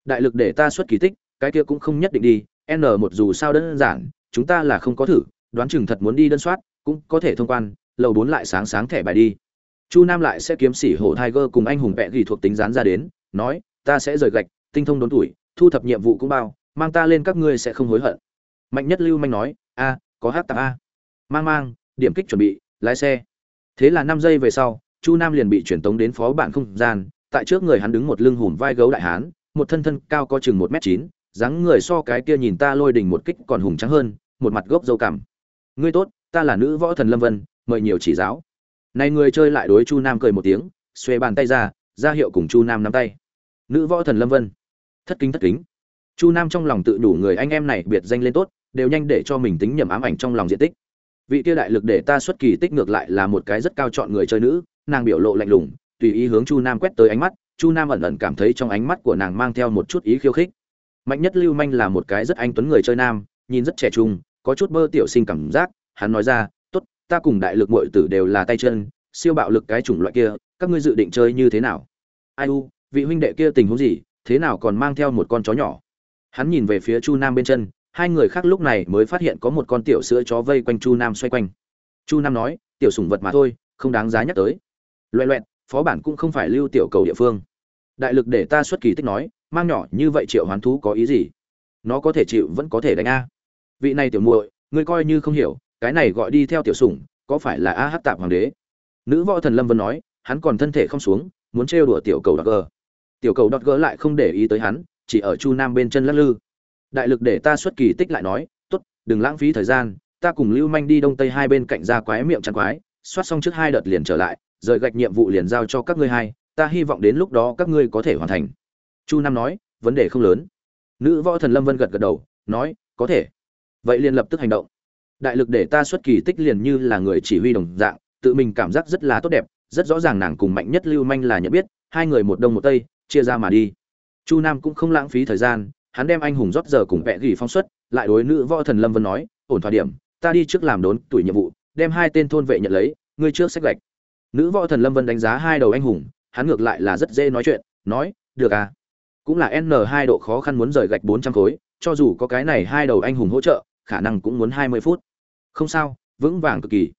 Đại lực để ta xuất kỳ tích, cái kia cũng không nhất định đi, n một dù sao đơn giản, chúng ta là không có thử, đoán chừng thật muốn đi đơn soát, cũng có thể thông quan, lầu bốn lại sáng sáng thẻ bài đi chu nam lại sẽ kiếm sỉ hổ tiger cùng anh hùng vẽ ghi thuộc tính rán ra đến, nói, ta sẽ rời gạch, tinh thông đốn tuổi, thu thập nhiệm vụ cũng bao, mang ta lên các ngươi sẽ không hối hận. Mạnh nhất lưu manh nói, a, có hát tạp a. Mang mang, điểm kích chuẩn bị, lái xe. Thế là năm giây về sau, chu nam liền bị chuyển tống đến phó bản không gian, tại trước người hắn đứng một lưng hùm vai gấu đại hán, một thân thân cao có chừng một m chín, dáng người so cái kia nhìn ta lôi đình một kích còn hùng trắng hơn, một mặt gốc dâu cảm ngươi tốt, ta là nữ võ thần lâm vân, mời nhiều chỉ giáo này người chơi lại đối chu nam cười một tiếng, xuê bàn tay ra ra hiệu cùng chu nam nắm tay. Nữ võ thần lâm vân. Thất kính thất kính. Chu nam trong lòng tự đủ người anh em này biệt danh lên tốt, đều nhanh để cho mình tính nhầm ám ảnh trong lòng diện tích. Vị kia đại lực để ta xuất kỳ tích ngược lại là một cái rất cao chọn người chơi nữ, nàng biểu lộ lạnh lùng, tùy ý hướng chu nam quét tới ánh mắt, chu nam ẩn ẩn cảm thấy trong ánh mắt của nàng mang theo một chút ý khiêu khích. Mạnh nhất lưu manh là một cái rất anh tuấn người chơi nam, nhìn rất trẻ trung, có chút bơ tiểu sinh cảm giác, hắn nói ra ta cùng đại lực muội tử đều là tay chân siêu bạo lực cái chủng loại kia các ngươi dự định chơi như thế nào? Ai u vị huynh đệ kia tình huống gì thế nào còn mang theo một con chó nhỏ? Hắn nhìn về phía chu nam bên chân hai người khác lúc này mới phát hiện có một con tiểu sữa chó vây quanh chu nam xoay quanh. Chu nam nói tiểu sủng vật mà thôi không đáng giá nhắc tới. Loẹt loẹt, phó bản cũng không phải lưu tiểu cầu địa phương. Đại lực để ta xuất kỳ tích nói mang nhỏ như vậy triệu hoán thú có ý gì? Nó có thể chịu vẫn có thể đánh a. Vị này tiểu muội ngươi coi như không hiểu cái này gọi đi theo tiểu sủng, có phải là a hát tạp hoàng đế? Nữ võ thần lâm vân nói, hắn còn thân thể không xuống, muốn trêu đùa tiểu cầu đọt gờ. Tiểu cầu đọt gờ lại không để ý tới hắn, chỉ ở chu nam bên chân lắc lư. Đại lực để ta xuất kỳ tích lại nói, tốt, đừng lãng phí thời gian, ta cùng lưu manh đi đông tây hai bên cạnh ra quái miệng chăn quái, soát xong trước hai đợt liền trở lại, rời gạch nhiệm vụ liền giao cho các ngươi hai, ta hy vọng đến lúc đó các ngươi có thể hoàn thành. Chu nam nói, vấn đề không lớn. Nữ võ thần lâm vân gật gật đầu, nói, có thể. Vậy liền lập tức hành động đại lực để ta xuất kỳ tích liền như là người chỉ huy đồng dạng, tự mình cảm giác rất là tốt đẹp, rất rõ ràng nàng cùng mạnh nhất lưu manh là nhận biết, hai người một đông một tây, chia ra mà đi. Chu nam cũng không lãng phí thời gian, hắn đem anh hùng rót giờ cùng vẽ gỉ phong xuất, lại đối nữ võ thần lâm vân nói, ổn thỏa điểm, ta đi trước làm đốn tuổi nhiệm vụ, đem hai tên thôn vệ nhận lấy, ngươi trước sách gạch. Nữ võ thần lâm vân đánh giá hai đầu anh hùng, hắn ngược lại là rất dễ nói chuyện, nói, được à cũng là n hai độ khó khăn muốn rời gạch bốn trăm khối, cho dù có cái này hai đầu anh hùng hỗ trợ, khả năng cũng muốn hai mươi phút không sao vững vàng cực kỳ.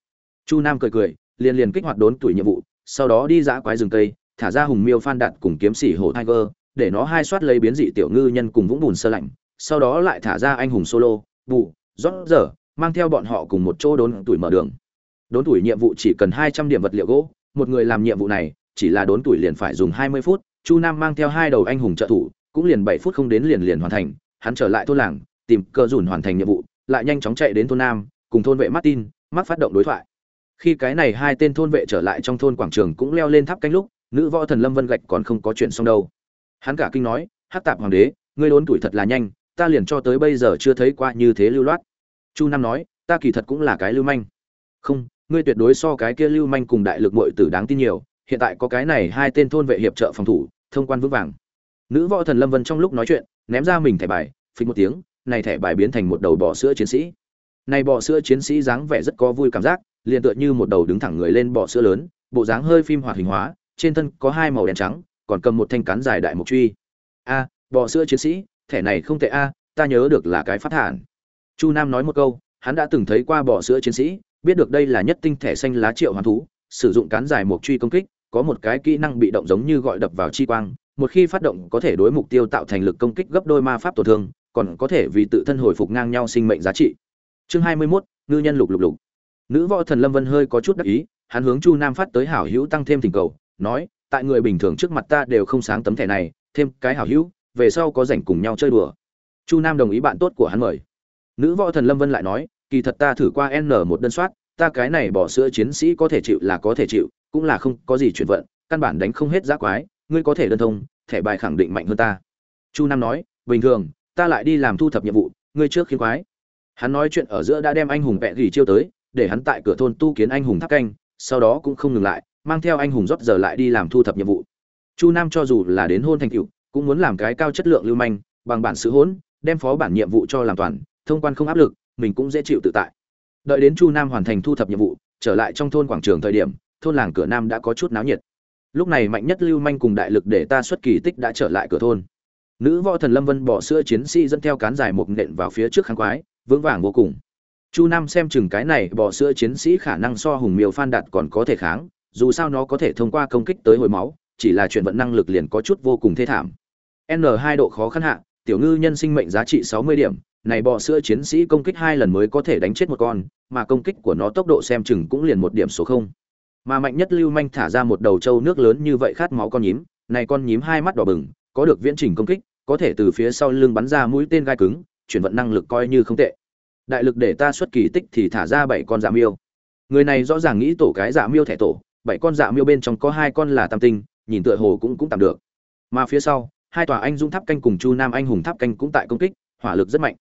Chu nam cười cười liền liền kích hoạt đốn tuổi nhiệm vụ sau đó đi dã quái rừng tây thả ra hùng miêu phan đạn cùng kiếm sĩ hổ tiger để nó hai soát lấy biến dị tiểu ngư nhân cùng vũng bùn sơ lạnh sau đó lại thả ra anh hùng solo bù rót dở, mang theo bọn họ cùng một chỗ đốn tuổi mở đường. Đốn tuổi nhiệm vụ chỉ cần hai trăm điểm vật liệu gỗ một người làm nhiệm vụ này chỉ là đốn tuổi liền phải dùng hai mươi phút chu nam mang theo hai đầu anh hùng trợ thủ cũng liền bảy phút không đến liền liền hoàn thành hắn trở lại thôn làng tìm cơ dùn hoàn thành nhiệm vụ lại nhanh chóng chạy đến thôn nam cùng thôn vệ martin mắc phát động đối thoại. Khi cái này hai tên thôn vệ trở lại trong thôn quảng trường cũng leo lên tháp canh lúc, nữ võ thần lâm vân gạch còn không có chuyện xong đâu. Hắn cả kinh nói, hắc tạp hoàng đế, ngươi lớn tuổi thật là nhanh, ta liền cho tới bây giờ chưa thấy qua như thế lưu loát. Chu nam nói, ta kỳ thật cũng là cái lưu manh. Không, ngươi tuyệt đối so cái kia lưu manh cùng đại lực muội tử đáng tin nhiều, hiện tại có cái này hai tên thôn vệ hiệp trợ phòng thủ, thông quan vững vàng. Nữ võ thần lâm vân trong lúc nói chuyện, ném ra mình thẻ bài, phình một tiếng, này thẻ bài biến thành một đầu bò sữa chiến sĩ này bò sữa chiến sĩ dáng vẻ rất có vui cảm giác, liền tựa như một đầu đứng thẳng người lên bò sữa lớn, bộ dáng hơi phim hoạt hình hóa, trên thân có hai màu đen trắng, còn cầm một thanh cán dài đại mục truy a bò sữa chiến sĩ, thẻ này không tệ a, ta nhớ được là cái phát hạn. chu nam nói một câu, hắn đã từng thấy qua bò sữa chiến sĩ, biết được đây là nhất tinh thẻ xanh lá triệu hoàn thú, sử dụng cán dài mục truy công kích, có một cái kỹ năng bị động giống như gọi đập vào chi quang, một khi phát động có thể đối mục tiêu tạo thành lực công kích gấp đôi ma pháp tổn thương, còn có thể vì tự thân hồi phục ngang nhau sinh mệnh giá trị chương hai mươi 21, ngư nhân lục lục lục. Nữ võ thần lâm vân hơi có chút đắc ý hắn hướng chu nam phát tới hảo hữu tăng thêm thỉnh cầu nói tại người bình thường trước mặt ta đều không sáng tấm thẻ này thêm cái hảo hữu về sau có rảnh cùng nhau chơi đùa. Chu nam đồng ý bạn tốt của hắn mời. Nữ võ thần lâm vân lại nói kỳ thật ta thử qua n một đơn soát ta cái này bỏ sữa chiến sĩ có thể chịu là có thể chịu cũng là không có gì chuyển vận căn bản đánh không hết giác quái ngươi có thể đơn thông thẻ bài khẳng định mạnh hơn ta. Chu nam nói bình thường ta lại đi làm thu thập nhiệm vụ ngươi trước khiến quái hắn nói chuyện ở giữa đã đem anh hùng vẽ gỉ chiêu tới, để hắn tại cửa thôn tu kiến anh hùng tháp canh, sau đó cũng không ngừng lại, mang theo anh hùng rót giờ lại đi làm thu thập nhiệm vụ. Chu nam cho dù là đến hôn thành cựu cũng muốn làm cái cao chất lượng lưu manh, bằng bản sự hỗn, đem phó bản nhiệm vụ cho làm toàn, thông quan không áp lực, mình cũng dễ chịu tự tại. Đợi đến chu nam hoàn thành thu thập nhiệm vụ, trở lại trong thôn quảng trường thời điểm, thôn làng cửa nam đã có chút náo nhiệt. Lúc này mạnh nhất lưu manh cùng đại lực để ta xuất kỳ tích đã trở lại cửa thôn. Nữ võ thần lâm vân bỏ sữa chiến sĩ dẫn theo cán dài một nện vào phía trước kháng quái vững vàng vô cùng. Chu nam xem chừng cái này bỏ sữa chiến sĩ khả năng so hùng miêu phan đạt còn có thể kháng, dù sao nó có thể thông qua công kích tới hồi máu, chỉ là chuyển vận năng lực liền có chút vô cùng thê thảm. N hai độ khó khăn hạ, tiểu ngư nhân sinh mệnh giá trị sáu mươi điểm, này bò sữa chiến sĩ công kích hai lần mới có thể đánh chết một con, mà công kích của nó tốc độ xem chừng cũng liền một điểm số không. Mà mạnh nhất lưu manh thả ra một đầu trâu nước lớn như vậy khát máu con nhím, này con nhím hai mắt đỏ bừng, có được viễn trình công kích, có thể từ phía sau lưng bắn ra mũi tên gai cứng chuyển vận năng lực coi như không tệ. Đại lực để ta xuất kỳ tích thì thả ra bảy con dạ miêu. Người này rõ ràng nghĩ tổ cái dạ miêu thẻ tổ, bảy con dạ miêu bên trong có hai con là tam tinh, nhìn tựa hồ cũng cũng tạm được. Mà phía sau, hai tòa anh dũng tháp canh cùng chu nam anh hùng tháp canh cũng tại công kích, hỏa lực rất mạnh.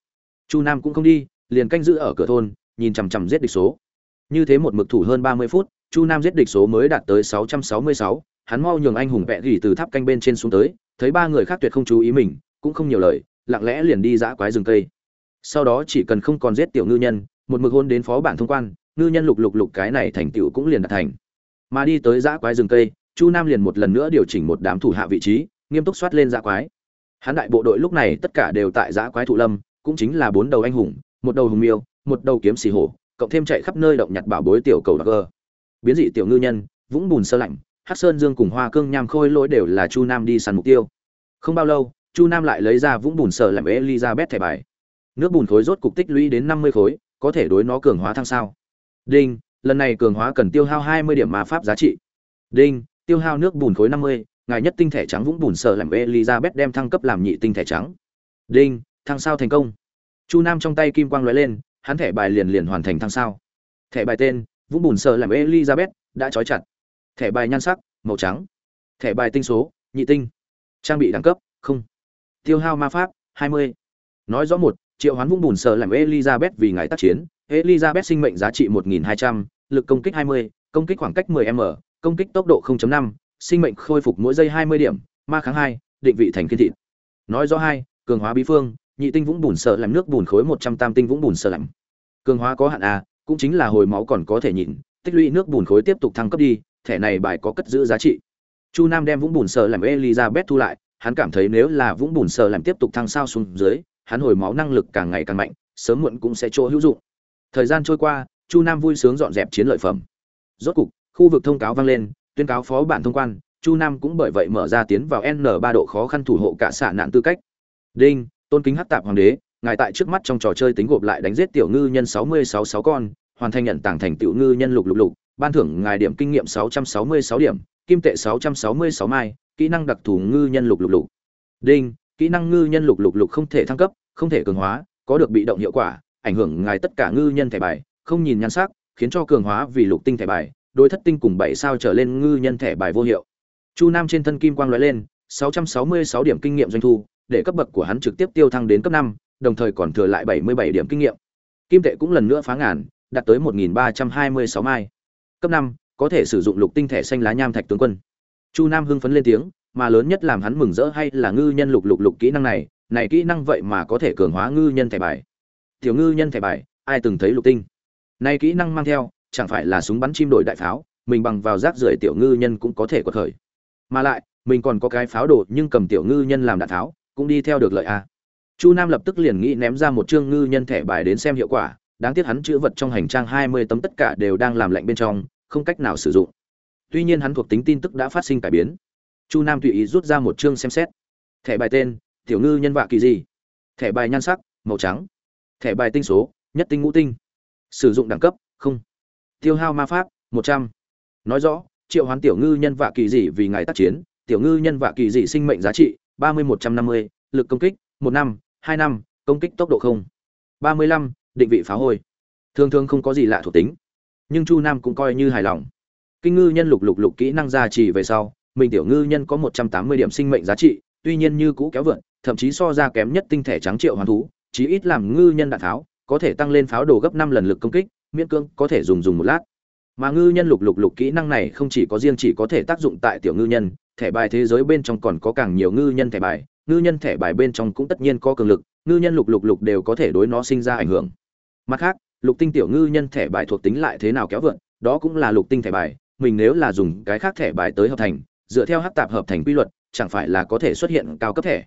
Chu nam cũng không đi, liền canh giữ ở cửa thôn, nhìn chằm chằm giết địch số. Như thế một mực thủ hơn ba mươi phút, chu nam giết địch số mới đạt tới sáu trăm sáu mươi sáu, hắn mau nhường anh hùng vẽ gỉ từ tháp canh bên trên xuống tới, thấy ba người khác tuyệt không chú ý mình, cũng không nhiều lời lặng lẽ liền đi dã quái rừng cây. Sau đó chỉ cần không còn giết tiểu ngư nhân, một mực hôn đến phó bản thông quan, ngư nhân lục lục lục cái này thành tựu cũng liền đạt thành. Mà đi tới dã quái rừng cây, chu nam liền một lần nữa điều chỉnh một đám thủ hạ vị trí, nghiêm túc soát lên dã quái. Hắn đại bộ đội lúc này tất cả đều tại dã quái thụ lâm, cũng chính là bốn đầu anh hùng, một đầu hùng miêu, một đầu kiếm xì hổ, cộng thêm chạy khắp nơi động nhặt bảo bối tiểu cầu đặc gơ. Biến dị tiểu ngư nhân, vũng bùn sơ lạnh, hắc sơn dương cùng hoa cương nham khôi lỗi đều là chu nam đi săn mục tiêu. Không bao lâu chu nam lại lấy ra vũng bùn sờ làm elizabeth thẻ bài. Nước bùn khối rốt cục tích lũy đến năm mươi khối, có thể đối nó cường hóa thăng sao? Đinh, lần này cường hóa cần tiêu hao hai mươi điểm ma pháp giá trị. Đinh, tiêu hao nước bùn khối năm mươi, ngài nhất tinh thể trắng vũng bùn sờ làm elizabeth đem thăng cấp làm nhị tinh thể trắng. Đinh, thăng sao thành công? Chu nam trong tay kim quang lóe lên, hắn thẻ bài liền liền hoàn thành thăng sao. Thẻ bài tên, vũng bùn sờ làm elizabeth, đã trói chặt. Thẻ bài nhan sắc, màu trắng. Thẻ bài tinh số, nhị tinh. Trang bị đẳng cấp, không tiêu hao ma pháp hai mươi. Nói rõ một triệu hoán vũng bùn sờ làm elizabeth vì ngài tác chiến. Elizabeth sinh mệnh giá trị một nghìn hai trăm lực công kích hai mươi công kích khoảng cách 10 m công kích tốc độ 0.5, sinh mệnh khôi phục mỗi giây 20 điểm ma kháng hai định vị thành kiên thịt nói rõ hai cường hóa bí phương nhị tinh vũng bùn sợ làm nước bùn khối 100 tam tinh vũng bùn sợ lạnh cường hóa có hạn a cũng chính là hồi máu còn có thể nhịn tích lũy nước bùn khối tiếp tục thăng cấp đi thẻ này bài có cất giữ giá trị. Chu nam đem vũng bùn sợ làm elizabeth thu lại hắn cảm thấy nếu là vũng bùn sờ làm tiếp tục thăng sao xuống dưới, hắn hồi máu năng lực càng ngày càng mạnh, sớm muộn cũng sẽ chỗ hữu dụng. Thời gian trôi qua, chu nam vui sướng dọn dẹp chiến lợi phẩm. Rốt cục, khu vực thông cáo vang lên, tuyên cáo phó bản thông quan, chu nam cũng bởi vậy mở ra tiến vào n ba độ khó khăn thủ hộ cả xạ nạn tư cách. Đinh, tôn kính hắc tạp hoàng đế, ngài tại trước mắt trong trò chơi tính gộp lại đánh giết tiểu ngư nhân sáu mươi sáu sáu con, hoàn thành nhận tảng thành tiểu ngư nhân lục lục lục, ban thưởng ngài điểm kinh nghiệm sáu trăm sáu mươi sáu điểm, kim tệ sáu trăm sáu mươi sáu mai kỹ năng đặc thù ngư nhân lục lục lục. Đinh kỹ năng ngư nhân lục lục lục không thể thăng cấp không thể cường hóa có được bị động hiệu quả ảnh hưởng ngài tất cả ngư nhân thẻ bài không nhìn nhan sắc khiến cho cường hóa vì lục tinh thẻ bài đôi thất tinh cùng bảy sao trở lên ngư nhân thẻ bài vô hiệu. Chu nam trên thân kim quang lóe lên 666 điểm kinh nghiệm doanh thu để cấp bậc của hắn trực tiếp tiêu thăng đến cấp 5, đồng thời còn thừa lại 77 điểm kinh nghiệm. Kim tệ cũng lần nữa phá ngàn đạt tới 1326 mai. Cấp 5, có thể sử dụng lục tinh thẻ xanh lá nham thạch tướng quân chu nam hưng phấn lên tiếng, mà lớn nhất làm hắn mừng rỡ hay là ngư nhân lục lục lục kỹ năng này này kỹ năng vậy mà có thể cường hóa ngư nhân thẻ bài. Tiểu ngư nhân thẻ bài, ai từng thấy lục tinh? Này kỹ năng mang theo, chẳng phải là súng bắn chim đổi đại pháo, mình bằng vào rác rưởi tiểu ngư nhân cũng có thể quật khởi. Mà lại, mình còn có cái pháo đồ nhưng cầm tiểu ngư nhân làm đạn tháo, cũng đi theo được lợi a. Chu nam lập tức liền nghĩ ném ra một chương ngư nhân thẻ bài đến xem hiệu quả, đáng tiếc hắn chữ vật trong hành trang hai mươi tấm tất cả đều đang làm lạnh bên trong, không cách nào sử dụng tuy nhiên hắn thuộc tính tin tức đã phát sinh cải biến. Chu nam tùy ý rút ra một chương xem xét. Thẻ bài tên, tiểu ngư nhân vạ kỳ gì. Thẻ bài nhan sắc, màu trắng. Thẻ bài tinh số, nhất tinh ngũ tinh. Sử dụng đẳng cấp, không. Tiêu hao ma pháp, một trăm. Nói rõ, triệu hoán tiểu ngư nhân vạ kỳ dị vì ngài tác chiến, tiểu ngư nhân vạ kỳ dị sinh mệnh giá trị, ba mươi một trăm năm mươi, lực công kích, một năm, hai năm, công kích tốc độ không. ba mươi lăm, định vị phá hôi. Thường thường không có gì lạ thuộc tính. Nhưng chu nam cũng coi như hài lòng kinh ngư nhân lục lục lục kỹ năng gia trì về sau mình tiểu ngư nhân có một trăm tám mươi điểm sinh mệnh giá trị tuy nhiên như cũ kéo vượn, thậm chí so ra kém nhất tinh thể trắng triệu hoàn thú chí ít làm ngư nhân đạn tháo có thể tăng lên pháo đồ gấp năm lần lực công kích miễn cưỡng có thể dùng dùng một lát. Mà ngư nhân lục lục lục kỹ năng này không chỉ có riêng chỉ có thể tác dụng tại tiểu ngư nhân thẻ bài thế giới bên trong còn có càng nhiều ngư nhân thẻ bài ngư nhân thẻ bài bên trong cũng tất nhiên có cường lực ngư nhân lục lục lục đều có thể đối nó sinh ra ảnh hưởng. Mặt khác lục tinh tiểu ngư nhân thẻ bài thuộc tính lại thế nào kéo vượn đó cũng là lục tinh thẻ bài mình nếu là dùng cái khác thẻ bài tới hợp thành, dựa theo hát tạp hợp thành quy luật, chẳng phải là có thể xuất hiện cao cấp thẻ.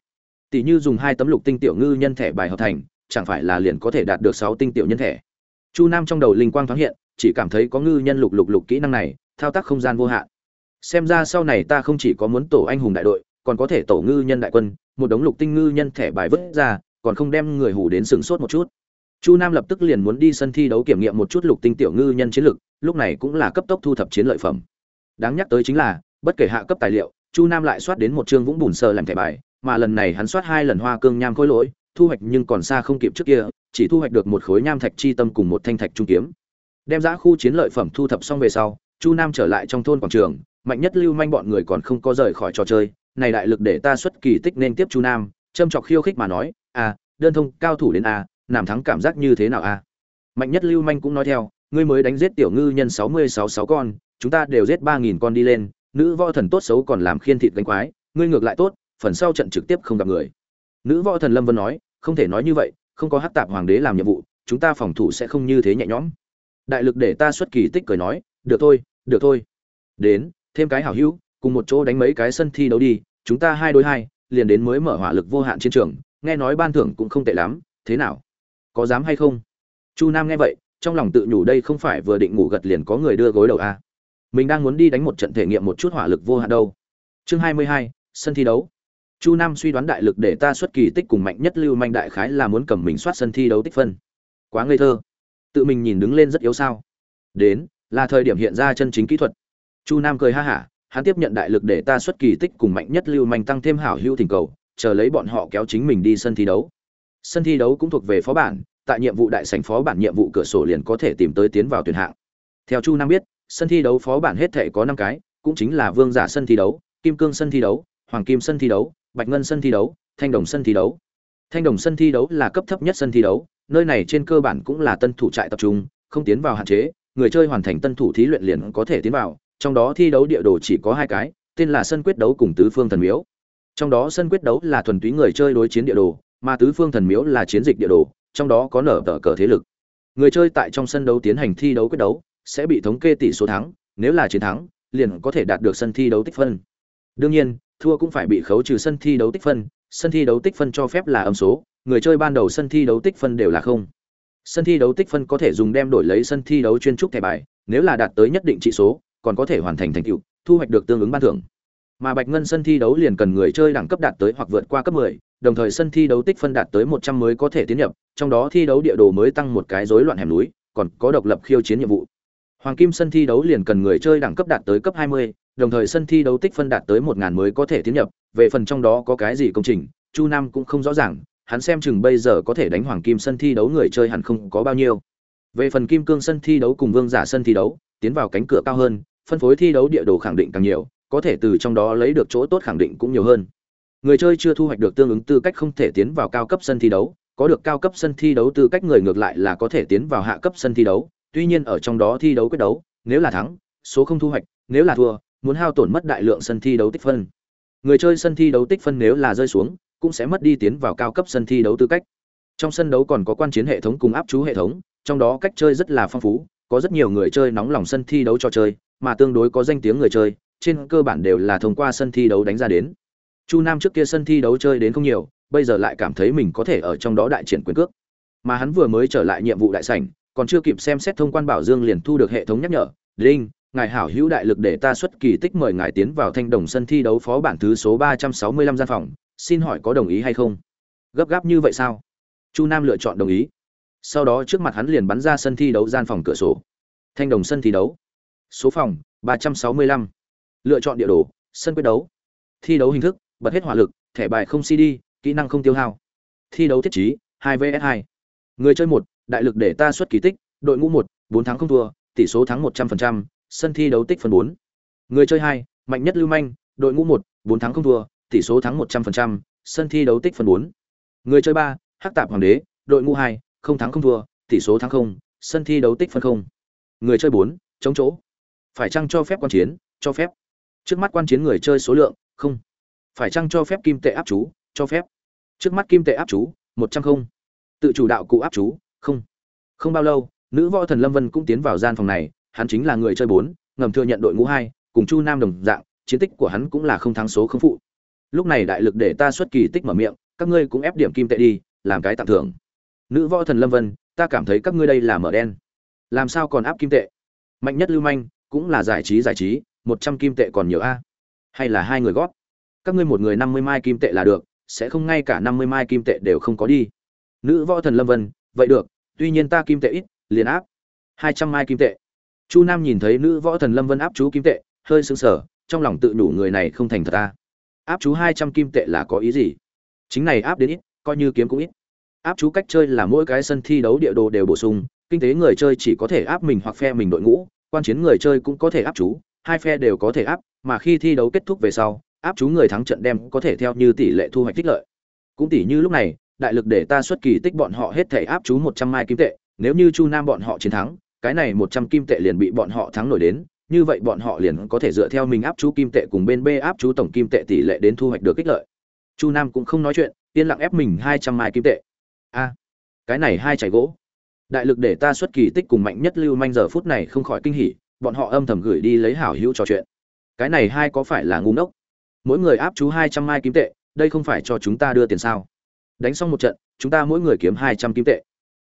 Tỷ như dùng hai tấm lục tinh tiểu ngư nhân thẻ bài hợp thành, chẳng phải là liền có thể đạt được sáu tinh tiểu nhân thẻ. Chu nam trong đầu linh quang thoáng hiện, chỉ cảm thấy có ngư nhân lục lục lục kỹ năng này, thao tác không gian vô hạn. Xem ra sau này ta không chỉ có muốn tổ anh hùng đại đội, còn có thể tổ ngư nhân đại quân, một đống lục tinh ngư nhân thẻ bài vứt ra, còn không đem người hủ đến sừng sốt một chút. Chu nam lập tức liền muốn đi sân thi đấu kiểm nghiệm một chút lục tinh tiểu ngư nhân chiến lực lúc này cũng là cấp tốc thu thập chiến lợi phẩm đáng nhắc tới chính là bất kể hạ cấp tài liệu chu nam lại soát đến một chương vũng bùn sờ làm thẻ bài mà lần này hắn soát hai lần hoa cương nham khối lỗi thu hoạch nhưng còn xa không kịp trước kia chỉ thu hoạch được một khối nham thạch chi tâm cùng một thanh thạch trung kiếm đem ra khu chiến lợi phẩm thu thập xong về sau chu nam trở lại trong thôn quảng trường mạnh nhất lưu manh bọn người còn không có rời khỏi trò chơi này đại lực để ta xuất kỳ tích nên tiếp chu nam châm chọc khiêu khích mà nói à đơn thông cao thủ đến a à, làm thắng cảm giác như thế nào a à? mạnh nhất lưu manh cũng nói theo ngươi mới đánh giết tiểu ngư nhân sáu mươi sáu sáu con, chúng ta đều giết ba nghìn con đi lên, nữ võ thần tốt xấu còn làm khiên thịt gánh quái, ngươi ngược lại tốt, phần sau trận trực tiếp không gặp người. Nữ võ thần lâm vân nói, không thể nói như vậy, không có hát tạp hoàng đế làm nhiệm vụ, chúng ta phòng thủ sẽ không như thế nhẹ nhõm. Đại lực để ta xuất kỳ tích cười nói, được thôi được thôi. Đến, thêm cái hảo hữu, cùng một chỗ đánh mấy cái sân thi đấu đi, chúng ta hai đối hai, liền đến mới mở hỏa lực vô hạn chiến trường, nghe nói ban thưởng cũng không tệ lắm, thế nào? Có dám hay không? Chu nam nghe vậy trong lòng tự nhủ đây không phải vừa định ngủ gật liền có người đưa gối đầu a. À. mình đang muốn đi đánh một trận thể nghiệm một chút hỏa lực vô hạn đâu. Chương hai mươi hai, sân thi đấu. Chu nam suy đoán đại lực để ta xuất kỳ tích cùng mạnh nhất lưu manh đại khái là muốn cầm mình soát sân thi đấu tích phân. Quá ngây thơ. Tự mình nhìn đứng lên rất yếu sao. Đến, là thời điểm hiện ra chân chính kỹ thuật. Chu nam cười ha hả, hắn tiếp nhận đại lực để ta xuất kỳ tích cùng mạnh nhất lưu manh tăng thêm hảo hữu thỉnh cầu, chờ lấy bọn họ kéo chính mình đi sân thi đấu. Sân thi đấu cũng thuộc về phó bản tại nhiệm vụ đại sảnh phó bản nhiệm vụ cửa sổ liền có thể tìm tới tiến vào tuyển hạng. Theo chu nam biết, sân thi đấu phó bản hết thể có năm cái, cũng chính là vương giả sân thi đấu, kim cương sân thi đấu, hoàng kim sân thi đấu, bạch ngân sân thi đấu, thanh đồng sân thi đấu. Thanh đồng sân thi đấu là cấp thấp nhất sân thi đấu, nơi này trên cơ bản cũng là tân thủ trại tập trung, không tiến vào hạn chế, người chơi hoàn thành tân thủ thí luyện liền có thể tiến vào, trong đó thi đấu địa đồ chỉ có hai cái, tên là sân quyết đấu cùng tứ phương thần miếu. Trong đó sân quyết đấu là thuần túy người chơi đối chiến địa đồ, mà tứ phương thần miếu là chiến dịch địa đồ trong đó có nở tờ cờ thế lực. Người chơi tại trong sân đấu tiến hành thi đấu quyết đấu sẽ bị thống kê tỷ số thắng nếu là chiến thắng liền có thể đạt được sân thi đấu tích phân. Đương nhiên thua cũng phải bị khấu trừ sân thi đấu tích phân sân thi đấu tích phân cho phép là âm số người chơi ban đầu sân thi đấu tích phân đều là không. Sân thi đấu tích phân có thể dùng đem đổi lấy sân thi đấu chuyên trúc thẻ bài nếu là đạt tới nhất định trị số còn có thể hoàn thành thành tựu thu hoạch được tương ứng ban thưởng. Mà bạch ngân sân thi đấu liền cần người chơi đẳng cấp đạt tới hoặc vượt qua cấp 10, đồng thời sân thi đấu tích phân đạt tới 100 mới có thể tiến nhập trong đó thi đấu địa đồ mới tăng một cái rối loạn hẻm núi còn có độc lập khiêu chiến nhiệm vụ. Hoàng kim sân thi đấu liền cần người chơi đẳng cấp đạt tới cấp 20, đồng thời sân thi đấu tích phân đạt tới 1000 mới có thể tiến nhập, về phần trong đó có cái gì công trình, Chu Nam cũng không rõ ràng, hắn xem chừng bây giờ có thể đánh hoàng kim sân thi đấu người chơi hẳn không có bao nhiêu. Về phần kim cương sân thi đấu cùng vương giả sân thi đấu tiến vào cánh cửa cao hơn phân phối thi đấu địa đồ khẳng định càng nhiều có thể từ trong đó lấy được chỗ tốt khẳng định cũng nhiều hơn người chơi chưa thu hoạch được tương ứng tư cách không thể tiến vào cao cấp sân thi đấu, có được cao cấp sân thi đấu tư cách người ngược lại là có thể tiến vào hạ cấp sân thi đấu, tuy nhiên ở trong đó thi đấu quyết đấu, nếu là thắng, số không thu hoạch, nếu là thua, muốn hao tổn mất đại lượng sân thi đấu tích phân. Người chơi sân thi đấu tích phân nếu là rơi xuống, cũng sẽ mất đi tiến vào cao cấp sân thi đấu tư cách. Trong sân đấu còn có quan chiến hệ thống cùng áp chú hệ thống, trong đó cách chơi rất là phong phú, có rất nhiều người chơi nóng lòng sân thi đấu cho chơi, mà tương đối có danh tiếng người chơi, trên cơ bản đều là thông qua sân thi đấu đánh ra đến chu nam trước kia sân thi đấu chơi đến không nhiều bây giờ lại cảm thấy mình có thể ở trong đó đại triển quyền cước. Mà hắn vừa mới trở lại nhiệm vụ đại sảnh còn chưa kịp xem xét thông quan bảo dương liền thu được hệ thống nhắc nhở Linh, ngài hảo hữu đại lực để ta xuất kỳ tích mời ngài tiến vào thanh đồng sân thi đấu phó bản thứ số ba trăm sáu mươi lăm gian phòng xin hỏi có đồng ý hay không? Gấp gáp như vậy sao? Chu nam lựa chọn đồng ý. Sau đó trước mặt hắn liền bắn ra sân thi đấu gian phòng cửa sổ. Thanh đồng sân thi đấu. Số phòng ba trăm sáu mươi lăm. Lựa chọn địa đồ sân quyết đấu. Thi đấu hình thức bật hết hỏa lực thẻ bài không cd kỹ năng không tiêu hao. Thi đấu thiết chí 2 vs 2 người chơi một đại lực để ta xuất kỳ tích đội ngũ một bốn thắng không thua tỷ số thắng 100%, sân thi đấu tích phần 4. người chơi hai mạnh nhất lưu manh đội ngũ một bốn thắng không thua tỷ số thắng 100%, sân thi đấu tích phần 4. người chơi ba hắc tạp hoàng đế đội ngũ hai không thắng không thua tỷ số thắng không sân thi đấu tích phân không. Người chơi bốn chống chỗ. Phải chăng cho phép quan chiến? Cho phép. Trước mắt quan chiến người chơi số lượng không phải chăng cho phép kim tệ áp chú? Cho phép. Trước mắt kim tệ áp chú, một trăm không. Tự chủ đạo cụ áp chú, không. Không bao lâu, nữ võ thần lâm vân cũng tiến vào gian phòng này, hắn chính là người chơi bốn, ngầm thừa nhận đội ngũ hai, cùng chu nam đồng dạng, chiến tích của hắn cũng là không thắng số không phụ. Lúc này đại lực để ta xuất kỳ tích mở miệng, các ngươi cũng ép điểm kim tệ đi, làm cái tặng thưởng. Nữ võ thần lâm vân, ta cảm thấy các ngươi đây là mở đen. Làm sao còn áp kim tệ? Mạnh nhất lưu manh, cũng là giải trí giải trí, một trăm kim tệ còn nhiều a. Hay là hai người gót các ngươi một người năm mươi mai kim tệ là được, sẽ không ngay cả năm mươi mai kim tệ đều không có đi. Nữ võ thần lâm vân, vậy được, tuy nhiên ta kim tệ ít, liền áp hai trăm mai kim tệ. Chu nam nhìn thấy nữ võ thần lâm vân áp chú kim tệ, hơi sững sờ, trong lòng tự đủ người này không thành thật ta áp chú hai trăm kim tệ là có ý gì? Chính này áp đến ít, coi như kiếm cũng ít. Áp chú cách chơi là mỗi cái sân thi đấu địa đồ đều bổ sung, kinh tế người chơi chỉ có thể áp mình hoặc phe mình đội ngũ, quan chiến người chơi cũng có thể áp chú, hai phe đều có thể áp, mà khi thi đấu kết thúc về sau áp chú người thắng trận đem có thể theo như tỷ lệ thu hoạch tích lợi. Cũng tỷ như lúc này, đại lực để ta xuất kỳ tích bọn họ hết thể áp chú một trăm mai kim tệ, nếu như chu nam bọn họ chiến thắng, cái này một trăm kim tệ liền bị bọn họ thắng nổi đến, như vậy bọn họ liền có thể dựa theo mình áp chú kim tệ cùng bên b áp chú tổng kim tệ tỷ lệ đến thu hoạch được kích lợi. Chu nam cũng không nói chuyện, yên lặng ép mình hai trăm mai kim tệ. A, cái này hai chảy gỗ. Đại lực để ta xuất kỳ tích cùng mạnh nhất lưu manh giờ phút này không khỏi kinh hỉ, bọn họ âm thầm gửi đi lấy hảo hữu trò chuyện. Cái này hai có phải là ngu ngốc? Mỗi người áp chú hai trăm mai kim tệ, đây không phải cho chúng ta đưa tiền sao? Đánh xong một trận, chúng ta mỗi người kiếm hai trăm kim tệ.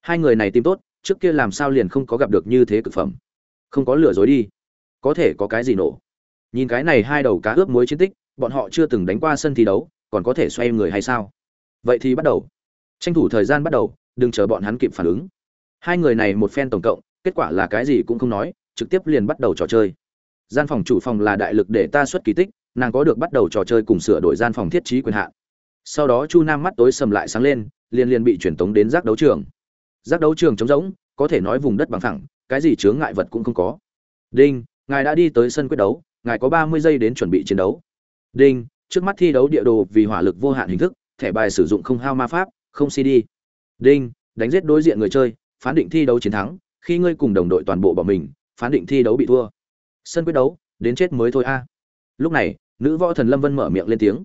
Hai người này tìm tốt, trước kia làm sao liền không có gặp được như thế cực phẩm. Không có lừa dối đi. Có thể có cái gì nổ? Nhìn cái này hai đầu cá ướp muối chiến tích, bọn họ chưa từng đánh qua sân thi đấu, còn có thể xoay người hay sao? Vậy thì bắt đầu. Tranh thủ thời gian bắt đầu, đừng chờ bọn hắn kịp phản ứng. Hai người này một phen tổng cộng, kết quả là cái gì cũng không nói, trực tiếp liền bắt đầu trò chơi. Gian phòng chủ phòng là đại lực để ta xuất kỳ tích nàng có được bắt đầu trò chơi cùng sửa đổi gian phòng thiết trí quyền hạn. Sau đó chu nam mắt tối sầm lại sáng lên, liền liền bị truyền tống đến giác đấu trường. Giác đấu trường trống rỗng, có thể nói vùng đất bằng thẳng cái gì chướng ngại vật cũng không có. Đinh, ngài đã đi tới sân quyết đấu, ngài có ba mươi giây đến chuẩn bị chiến đấu. Đinh, trước mắt thi đấu địa đồ vì hỏa lực vô hạn hình thức, thẻ bài sử dụng không hao ma pháp, không cd đinh, đánh giết đối diện người chơi, phán định thi đấu chiến thắng, khi ngươi cùng đồng đội toàn bộ bỏ mình, phán định thi đấu bị thua. Sân quyết đấu, đến chết mới thôi a. Lúc này nữ võ thần lâm vân mở miệng lên tiếng.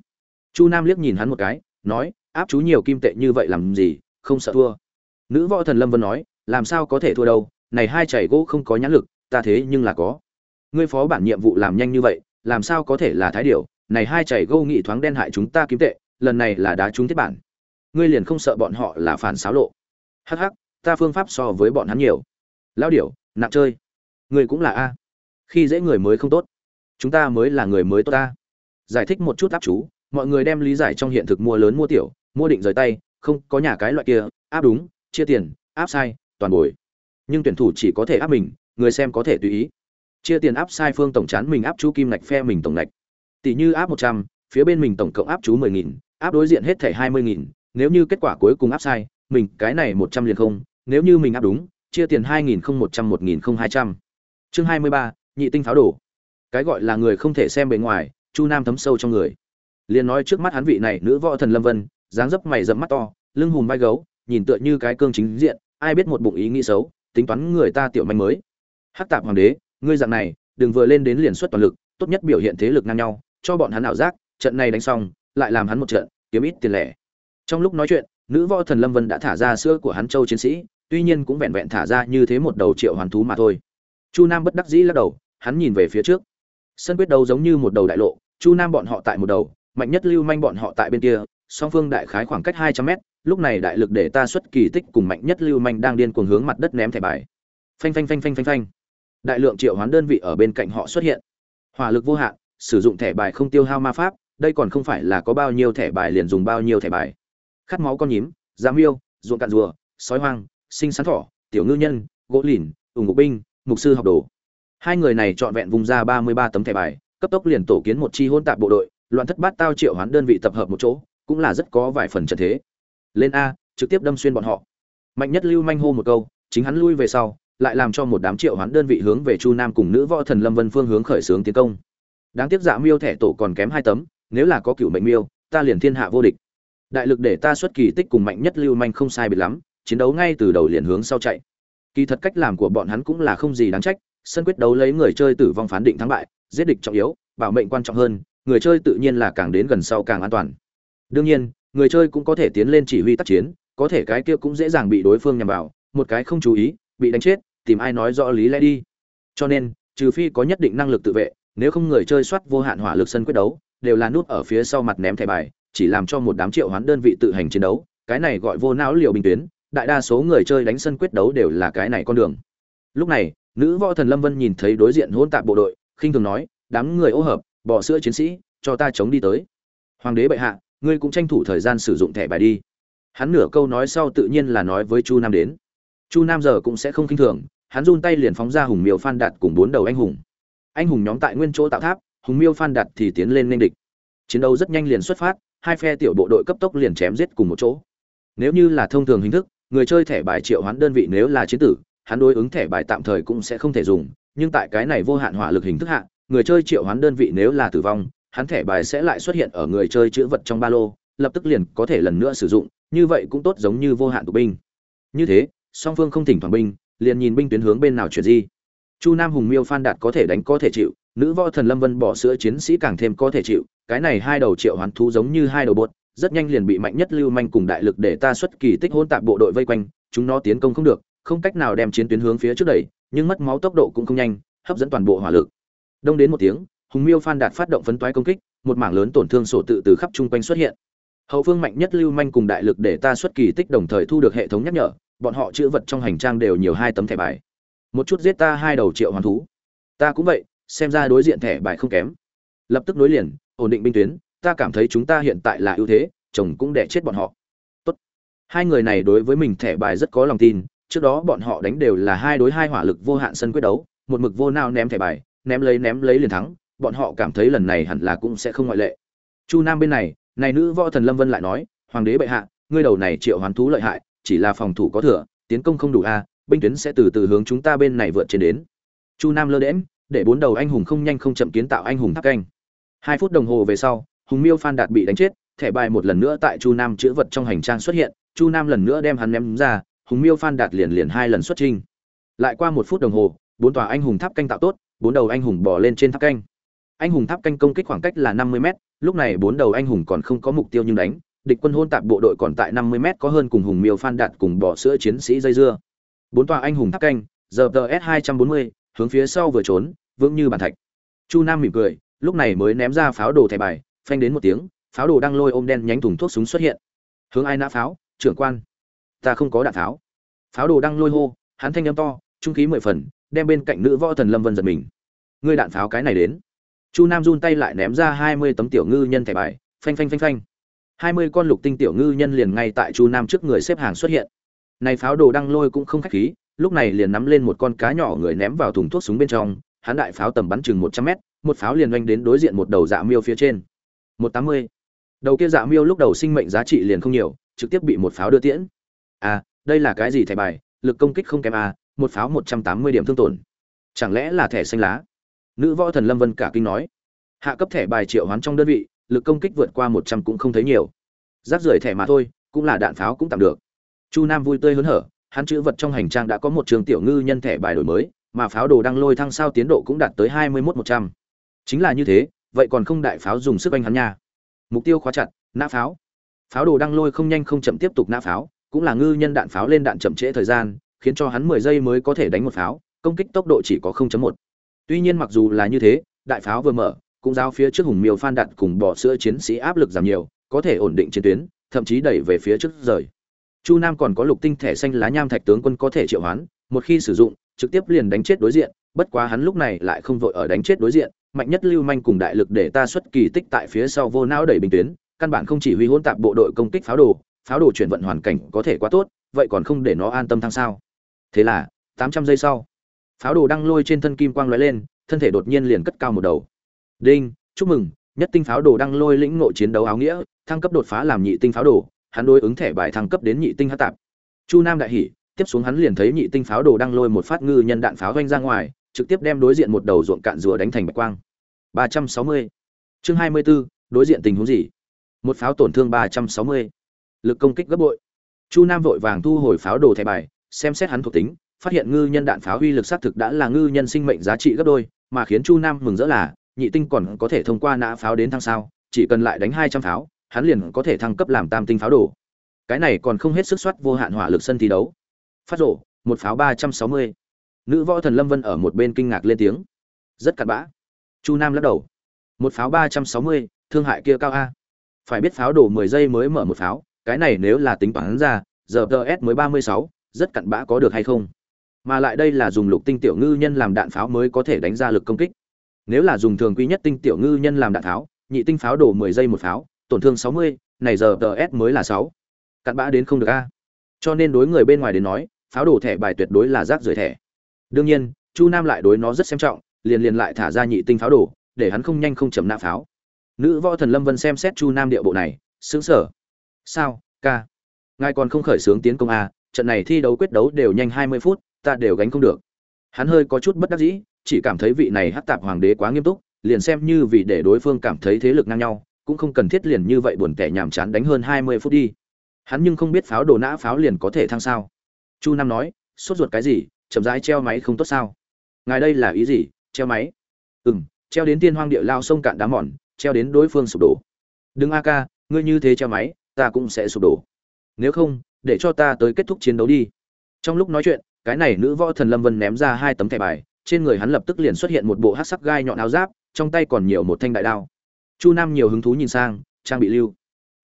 Chu nam liếc nhìn hắn một cái, nói, áp chú nhiều kim tệ như vậy làm gì, không sợ thua. Nữ võ thần lâm vân nói, làm sao có thể thua đâu, này hai chảy gỗ không có nhãn lực, ta thế nhưng là có. Ngươi phó bản nhiệm vụ làm nhanh như vậy, làm sao có thể là thái điều? Này hai chảy gỗ nghị thoáng đen hại chúng ta kim tệ, lần này là đá trúng thiết bản. Ngươi liền không sợ bọn họ là phản xáo lộ. Hắc hắc, ta phương pháp so với bọn hắn nhiều. Lao điểu nặng chơi. Ngươi cũng là a. Khi dễ người mới không tốt, chúng ta mới là người mới tốt ta giải thích một chút áp chú, mọi người đem lý giải trong hiện thực mua lớn mua tiểu, mua định rời tay, không, có nhà cái loại kia, áp đúng, chia tiền, áp sai, toàn bồi. Nhưng tuyển thủ chỉ có thể áp mình, người xem có thể tùy ý. Chia tiền áp sai phương tổng chán mình áp chú kim ngạch phe mình tổng ngạch. Tỷ như áp một trăm, phía bên mình tổng cộng áp chú mười nghìn, áp đối diện hết thẻ hai mươi nghìn, nếu như kết quả cuối cùng áp sai, mình cái này một trăm liền không, nếu như mình áp đúng, chia tiền hai nghìn không một trăm, một nghìn không hai trăm. Chương hai mươi ba, nhị tinh pháo đổ. Cái gọi là người không thể xem bề ngoài chu nam thấm sâu trong người. Liền nói trước mắt hắn vị này nữ võ thần lâm vân, dáng dấp mày dẫm mắt to, lưng hùm vai gấu, nhìn tựa như cái cương chính diện, ai biết một bụng ý nghĩ xấu, tính toán người ta tiểu manh mới. Hắc tạp hoàng đế, ngươi dạng này, đừng vừa lên đến liền xuất toàn lực, tốt nhất biểu hiện thế lực ngang nhau, cho bọn hắn ảo giác, trận này đánh xong, lại làm hắn một trận, kiếm ít tiền lẻ. Trong lúc nói chuyện, nữ võ thần lâm vân đã thả ra sữa của hắn châu chiến sĩ, tuy nhiên cũng vẹn vẹn thả ra như thế một đầu triệu hoàn thú mà thôi. Chu nam bất đắc dĩ lắc đầu, hắn nhìn về phía trước sân quyết đấu giống như một đầu đại lộ, chu nam bọn họ tại một đầu, mạnh nhất lưu manh bọn họ tại bên kia, song phương đại khái khoảng cách hai trăm mét, lúc này đại lực để ta xuất kỳ tích cùng mạnh nhất lưu manh đang điên cuồng hướng mặt đất ném thẻ bài. Phanh phanh phanh phanh phanh phanh. Đại lượng triệu hoán đơn vị ở bên cạnh họ xuất hiện. Hỏa lực vô hạn, sử dụng thẻ bài không tiêu hao ma pháp, đây còn không phải là có bao nhiêu thẻ bài liền dùng bao nhiêu thẻ bài. Khát máu con nhím giá miêu, ruộng cạn rùa, sói hoang, sinh sắn thỏ, tiểu ngư nhân, gỗ lìn, ủng ngục binh, mục sư học đồ hai người này trọn vẹn vùng ra ba mươi ba tấm thẻ bài, cấp tốc liền tổ kiến một chi hôn tạp bộ đội, loạn thất bát tao triệu hoán đơn vị tập hợp một chỗ, cũng là rất có vài phần trận thế. Lên a, trực tiếp đâm xuyên bọn họ. Mạnh nhất lưu manh hô một câu, chính hắn lui về sau, lại làm cho một đám triệu hoán đơn vị hướng về chu nam cùng nữ võ thần lâm vân phương hướng khởi xướng tiến công. Đáng tiếc dạ miêu thẻ tổ còn kém hai tấm, nếu là có cựu mệnh miêu, ta liền thiên hạ vô địch. Đại lực để ta xuất kỳ tích cùng mạnh nhất lưu manh không sai biệt lắm, chiến đấu ngay từ đầu liền hướng sau chạy. Kỳ thật cách làm của bọn hắn cũng là không gì đáng trách sân quyết đấu lấy người chơi tử vong phán định thắng bại, giết địch trọng yếu, bảo mệnh quan trọng hơn, người chơi tự nhiên là càng đến gần sau càng an toàn. Đương nhiên, người chơi cũng có thể tiến lên chỉ huy tác chiến, có thể cái kia cũng dễ dàng bị đối phương nhằm vào, một cái không chú ý, bị đánh chết, tìm ai nói rõ lý lẽ đi. Cho nên, trừ phi có nhất định năng lực tự vệ, nếu không người chơi soát vô hạn hỏa lực sân quyết đấu, đều là nút ở phía sau mặt ném thẻ bài, chỉ làm cho một đám triệu hoán đơn vị tự hành chiến đấu, cái này gọi vô não liều bình tuyến, đại đa số người chơi đánh sân quyết đấu đều là cái này con đường. Lúc này nữ võ thần lâm vân nhìn thấy đối diện hỗn tạp bộ đội, khinh thường nói, đám người ô hợp, bỏ sữa chiến sĩ, cho ta chống đi tới. Hoàng đế bệ hạ, ngươi cũng tranh thủ thời gian sử dụng thẻ bài đi. Hắn nửa câu nói sau tự nhiên là nói với chu nam đến. Chu nam giờ cũng sẽ không khinh thường, hắn run tay liền phóng ra hùng miêu phan đạt cùng bốn đầu anh hùng. Anh hùng nhóm tại nguyên chỗ tạo tháp, hùng miêu phan đạt thì tiến lên nên địch. Chiến đấu rất nhanh liền xuất phát, hai phe tiểu bộ đội cấp tốc liền chém giết cùng một chỗ. Nếu như là thông thường hình thức, người chơi thẻ bài triệu hoán đơn vị nếu là chiến tử hắn đối ứng thẻ bài tạm thời cũng sẽ không thể dùng, nhưng tại cái này vô hạn hỏa lực hình thức hạ, người chơi triệu hoán đơn vị nếu là tử vong, hắn thẻ bài sẽ lại xuất hiện ở người chơi chữ vật trong ba lô, lập tức liền có thể lần nữa sử dụng, như vậy cũng tốt giống như vô hạn tụ binh. Như thế, song phương không thỉnh thoảng binh, liền nhìn binh tuyến hướng bên nào chuyển di. Chu nam hùng miêu phan đạt có thể đánh có thể chịu, nữ võ thần lâm vân bỏ sữa chiến sĩ càng thêm có thể chịu, cái này hai đầu triệu hoán thú giống như hai đầu bột, rất nhanh liền bị mạnh nhất lưu manh cùng đại lực để ta xuất kỳ tích hôn tạp bộ đội vây quanh, chúng nó tiến công không được không cách nào đem chiến tuyến hướng phía trước đẩy, nhưng mất máu tốc độ cũng không nhanh, hấp dẫn toàn bộ hỏa lực. Đông đến một tiếng, hùng miêu phan đạt phát động phấn toái công kích, một mảng lớn tổn thương sổ tự từ khắp trung quanh xuất hiện. Hậu phương mạnh nhất lưu manh cùng đại lực để ta xuất kỳ tích đồng thời thu được hệ thống nhắc nhở, bọn họ chữ vật trong hành trang đều nhiều hai tấm thẻ bài. Một chút giết ta hai đầu triệu hoàn thú. Ta cũng vậy, xem ra đối diện thẻ bài không kém. Lập tức nối liền, ổn định binh tuyến, ta cảm thấy chúng ta hiện tại là ưu thế, chồng cũng đẻ chết bọn họ. Tốt. hai người này đối với mình thẻ bài rất có lòng tin trước đó bọn họ đánh đều là hai đối hai hỏa lực vô hạn sân quyết đấu, một mực vô nao ném thẻ bài, ném lấy ném lấy liền thắng, bọn họ cảm thấy lần này hẳn là cũng sẽ không ngoại lệ. Chu nam bên này này nữ võ thần lâm vân lại nói, hoàng đế bệ hạ, ngươi đầu này triệu hoàn thú lợi hại, chỉ là phòng thủ có thừa, tiến công không đủ a, binh tuyến sẽ từ từ hướng chúng ta bên này vượt trên đến. Chu nam lơ đễm để bốn đầu anh hùng không nhanh không chậm kiến tạo anh hùng tháp canh. Hai phút đồng hồ về sau, hùng miêu phan đạt bị đánh chết, thẻ bài một lần nữa tại chu nam chữ vật trong hành trang xuất hiện, chu nam lần nữa đem hắn ném ra hùng miêu phan đạt liền liền hai lần xuất trình lại qua một phút đồng hồ, bốn tòa anh hùng tháp canh tạo tốt, bốn đầu anh hùng bỏ lên trên tháp canh. Anh hùng tháp canh công kích khoảng cách là năm mươi m lúc này bốn đầu anh hùng còn không có mục tiêu nhưng đánh, địch quân hôn tạp bộ đội còn tại năm mươi m có hơn cùng hùng miêu phan đạt cùng bỏ sữa chiến sĩ dây dưa. Bốn tòa anh hùng tháp canh giờ ts hai trăm bốn mươi, hướng phía sau vừa trốn, vững như bàn thạch. Chu nam mỉm cười, lúc này mới ném ra pháo đồ thẻ bài, phanh đến một tiếng, pháo đồ đang lôi ôm đen nhánh thùng thuốc súng xuất hiện. Hướng ai nã pháo? Trưởng quan ta không có đạn pháo. Pháo đồ đang lôi hô, hắn thanh âm to, trung khí mười phần, đem bên cạnh nữ võ thần lâm vân giật mình. Ngươi đạn pháo cái này đến. Chu nam run tay lại ném ra hai mươi tấm tiểu ngư nhân thẻ bài, phanh phanh phanh phanh. hai mươi con lục tinh tiểu ngư nhân liền ngay tại chu nam trước người xếp hàng xuất hiện. Này pháo đồ đăng lôi cũng không khách khí, lúc này liền nắm lên một con cá nhỏ người ném vào thùng thuốc súng bên trong, hắn đại pháo tầm bắn chừng một trăm mét, một pháo liền oanh đến đối diện một đầu dạ miêu phía trên. một tám mươi. Đầu kia dạ miêu lúc đầu sinh mệnh giá trị liền không nhiều, trực tiếp bị một pháo đưa tiễn à đây là cái gì thẻ bài? Lực công kích không kém à một pháo một trăm tám mươi điểm thương tổn. Chẳng lẽ là thẻ xanh lá? Nữ võ thần lâm vân cả kinh nói. Hạ cấp thẻ bài triệu hoán trong đơn vị, lực công kích vượt qua một trăm cũng không thấy nhiều. Rác rưởi thẻ mà thôi, cũng là đạn pháo cũng tạm được. Chu nam vui tươi hớn hở, hắn chữ vật trong hành trang đã có một trường tiểu ngư nhân thẻ bài đổi mới, mà pháo đồ đang lôi thăng sao tiến độ cũng đạt tới hai mươi mốt một trăm. Chính là như thế, vậy còn không đại pháo dùng sức anh hắn nha. Mục tiêu khóa chặt, nã pháo. Pháo đồ đang lôi không nhanh không chậm tiếp tục nã pháo cũng là ngư nhân đạn pháo lên đạn chậm trễ thời gian, khiến cho hắn mười giây mới có thể đánh một pháo, công kích tốc độ chỉ có 0.1. tuy nhiên mặc dù là như thế, đại pháo vừa mở, cũng giao phía trước hùng miêu phan đạn cùng bỏ sữa chiến sĩ áp lực giảm nhiều, có thể ổn định chiến tuyến, thậm chí đẩy về phía trước rời chu nam còn có lục tinh thẻ xanh lá nham thạch tướng quân có thể triệu hoán, một khi sử dụng, trực tiếp liền đánh chết đối diện, bất quá hắn lúc này lại không vội ở đánh chết đối diện, mạnh nhất lưu manh cùng đại lực để ta xuất kỳ tích tại phía sau vô não đẩy bình tuyến, căn bản không chỉ huy hỗn tạp bộ đội công kích pháo đồ pháo đồ chuyển vận hoàn cảnh có thể quá tốt vậy còn không để nó an tâm thăng sao? Thế là tám trăm giây sau pháo đồ đang lôi trên thân kim quang lóe lên thân thể đột nhiên liền cất cao một đầu. Đinh chúc mừng nhất tinh pháo đồ đang lôi lĩnh ngộ chiến đấu áo nghĩa thăng cấp đột phá làm nhị tinh pháo đồ hắn đối ứng thẻ bài thăng cấp đến nhị tinh hát tạp. Chu nam đại hỉ tiếp xuống hắn liền thấy nhị tinh pháo đồ đang lôi một phát ngư nhân đạn pháo doanh ra ngoài trực tiếp đem đối diện một đầu ruộng cạn rùa đánh thành bạch quang. Ba trăm sáu mươi. Chương hai mươi 24, đối diện tình huống gì? Một pháo tổn thương ba trăm sáu mươi lực công kích gấp bội. Chu nam vội vàng thu hồi pháo đồ thẻ bài, xem xét hắn thuộc tính, phát hiện ngư nhân đạn pháo uy lực xác thực đã là ngư nhân sinh mệnh giá trị gấp đôi, mà khiến chu nam mừng rỡ là, nhị tinh còn có thể thông qua nã pháo đến thăng sao, chỉ cần lại đánh hai trăm pháo, hắn liền có thể thăng cấp làm tam tinh pháo đồ. Cái này còn không hết sức soát vô hạn hỏa lực sân thi đấu. Phát rổ một pháo ba trăm sáu mươi. Nữ võ thần lâm vân ở một bên kinh ngạc lên tiếng. Rất cặn bã. Chu nam lắc đầu. Một pháo ba trăm sáu mươi, thương hại kia cao a. Phải biết pháo đổ mười giây mới mở một pháo cái này nếu là tính toán ra, giờ ts mới ba mươi sáu, rất cặn bã có được hay không? Mà lại đây là dùng lục tinh tiểu ngư nhân làm đạn pháo mới có thể đánh ra lực công kích. Nếu là dùng thường quy nhất tinh tiểu ngư nhân làm đạn pháo, nhị tinh pháo đổ mười giây một pháo, tổn thương sáu mươi, này giờ ts mới là sáu. Cặn bã đến không được a. Cho nên đối người bên ngoài đến nói, pháo đổ thẻ bài tuyệt đối là rác rưởi thẻ. Đương nhiên, chu nam lại đối nó rất xem trọng, liền liền lại thả ra nhị tinh pháo đổ để hắn không nhanh không chậm nạ pháo. Nữ võ thần lâm vân xem xét chu nam địa bộ này xứng sở sao, ca? Ngài còn không khởi xướng tiến công à? trận này thi đấu quyết đấu đều nhanh hai mươi phút, ta đều gánh không được. Hắn hơi có chút bất đắc dĩ, chỉ cảm thấy vị này hát tạp hoàng đế quá nghiêm túc, liền xem như vì để đối phương cảm thấy thế lực ngang nhau, cũng không cần thiết liền như vậy buồn tẻ nhàm chán đánh hơn hai mươi phút đi. Hắn nhưng không biết pháo đồ nã pháo liền có thể thăng sao. Chu nam nói, sốt ruột cái gì? Chậm rãi treo máy không tốt sao? Ngài đây là ý gì? Treo máy? Ừ m treo đến tiên hoang địa lao sông cạn đá mòn, treo đến đối phương sụp đổ. Đừng a ca, ngươi như thế treo máy ta cũng sẽ sụp đổ. Nếu không, để cho ta tới kết thúc chiến đấu đi. Trong lúc nói chuyện, cái này nữ võ thần lâm vân ném ra hai tấm thẻ bài, trên người hắn lập tức liền xuất hiện một bộ hát sắc gai nhọn áo giáp, trong tay còn nhiều một thanh đại đao. Chu nam nhiều hứng thú nhìn sang, trang bị lưu.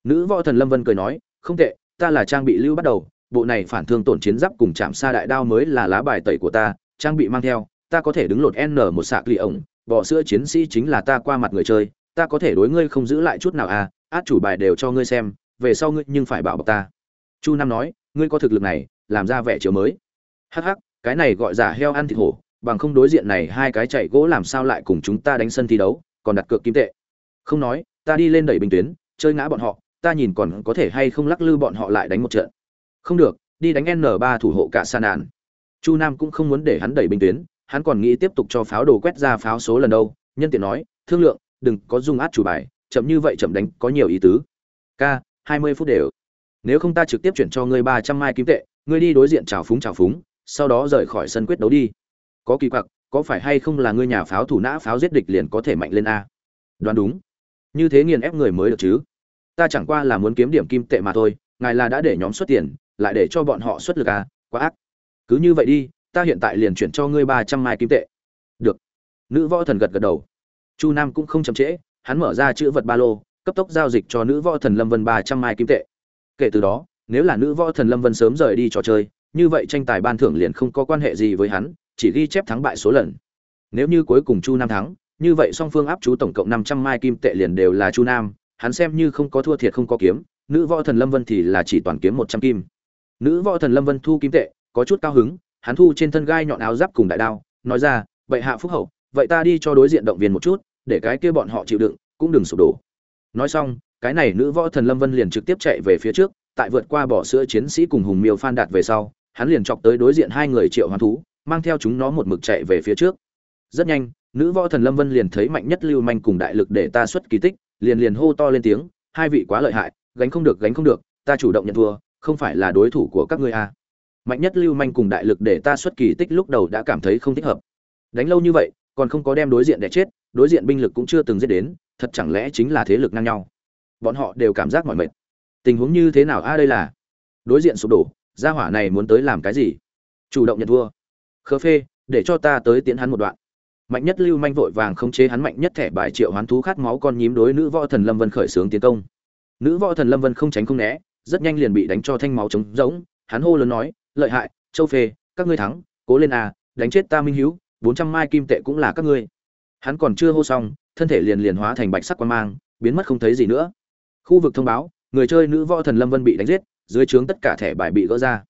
Nữ võ thần lâm vân cười nói, không tệ, ta là trang bị lưu bắt đầu, bộ này phản thương tổn chiến giáp cùng chạm xa đại đao mới là lá bài tẩy của ta, trang bị mang theo, ta có thể đứng lột n một sạc lì ổng bỏ sữa chiến sĩ chính là ta qua mặt người chơi, ta có thể đối ngươi không giữ lại chút nào à át chủ bài đều cho ngươi xem về sau ngươi nhưng phải bảo bọc ta. Chu nam nói, ngươi có thực lực này, làm ra vẻ chiều mới. Hắc hắc, cái này gọi giả heo ăn thịt hổ, bằng không đối diện này hai cái chạy gỗ làm sao lại cùng chúng ta đánh sân thi đấu, còn đặt cược kim tệ. Không nói, ta đi lên đẩy bình tuyến, chơi ngã bọn họ, ta nhìn còn có thể hay không lắc lư bọn họ lại đánh một trận. Không được, đi đánh n 3 thủ hộ cả sa nạn. Chu nam cũng không muốn để hắn đẩy bình tuyến, hắn còn nghĩ tiếp tục cho pháo đồ quét ra pháo số lần đâu. Nhân tiện nói, thương lượng, đừng có dung át chủ bài, chậm như vậy chậm đánh có nhiều ý tứ. K hai mươi phút đều. Nếu không ta trực tiếp chuyển cho ngươi ba trăm mai kim tệ, ngươi đi đối diện trào phúng trào phúng, sau đó rời khỏi sân quyết đấu đi. Có kỳ quặc, có phải hay không là ngươi nhà pháo thủ nã pháo giết địch liền có thể mạnh lên a? Đoán đúng. Như thế nghiền ép người mới được chứ. Ta chẳng qua là muốn kiếm điểm kim tệ mà thôi, ngài là đã để nhóm xuất tiền, lại để cho bọn họ xuất lực à quá ác. Cứ như vậy đi, ta hiện tại liền chuyển cho ngươi ba trăm mai kim tệ. Được. Nữ võ thần gật gật đầu. Chu nam cũng không chậm trễ, hắn mở ra chữ vật ba lô cấp tốc giao dịch cho nữ võ thần lâm vân ba trăm mai kim tệ. Kể từ đó, nếu là nữ võ thần lâm vân sớm rời đi trò chơi, như vậy tranh tài ban thưởng liền không có quan hệ gì với hắn, chỉ ghi chép thắng bại số lần. Nếu như cuối cùng chu nam thắng, như vậy song phương áp chú tổng cộng năm trăm mai kim tệ liền đều là chu nam, hắn xem như không có thua thiệt không có kiếm, nữ võ thần lâm vân thì là chỉ toàn kiếm một trăm kim. Nữ võ thần lâm vân thu kim tệ, có chút cao hứng, hắn thu trên thân gai nhọn áo giáp cùng đại đao, nói ra, vậy hạ phúc hậu, vậy ta đi cho đối diện động viên một chút, để cái kia bọn họ chịu đựng, cũng đừng sụp đổ nói xong, cái này nữ võ thần lâm vân liền trực tiếp chạy về phía trước, tại vượt qua bỏ sữa chiến sĩ cùng hùng miêu phan đạt về sau, hắn liền chọc tới đối diện hai người triệu hoán thú, mang theo chúng nó một mực chạy về phía trước rất nhanh, nữ võ thần lâm vân liền thấy mạnh nhất lưu manh cùng đại lực để ta xuất kỳ tích, liền liền hô to lên tiếng, hai vị quá lợi hại, gánh không được, gánh không được, ta chủ động nhận thua, không phải là đối thủ của các ngươi à. mạnh nhất lưu manh cùng đại lực để ta xuất kỳ tích lúc đầu đã cảm thấy không thích hợp đánh lâu như vậy, còn không có đem đối diện để chết, đối diện binh lực cũng chưa từng giết đến thật chẳng lẽ chính là thế lực ngang nhau? Bọn họ đều cảm giác mỏi mệt. Tình huống như thế nào? A, đây là đối diện sụp đổ. Gia hỏa này muốn tới làm cái gì? Chủ động nhận thua. Khơ phê, để cho ta tới tiến hắn một đoạn. Mạnh nhất lưu manh vội vàng không chế hắn mạnh nhất thẻ bài triệu hoán thú khát máu con nhím đối nữ võ thần lâm vân khởi xướng tiến công. Nữ võ thần lâm vân không tránh không né, rất nhanh liền bị đánh cho thanh máu trống rỗng. Hắn hô lớn nói, lợi hại, châu phê, các ngươi thắng, cố lên à đánh chết ta minh hữu bốn trăm mai kim tệ cũng là các ngươi. Hắn còn chưa hô xong thân thể liền liền hóa thành bạch sắc quan mang, biến mất không thấy gì nữa. Khu vực thông báo, người chơi nữ võ thần lâm vân bị đánh giết, dưới trướng tất cả thẻ bài bị gỡ ra.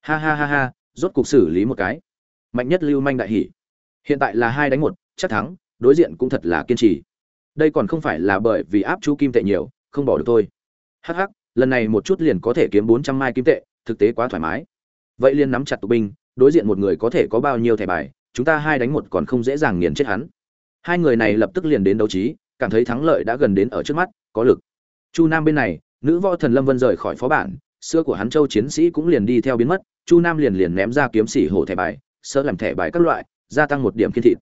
Ha ha ha ha, rốt cục xử lý một cái. Mạnh nhất lưu manh đại hỉ. Hiện tại là hai đánh một, chắc thắng, đối diện cũng thật là kiên trì. Đây còn không phải là bởi vì áp chú kim tệ nhiều, không bỏ được thôi. Hắc hắc, lần này một chút liền có thể kiếm bốn trăm mai kim tệ, thực tế quá thoải mái. Vậy liền nắm chặt tụ binh, đối diện một người có thể có bao nhiêu thẻ bài, chúng ta hai đánh một còn không dễ dàng nghiền chết hắn hai người này lập tức liền đến đấu trí, cảm thấy thắng lợi đã gần đến ở trước mắt, có lực. Chu nam bên này, nữ võ thần lâm vân rời khỏi phó bản, xưa của hắn châu chiến sĩ cũng liền đi theo biến mất, chu nam liền liền ném ra kiếm sĩ hổ thẻ bài, sơ làm thẻ bài các loại, gia tăng một điểm kiên thịt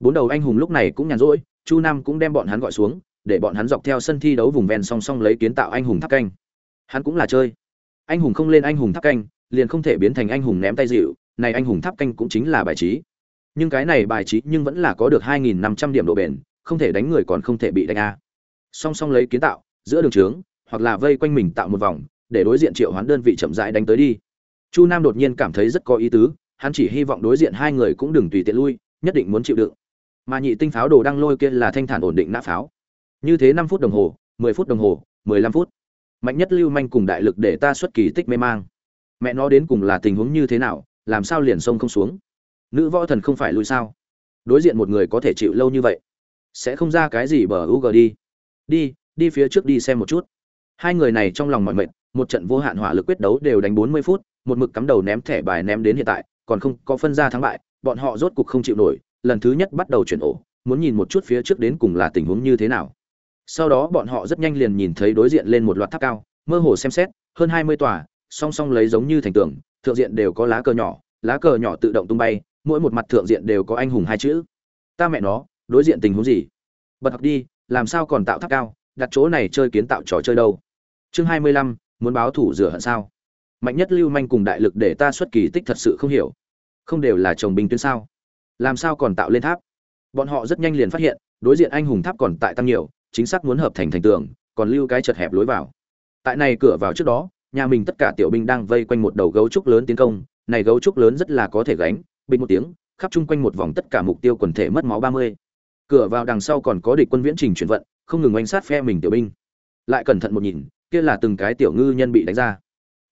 bốn đầu anh hùng lúc này cũng nhàn rỗi, chu nam cũng đem bọn hắn gọi xuống, để bọn hắn dọc theo sân thi đấu vùng ven song song lấy kiến tạo anh hùng tháp canh. Hắn cũng là chơi. Anh hùng không lên anh hùng tháp canh, liền không thể biến thành anh hùng ném tay dịu, này anh hùng tháp canh cũng chính là bài trí nhưng cái này bài trí nhưng vẫn là có được 2.500 điểm độ bền, không thể đánh người còn không thể bị đánh a. Song song lấy kiến tạo, giữa đường trướng, hoặc là vây quanh mình tạo một vòng, để đối diện triệu hoán đơn vị chậm rãi đánh tới đi. Chu nam đột nhiên cảm thấy rất có ý tứ, hắn chỉ hy vọng đối diện hai người cũng đừng tùy tiện lui, nhất định muốn chịu đựng. Mà nhị tinh pháo đồ đang lôi kia là thanh thản ổn định nã pháo. Như thế năm phút đồng hồ, mười phút đồng hồ, mười lăm phút. Mạnh nhất lưu manh cùng đại lực để ta xuất kỳ tích mê mang. Mẹ nó đến cùng là tình huống như thế nào, làm sao liền sông không xuống? Nữ võ thần không phải lui sao? Đối diện một người có thể chịu lâu như vậy, sẽ không ra cái gì bờ u g đi. Đi đi phía trước đi xem một chút. Hai người này trong lòng mọi mệnh một trận vô hạn hỏa lực quyết đấu đều đánh bốn mươi phút, một mực cắm đầu ném thẻ bài ném đến hiện tại, còn không có phân ra thắng bại, bọn họ rốt cục không chịu nổi, lần thứ nhất bắt đầu chuyển ổ, muốn nhìn một chút phía trước đến cùng là tình huống như thế nào. Sau đó bọn họ rất nhanh liền nhìn thấy đối diện lên một loạt tháp cao, mơ hồ xem xét, hơn hai mươi tòa, song song lấy giống như thành tường, thượng diện đều có lá cờ nhỏ, lá cờ nhỏ tự động tung bay mỗi một mặt thượng diện đều có anh hùng hai chữ. Ta mẹ nó, đối diện tình huống gì? Bật học đi, làm sao còn tạo tháp cao? Đặt chỗ này chơi kiến tạo trò chơi đâu? Chương hai mươi lăm, muốn báo thủ rửa hận sao? Mạnh nhất lưu manh cùng đại lực để ta xuất kỳ tích thật sự không hiểu. Không đều là chồng binh tuyến sao? Làm sao còn tạo lên tháp? Bọn họ rất nhanh liền phát hiện, đối diện anh hùng tháp còn tại tăng nhiều, chính xác muốn hợp thành thành tường, còn lưu cái chật hẹp lối vào. Tại này cửa vào trước đó, nhà mình tất cả tiểu binh đang vây quanh một đầu gấu trúc lớn tiến công, này gấu trúc lớn rất là có thể gánh bình một tiếng, khắp chung quanh một vòng tất cả mục tiêu quần thể mất máu ba mươi. Cửa vào đằng sau còn có địch quân viễn trình chuyển vận, không ngừng oanh sát phe mình tiểu binh. Lại cẩn thận một nhìn, kia là từng cái tiểu ngư nhân bị đánh ra.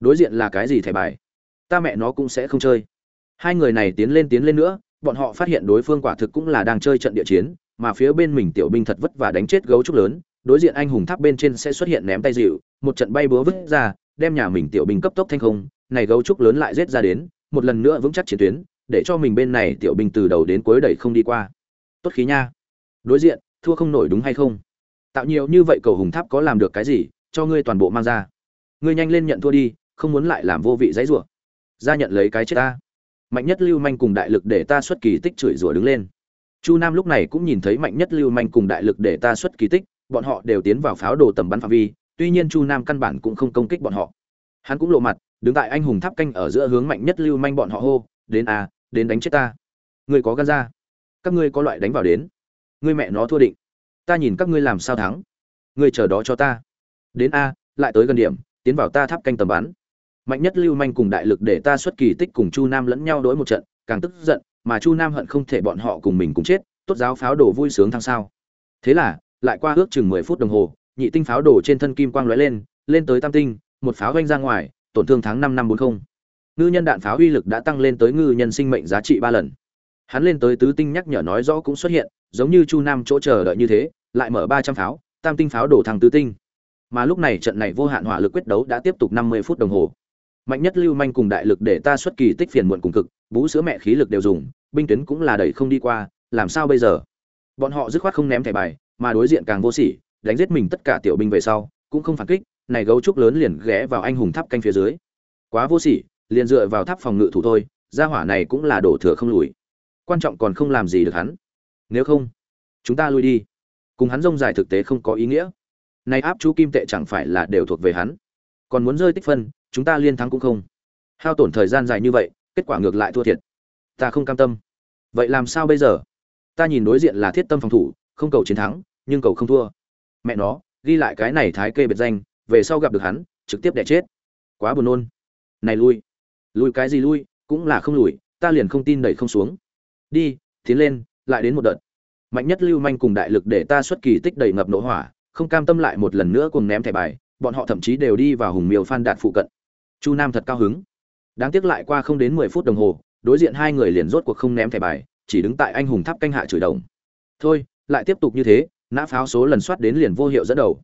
Đối diện là cái gì thẻ bài? Ta mẹ nó cũng sẽ không chơi. Hai người này tiến lên tiến lên nữa, bọn họ phát hiện đối phương quả thực cũng là đang chơi trận địa chiến, mà phía bên mình tiểu binh thật vất vả đánh chết gấu trúc lớn, đối diện anh hùng tháp bên trên sẽ xuất hiện ném tay dịu, một trận bay búa vứt ra, đem nhà mình tiểu binh cấp tốc thanh không, này gấu trúc lớn lại rết ra đến, một lần nữa vững chắc chiến tuyến để cho mình bên này tiểu binh từ đầu đến cuối đẩy không đi qua. Tốt khí nha. Đối diện, thua không nổi đúng hay không? Tạo nhiều như vậy cầu hùng tháp có làm được cái gì? Cho ngươi toàn bộ mang ra. Ngươi nhanh lên nhận thua đi, không muốn lại làm vô vị giấy rủa. Ra nhận lấy cái chết ta. Mạnh nhất lưu manh cùng đại lực để ta xuất kỳ tích chửi rủa đứng lên. Chu nam lúc này cũng nhìn thấy mạnh nhất lưu manh cùng đại lực để ta xuất kỳ tích, bọn họ đều tiến vào pháo đồ tầm bắn phạm vi, tuy nhiên chu nam căn bản cũng không công kích bọn họ. Hắn cũng lộ mặt, đứng tại anh hùng tháp canh ở giữa hướng mạnh nhất lưu manh bọn họ hô, đến à đến đánh chết ta. Ngươi có gan ra. Các ngươi có loại đánh vào đến. Ngươi mẹ nó thua định. Ta nhìn các ngươi làm sao thắng. Ngươi chờ đó cho ta. Đến a, lại tới gần điểm, tiến vào ta tháp canh tầm bắn. Mạnh nhất lưu manh cùng đại lực để ta xuất kỳ tích cùng chu nam lẫn nhau đối một trận, càng tức giận, mà chu nam hận không thể bọn họ cùng mình cùng chết, tốt giáo pháo đồ vui sướng thăng sao. Thế là, lại qua ước chừng mười phút đồng hồ, nhị tinh pháo đồ trên thân kim quang lóe lên lên tới tam tinh, một pháo doanh ra ngoài, tổn thương tháng năm năm bốn không ngư nhân đạn pháo uy lực đã tăng lên tới ngư nhân sinh mệnh giá trị ba lần. Hắn lên tới tứ tinh nhắc nhở nói rõ cũng xuất hiện, giống như chu nam chỗ chờ đợi như thế, lại mở ba trăm pháo, tam tinh pháo đổ thằng tứ tinh. Mà lúc này trận này vô hạn hỏa lực quyết đấu đã tiếp tục 50 phút đồng hồ. Mạnh nhất lưu manh cùng đại lực để ta xuất kỳ tích phiền muộn cùng cực, bú sữa mẹ khí lực đều dùng, binh tuyến cũng là đẩy không đi qua, làm sao bây giờ? Bọn họ dứt khoát không ném thẻ bài, mà đối diện càng vô sỉ, đánh giết mình tất cả tiểu binh về sau, cũng không phản kích, này gấu trúc lớn liền ghé vào anh hùng tháp canh phía dưới. Quá vô sỉ liền dựa vào tháp phòng ngự thủ thôi, gia hỏa này cũng là đổ thừa không lùi. Quan trọng còn không làm gì được hắn. Nếu không, chúng ta lui đi. Cùng hắn rông dài thực tế không có ý nghĩa. Này áp chú kim tệ chẳng phải là đều thuộc về hắn. Còn muốn rơi tích phân, chúng ta liên thắng cũng không. Hao tổn thời gian dài như vậy, kết quả ngược lại thua thiệt. Ta không cam tâm. Vậy làm sao bây giờ? Ta nhìn đối diện là thiết tâm phòng thủ, không cầu chiến thắng, nhưng cầu không thua. Mẹ nó, ghi lại cái này thái kê biệt danh, về sau gặp được hắn, trực tiếp đẻ chết. Quá buồn nôn. Này lui lui cái gì lui, cũng là không lùi, ta liền không tin đẩy không xuống. Đi, tiến lên, lại đến một đợt. Mạnh nhất lưu manh cùng đại lực để ta xuất kỳ tích đầy ngập nổ hỏa, không cam tâm lại một lần nữa cùng ném thẻ bài, bọn họ thậm chí đều đi vào hùng miêu phan đạt phụ cận. Chu nam thật cao hứng. Đáng tiếc lại qua không đến mười phút đồng hồ, đối diện hai người liền rốt cuộc không ném thẻ bài, chỉ đứng tại anh hùng tháp canh hạ chửi đồng. Thôi, lại tiếp tục như thế, nã pháo số lần soát đến liền vô hiệu dẫn đầu.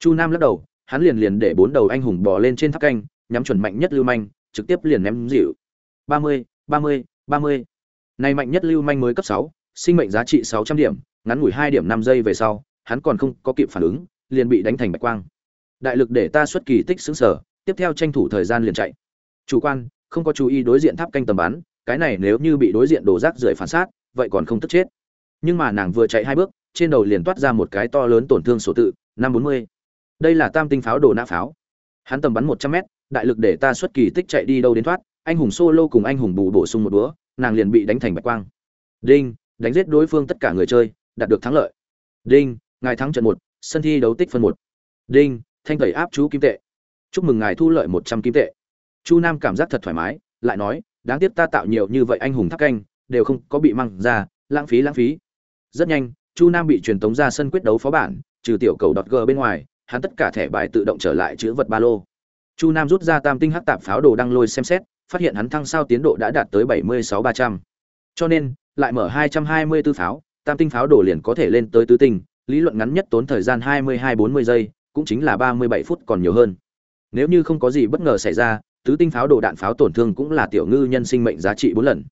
Chu nam lắc đầu, hắn liền liền để bốn đầu anh hùng bò lên trên tháp canh, nhắm chuẩn mạnh nhất lưu manh trực tiếp liền ném dịu. Ba mươi ba mươi ba mươi. Này mạnh nhất lưu manh mới cấp sáu, sinh mệnh giá trị sáu trăm điểm, ngắn ngủi hai điểm năm giây về sau, hắn còn không có kịp phản ứng, liền bị đánh thành bạch quang. Đại lực để ta xuất kỳ tích xứng sở, tiếp theo tranh thủ thời gian liền chạy. Chủ quan, không có chú ý đối diện tháp canh tầm bắn, cái này nếu như bị đối diện đổ rác rưởi phản sát, vậy còn không tức chết. Nhưng mà nàng vừa chạy hai bước, trên đầu liền toát ra một cái to lớn tổn thương sổ tự, năm bốn mươi. Đây là tam tinh pháo đồ nã pháo. Hắn tầm bắn một trăm mét đại lực để ta xuất kỳ tích chạy đi đâu đến thoát, anh hùng solo cùng anh hùng bù bổ sung một búa, nàng liền bị đánh thành bạch quang. Đinh, đánh giết đối phương tất cả người chơi, đạt được thắng lợi. Đinh, ngài thắng trận một, sân thi đấu tích phân một. Đinh, thanh tẩy áp chú kim tệ. Chúc mừng ngài thu lợi một trăm kim tệ. Chu nam cảm giác thật thoải mái, lại nói, đáng tiếc ta tạo nhiều như vậy anh hùng tháp canh, đều không có bị măng ra, lãng phí lãng phí. Rất nhanh, chu nam bị truyền tống ra sân quyết đấu phó bản, trừ tiểu cầu đọt g bên ngoài, hắn tất cả thẻ bài tự động trở lại chữ vật ba lô chu nam rút ra tam tinh hắc tạp pháo đồ đăng lôi xem xét, phát hiện hắn thăng sao tiến độ đã đạt tới bảy mươi sáu ba trăm. Cho nên, lại mở hai trăm hai mươi b ố pháo, tam tinh pháo đồ liền có thể lên tới tứ tinh, lý luận ngắn nhất tốn thời gian hai mươi hai bốn mươi giây, cũng chính là ba mươi bảy phút còn nhiều hơn. Nếu như không có gì bất ngờ xảy ra, tứ tinh pháo đồ đạn pháo tổn thương cũng là tiểu ngư nhân sinh mệnh giá trị bốn lần.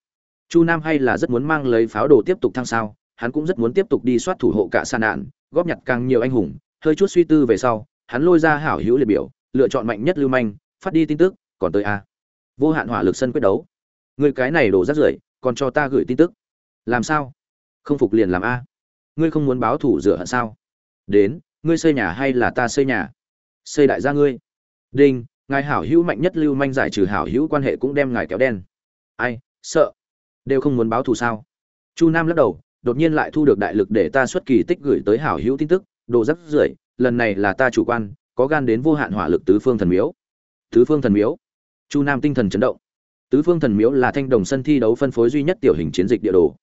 Chu nam hay là rất muốn mang lấy pháo đồ tiếp tục thăng sao, hắn cũng rất muốn tiếp tục đi soát thủ hộ cả san nạn góp nhặt càng nhiều anh hùng, hơi chút suy tư về sau, hắn lôi ra hảo hữu liệt biểu lựa chọn mạnh nhất lưu manh, phát đi tin tức, còn tới a. Vô hạn hỏa lực sân quyết đấu. Người cái này đổ rác rưởi, còn cho ta gửi tin tức. Làm sao? Không phục liền làm a. Ngươi không muốn báo thủ rửa hận sao? Đến, ngươi xây nhà hay là ta xây nhà? Xây đại gia ngươi. Đinh, ngài hảo hữu mạnh nhất lưu manh giải trừ hảo hữu quan hệ cũng đem ngài kéo đen. Ai, sợ? Đều không muốn báo thù sao? Chu nam lắc đầu, đột nhiên lại thu được đại lực để ta xuất kỳ tích gửi tới hảo hữu tin tức, đồ rắc rưởi, lần này là ta chủ quan có gan đến vô hạn hỏa lực tứ phương thần miếu. Tứ phương thần miếu. Chu nam tinh thần chấn động. Tứ phương thần miếu là thanh đồng sân thi đấu phân phối duy nhất tiểu hình chiến dịch địa đồ.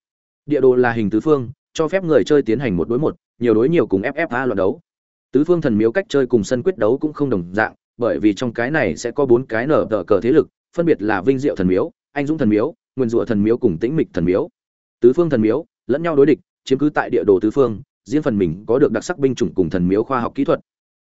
Địa đồ là hình tứ phương, cho phép người chơi tiến hành một đối một, nhiều đối nhiều cùng ffa loạt đấu. Tứ phương thần miếu cách chơi cùng sân quyết đấu cũng không đồng dạng, bởi vì trong cái này sẽ có bốn cái nở tờ cờ thế lực, phân biệt là vinh diệu thần miếu, anh dũng thần miếu, nguyên rủa thần miếu cùng tĩnh mịch thần miếu. Tứ phương thần miếu, lẫn nhau đối địch, chiếm cứ tại địa đồ tứ phương, riêng phần mình có được đặc sắc binh chủng cùng thần miếu khoa học kỹ thuật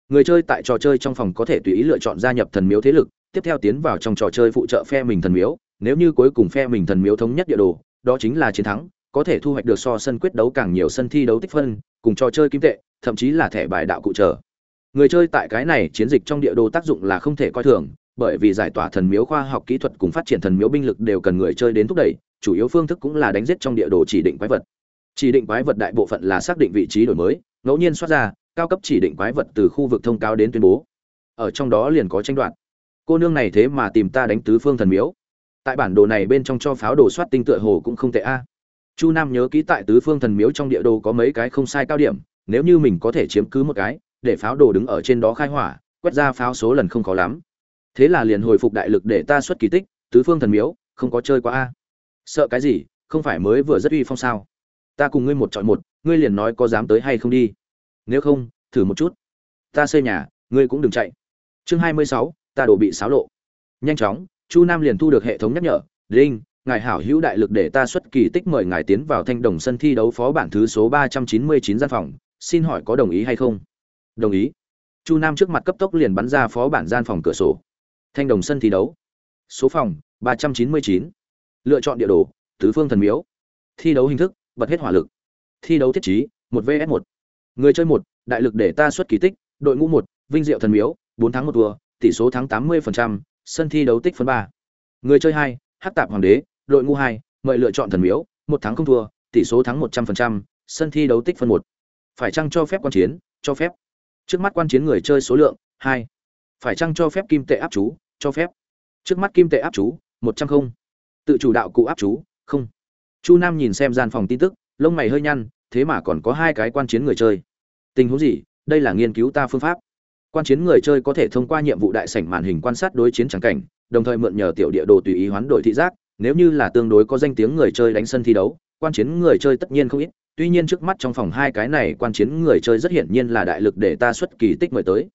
người chơi tại trò chơi trong phòng có thể tùy ý lựa chọn gia nhập thần miếu thế lực, tiếp theo tiến vào trong trò chơi phụ trợ phe mình thần miếu. Nếu như cuối cùng phe mình thần miếu thống nhất địa đồ, đó chính là chiến thắng, có thể thu hoạch được so sân quyết đấu càng nhiều sân thi đấu tích phân, cùng trò chơi kim tệ, thậm chí là thẻ bài đạo cụ trở người chơi tại cái này chiến dịch trong địa đồ tác dụng là không thể coi thường, bởi vì giải tỏa thần miếu khoa học kỹ thuật cùng phát triển thần miếu binh lực đều cần người chơi đến thúc đẩy, chủ yếu phương thức cũng là đánh giết trong địa đồ chỉ định quái vật. Chỉ định quái vật đại bộ phận là xác định vị trí đổi mới, ngẫu nhiên xuất ra cao cấp chỉ định quái vật từ khu vực thông cáo đến tuyên bố. Ở trong đó liền có tranh đoạt. Cô nương này thế mà tìm ta đánh tứ phương thần miếu. Tại bản đồ này bên trong cho pháo đồ soát tinh tựa hồ cũng không tệ a. Chu nam nhớ ký tại tứ phương thần miếu trong địa đồ có mấy cái không sai cao điểm, nếu như mình có thể chiếm cứ một cái, để pháo đồ đứng ở trên đó khai hỏa, quét ra pháo số lần không khó lắm. Thế là liền hồi phục đại lực để ta xuất kỳ tích, tứ phương thần miếu, không có chơi quá a. Sợ cái gì, không phải mới vừa rất uy phong sao? Ta cùng ngươi một chọn một, ngươi liền nói có dám tới hay không đi nếu không, thử một chút. Ta xây nhà, ngươi cũng đừng chạy. Chương hai mươi sáu, ta đổ bị xáo lộ. Nhanh chóng, chu nam liền thu được hệ thống nhắc nhở. Linh ngài hảo hữu đại lực để ta xuất kỳ tích mời ngài tiến vào thanh đồng sân thi đấu phó bản thứ số ba trăm chín mươi chín gian phòng. Xin hỏi có đồng ý hay không? Đồng ý. Chu nam trước mặt cấp tốc liền bắn ra phó bản gian phòng cửa sổ. Thanh đồng sân thi đấu. Số phòng, ba trăm chín mươi chín. Lựa chọn địa đồ, tứ phương thần miếu. Thi đấu hình thức, bật hết hỏa lực. Thi đấu thiết chí một vs một người chơi một, đại lực để ta xuất kỳ tích, đội ngũ một, vinh diệu thần miếu, bốn tháng một thua, tỷ số thắng tám mươi sân thi đấu tích phân ba. Người chơi hai, hát tạp hoàng đế, đội ngũ hai, mời lựa chọn thần miếu, một tháng không thua, tỷ số thắng một trăm linh sân thi đấu tích phân một. Phải chăng cho phép quan chiến? Cho phép. Trước mắt quan chiến người chơi số lượng, hai. Phải chăng cho phép kim tệ áp chú? Cho phép. Trước mắt kim tệ áp chú, một trăm không. Tự chủ đạo cụ áp chú, không. Chu nam nhìn xem gian phòng tin tức, lông mày hơi nhăn thế mà còn có hai cái quan chiến người chơi. Tình huống gì? Đây là nghiên cứu ta phương pháp. Quan chiến người chơi có thể thông qua nhiệm vụ đại sảnh màn hình quan sát đối chiến trắng cảnh, đồng thời mượn nhờ tiểu địa đồ tùy ý hoán đổi thị giác, nếu như là tương đối có danh tiếng người chơi đánh sân thi đấu, quan chiến người chơi tất nhiên không ít, tuy nhiên trước mắt trong phòng hai cái này quan chiến người chơi rất hiển nhiên là đại lực để ta xuất kỳ tích mời tới.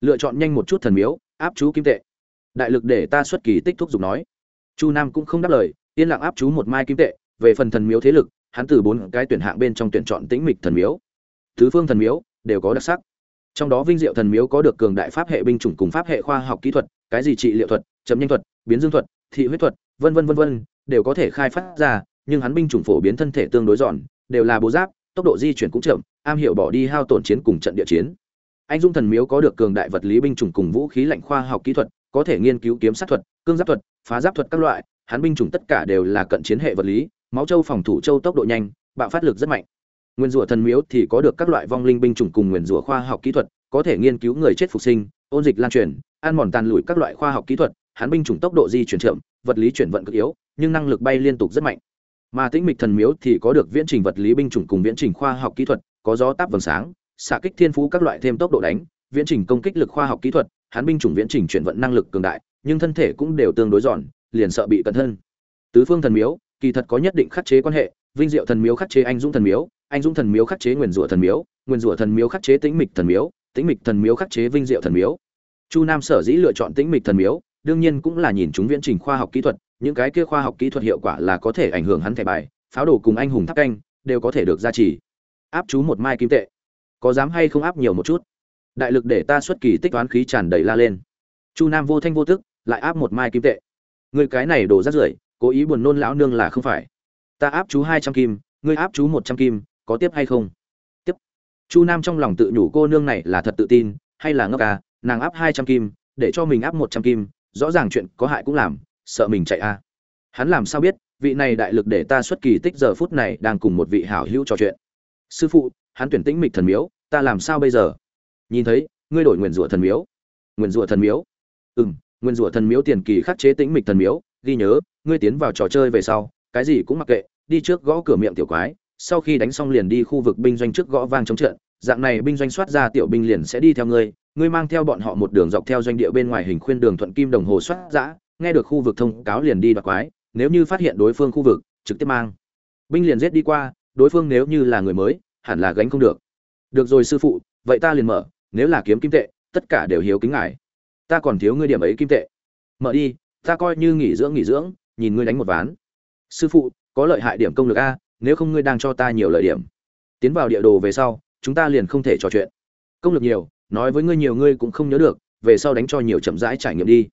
Lựa chọn nhanh một chút thần miếu, áp chú kim tệ. Đại lực để ta xuất kỳ tích thúc giục nói. Chu nam cũng không đáp lời, yên lặng áp chú một mai kim tệ về phần thần miếu thế lực, hắn từ bốn cái tuyển hạng bên trong tuyển chọn tĩnh mịch thần miếu. Tứ phương thần miếu đều có đặc sắc. Trong đó vinh diệu thần miếu có được cường đại pháp hệ binh chủng cùng pháp hệ khoa học kỹ thuật, cái gì trị liệu thuật, chấm nhanh thuật, biến dương thuật, thị huyết thuật, vân vân vân vân, đều có thể khai phát ra, nhưng hắn binh chủng phổ biến thân thể tương đối giòn, đều là bố giáp, tốc độ di chuyển cũng chậm, am hiểu bỏ đi hao tổn chiến cùng trận địa chiến. Anh dung thần miếu có được cường đại vật lý binh chủng cùng vũ khí lạnh khoa học kỹ thuật, có thể nghiên cứu kiếm sát thuật, cương giáp thuật, phá giáp thuật các loại, hắn binh chủng tất cả đều là cận chiến hệ vật lý máu châu phòng thủ châu tốc độ nhanh, bạo phát lực rất mạnh. Nguyên rủa thần miếu thì có được các loại vong linh binh chủng cùng nguyên rủa khoa học kỹ thuật, có thể nghiên cứu người chết phục sinh, ôn dịch lan truyền, ăn mòn tàn lụi các loại khoa học kỹ thuật, hắn binh chủng tốc độ di chuyển chậm, vật lý chuyển vận cực yếu, nhưng năng lực bay liên tục rất mạnh. Mà tĩnh mịch thần miếu thì có được viễn trình vật lý binh chủng cùng viễn trình khoa học kỹ thuật, có gió táp vầng sáng, xạ kích thiên phú các loại thêm tốc độ đánh, viễn trình công kích lực khoa học kỹ thuật, hắn binh chủng viễn trình chuyển vận năng lực cường đại, nhưng thân thể cũng đều tương đối giòn, liền sợ bị cẩn thân. Tứ phương thần miếu kỳ thật có nhất định khắc chế quan hệ, vinh diệu thần miếu khắc chế anh dũng thần miếu, anh dũng thần miếu khắc chế nguyền rủa thần miếu, nguyền rủa thần miếu khắc chế tĩnh mịch thần miếu, tĩnh mịch thần miếu khắc chế vinh diệu thần miếu. Chu nam sở dĩ lựa chọn tĩnh mịch thần miếu, đương nhiên cũng là nhìn chúng viễn trình khoa học kỹ thuật, những cái kia khoa học kỹ thuật hiệu quả là có thể ảnh hưởng hắn thẻ bài, pháo đồ cùng anh hùng tháp canh, đều có thể được gia trì. Áp chú một mai kim tệ. Có dám hay không áp nhiều một chút? Đại lực để ta xuất kỳ tích toán khí tràn đầy la lên. Chu nam vô thanh vô tức, lại áp một mai kim tệ. Người cái này đổ rác rưởi cố ý buồn nôn lão nương là không phải. Ta áp chú hai trăm kim, ngươi áp chú một trăm kim, có tiếp hay không? Tiếp. Chu nam trong lòng tự nhủ cô nương này là thật tự tin, hay là ngốc à nàng áp hai trăm kim, để cho mình áp một trăm kim, rõ ràng chuyện có hại cũng làm, sợ mình chạy à. Hắn làm sao biết, vị này đại lực để ta xuất kỳ tích giờ phút này đang cùng một vị hảo hữu trò chuyện. Sư phụ, hắn tuyển tĩnh mịch thần miếu, ta làm sao bây giờ? Nhìn thấy, ngươi đổi nguyền rủa thần miếu. Nguyền rủa thần miếu. Ừ m nguyền rủa thần miếu tiền kỳ khắc chế tĩnh mịch thần miếu, ghi nhớ ngươi tiến vào trò chơi về sau, cái gì cũng mặc kệ, đi trước gõ cửa miệng tiểu quái, sau khi đánh xong liền đi khu vực binh doanh trước gõ vang chống trận, dạng này binh doanh soát ra tiểu binh liền sẽ đi theo ngươi ngươi mang theo bọn họ một đường dọc theo doanh địa bên ngoài hình khuyên đường thuận kim đồng hồ soát giã, nghe được khu vực thông cáo liền đi đoạt quái, nếu như phát hiện đối phương khu vực, trực tiếp mang. Binh liền giết đi qua, đối phương nếu như là người mới, hẳn là gánh không được. Được rồi sư phụ, vậy ta liền mở, nếu là kiếm kim tệ, tất cả đều hiếu kính ngài. Ta còn thiếu ngươi điểm ấy kim tệ. Mở đi, ta coi như nghỉ dưỡng nghỉ dưỡng nhìn ngươi đánh một ván. Sư phụ, có lợi hại điểm công lực a, nếu không ngươi đang cho ta nhiều lợi điểm. Tiến vào địa đồ về sau, chúng ta liền không thể trò chuyện. Công lực nhiều, nói với ngươi nhiều ngươi cũng không nhớ được, về sau đánh cho nhiều chậm rãi trải nghiệm đi.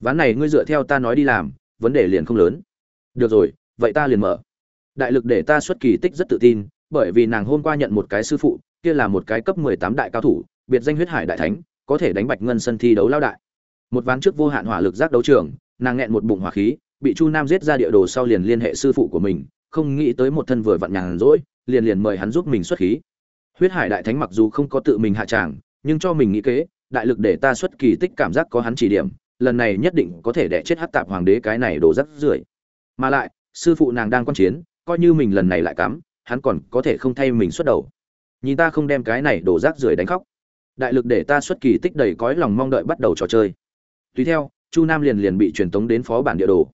Ván này ngươi dựa theo ta nói đi làm, vấn đề liền không lớn. Được rồi, vậy ta liền mở. Đại lực để ta xuất kỳ tích rất tự tin, bởi vì nàng hôm qua nhận một cái sư phụ, kia là một cái cấp mười tám đại cao thủ, biệt danh huyết hải đại thánh, có thể đánh bạch ngân sân thi đấu lao đại. Một ván trước vô hạn hỏa lực giác đấu trường, nàng nghẹn một bụng hỏa khí bị chu nam giết ra địa đồ sau liền liên hệ sư phụ của mình, không nghĩ tới một thân vừa vặn nhàn rỗi, liền liền mời hắn giúp mình xuất khí. Huyết hải đại thánh mặc dù không có tự mình hạ tràng, nhưng cho mình nghĩ kế, đại lực để ta xuất kỳ tích cảm giác có hắn chỉ điểm, lần này nhất định có thể đẻ chết hát tạp hoàng đế cái này đổ rắc rưởi. Mà lại, sư phụ nàng đang quan chiến, coi như mình lần này lại cắm, hắn còn có thể không thay mình xuất đầu. Nhìn ta không đem cái này đổ rác rưởi đánh khóc. Đại lực để ta xuất kỳ tích đầy cõi lòng mong đợi bắt đầu trò chơi. Tùy theo, chu nam liền liền bị truyền tống đến phó bản địa đồ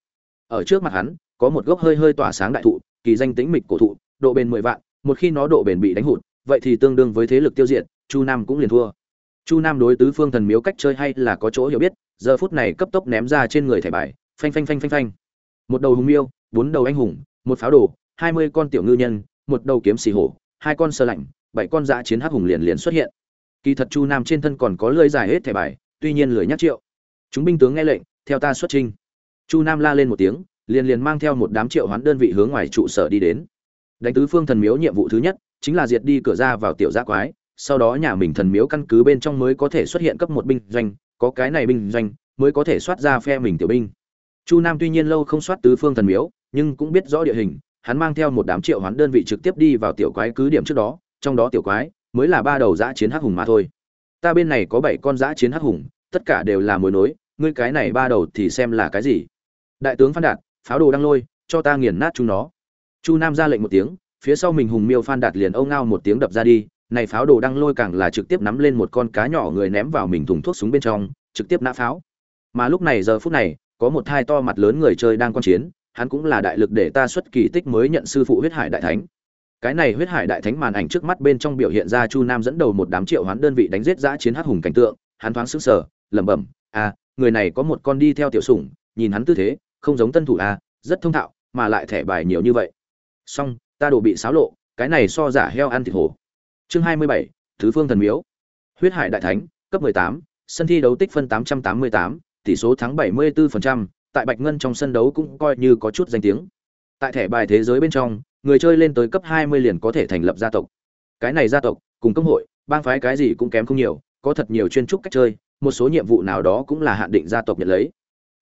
ở trước mặt hắn, có một gốc hơi hơi tỏa sáng đại thụ, kỳ danh tính mịch cổ thụ, độ bền mười vạn, một khi nó độ bền bị đánh hụt, vậy thì tương đương với thế lực tiêu diệt, chu nam cũng liền thua. Chu nam đối tứ phương thần miếu cách chơi hay là có chỗ hiểu biết, giờ phút này cấp tốc ném ra trên người thẻ bài, phanh phanh phanh phanh phanh. Một đầu hùng miêu, bốn đầu anh hùng, một pháo đồ, hai mươi con tiểu ngư nhân, một đầu kiếm xì hổ, hai con sơ lạnh, bảy con dã chiến hắc hùng liền liền xuất hiện. Kỳ thật chu nam trên thân còn có lưỡi dài hết thẻ bài, tuy nhiên lười nhắc triệu. Chúng binh tướng nghe lệnh, theo ta xuất trình chu nam la lên một tiếng, liền liền mang theo một đám triệu hoán đơn vị hướng ngoài trụ sở đi đến. Đánh tứ phương thần miếu nhiệm vụ thứ nhất, chính là diệt đi cửa ra vào tiểu gia quái, sau đó nhà mình thần miếu căn cứ bên trong mới có thể xuất hiện cấp một binh doanh, có cái này binh doanh, mới có thể soát ra phe mình tiểu binh. Chu nam tuy nhiên lâu không soát tứ phương thần miếu, nhưng cũng biết rõ địa hình, hắn mang theo một đám triệu hoán đơn vị trực tiếp đi vào tiểu quái cứ điểm trước đó, trong đó tiểu quái mới là ba đầu giã chiến hắc hùng mà thôi. Ta bên này có bảy con giã chiến hắc hùng, tất cả đều là mối nối, ngươi cái này ba đầu thì xem là cái gì? Đại tướng phan đạt, pháo đồ đang lôi, cho ta nghiền nát chúng nó. Chu nam ra lệnh một tiếng, phía sau mình hùng miêu phan đạt liền âu ngao một tiếng đập ra đi, này pháo đồ đang lôi càng là trực tiếp nắm lên một con cá nhỏ người ném vào mình thùng thuốc súng bên trong, trực tiếp nã pháo. Mà lúc này giờ phút này, có một thai to mặt lớn người chơi đang quan chiến, hắn cũng là đại lực để ta xuất kỳ tích mới nhận sư phụ huyết hải đại thánh. Cái này huyết hải đại thánh màn ảnh trước mắt bên trong biểu hiện ra chu nam dẫn đầu một đám triệu hoán đơn vị đánh giết giã chiến hắc hùng cảnh tượng, hắn thoáng sững sờ, lẩm bẩm à người này có một con đi theo tiểu sủng, nhìn hắn tư thế không giống tân thủ à rất thông thạo mà lại thẻ bài nhiều như vậy. Song ta đồ bị xáo lộ cái này so giả heo ăn thịt hổ. Chương hai mươi bảy thứ phương thần miếu. Huyết hải đại thánh cấp mười tám sân thi đấu tích phân tám trăm tám mươi tám tỷ số thắng bảy mươi 74%, tại bạch ngân trong sân đấu cũng coi như có chút danh tiếng. Tại thẻ bài thế giới bên trong người chơi lên tới cấp hai mươi liền có thể thành lập gia tộc. Cái này gia tộc cùng công hội bang phái cái gì cũng kém không nhiều có thật nhiều chuyên trúc cách chơi một số nhiệm vụ nào đó cũng là hạn định gia tộc nhận lấy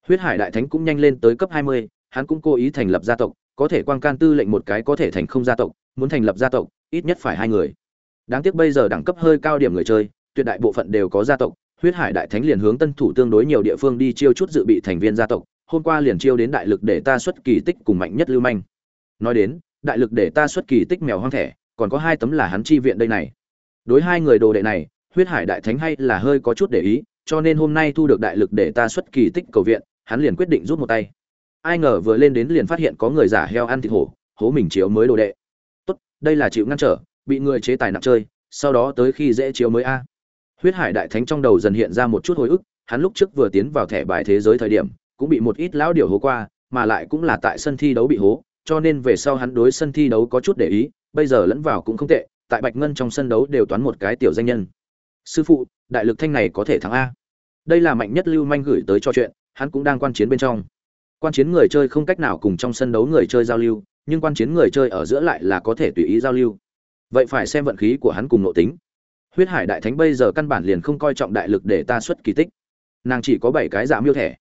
huyết hải đại thánh cũng nhanh lên tới cấp hai mươi, hắn cũng cố ý thành lập gia tộc, có thể quang can tư lệnh một cái có thể thành không gia tộc, muốn thành lập gia tộc, ít nhất phải hai người. Đáng tiếc bây giờ đẳng cấp hơi cao điểm người chơi, tuyệt đại bộ phận đều có gia tộc, huyết hải đại thánh liền hướng tân thủ tương đối nhiều địa phương đi chiêu chút dự bị thành viên gia tộc, hôm qua liền chiêu đến đại lực để ta xuất kỳ tích cùng mạnh nhất lưu manh. Nói đến, đại lực để ta xuất kỳ tích mèo hoang thẻ, còn có hai tấm là hắn chi viện đây này. Đối hai người đồ đệ này, huyết hải đại thánh hay là hơi có chút để ý, cho nên hôm nay thu được đại lực để ta xuất kỳ tích cầu viện hắn liền quyết định rút một tay. Ai ngờ vừa lên đến liền phát hiện có người giả heo ăn thịt hổ, hố mình chiếu mới đồ đệ. Tốt, đây là chịu ngăn trở, bị người chế tài nặng chơi, sau đó tới khi dễ chiếu mới a. Huyết hải đại thánh trong đầu dần hiện ra một chút hồi ức, hắn lúc trước vừa tiến vào thẻ bài thế giới thời điểm, cũng bị một ít lão điều hố qua, mà lại cũng là tại sân thi đấu bị hố, cho nên về sau hắn đối sân thi đấu có chút để ý, bây giờ lẫn vào cũng không tệ, tại bạch ngân trong sân đấu đều toán một cái tiểu danh nhân. Sư phụ, đại lực thanh này có thể thắng a. Đây là mạnh nhất lưu manh gửi tới cho chuyện hắn cũng đang quan chiến bên trong. Quan chiến người chơi không cách nào cùng trong sân đấu người chơi giao lưu, nhưng quan chiến người chơi ở giữa lại là có thể tùy ý giao lưu. Vậy phải xem vận khí của hắn cùng nội tính. Huyết hải đại thánh bây giờ căn bản liền không coi trọng đại lực để ta xuất kỳ tích. Nàng chỉ có bảy cái dạ miêu thẻ.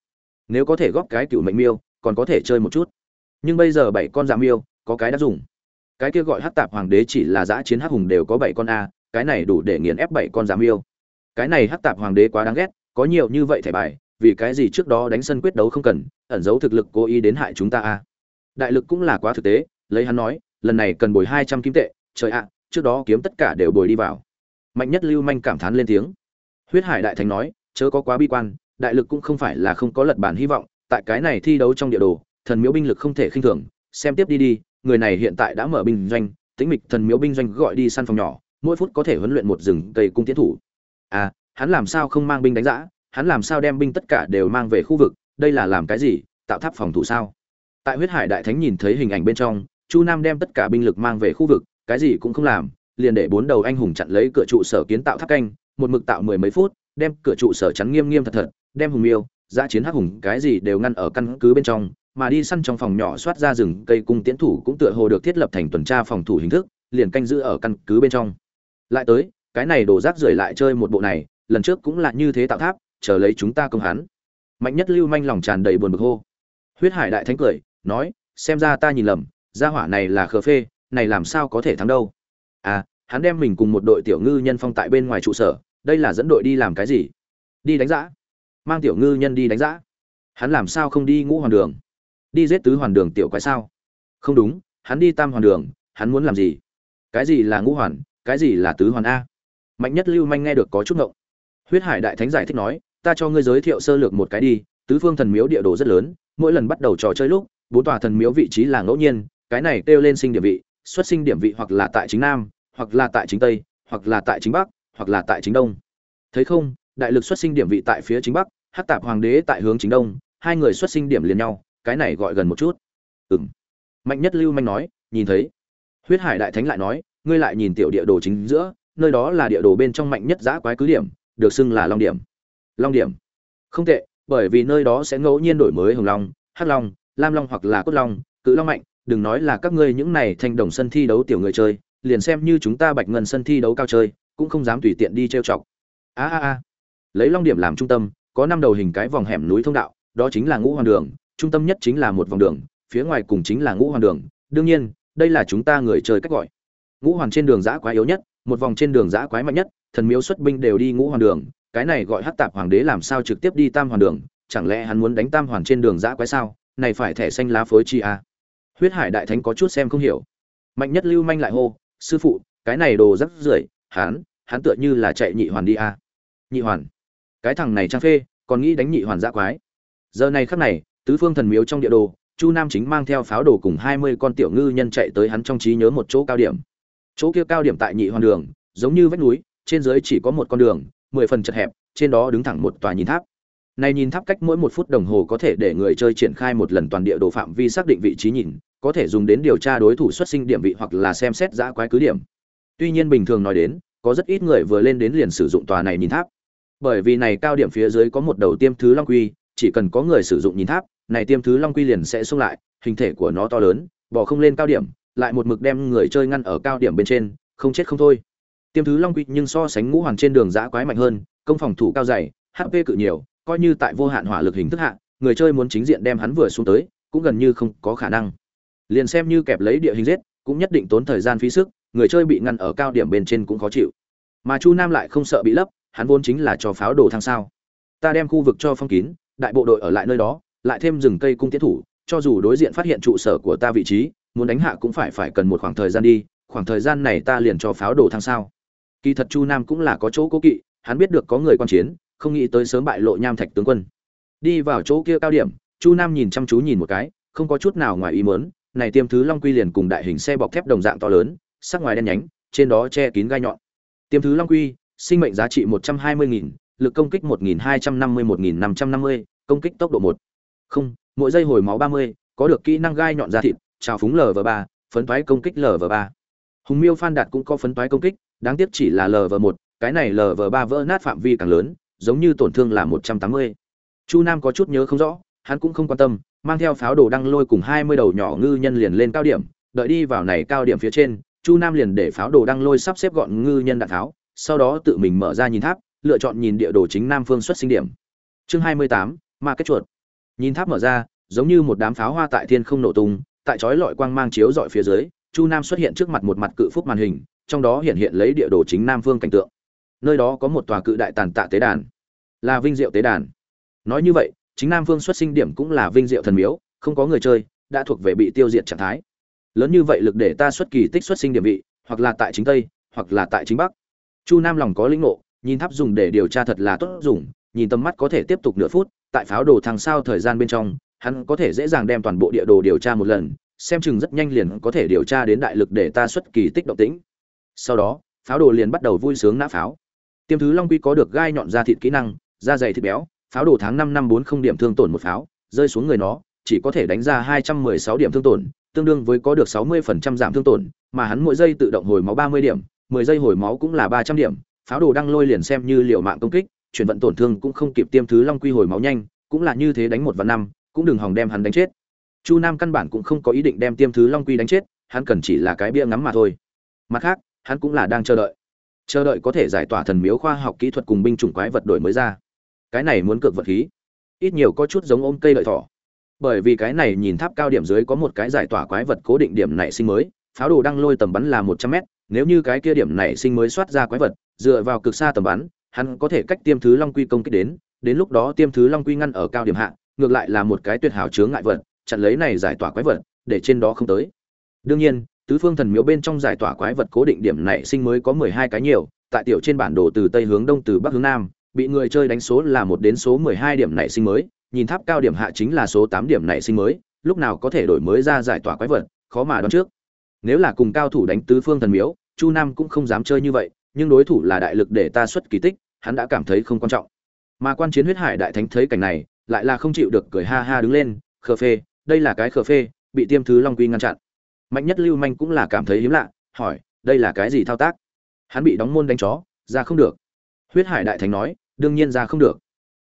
Nếu có thể góp cái cựu mệnh miêu, còn có thể chơi một chút. Nhưng bây giờ bảy con dạ miêu, có cái đã dùng. Cái kia gọi hát tạp hoàng đế chỉ là giã chiến hắc hùng đều có bảy con a, cái này đủ để nghiền ép bảy con dạ miêu. Cái này hát tạp hoàng đế quá đáng ghét, có nhiều như vậy thẻ bài vì cái gì trước đó đánh sân quyết đấu không cần, ẩn giấu thực lực cố ý đến hại chúng ta a đại lực cũng là quá thực tế, lấy hắn nói, lần này cần bồi hai trăm kim tệ, trời ạ, trước đó kiếm tất cả đều bồi đi vào. Mạnh nhất lưu manh cảm thán lên tiếng. Huyết hải đại thánh nói, chớ có quá bi quan, đại lực cũng không phải là không có lật bản hy vọng, tại cái này thi đấu trong địa đồ, thần miếu binh lực không thể khinh thường. Xem tiếp đi đi, người này hiện tại đã mở binh doanh, tĩnh mịch thần miếu binh doanh gọi đi săn phòng nhỏ, mỗi phút có thể huấn luyện một rừng cây cung tiến thủ. À hắn làm sao không mang binh đánh giã? Hắn làm sao đem binh tất cả đều mang về khu vực, đây là làm cái gì, tạo tháp phòng thủ sao? Tại huyết hải đại thánh nhìn thấy hình ảnh bên trong, chu nam đem tất cả binh lực mang về khu vực, cái gì cũng không làm, liền để bốn đầu anh hùng chặn lấy cửa trụ sở kiến tạo tháp canh, một mực tạo mười mấy phút, đem cửa trụ sở chắn nghiêm nghiêm thật thật, đem hùng miêu, giã chiến hắc hùng, cái gì đều ngăn ở căn cứ bên trong, mà đi săn trong phòng nhỏ soát ra rừng, cây cung tiễn thủ cũng tựa hồ được thiết lập thành tuần tra phòng thủ hình thức, liền canh giữ ở căn cứ bên trong. Lại tới, cái này đổ rác rưởi lại chơi một bộ này, lần trước cũng là như thế tạo tháp chờ lấy chúng ta công hắn mạnh nhất lưu manh lòng tràn đầy buồn bực hô. Huyết hải đại thánh cười, nói, xem ra ta nhìn lầm, gia hỏa này là khờ phê, này làm sao có thể thắng đâu. À hắn đem mình cùng một đội tiểu ngư nhân phong tại bên ngoài trụ sở, đây là dẫn đội đi làm cái gì? Đi đánh giã. Mang tiểu ngư nhân đi đánh giã. Hắn làm sao không đi ngũ hoàn đường? Đi giết tứ hoàn đường tiểu quái sao? Không đúng, hắn đi tam hoàn đường, hắn muốn làm gì? Cái gì là ngũ hoàn, cái gì là tứ hoàn a? Mạnh nhất lưu manh nghe được có chút ngộng. Huyết hải đại thánh giải thích nói ta cho ngươi giới thiệu sơ lược một cái đi, tứ phương thần miếu địa đồ rất lớn, mỗi lần bắt đầu trò chơi lúc, bốn tòa thần miếu vị trí là ngẫu nhiên, cái này kêu lên sinh điểm vị, xuất sinh điểm vị hoặc là tại chính nam, hoặc là tại chính tây, hoặc là tại chính bắc, hoặc là tại chính đông. Thấy không, đại lực xuất sinh điểm vị tại phía chính bắc hát tạp hoàng đế tại hướng chính đông, hai người xuất sinh điểm liền nhau, cái này gọi gần một chút. Ừng mạnh nhất lưu manh nói, nhìn thấy. Huyết hải đại thánh lại nói, ngươi lại nhìn tiểu địa đồ chính giữa, nơi đó là địa đồ bên trong mạnh nhất giã quái cứ điểm, được xưng là long điểm long điểm. Không tệ, bởi vì nơi đó sẽ ngẫu nhiên đổi mới hồng long, hắc long, lam long hoặc là cốt long, cự long mạnh, đừng nói là các ngươi những này thành đồng sân thi đấu tiểu người chơi, liền xem như chúng ta bạch ngân sân thi đấu cao chơi, cũng không dám tùy tiện đi trêu chọc. A a a. Lấy long điểm làm trung tâm, có năm đầu hình cái vòng hẻm núi thông đạo, đó chính là ngũ hoàng đường, trung tâm nhất chính là một vòng đường, phía ngoài cùng chính là ngũ hoàng đường. Đương nhiên, đây là chúng ta người chơi cách gọi. Ngũ hoàng trên đường giã quái yếu nhất, một vòng trên đường giã quái mạnh nhất, thần miếu xuất binh đều đi ngũ hoàng đường cái này gọi hắc tạp hoàng đế làm sao trực tiếp đi tam hoàn đường, chẳng lẽ hắn muốn đánh tam hoàn trên đường giã quái sao? Này phải thẻ xanh lá phối chi à? huyết hải đại thánh có chút xem không hiểu. Mạnh nhất lưu manh lại hô, sư phụ, cái này đồ rắc rưởi, hắn hắn tựa như là chạy nhị hoàn đi à? nhị hoàn? Cái thằng này trang phê, còn nghĩ đánh nhị hoàn giã quái? Giờ này khắc này, tứ phương thần miếu trong địa đồ, chu nam chính mang theo pháo đồ cùng hai mươi con tiểu ngư nhân chạy tới hắn trong trí nhớ một chỗ cao điểm. Chỗ kia cao điểm tại nhị hoàn đường, giống như vách núi, trên dưới chỉ có một con đường mười phần chật hẹp, trên đó đứng thẳng một tòa nhìn tháp. Này nhìn tháp cách mỗi một phút đồng hồ có thể để người chơi triển khai một lần toàn địa đồ phạm vi xác định vị trí nhìn, có thể dùng đến điều tra đối thủ xuất sinh điểm vị hoặc là xem xét giã quái cứ điểm. Tuy nhiên bình thường nói đến, có rất ít người vừa lên đến liền sử dụng tòa này nhìn tháp. Bởi vì này cao điểm phía dưới có một đầu tiêm thứ long quy, chỉ cần có người sử dụng nhìn tháp, này tiêm thứ long quy liền sẽ xông lại, hình thể của nó to lớn bỏ không lên cao điểm, lại một mực đem người chơi ngăn ở cao điểm bên trên, không chết không thôi tiêm thứ long quy nhưng so sánh ngũ hoàng trên đường giã quái mạnh hơn, công phòng thủ cao dày hp cự nhiều, coi như tại vô hạn hỏa lực hình thức hạ, người chơi muốn chính diện đem hắn vừa xuống tới, cũng gần như không có khả năng. Liền xem như kẹp lấy địa hình giết, cũng nhất định tốn thời gian phí sức, người chơi bị ngăn ở cao điểm bên trên cũng khó chịu. Mà chu nam lại không sợ bị lấp, hắn vốn chính là cho pháo đồ thang sao. Ta đem khu vực cho phong kín, đại bộ đội ở lại nơi đó, lại thêm rừng cây cung tiến thủ, cho dù đối diện phát hiện trụ sở của ta vị trí, muốn đánh hạ cũng phải phải cần một khoảng thời gian đi, khoảng thời gian này ta liền cho pháo đồ thang sao kỳ thật chu nam cũng là có chỗ cố kỵ, hắn biết được có người quan chiến, không nghĩ tới sớm bại lộ nham thạch tướng quân. Đi vào chỗ kia cao điểm, chu nam nhìn chăm chú nhìn một cái, không có chút nào ngoài ý mớn này tiêm thứ long quy liền cùng đại hình xe bọc thép đồng dạng to lớn, sắc ngoài đen nhánh, trên đó che kín gai nhọn. Tiêm thứ long quy, sinh mệnh giá trị một trăm hai mươi nghìn, lực công kích một nghìn hai trăm năm mươi một nghìn năm trăm năm mươi, công kích tốc độ một. Không, mỗi giây hồi máu ba mươi, có được kỹ năng gai nhọn da thịt, trào phúng lv ba, phấn toái công kích lv ba. Hùng miêu phan đạt cũng có phấn toái công kích đáng tiếc chỉ là lv một, cái này lv ba vỡ nát phạm vi càng lớn, giống như tổn thương là một trăm tám mươi. Chu nam có chút nhớ không rõ, hắn cũng không quan tâm, mang theo pháo đồ đăng lôi cùng hai mươi đầu nhỏ ngư nhân liền lên cao điểm, đợi đi vào này cao điểm phía trên, chu nam liền để pháo đồ đăng lôi sắp xếp gọn ngư nhân đạn tháo, sau đó tự mình mở ra nhìn tháp, lựa chọn nhìn địa đồ chính nam phương xuất sinh điểm. Chương hai mươi tám, ma kết chuột. Nhìn tháp mở ra, giống như một đám pháo hoa tại thiên không nổ tung, tại chói lọi quang mang chiếu dọi phía dưới, chu nam xuất hiện trước mặt một mặt cự phúc màn hình trong đó hiện hiện lấy địa đồ chính nam phương cảnh tượng. Nơi đó có một tòa cự đại tàn tạ tế đàn, là vinh diệu tế đàn. Nói như vậy, chính nam phương xuất sinh điểm cũng là vinh diệu thần miếu, không có người chơi, đã thuộc về bị tiêu diệt trạng thái. Lớn như vậy lực để ta xuất kỳ tích xuất sinh điểm vị, hoặc là tại chính tây, hoặc là tại chính bắc. Chu nam lòng có lĩnh ngộ, nhìn tháp dùng để điều tra thật là tốt dùng, nhìn tầm mắt có thể tiếp tục nửa phút, tại pháo đồ thằng sau thời gian bên trong, hắn có thể dễ dàng đem toàn bộ địa đồ điều tra một lần, xem chừng rất nhanh liền có thể điều tra đến đại lực để ta xuất kỳ tích động tĩnh sau đó, pháo đồ liền bắt đầu vui sướng nã pháo. Tiêm thứ long quy có được gai nhọn da thịt kỹ năng, da dày thịt béo, pháo đồ tháng năm năm bốn không điểm thương tổn một pháo, rơi xuống người nó, chỉ có thể đánh ra hai trăm mười sáu điểm thương tổn, tương đương với có được sáu mươi phần trăm giảm thương tổn, mà hắn mỗi giây tự động hồi máu ba mươi điểm, mười giây hồi máu cũng là ba trăm điểm. Pháo đồ đang lôi liền xem như liệu mạng công kích, chuyển vận tổn thương cũng không kịp tiêm thứ long quy hồi máu nhanh, cũng là như thế đánh một và năm, cũng đừng hòng đem hắn đánh chết. Chu nam căn bản cũng không có ý định đem tiêm thứ long quy đánh chết, hắn cần chỉ là cái bia ngắm mà thôi. Mặt khác hắn cũng là đang chờ đợi. Chờ đợi có thể giải tỏa thần miếu khoa học kỹ thuật cùng binh chủng quái vật đổi mới ra. Cái này muốn cược vật khí. Ít nhiều có chút giống ôm cây lợi thỏ. Bởi vì cái này nhìn tháp cao điểm dưới có một cái giải tỏa quái vật cố định điểm nảy sinh mới, pháo đồ đăng lôi tầm bắn là một trăm mét, nếu như cái kia điểm nảy sinh mới soát ra quái vật, dựa vào cực xa tầm bắn, hắn có thể cách tiêm thứ long quy công kích đến đến lúc đó tiêm thứ long quy ngăn ở cao điểm hạ, ngược lại là một cái tuyệt hảo chướng ngại vật, chặn lấy này giải tỏa quái vật, để trên đó không tới. Đương nhiên tứ phương thần miếu bên trong giải tỏa quái vật cố định điểm nảy sinh mới có mười hai cái nhiều, tại tiểu trên bản đồ từ tây hướng đông từ bắc hướng nam, bị người chơi đánh số là một đến số mười hai điểm nảy sinh mới, nhìn tháp cao điểm hạ chính là số tám điểm nảy sinh mới, lúc nào có thể đổi mới ra giải tỏa quái vật, khó mà đoán trước. Nếu là cùng cao thủ đánh tứ phương thần miếu, chu nam cũng không dám chơi như vậy, nhưng đối thủ là đại lực để ta xuất kỳ tích, hắn đã cảm thấy không quan trọng. Mà quan chiến huyết hải đại thánh thấy cảnh này, lại là không chịu được cười ha ha đứng lên, khờ phê, đây là cái khờ phê, bị tiêm thứ long quy ngăn chặn mạnh nhất lưu manh cũng là cảm thấy hiếm lạ, hỏi, đây là cái gì thao tác? Hắn bị đóng môn đánh chó, ra không được. Huyết hải đại thánh nói, đương nhiên ra không được.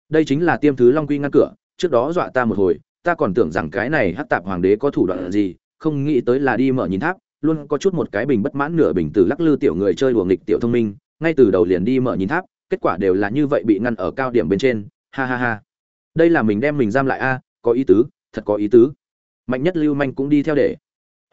Đây chính là tiêm thứ long quy ngăn cửa, trước đó dọa ta một hồi, ta còn tưởng rằng cái này hắc tạp hoàng đế có thủ đoạn gì, không nghĩ tới là đi mở nhìn tháp, luôn có chút một cái bình bất mãn nửa bình từ lắc lư tiểu người chơi đùa nghịch tiểu thông minh, ngay từ đầu liền đi mở nhìn tháp, kết quả đều là như vậy bị ngăn ở cao điểm bên trên, ha ha ha. Đây là mình đem mình giam lại a, có ý tứ, thật có ý tứ. Mạnh nhất lưu manh cũng đi theo để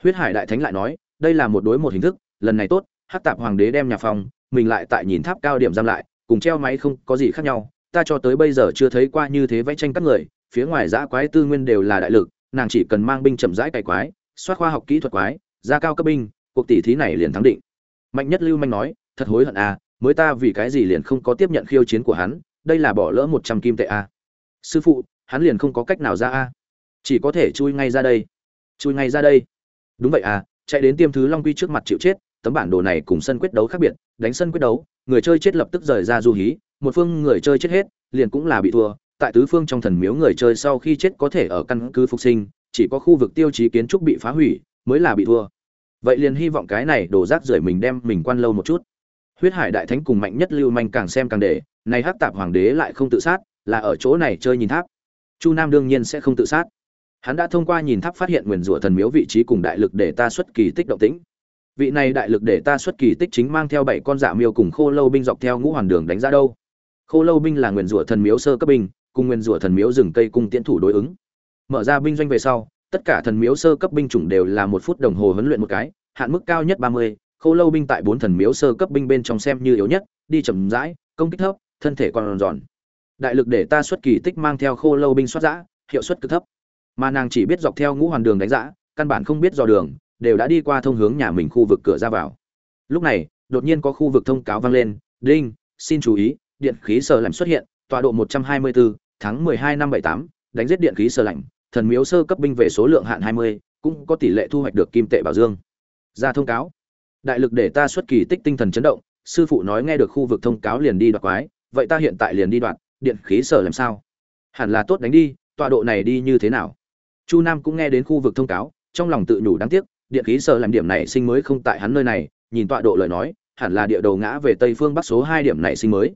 huyết hải đại thánh lại nói, đây là một đối một hình thức, lần này tốt, hắc tạp hoàng đế đem nhà phòng, mình lại tại nhìn tháp cao điểm giam lại, cùng treo máy không có gì khác nhau, ta cho tới bây giờ chưa thấy qua như thế vẽ tranh các người, phía ngoài giã quái tư nguyên đều là đại lực, nàng chỉ cần mang binh chậm rãi cày quái soát khoa học kỹ thuật quái, ra cao cấp binh, cuộc tỷ thí này liền thắng định mạnh nhất lưu manh nói, thật hối hận à mới ta vì cái gì liền không có tiếp nhận khiêu chiến của hắn, đây là bỏ lỡ một trăm kim tệ à. sư phụ, hắn liền không có cách nào ra à. chỉ có thể chui ngay ra đây chui ngay ra đây đúng vậy à chạy đến tiêm thứ long quy trước mặt chịu chết, tấm bản đồ này cùng sân quyết đấu khác biệt, đánh sân quyết đấu, người chơi chết lập tức rời ra du hí, một phương người chơi chết hết, liền cũng là bị thua, tại tứ phương trong thần miếu người chơi sau khi chết có thể ở căn cứ phục sinh, chỉ có khu vực tiêu chí kiến trúc bị phá hủy, mới là bị thua. Vậy liền hy vọng cái này đổ rác rưởi mình đem mình quan lâu một chút. Huyết hải đại thánh cùng mạnh nhất lưu manh càng xem càng để, này hắc tạp hoàng đế lại không tự sát, là ở chỗ này chơi nhìn tháp. Chu nam đương nhiên sẽ không tự sát hắn đã thông qua nhìn tháp phát hiện nguyền rủa thần miếu vị trí cùng đại lực để ta xuất kỳ tích động tĩnh. Vị này đại lực để ta xuất kỳ tích chính mang theo bảy con dạ miêu cùng khô lâu binh dọc theo ngũ hoàn đường đánh ra đâu. Khô lâu binh là nguyền rủa thần miếu sơ cấp binh, cùng nguyền rủa thần miếu rừng cây cung tiễn thủ đối ứng. Mở ra binh doanh về sau, tất cả thần miếu sơ cấp binh chủng đều là một phút đồng hồ huấn luyện một cái, hạn mức cao nhất ba mươi, khô lâu binh tại bốn thần miếu sơ cấp binh bên trong xem như yếu nhất, đi chậm rãi, công kích thấp, thân thể còn giòn. Đại lực để ta xuất kỳ tích mang theo khô lâu binh xuất giã, hiệu suất cực thấp mà nàng chỉ biết dọc theo ngũ hoàn đường đánh giã căn bản không biết dò đường đều đã đi qua thông hướng nhà mình khu vực cửa ra vào. Lúc này đột nhiên có khu vực thông cáo vang lên đinh xin chú ý điện khí sờ lạnh xuất hiện tọa độ 124, tháng 12 năm 78, đánh giết điện khí sơ lạnh thần miếu sơ cấp binh về số lượng hạn 20, cũng có tỷ lệ thu hoạch được kim tệ bảo dương. Ra thông cáo. Đại lực để ta xuất kỳ tích tinh thần chấn động sư phụ nói nghe được khu vực thông cáo liền đi đoạt quái vậy ta hiện tại liền đi đoạt điện khí sở làm sao? Hẳn là tốt đánh đi tọa độ này đi như thế nào? Chu nam cũng nghe đến khu vực thông cáo trong lòng tự nhủ đáng tiếc điện khí sợ làm điểm này sinh mới không tại hắn nơi này nhìn tọa độ lời nói hẳn là địa đầu ngã về tây phương bắc số hai điểm này sinh mới.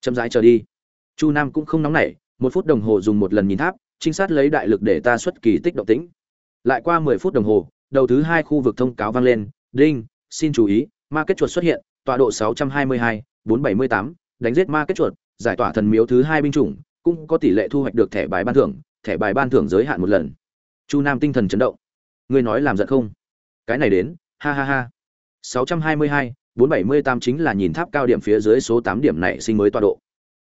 Chậm rãi chờ đi. Chu nam cũng không nóng nảy một phút đồng hồ dùng một lần nhìn tháp trinh sát lấy đại lực để ta xuất kỳ tích động tĩnh. Lại qua mười phút đồng hồ đầu thứ hai khu vực thông cáo vang lên đinh xin chú ý ma kết chuột xuất hiện tọa độ 622, 478, đánh giết ma kết chuột giải tỏa thần miếu thứ hai binh chủng cũng có tỷ lệ thu hoạch được thẻ bài ban thưởng thẻ bài ban thưởng giới hạn một lần chu nam tinh thần chấn động. Ngươi nói làm giận không? Cái này đến ha ha ha. 622, 478 chính là nhìn tháp cao điểm phía dưới số 8 điểm này sinh mới tọa độ.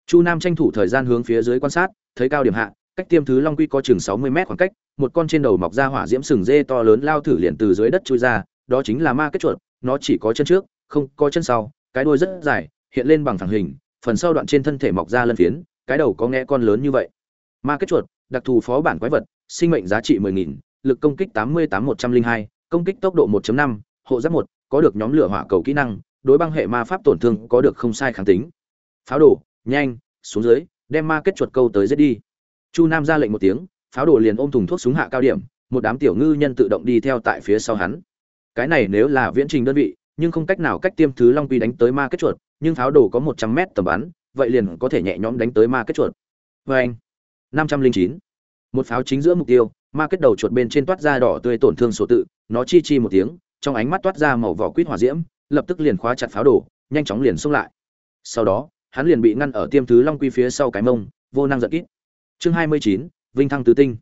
Chu nam tranh thủ thời gian hướng phía dưới quan sát thấy cao điểm hạ cách tiêm thứ long quy có chừng 60 mét khoảng cách một con trên đầu mọc ra hỏa diễm sừng dê to lớn lao thử liền từ dưới đất chui ra đó chính là ma kết chuột nó chỉ có chân trước không có chân sau cái đuôi rất dài hiện lên bằng thẳng hình phần sau đoạn trên thân thể mọc ra lân phiến cái đầu có nghe con lớn như vậy. Ma kết chuột đặc thù phó bản quái vật sinh mệnh giá trị 10.000, lực công kích 88-102, công kích tốc độ 1.5, hộ giáp 1, có được nhóm lửa hỏa cầu kỹ năng đối băng hệ ma pháp tổn thương có được không sai kháng tính. Pháo đổ nhanh xuống dưới đem ma kết chuột câu tới giết đi. Chu nam ra lệnh một tiếng pháo đổ liền ôm thùng thuốc súng hạ cao điểm một đám tiểu ngư nhân tự động đi theo tại phía sau hắn. Cái này nếu là viễn trình đơn vị nhưng không cách nào cách tiêm thứ long quy đánh tới ma kết chuột nhưng pháo đồ có một trăm mét tầm bắn vậy liền có thể nhẹ nhõm đánh tới ma kết chuột. Vê anh năm trăm linh chín. Một pháo chính giữa mục tiêu, ma kết đầu chuột bên trên toát ra đỏ tươi tổn thương số tự, nó chi chi một tiếng, trong ánh mắt toát ra màu vỏ quýt hỏa diễm, lập tức liền khóa chặt pháo đồ, nhanh chóng liền xông lại. Sau đó, hắn liền bị ngăn ở tiêm thứ long quy phía sau cái mông, vô năng giận kít. Chương hai mươi chín, vinh thăng tứ tinh.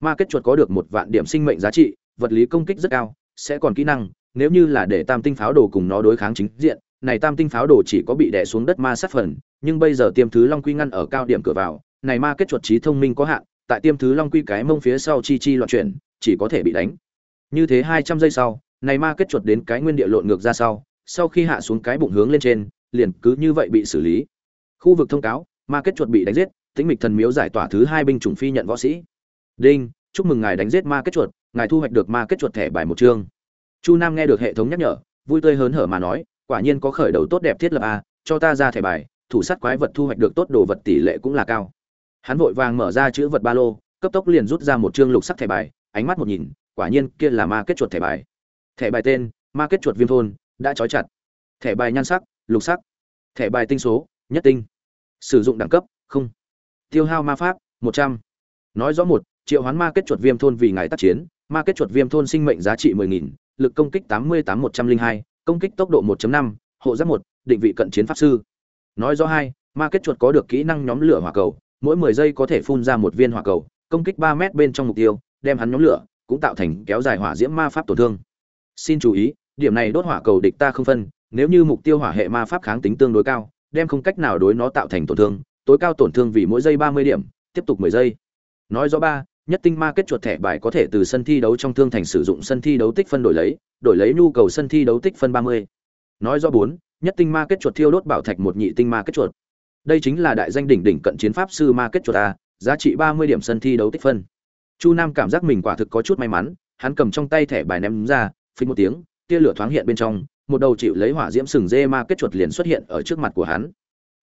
Ma kết chuột có được một vạn điểm sinh mệnh giá trị, vật lý công kích rất cao, sẽ còn kỹ năng, nếu như là để tam tinh pháo đồ cùng nó đối kháng chính diện, này tam tinh pháo đồ chỉ có bị đè xuống đất ma sát phần, nhưng bây giờ tiêm thứ long quy ngăn ở cao điểm cửa vào này ma kết chuột trí thông minh có hạn, tại tiêm thứ long quy cái mông phía sau chi chi loạn chuyển, chỉ có thể bị đánh. Như thế hai trăm giây sau, này ma kết chuột đến cái nguyên địa lộn ngược ra sau sau khi hạ xuống cái bụng hướng lên trên, liền cứ như vậy bị xử lý. Khu vực thông cáo, ma kết chuột bị đánh giết, tĩnh mịch thần miếu giải tỏa thứ hai binh chủng phi nhận võ sĩ. Đinh, chúc mừng ngài đánh giết ma kết chuột, ngài thu hoạch được ma kết chuột thẻ bài một chương. Chu nam nghe được hệ thống nhắc nhở, vui tươi hớn hở mà nói, quả nhiên có khởi đầu tốt đẹp thiết lập a, cho ta ra thẻ bài, thủ sát quái vật thu hoạch được tốt đồ vật tỷ lệ cũng là cao hắn vội vàng mở ra chữ vật ba lô, cấp tốc liền rút ra một chương lục sắc thẻ bài, ánh mắt một nhìn, quả nhiên kia là ma kết chuột thẻ bài. Thẻ bài tên, ma kết chuột viêm thôn, đã trói chặt. Thẻ bài nhan sắc, lục sắc. Thẻ bài tinh số, nhất tinh. Sử dụng đẳng cấp, không. Tiêu hao ma pháp, một trăm. Nói rõ một, triệu hoán ma kết chuột viêm thôn vì ngài tác chiến, ma kết chuột viêm thôn sinh mệnh giá trị mười nghìn, lực công kích tám mươi tám một trăm linh hai, công kích tốc độ một năm, hộ giáp một, định vị cận chiến pháp sư. Nói rõ hai, ma kết chuột có được kỹ năng nhóm lửa hỏa cầu mỗi mười giây có thể phun ra một viên hỏa cầu, công kích ba mét bên trong mục tiêu, đem hắn nhóm lửa, cũng tạo thành kéo dài hỏa diễm ma pháp tổn thương. Xin chú ý, điểm này đốt hỏa cầu địch ta không phân, nếu như mục tiêu hỏa hệ ma pháp kháng tính tương đối cao, đem không cách nào đối nó tạo thành tổn thương, tối cao tổn thương vì mỗi giây ba mươi điểm, tiếp tục mười giây. Nói rõ ba, nhất tinh ma kết chuột thẻ bài có thể từ sân thi đấu trong thương thành sử dụng sân thi đấu tích phân đổi lấy đổi lấy nhu cầu sân thi đấu tích phân ba mươi. Nói rõ bốn, nhất tinh ma kết chuột thiêu đốt bảo thạch một nhị tinh ma kết chuột đây chính là đại danh đỉnh đỉnh cận chiến pháp sư ma kết chuột a, giá trị ba mươi điểm sân thi đấu tích phân. Chu nam cảm giác mình quả thực có chút may mắn, hắn cầm trong tay thẻ bài ném ra, phình một tiếng, tia lửa thoáng hiện bên trong, một đầu chịu lấy hỏa diễm sừng dê ma kết chuột liền xuất hiện ở trước mặt của hắn.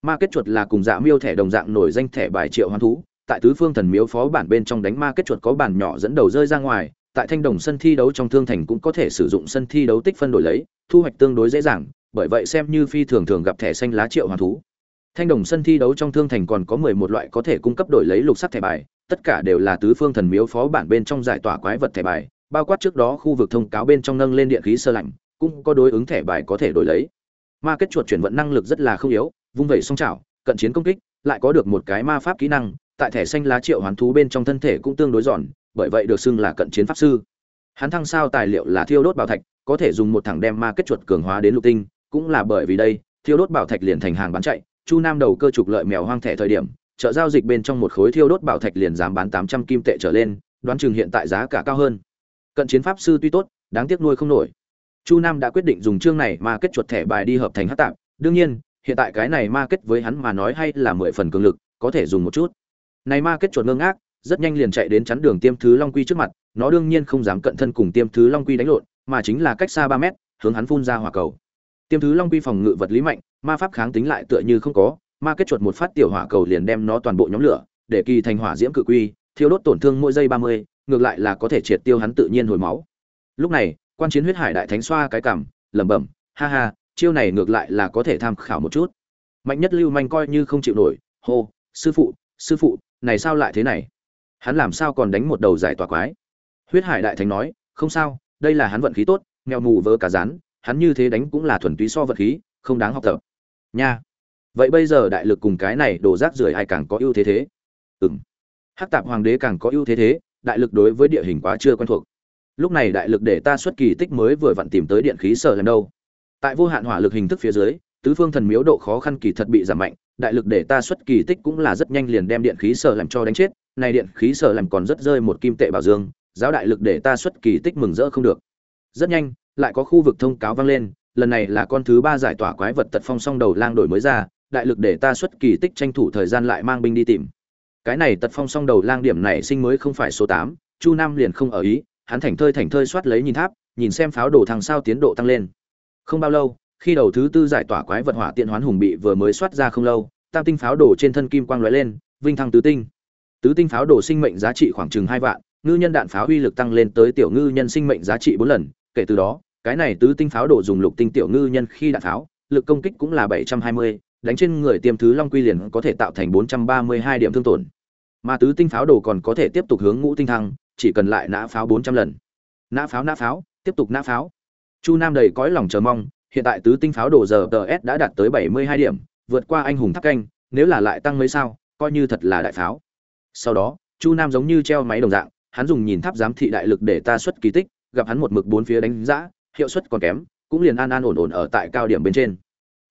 Ma kết chuột là cùng dạ miêu thẻ đồng dạng nổi danh thẻ bài triệu hoán thú, tại tứ phương thần miếu phó bản bên trong đánh ma kết chuột có bản nhỏ dẫn đầu rơi ra ngoài, tại thanh đồng sân thi đấu trong thương thành cũng có thể sử dụng sân thi đấu tích phân đổi lấy, thu hoạch tương đối dễ dàng, bởi vậy xem như phi thường thường gặp thẻ xanh lá triệu hoàn thú thanh đồng sân thi đấu trong thương thành còn có mười một loại có thể cung cấp đổi lấy lục sắc thẻ bài, tất cả đều là tứ phương thần miếu phó bản bên trong giải tỏa quái vật thẻ bài, bao quát trước đó khu vực thông cáo bên trong nâng lên điện khí sơ lạnh, cũng có đối ứng thẻ bài có thể đổi lấy. Ma kết chuột chuyển vận năng lực rất là không yếu, vung vẩy song chảo cận chiến công kích, lại có được một cái ma pháp kỹ năng, tại thẻ xanh lá triệu hoán thú bên trong thân thể cũng tương đối giòn, bởi vậy được xưng là cận chiến pháp sư. Hắn thăng sao tài liệu là thiêu đốt bảo thạch, có thể dùng một thẳng đem ma kết chuột cường hóa đến lục tinh, cũng là bởi vì đây, thiêu đốt bảo thạch liền thành hàng bán chạy chu nam đầu cơ trục lợi mèo hoang thẻ thời điểm, chợ giao dịch bên trong một khối thiêu đốt bảo thạch liền dám bán tám trăm kim tệ trở lên, đoán chừng hiện tại giá cả cao hơn. Cận chiến pháp sư tuy tốt, đáng tiếc nuôi không nổi. Chu nam đã quyết định dùng chương này mà kết chuột thẻ bài đi hợp thành hát tạp. Đương nhiên, hiện tại cái này ma kết với hắn mà nói hay là mười phần cường lực, có thể dùng một chút. Này ma kết chuột ngơ ngác, rất nhanh liền chạy đến chắn đường tiêm thứ long quy trước mặt, nó đương nhiên không dám cận thân cùng tiêm thứ long quy đánh lộn, mà chính là cách xa ba mét, hướng hắn phun ra hỏa cầu. Tiêm thứ long quy phòng ngự vật lý mạnh ma pháp kháng tính lại tựa như không có, ma kết chuột một phát tiểu hỏa cầu liền đem nó toàn bộ nhóm lửa, để kỳ thành hỏa diễm cự quy, thiêu đốt tổn thương mỗi giây ba mươi, ngược lại là có thể triệt tiêu hắn tự nhiên hồi máu. Lúc này, quan chiến huyết hải đại thánh xoa cái cảm, lẩm bẩm, ha ha, chiêu này ngược lại là có thể tham khảo một chút. Mạnh nhất lưu manh coi như không chịu nổi, hô, sư phụ sư phụ, này sao lại thế này? Hắn làm sao còn đánh một đầu giải tỏa quái? Huyết hải đại thánh nói, không sao, đây là hắn vận khí tốt, nghèo mù vỡ cả rán, hắn như thế đánh cũng là thuần túy so vật khí, không đáng học tập nha. Vậy bây giờ đại lực cùng cái này đổ rác rưởi ai càng có ưu thế thế? Ừng hắc tạp hoàng đế càng có ưu thế thế, đại lực đối với địa hình quá chưa quen thuộc. Lúc này đại lực để ta xuất kỳ tích mới vừa vặn tìm tới điện khí sở lần đâu. Tại vô hạn hỏa lực hình thức phía dưới, tứ phương thần miếu độ khó khăn kỳ thật bị giảm mạnh, đại lực để ta xuất kỳ tích cũng là rất nhanh liền đem điện khí sở làm cho đánh chết, này điện khí sở làm còn rất rơi một kim tệ bảo dương, giáo đại lực để ta xuất kỳ tích mừng rỡ không được. Rất nhanh, lại có khu vực thông cáo vang lên lần này là con thứ ba giải tỏa quái vật tật phong song đầu lang đổi mới ra, đại lực để ta xuất kỳ tích tranh thủ thời gian lại mang binh đi tìm. Cái này tật phong song đầu lang điểm này sinh mới không phải số tám, chu nam liền không ở ý, hắn thảnh thơi thảnh thơi soát lấy nhìn tháp, nhìn xem pháo đồ thằng sao tiến độ tăng lên. Không bao lâu, khi đầu thứ tư giải tỏa quái vật hỏa tiện hoán hùng bị vừa mới soát ra không lâu, tam tinh pháo đồ trên thân kim quang lóe lên, vinh thăng tứ tinh. Tứ tinh pháo đồ sinh mệnh giá trị khoảng chừng hai vạn, ngư nhân đạn pháo uy lực tăng lên tới tiểu ngư nhân sinh mệnh giá trị bốn lần, kể từ đó cái này tứ tinh pháo đồ dùng lục tinh tiểu ngư nhân khi đạn pháo, lực công kích cũng là bảy trăm hai mươi, đánh trên người tiêm thứ long quy liền có thể tạo thành bốn trăm ba mươi hai điểm thương tổn. Mà tứ tinh pháo đồ còn có thể tiếp tục hướng ngũ tinh thăng, chỉ cần lại nã pháo bốn trăm lần. Nã pháo nã pháo, tiếp tục nã pháo. Chu nam đầy cõi lòng chờ mong, hiện tại tứ tinh pháo đồ giờ ts đã đạt tới bảy mươi hai điểm, vượt qua anh hùng tháp canh, nếu là lại tăng mấy sao, coi như thật là đại pháo. Sau đó, chu nam giống như treo máy đồng dạng, hắn dùng nhìn tháp giám thị đại lực để ta xuất kỳ tích, gặp hắn một mực bốn phía đánh giá hiệu suất còn kém, cũng liền an an ổn ổn ở tại cao điểm bên trên.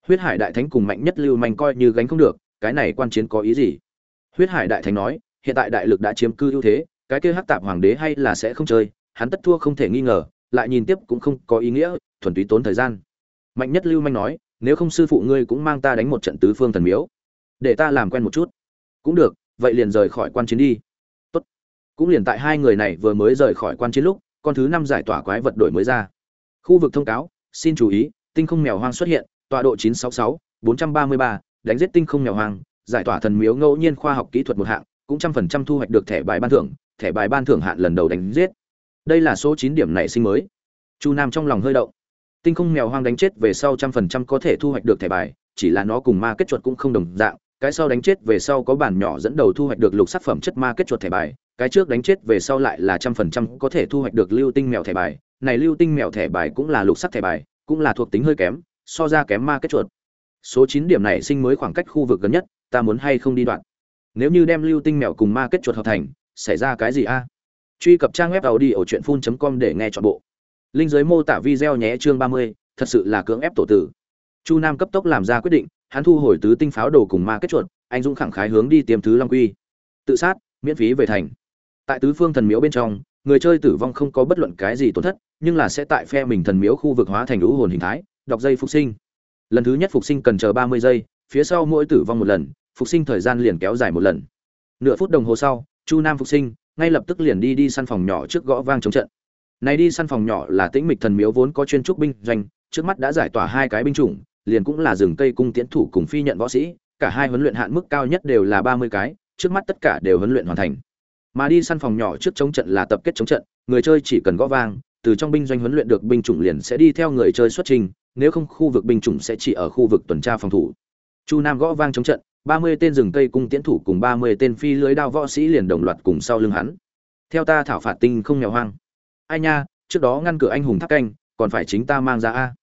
Huyết hải đại thánh cùng mạnh nhất lưu manh coi như gánh không được, cái này quan chiến có ý gì? Huyết hải đại thánh nói, hiện tại đại lực đã chiếm cư ưu thế, cái kia hắc tạp hoàng đế hay là sẽ không chơi, hắn tất thua không thể nghi ngờ, lại nhìn tiếp cũng không có ý nghĩa, thuần túy tốn thời gian. Mạnh nhất lưu manh nói, nếu không sư phụ ngươi cũng mang ta đánh một trận tứ phương thần miếu, để ta làm quen một chút. Cũng được, vậy liền rời khỏi quan chiến đi. Tốt. Cũng liền tại hai người này vừa mới rời khỏi quan chiến lúc, con thứ năm giải tỏa quái vật đổi mới ra khu vực thông cáo xin chú ý tinh không mèo hoang xuất hiện tọa độ 966, 433, đánh giết tinh không mèo hoang giải tỏa thần miếu ngẫu nhiên khoa học kỹ thuật một hạng cũng trăm phần trăm thu hoạch được thẻ bài ban thưởng thẻ bài ban thưởng hạn lần đầu đánh giết. Đây là số chín điểm nảy sinh mới. Chu nam trong lòng hơi động. Tinh không mèo hoang đánh chết về sau trăm phần trăm có thể thu hoạch được thẻ bài chỉ là nó cùng ma kết chuột cũng không đồng dạng cái sau đánh chết về sau có bản nhỏ dẫn đầu thu hoạch được lục sắc phẩm chất ma kết chuột thẻ bài cái trước đánh chết về sau lại là trăm phần trăm có thể thu hoạch được lưu tinh mèo thẻ bài này lưu tinh mèo thẻ bài cũng là lục sắc thẻ bài, cũng là thuộc tính hơi kém, so ra kém ma kết chuột. Số chín điểm này sinh mới khoảng cách khu vực gần nhất, ta muốn hay không đi đoạn? Nếu như đem lưu tinh mèo cùng ma kết chuột hợp thành, xảy ra cái gì a? Truy cập trang web tàu đi ở truyện phun com để nghe chọn bộ. Linh giới mô tả video nhé, chương ba mươi, thật sự là cưỡng ép tổ tử. Chu nam cấp tốc làm ra quyết định, hắn thu hồi tứ tinh pháo đồ cùng ma kết chuột, anh dũng khẳng khái hướng đi tiêm thứ long quy. Tự sát, miễn phí về thành. Tại tứ phương thần miếu bên trong người chơi tử vong không có bất luận cái gì tổn thất, nhưng là sẽ tại phe mình thần miếu khu vực hóa thành lũ hồn hình thái, đọc dây phục sinh. Lần thứ nhất phục sinh cần chờ ba mươi giây, phía sau mỗi tử vong một lần, phục sinh thời gian liền kéo dài một lần. Nửa phút đồng hồ sau, chu nam phục sinh, ngay lập tức liền đi đi săn phòng nhỏ trước gõ vang chống trận. Này đi săn phòng nhỏ là tĩnh mịch thần miếu vốn có chuyên trúc binh doanh, trước mắt đã giải tỏa hai cái binh chủng, liền cũng là rừng cây cung tiễn thủ cùng phi nhận võ sĩ, cả hai huấn luyện hạn mức cao nhất đều là ba mươi cái, trước mắt tất cả đều huấn luyện hoàn thành mà đi săn phòng nhỏ trước chống trận là tập kết chống trận, người chơi chỉ cần gõ vang, từ trong binh doanh huấn luyện được binh chủng liền sẽ đi theo người chơi xuất trình, nếu không khu vực binh chủng sẽ chỉ ở khu vực tuần tra phòng thủ. Chu nam gõ vang chống trận, ba mươi tên rừng cây cung tiễn thủ cùng ba mươi tên phi lưới đao võ sĩ liền đồng loạt cùng sau lưng hắn. Theo ta thảo phạt tinh không nghèo hoang. Ai nha, trước đó ngăn cửa anh hùng tháp canh, còn phải chính ta mang ra a.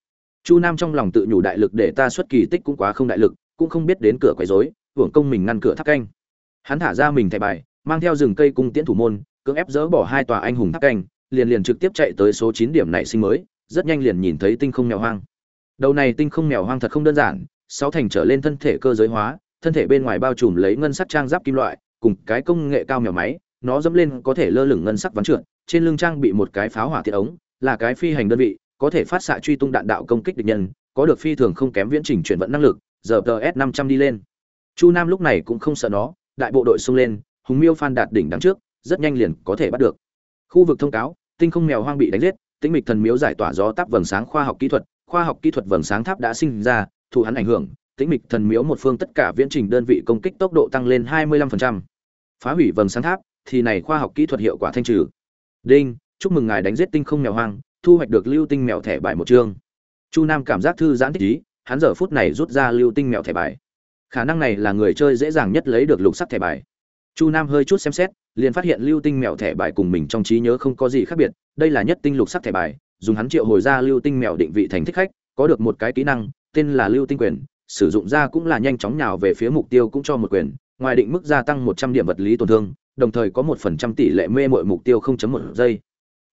Chu nam trong lòng tự nhủ đại lực để ta xuất kỳ tích cũng quá không đại lực, cũng không biết đến cửa quấy rối, hưởng công mình ngăn cửa tháp canh. Hắn thả ra mình thẻ bài mang theo rừng cây cung tiễn thủ môn, cưỡng ép dỡ bỏ hai tòa anh hùng tháp canh, liền liền trực tiếp chạy tới số chín điểm nảy sinh mới, rất nhanh liền nhìn thấy tinh không mèo hoang. Đầu này tinh không mèo hoang thật không đơn giản, sáu thành trở lên thân thể cơ giới hóa, thân thể bên ngoài bao trùm lấy ngân sắc trang giáp kim loại, cùng cái công nghệ cao mèo máy, nó dẫm lên có thể lơ lửng ngân sắc vắn trượt, trên lưng trang bị một cái pháo hỏa tiết ống, là cái phi hành đơn vị, có thể phát xạ truy tung đạn đạo công kích địch nhân, có được phi thường không kém viễn trình chuyển vận năng lực, giờ ts năm trăm đi lên. Chu nam lúc này cũng không sợ nó, đại bộ đội xông lên hùng miêu phan đạt đỉnh đằng trước, rất nhanh liền có thể bắt được. Khu vực thông cáo, tinh không mèo hoang bị đánh giết, tĩnh mịch thần miếu giải tỏa gió táp vầng sáng khoa học kỹ thuật, khoa học kỹ thuật vầng sáng tháp đã sinh ra, thụ hắn ảnh hưởng, tĩnh mịch thần miếu một phương tất cả viễn trình đơn vị công kích tốc độ tăng lên 25%. phá hủy vầng sáng tháp, thì này khoa học kỹ thuật hiệu quả thanh trừ. Đinh, chúc mừng ngài đánh giết tinh không mèo hoang, thu hoạch được lưu tinh mèo thẻ bài một chương. Chu nam cảm giác thư giãn thích ý, hắn giờ phút này rút ra lưu tinh mèo thẻ bài. Khả năng này là người chơi dễ dàng nhất lấy được lục sắc thẻ bài chu nam hơi chút xem xét, liền phát hiện lưu tinh mèo thẻ bài cùng mình trong trí nhớ không có gì khác biệt, đây là nhất tinh lục sắc thẻ bài, dùng hắn triệu hồi ra lưu tinh mèo định vị thành thích khách, có được một cái kỹ năng, tên là lưu tinh quyền, sử dụng ra cũng là nhanh chóng nhào về phía mục tiêu cũng cho một quyền, ngoài định mức gia tăng một trăm điểm vật lý tổn thương, đồng thời có một phần trăm tỷ lệ mê mội mục tiêu 0.1 giây.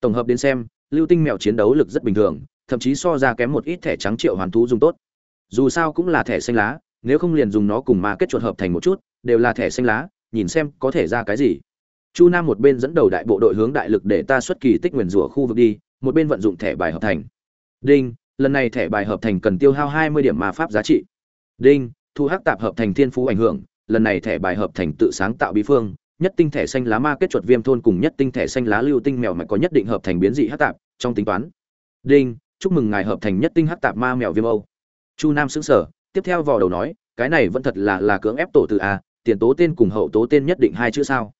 Tổng hợp đến xem, lưu tinh mèo chiến đấu lực rất bình thường, thậm chí so ra kém một ít thẻ trắng triệu hoàn thú dùng tốt. Dù sao cũng là thẻ xanh lá, nếu không liền dùng nó cùng mà kết chuột hợp thành một chút, đều là thẻ xanh lá nhìn xem có thể ra cái gì. Chu nam một bên dẫn đầu đại bộ đội hướng đại lực để ta xuất kỳ tích nguyền rủa khu vực đi, một bên vận dụng thẻ bài hợp thành. Đinh, lần này thẻ bài hợp thành cần tiêu hao hai mươi điểm ma pháp giá trị. Đinh, thu hắc tạp hợp thành thiên phú ảnh hưởng, lần này thẻ bài hợp thành tự sáng tạo bí phương, nhất tinh thẻ xanh lá ma kết chuột viêm thôn cùng nhất tinh thẻ xanh lá lưu tinh mèo mạch có nhất định hợp thành biến dị hắc tạp, trong tính toán. Đinh, chúc mừng ngài hợp thành nhất tinh hắc tạp ma mèo viêm âu. Chu nam xứng sở tiếp theo vò đầu nói, cái này vẫn thật là là cưỡng ép tổ từ a tiền tố tên cùng hậu tố tên nhất định hai chữ sao?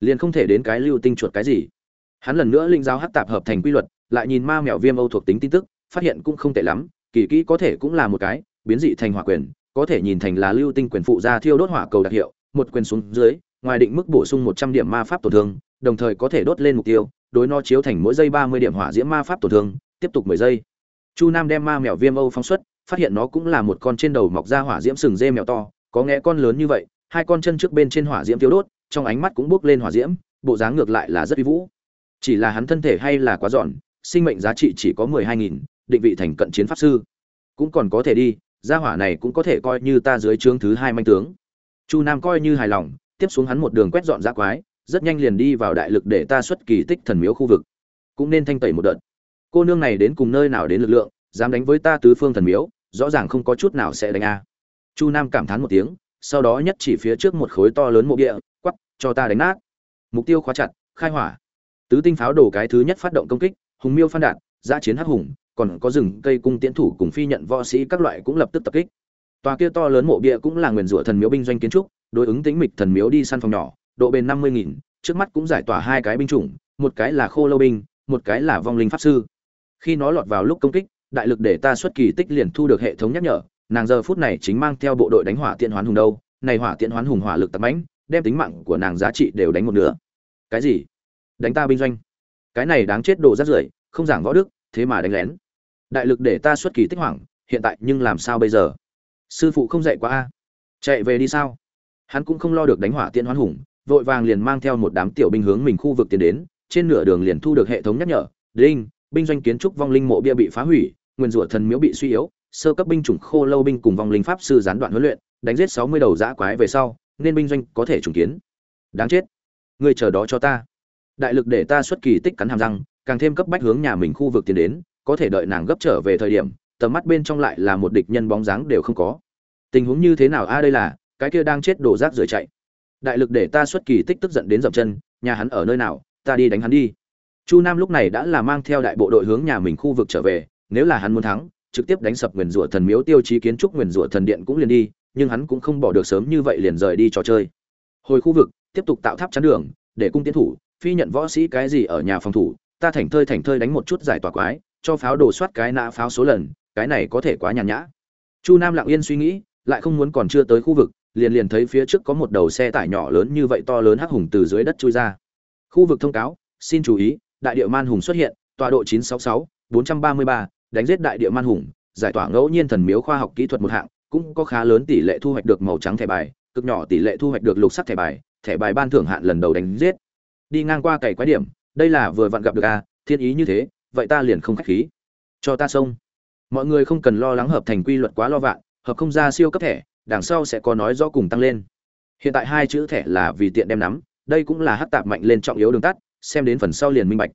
Liền không thể đến cái lưu tinh chuột cái gì. Hắn lần nữa linh giáo hát tạp hợp thành quy luật, lại nhìn ma mèo viêm âu thuộc tính tin tức, phát hiện cũng không tệ lắm, kỳ kỹ có thể cũng là một cái, biến dị thành hỏa quyền, có thể nhìn thành là lưu tinh quyền phụ ra thiêu đốt hỏa cầu đặc hiệu, một quyền xuống dưới, ngoài định mức bổ sung một trăm điểm ma pháp tổn thương, đồng thời có thể đốt lên mục tiêu, đối nó chiếu thành mỗi giây ba mươi điểm hỏa diễm ma pháp tổn thương, tiếp tục mười giây. Chu nam đem ma mèo viêm âu phóng xuất, phát hiện nó cũng là một con trên đầu mọc ra hỏa diễm sừng dê mèo to, có nghe con lớn như vậy hai con chân trước bên trên hỏa diễm thiếu đốt, trong ánh mắt cũng bốc lên hỏa diễm, bộ dáng ngược lại là rất uy vũ. Chỉ là hắn thân thể hay là quá giòn, sinh mệnh giá trị chỉ có mười hai nghìn, định vị thành cận chiến pháp sư. Cũng còn có thể đi, gia hỏa này cũng có thể coi như ta dưới trướng thứ hai manh tướng. Chu nam coi như hài lòng, tiếp xuống hắn một đường quét dọn ra quái, rất nhanh liền đi vào đại lực để ta xuất kỳ tích thần miếu khu vực. Cũng nên thanh tẩy một đợt. Cô nương này đến cùng nơi nào đến lực lượng, dám đánh với ta tứ phương thần miếu, rõ ràng không có chút nào sẽ đánh a. Chu nam cảm thán một tiếng sau đó nhất chỉ phía trước một khối to lớn mộ địa quắp cho ta đánh nát. Mục tiêu khóa chặt, khai hỏa. Tứ tinh pháo đổ cái thứ nhất phát động công kích, hùng miêu phan đạn, giã chiến hắc hùng, còn có rừng, cây cung tiễn thủ cùng phi nhận võ sĩ các loại cũng lập tức tập kích. Tòa kia to lớn mộ bia cũng là nguyền rủa thần miếu binh doanh kiến trúc, đối ứng tính mịch thần miếu đi săn phòng nhỏ, độ bền năm mươi nghìn, trước mắt cũng giải tỏa hai cái binh chủng, một cái là khô lâu binh, một cái là vong linh pháp sư. Khi nó lọt vào lúc công kích, đại lực để ta xuất kỳ tích liền thu được hệ thống nhắc nhở nàng giờ phút này chính mang theo bộ đội đánh hỏa tiện hoán hùng đâu, này hỏa tiện hoán hùng hỏa lực tập mãnh, đem tính mạng của nàng giá trị đều đánh một nửa. Cái gì? Đánh ta binh doanh. Cái này đáng chết đồ rát rưởi, không giảng võ đức, thế mà đánh lén. Đại lực để ta xuất kỳ tích hoảng, hiện tại nhưng làm sao bây giờ? Sư phụ không dạy quá a. Chạy về đi sao? Hắn cũng không lo được đánh hỏa tiễn hoán hùng, vội vàng liền mang theo một đám tiểu binh hướng mình khu vực tiến đến, trên nửa đường liền thu được hệ thống nhắc nhở, đinh, binh doanh kiến trúc vong linh mộ bia bị phá hủy, nguyên rủa thần miếu bị suy yếu sơ cấp binh chủng khô lâu binh cùng vong linh pháp sư gián đoạn huấn luyện, đánh giết sáu mươi đầu dã quái về sau, nên binh doanh có thể trùng kiến. Đáng chết. Người chờ đó cho ta. Đại lực để ta xuất kỳ tích cắn hàm răng, càng thêm cấp bách hướng nhà mình khu vực tiến đến, có thể đợi nàng gấp trở về thời điểm, tầm mắt bên trong lại là một địch nhân bóng dáng đều không có. Tình huống như thế nào? A, đây là, cái kia đang chết đổ rác rời chạy. Đại lực để ta xuất kỳ tích tức giận đến dậm chân, nhà hắn ở nơi nào? Ta đi đánh hắn đi. Chu nam lúc này đã là mang theo đại bộ đội hướng nhà mình khu vực trở về, nếu là hắn muốn thắng trực tiếp đánh sập nguyền rủa thần miếu tiêu chí kiến trúc nguyền rủa thần điện cũng liền đi nhưng hắn cũng không bỏ được sớm như vậy liền rời đi trò chơi. Hồi khu vực tiếp tục tạo tháp chắn đường để cung tiến thủ phi nhận võ sĩ cái gì ở nhà phòng thủ ta thành thơi thành thơi đánh một chút giải tỏa quái cho pháo đổ soát cái nã pháo số lần cái này có thể quá nhàn nhã. Chu nam lặng yên suy nghĩ lại không muốn còn chưa tới khu vực liền liền thấy phía trước có một đầu xe tải nhỏ lớn như vậy to lớn hắc hùng từ dưới đất chui ra. Khu vực thông cáo xin chú ý đại địa man hùng xuất hiện tọa độ 966, 433, đánh giết đại địa man hùng, giải tỏa ngẫu nhiên thần miếu khoa học kỹ thuật một hạng, cũng có khá lớn tỷ lệ thu hoạch được màu trắng thẻ bài, cực nhỏ tỷ lệ thu hoạch được lục sắc thẻ bài thẻ bài ban thưởng hạn lần đầu đánh giết. Đi ngang qua cày quái điểm, đây là vừa vặn gặp được a, thiên ý như thế, vậy ta liền không khách khí. Cho ta xông. Mọi người không cần lo lắng hợp thành quy luật quá lo vạn, hợp không ra siêu cấp thẻ, đằng sau sẽ có nói rõ cùng tăng lên. Hiện tại hai chữ thẻ là vì tiện đem nắm, đây cũng là hát tạp mạnh lên trọng yếu đường tắt, xem đến phần sau liền minh bạch.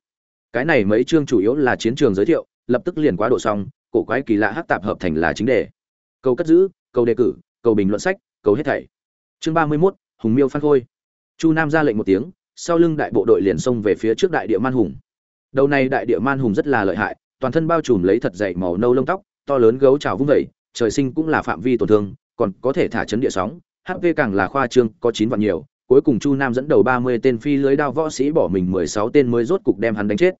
Cái này mấy chương chủ yếu là chiến trường giới thiệu lập tức liền quá độ xong cổ quái kỳ lạ hát tạp hợp thành là chính đề. Câu cất giữ câu đề cử câu bình luận sách câu hết thảy. Chương ba mươi 31, hùng miêu phan khôi. Chu nam ra lệnh một tiếng sau lưng đại bộ đội liền xông về phía trước đại địa man hùng. Đầu này đại địa man hùng rất là lợi hại toàn thân bao trùm lấy thật dày màu nâu lông tóc to lớn gấu trào vung vẩy trời sinh cũng là phạm vi tổn thương còn có thể thả chấn địa sóng hp càng là khoa trương có chín vạn nhiều cuối cùng chu nam dẫn đầu ba mươi tên phi lưới đao võ sĩ bỏ mình mười sáu tên mới rốt cục đem hắn đánh chết.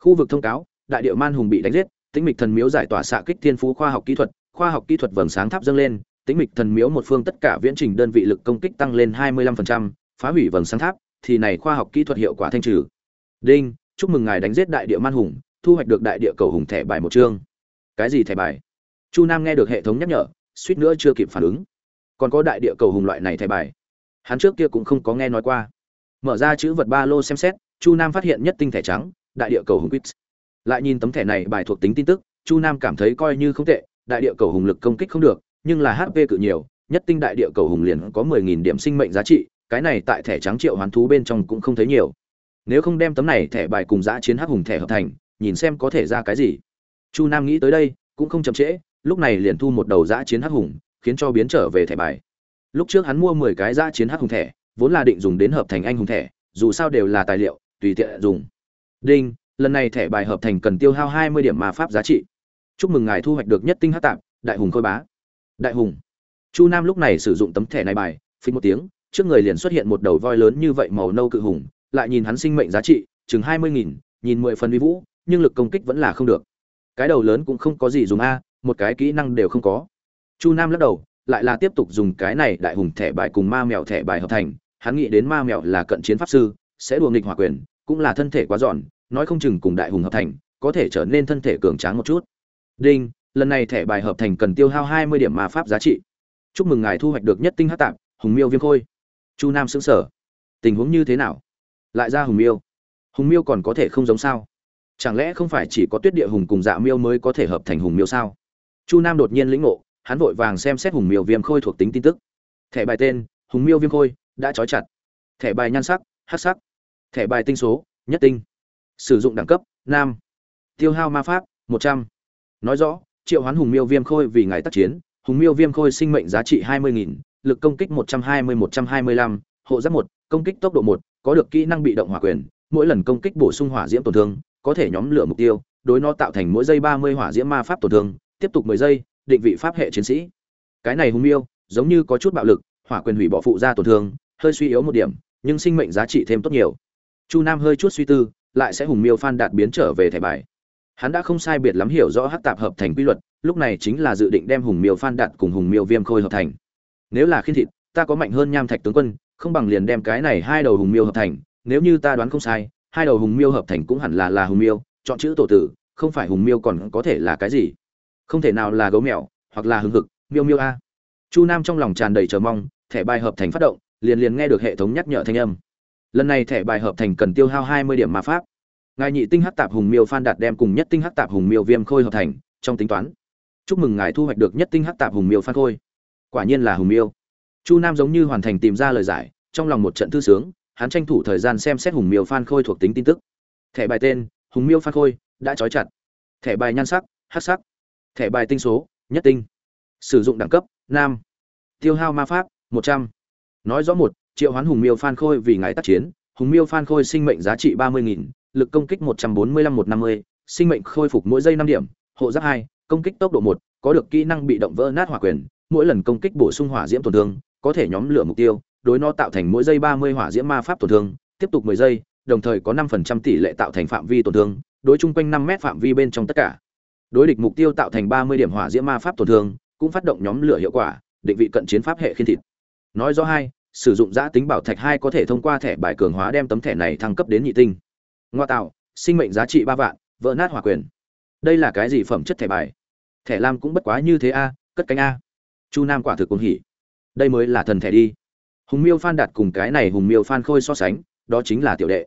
Khu vực thông cáo đại địa man hùng bị đánh giết, tĩnh mịch thần miếu giải tỏa xạ kích thiên phú khoa học kỹ thuật, khoa học kỹ thuật vầng sáng tháp dâng lên, tĩnh mịch thần miếu một phương tất cả viễn trình đơn vị lực công kích tăng lên hai mươi lăm phần trăm, phá hủy vầng sáng tháp, thì này khoa học kỹ thuật hiệu quả thanh trừ. Đinh, chúc mừng ngài đánh giết đại địa man hùng, thu hoạch được đại địa cầu hùng thẻ bài một chương. Cái gì thẻ bài? Chu nam nghe được hệ thống nhắc nhở, suýt nữa chưa kịp phản ứng. Còn có đại địa cầu hùng loại này thẻ bài? Hắn trước kia cũng không có nghe nói qua. Mở ra chữ vật ba lô xem xét, chu nam phát hiện nhất tinh thẻ trắng, đại địa cầu hùng quýt lại nhìn tấm thẻ này bài thuộc tính tin tức, chu nam cảm thấy coi như không tệ, đại địa cầu hùng lực công kích không được, nhưng là hp cự nhiều, nhất tinh đại địa cầu hùng liền có mười nghìn điểm sinh mệnh giá trị, cái này tại thẻ trắng triệu hoán thú bên trong cũng không thấy nhiều. Nếu không đem tấm này thẻ bài cùng giã chiến hắc hùng thẻ hợp thành, nhìn xem có thể ra cái gì. Chu nam nghĩ tới đây, cũng không chậm trễ, lúc này liền thu một đầu giã chiến hắc hùng, khiến cho biến trở về thẻ bài. Lúc trước hắn mua mười cái giã chiến hắc hùng thẻ, vốn là định dùng đến hợp thành anh hùng thẻ, dù sao đều là tài liệu, tùy tiện dùng. Đinh lần này thẻ bài hợp thành cần tiêu hao hai mươi điểm ma pháp giá trị. Chúc mừng ngài thu hoạch được nhất tinh hát tạp, đại hùng khôi bá. Đại hùng. Chu nam lúc này sử dụng tấm thẻ này bài, phình một tiếng, trước người liền xuất hiện một đầu voi lớn như vậy màu nâu cự hùng, lại nhìn hắn sinh mệnh giá trị, chừng hai mươi nghìn, nhìn mười phần uy vũ, nhưng lực công kích vẫn là không được. Cái đầu lớn cũng không có gì dùng a, một cái kỹ năng đều không có. Chu nam lắc đầu, lại là tiếp tục dùng cái này đại hùng thẻ bài cùng ma mèo thẻ bài hợp thành, hắn nghĩ đến ma mèo là cận chiến pháp sư, sẽ đùa nghịch hỏa quyền, cũng là thân thể quá giòn nói không chừng cùng đại hùng hợp thành, có thể trở nên thân thể cường tráng một chút. Đinh, lần này thẻ bài hợp thành cần tiêu hao hai mươi điểm ma pháp giá trị. Chúc mừng ngài thu hoạch được nhất tinh hát tạp, hùng miêu viêm khôi. Chu nam xứng sở tình huống như thế nào? Lại ra hùng miêu. Hùng miêu còn có thể không giống sao? Chẳng lẽ không phải chỉ có tuyết địa hùng cùng dạ miêu mới có thể hợp thành hùng miêu sao? Chu nam đột nhiên lĩnh ngộ, hắn vội vàng xem xét hùng miêu viêm khôi thuộc tính tin tức. Thẻ bài tên, hùng miêu viêm khôi, đã trói chặt. Thẻ bài nhan sắc, hát sắc. Thẻ bài tinh số, nhất tinh sử dụng đẳng cấp, nam. Tiêu hao ma pháp, một trăm. Nói rõ, triệu hoán hùng miêu viêm khôi vì ngày tác chiến, hùng miêu viêm khôi sinh mệnh giá trị hai mươi nghìn, lực công kích một trăm hai mươi, một trăm hai mươi lăm, hộ giáp một, công kích tốc độ một, có được kỹ năng bị động hỏa quyền, mỗi lần công kích bổ sung hỏa diễm tổn thương, có thể nhóm lửa mục tiêu, đối nó tạo thành mỗi giây ba mươi hỏa diễm ma pháp tổn thương, tiếp tục mười giây, định vị pháp hệ chiến sĩ. Cái này hùng miêu, giống như có chút bạo lực, hỏa quyền hủy bỏ phụ ra tổn thương, hơi suy yếu một điểm, nhưng sinh mệnh giá trị thêm tốt nhiều. Chu nam hơi chút suy tư lại sẽ hùng miêu phan đạt biến trở về thẻ bài. Hắn đã không sai biệt lắm hiểu rõ hắc tạp hợp thành quy luật, lúc này chính là dự định đem hùng miêu phan đạt cùng hùng miêu viêm khôi hợp thành. Nếu là khiên thịt, ta có mạnh hơn nham thạch tướng quân, không bằng liền đem cái này hai đầu hùng miêu hợp thành, nếu như ta đoán không sai, hai đầu hùng miêu hợp thành cũng hẳn là là hùng miêu, chọn chữ tổ tử, không phải hùng miêu còn có thể là cái gì? Không thể nào là gấu mèo, hoặc là hưng hực, miêu miêu a. Chu nam trong lòng tràn đầy chờ mong, thẻ bài hợp thành phát động, liền liền nghe được hệ thống nhắc nhở thanh âm lần này thẻ bài hợp thành cần tiêu hao hai mươi điểm ma pháp. Ngài nhị tinh hắc tạp hùng miêu phan đạt đem cùng nhất tinh hắc tạp hùng miêu viêm khôi hợp thành, trong tính toán. Chúc mừng ngài thu hoạch được nhất tinh hắc tạp hùng miêu phan khôi. Quả nhiên là hùng miêu. Chu nam giống như hoàn thành tìm ra lời giải, trong lòng một trận thư sướng, hắn tranh thủ thời gian xem xét hùng miêu phan khôi thuộc tính tin tức. Thẻ bài tên, hùng miêu phan khôi, đã trói chặt. Thẻ bài nhan sắc hát sắc. Thẻ bài tinh số, nhất tinh. Sử dụng đẳng cấp, nam. Tiêu hao ma pháp, một trăm. Nói rõ một triệu hoán hùng miêu phan khôi vì ngài tác chiến, hùng miêu phan khôi sinh mệnh giá trị ba mươi nghìn, lực công kích một trăm bốn mươi lăm, một năm mươi, sinh mệnh khôi phục mỗi giây năm điểm, hộ giáp hai, công kích tốc độ một, có được kỹ năng bị động vỡ nát hỏa quyền, mỗi lần công kích bổ sung hỏa diễm tổn thương, có thể nhóm lửa mục tiêu, đối nó tạo thành mỗi giây ba mươi hỏa diễm ma pháp tổn thương, tiếp tục mười giây, đồng thời có năm phần trăm tỷ lệ tạo thành phạm vi tổn thương, đối chung quanh năm mét phạm vi bên trong tất cả. Đối địch mục tiêu tạo thành ba mươi điểm hỏa diễm ma pháp tổn thương, cũng phát động nhóm lửa hiệu quả, định vị cận chiến pháp hệ khiên thịt. Nói rõ hai sử dụng giã tính bảo thạch hai có thể thông qua thẻ bài cường hóa đem tấm thẻ này thăng cấp đến nhị tinh. Ngoa tạo, sinh mệnh giá trị ba vạn, vỡ nát hòa quyền. Đây là cái gì phẩm chất thẻ bài? Thẻ lam cũng bất quá như thế a, cất cánh a. Chu nam quả thực cũng hỉ. Đây mới là thần thẻ đi. Hùng miêu phan đạt cùng cái này hùng miêu phan khôi so sánh, đó chính là tiểu đệ.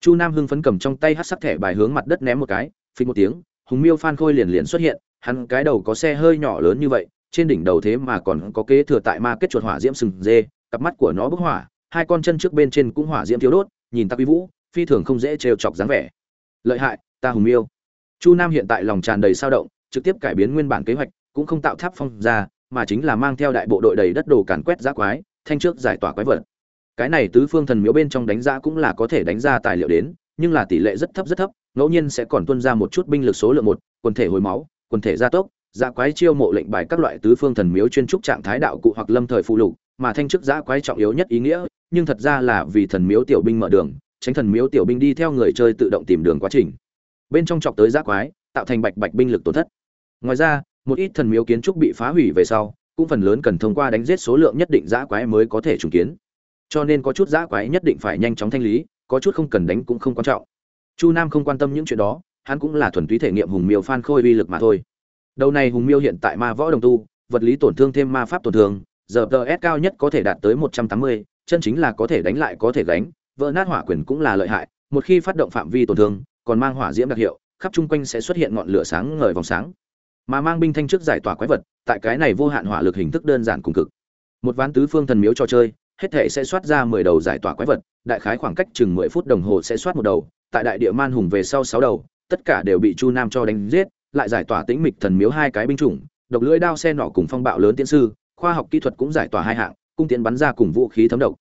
Chu nam hưng phấn cầm trong tay hát sắc thẻ bài hướng mặt đất ném một cái, phình một tiếng, hùng miêu phan khôi liền liền xuất hiện, hắn cái đầu có xe hơi nhỏ lớn như vậy, trên đỉnh đầu thế mà còn có kế thừa tại ma kết chuột hỏa diễm sừng dê cặp mắt của nó bốc hỏa, hai con chân trước bên trên cũng hỏa diễm thiếu đốt, nhìn tắc uy vũ, phi thường không dễ trêu chọc dáng vẻ. Lợi hại, ta hùng miêu. Chu nam hiện tại lòng tràn đầy sao động, trực tiếp cải biến nguyên bản kế hoạch, cũng không tạo tháp phong ra, mà chính là mang theo đại bộ đội đầy đất đồ càn quét giã quái, thanh trước giải tỏa quái vật. Cái này tứ phương thần miếu bên trong đánh giá cũng là có thể đánh ra tài liệu đến, nhưng là tỷ lệ rất thấp rất thấp, ngẫu nhiên sẽ còn tuân ra một chút binh lực số lượng một, quần thể hồi máu, quần thể gia tốc giã quái chiêu mộ lệnh bài các loại tứ phương thần miếu chuyên trúc trạng thái đạo cụ hoặc lâm thời phụ lục mà thanh chức giã quái trọng yếu nhất ý nghĩa, nhưng thật ra là vì thần miếu tiểu binh mở đường, tránh thần miếu tiểu binh đi theo người chơi tự động tìm đường quá trình. Bên trong chọc tới giã quái, tạo thành bạch bạch binh lực tổn thất. Ngoài ra, một ít thần miếu kiến trúc bị phá hủy về sau, cũng phần lớn cần thông qua đánh giết số lượng nhất định giã quái mới có thể trùng kiến. Cho nên có chút giã quái nhất định phải nhanh chóng thanh lý, có chút không cần đánh cũng không quan trọng. Chu nam không quan tâm những chuyện đó, hắn cũng là thuần túy thể nghiệm hùng miêu phan khôi uy lực mà thôi. Đầu này hùng miêu hiện tại ma võ đồng tu, vật lý tổn thương thêm ma pháp tổn thương giờ ts cao nhất có thể đạt tới một trăm tám mươi, chân chính là có thể đánh lại có thể gánh, vỡ nát hỏa quyền cũng là lợi hại, một khi phát động phạm vi tổn thương, còn mang hỏa diễm đặc hiệu, khắp chung quanh sẽ xuất hiện ngọn lửa sáng ngời vòng sáng. Mà mang binh thanh trước giải tỏa quái vật, tại cái này vô hạn hỏa lực hình thức đơn giản cùng cực. Một ván tứ phương thần miếu trò chơi, hết thể sẽ soát ra mười đầu giải tỏa quái vật, đại khái khoảng cách chừng mười phút đồng hồ sẽ soát một đầu, tại đại địa man hùng về sau sáu đầu, tất cả đều bị chu nam cho đánh giết, lại giải tỏa tĩnh mịch thần miếu hai cái binh chủng, độc lưỡi đao xe nỏ cùng phong bạo lớn tiến sư khoa học kỹ thuật cũng giải tỏa hai hạng, cung tiến bắn ra cùng vũ khí thấm độc.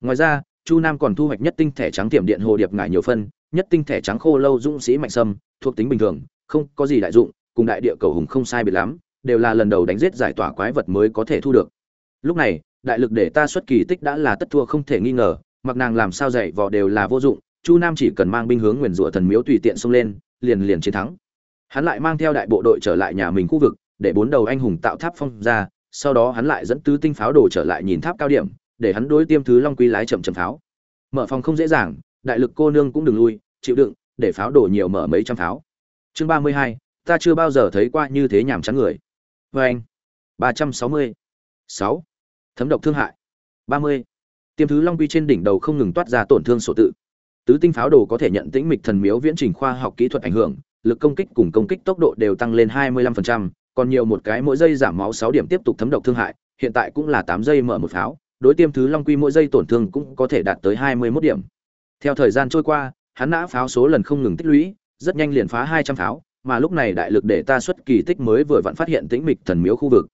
Ngoài ra, chu nam còn thu hoạch nhất tinh thể trắng tiềm điện hồ điệp ngải nhiều phân, nhất tinh thể trắng khô lâu dũng sĩ mạnh sâm, thuộc tính bình thường, không có gì đại dụng, cùng đại địa cầu hùng không sai biệt lắm, đều là lần đầu đánh giết giải tỏa quái vật mới có thể thu được. Lúc này, đại lực để ta xuất kỳ tích đã là tất thua không thể nghi ngờ, mặc nàng làm sao dạy vò đều là vô dụng, chu nam chỉ cần mang binh hướng nguyền rủa thần miếu tùy tiện xông lên, liền liền chiến thắng. Hắn lại mang theo đại bộ đội trở lại nhà mình khu vực, để bốn đầu anh hùng tạo tháp phong ra sau đó hắn lại dẫn tứ tinh pháo đồ trở lại nhìn tháp cao điểm để hắn đối tiêm thứ long quy lái chậm chậm pháo. Mở phòng không dễ dàng đại lực cô nương cũng đừng lui chịu đựng để pháo đổ nhiều mở mấy trăm pháo. Chương ba mươi hai ta chưa bao giờ thấy qua như thế nhàm chán người. Vê anh ba trăm sáu mươi sáu thấm độc thương hại. Ba mươi tiêm thứ long quy trên đỉnh đầu không ngừng toát ra tổn thương sổ tự. Tứ tinh pháo đồ có thể nhận tĩnh mịch thần miếu viễn trình khoa học kỹ thuật ảnh hưởng lực công kích cùng công kích tốc độ đều tăng lên 25%, còn nhiều một cái mỗi giây giảm máu 6 điểm tiếp tục thấm độc thương hại, hiện tại cũng là 8 giây mở một pháo, đối tiêm thứ long quy mỗi giây tổn thương cũng có thể đạt tới 21 điểm. Theo thời gian trôi qua, hắn nã pháo số lần không ngừng tích lũy, rất nhanh liền phá 200 pháo, mà lúc này đại lực để ta xuất kỳ tích mới vừa vặn phát hiện tĩnh mịch thần miếu khu vực.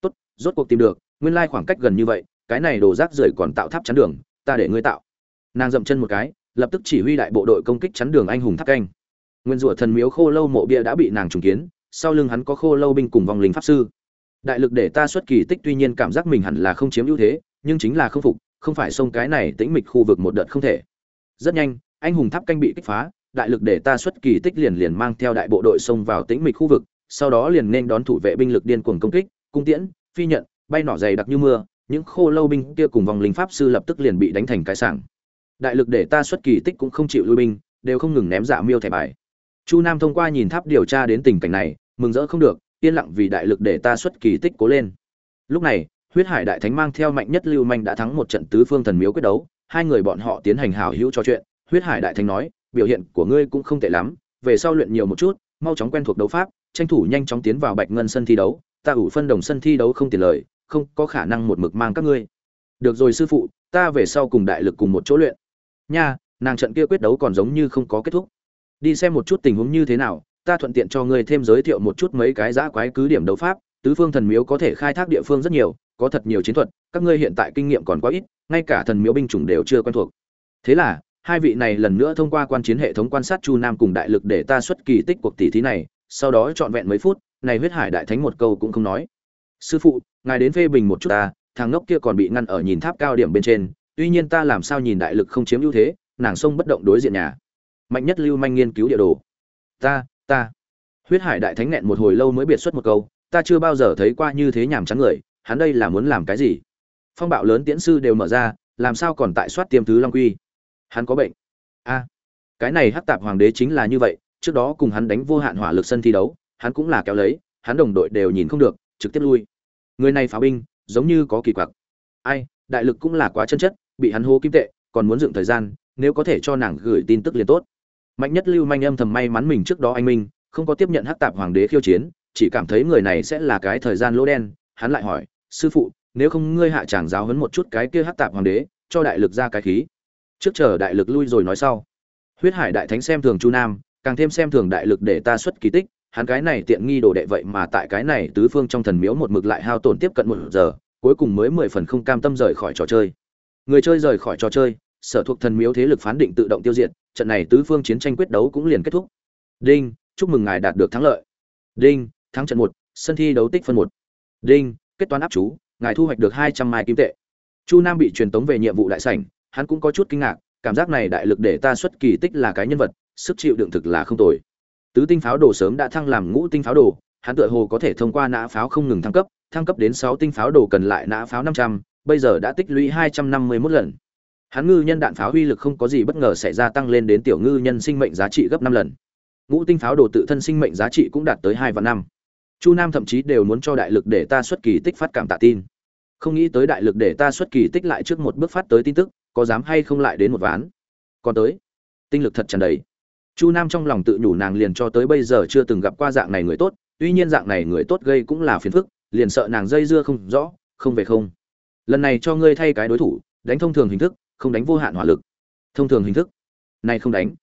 Tốt, rốt cuộc tìm được, nguyên lai khoảng cách gần như vậy, cái này đồ rác rưởi còn tạo tháp chắn đường, ta để ngươi tạo. Nàng dậm chân một cái, lập tức chỉ huy đại bộ đội công kích chắn đường anh hùng tháp canh nguyên rủa thần miếu khô lâu mộ bia đã bị nàng trùng kiến sau lưng hắn có khô lâu binh cùng vòng linh pháp sư. Đại lực để ta xuất kỳ tích tuy nhiên cảm giác mình hẳn là không chiếm ưu thế, nhưng chính là không phục, không phải xông cái này tĩnh mịch khu vực một đợt không thể. Rất nhanh, anh hùng tháp canh bị kích phá, đại lực để ta xuất kỳ tích liền liền mang theo đại bộ đội xông vào tĩnh mịch khu vực, sau đó liền nên đón thủ vệ binh lực điên cuồng công kích, cung tiễn, phi nhận, bay nỏ dày đặc như mưa, những khô lâu binh kia cùng vòng linh pháp sư lập tức liền bị đánh thành cái sảng. Đại lực để ta xuất kỳ tích cũng không chịu lui binh, đều không ngừng ném dạ miêu thẻ bài. Chu nam thông qua nhìn tháp điều tra đến tình cảnh này mừng rỡ không được, yên lặng vì đại lực để ta xuất kỳ tích cố lên. Lúc này, huyết hải đại thánh mang theo mạnh nhất lưu manh đã thắng một trận tứ phương thần miếu quyết đấu, hai người bọn họ tiến hành hảo hữu trò chuyện, huyết hải đại thánh nói, biểu hiện của ngươi cũng không tệ lắm, về sau luyện nhiều một chút, mau chóng quen thuộc đấu pháp, tranh thủ nhanh chóng tiến vào bạch ngân sân thi đấu, ta ủ phân đồng sân thi đấu không tiền lời, không có khả năng một mực mang các ngươi. Được rồi sư phụ, ta về sau cùng đại lực cùng một chỗ luyện. Nha, nàng trận kia quyết đấu còn giống như không có kết thúc. Đi xem một chút tình huống như thế nào ta thuận tiện cho ngươi thêm giới thiệu một chút mấy cái giã quái cứ điểm đấu pháp, tứ phương thần miếu có thể khai thác địa phương rất nhiều, có thật nhiều chiến thuật, các ngươi hiện tại kinh nghiệm còn quá ít, ngay cả thần miếu binh chủng đều chưa quen thuộc. Thế là, hai vị này lần nữa thông qua quan chiến hệ thống quan sát chu nam cùng đại lực để ta xuất kỳ tích cuộc tỷ thí này, sau đó trọn vẹn mấy phút, này huyết hải đại thánh một câu cũng không nói. Sư phụ, ngài đến phê bình một chút ta, thằng ngốc kia còn bị ngăn ở nhìn tháp cao điểm bên trên, tuy nhiên ta làm sao nhìn đại lực không chiếm ưu thế, nàng sông bất động đối diện nhà. Mạnh nhất lưu manh nghiên cứu địa đồ. Ta ta. Huyết hải đại thánh nghẹn một hồi lâu mới biệt xuất một câu, ta chưa bao giờ thấy qua như thế nhàm chán người, hắn đây là muốn làm cái gì? Phong bạo lớn tiễn sư đều mở ra, làm sao còn tại soát tiêm thứ long quy? Hắn có bệnh. A, cái này hắc tạp hoàng đế chính là như vậy, trước đó cùng hắn đánh vô hạn hỏa lực sân thi đấu, hắn cũng là kéo lấy, hắn đồng đội đều nhìn không được, trực tiếp lui. Người này pháo binh, giống như có kỳ quặc. Ai, đại lực cũng là quá chân chất, bị hắn hô kim tệ, còn muốn dựng thời gian, nếu có thể cho nàng gửi tin tức liền tốt mạnh nhất lưu manh âm thầm may mắn mình trước đó anh minh, không có tiếp nhận hắc tạp hoàng đế khiêu chiến, chỉ cảm thấy người này sẽ là cái thời gian lỗ đen. Hắn lại hỏi, sư phụ, nếu không ngươi hạ tràng giáo hấn một chút cái kia hắc tạp hoàng đế, cho đại lực ra cái khí. Trước chờ đại lực lui rồi nói sau. Huyết hải đại thánh xem thường chu nam, càng thêm xem thường đại lực để ta xuất kỳ tích. Hắn cái này tiện nghi đồ đệ vậy mà tại cái này tứ phương trong thần miếu một mực lại hao tổn tiếp cận một giờ, cuối cùng mới mười phần không cam tâm rời khỏi trò chơi. Người chơi rời khỏi trò chơi sở thuộc thần miếu thế lực phán định tự động tiêu diệt, trận này tứ phương chiến tranh quyết đấu cũng liền kết thúc. Đinh, chúc mừng ngài đạt được thắng lợi. Đinh, thắng trận một, sân thi đấu tích phân một. Đinh, kết toán áp chú, ngài thu hoạch được hai trăm mai kim tệ. Chu nam bị truyền tống về nhiệm vụ đại sảnh, hắn cũng có chút kinh ngạc, cảm giác này đại lực để ta xuất kỳ tích là cái nhân vật, sức chịu đựng thực là không tồi. Tứ tinh pháo đồ sớm đã thăng làm ngũ tinh pháo đồ, hắn tựa hồ có thể thông qua nã pháo không ngừng thăng cấp thăng cấp đến sáu tinh pháo đồ cần lại nã pháo năm trăm, bây giờ đã tích lũy hai trăm năm mươi mốt lần hắn ngư nhân đạn pháo uy lực không có gì bất ngờ xảy ra tăng lên đến tiểu ngư nhân sinh mệnh giá trị gấp năm lần. Ngũ tinh pháo đồ tự thân sinh mệnh giá trị cũng đạt tới hai và năm. Chu nam thậm chí đều muốn cho đại lực để ta xuất kỳ tích phát cảm tạ tin. Không nghĩ tới đại lực để ta xuất kỳ tích lại trước một bước phát tới tin tức, có dám hay không lại đến một ván. Còn tới, tinh lực thật tràn đầy. Chu nam trong lòng tự nhủ nàng liền cho tới bây giờ chưa từng gặp qua dạng này người tốt, tuy nhiên dạng này người tốt gây cũng là phiền phức, liền sợ nàng dây dưa không rõ, không về không. Lần này cho ngươi thay cái đối thủ, đánh thông thường hình thức không đánh vô hạn hỏa lực. Thông thường hình thức. Nay không đánh.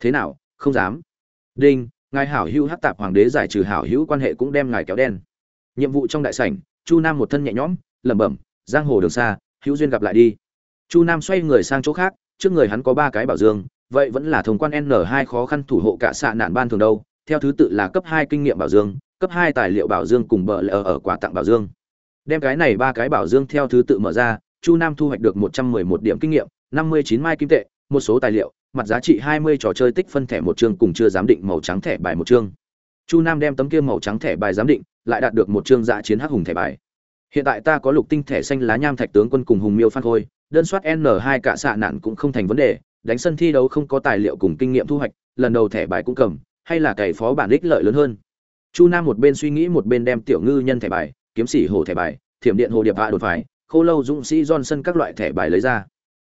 Thế nào? Không dám. Đinh, ngài hảo hữu hát tạp hoàng đế giải trừ hảo hữu quan hệ cũng đem ngài kéo đen. Nhiệm vụ trong đại sảnh, chu nam một thân nhẹ nhõm, lẩm bẩm, giang hồ đường xa, hữu duyên gặp lại đi. Chu nam xoay người sang chỗ khác, trước người hắn có ba cái bảo dương, vậy vẫn là thông quan n 2 khó khăn thủ hộ cả xạ nạn ban thường đâu, theo thứ tự là cấp hai kinh nghiệm bảo dương, cấp hai tài liệu bảo dương cùng bờ lờ ở quà tặng bảo dương. Đem cái này ba cái bảo dương theo thứ tự mở ra chu nam thu hoạch được một trăm mười một điểm kinh nghiệm, năm mươi chín mai kim tệ, một số tài liệu, mặt giá trị hai mươi trò chơi tích phân thẻ một chương cùng chưa giám định màu trắng thẻ bài một chương chu nam đem tấm kia màu trắng thẻ bài giám định, lại đạt được một chương dạ chiến hắc hùng thẻ bài hiện tại ta có lục tinh thẻ xanh lá nham thạch tướng quân cùng hùng miêu phan khôi, đơn soát n 2 cả xạ nạn cũng không thành vấn đề, đánh sân thi đấu không có tài liệu cùng kinh nghiệm thu hoạch, lần đầu thẻ bài cũng cầm, hay là cày phó bản ích lợi lớn hơn chu nam một bên suy nghĩ một bên đem tiểu ngư nhân thẻ bài, kiếm sĩ hồ thẻ bài, thiểm điện hồ điệp hạ đột phải khô lâu dũng sĩ johnson các loại thẻ bài lấy ra.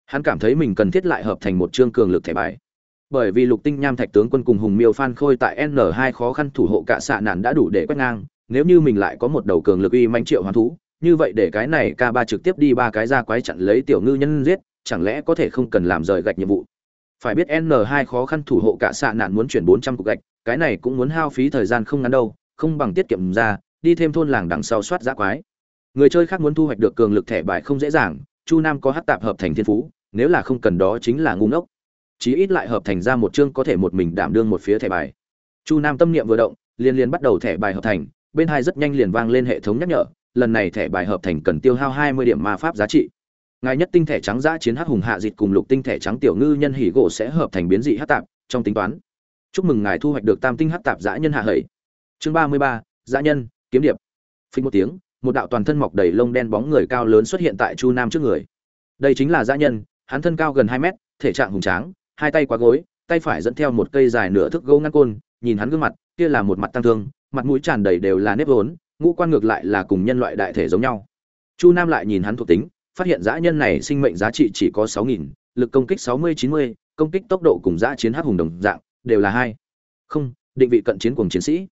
Hắn cảm thấy mình cần thiết lại hợp thành một chương cường lực thẻ bài. Bởi vì lục tinh nham thạch tướng quân cùng hùng miêu phan khôi tại n 2 khó khăn thủ hộ cả xạ nạn đã đủ để quét ngang, nếu như mình lại có một đầu cường lực uy manh triệu hoán thú, như vậy để cái này K3 trực tiếp đi ba cái ra quái chặn lấy tiểu ngư nhân giết, chẳng lẽ có thể không cần làm rời gạch nhiệm vụ? Phải biết n 2 khó khăn thủ hộ cả xạ nạn muốn chuyển bốn trăm cục gạch, cái này cũng muốn hao phí thời gian không ngắn đâu, không bằng tiết kiệm ra, đi thêm thôn làng đằng sau soát dã quái người chơi khác muốn thu hoạch được cường lực thẻ bài không dễ dàng, chu nam có hát tạp hợp thành thiên phú, nếu là không cần đó chính là ngu ngốc. Chí ít lại hợp thành ra một chương có thể một mình đảm đương một phía thẻ bài. Chu nam tâm niệm vừa động liên liên bắt đầu thẻ bài hợp thành, bên hai rất nhanh liền vang lên hệ thống nhắc nhở, lần này thẻ bài hợp thành cần tiêu hao hai mươi điểm ma pháp giá trị. Ngài nhất tinh thẻ trắng giã chiến hắc hùng hạ dịt cùng lục tinh thẻ trắng tiểu ngư nhân hỉ gỗ sẽ hợp thành biến dị hát tạp, trong tính toán. Chúc mừng ngài thu hoạch được tam tinh hát tạp giã nhân hạ hầy. Chương ba mươi ba, giã nhân, kiếm điệp. Phí một tiếng một đạo toàn thân mọc đầy lông đen bóng người cao lớn xuất hiện tại chu nam trước người. Đây chính là dã nhân, hắn thân cao gần hai mét, thể trạng hùng tráng, hai tay quá gối, tay phải dẫn theo một cây dài nửa thước gỗ ngăn côn, nhìn hắn gương mặt, kia là một mặt tăng thương, mặt mũi tràn đầy đều là nếp vốn, ngũ quan ngược lại là cùng nhân loại đại thể giống nhau. Chu nam lại nhìn hắn thuộc tính, phát hiện dã nhân này sinh mệnh giá trị chỉ có sáu nghìn, lực công kích sáu mươi, chín mươi, công kích tốc độ cùng dã chiến hắc hùng đồng dạng, đều là hai. Không, định vị cận chiến cùng chiến sĩ.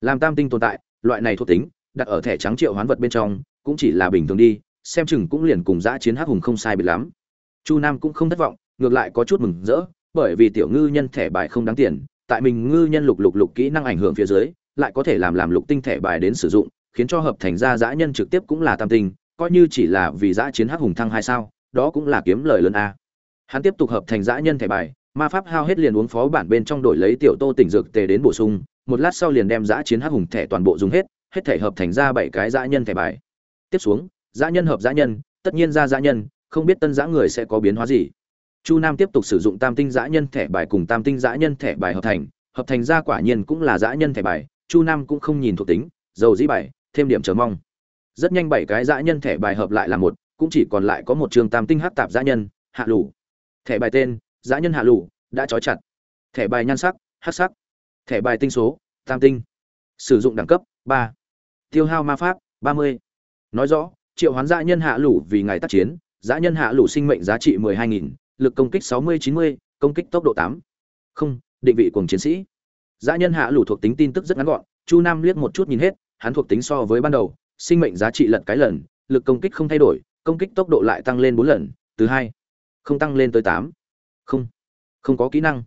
Làm tam tinh tồn tại, loại này thuộc tính đặt ở thẻ trắng triệu hoán vật bên trong, cũng chỉ là bình thường đi, xem chừng cũng liền cùng giã chiến hắc hùng không sai biệt lắm. Chu nam cũng không thất vọng, ngược lại có chút mừng rỡ, bởi vì tiểu ngư nhân thẻ bài không đáng tiền, tại mình ngư nhân lục lục lục kỹ năng ảnh hưởng phía dưới, lại có thể làm làm lục tinh thẻ bài đến sử dụng, khiến cho hợp thành ra giã nhân trực tiếp cũng là tam tinh, coi như chỉ là vì giã chiến hắc hùng thăng hai sao, đó cũng là kiếm lời lớn a. Hắn tiếp tục hợp thành giã nhân thẻ bài, ma pháp hao hết liền uống phó bản bên trong đổi lấy tiểu tô tỉnh dược tề đến bổ sung, một lát sau liền đem giã chiến hắc hùng thẻ toàn bộ dùng hết hết thể hợp thành ra bảy cái dã nhân thẻ bài. Tiếp xuống, dã nhân hợp dã nhân, tất nhiên ra dã nhân, không biết tân dã người sẽ có biến hóa gì. Chu nam tiếp tục sử dụng tam tinh dã nhân thẻ bài cùng tam tinh dã nhân thẻ bài hợp thành hợp thành ra quả nhiên cũng là dã nhân thẻ bài, chu nam cũng không nhìn thuộc tính, dầu dĩ bài, thêm điểm chờ mong. Rất nhanh bảy cái dã nhân thẻ bài hợp lại là một, cũng chỉ còn lại có một trường tam tinh hắc tạp dã nhân, hạ lũ thẻ bài tên, dã nhân hạ lũ đã trói chặt. Thẻ bài nhan sắc, hắc sắc. Thẻ bài tinh số, tam tinh. Sử dụng đẳng cấp, ba tiêu hao ma pháp, ba mươi. Nói rõ, triệu hoán dã nhân hạ lũ vì ngày tác chiến, dã nhân hạ lũ sinh mệnh giá trị mười hai nghìn, lực công kích sáu mươi chín mươi, công kích tốc độ tám. Không, định vị cùng chiến sĩ. Dã nhân hạ lũ thuộc tính tin tức rất ngắn gọn, chu nam liếc một chút nhìn hết, hắn thuộc tính so với ban đầu, sinh mệnh giá trị lật cái lần, lực công kích không thay đổi, công kích tốc độ lại tăng lên bốn lần, từ hai. Không tăng lên tới tám. Không không có kỹ năng.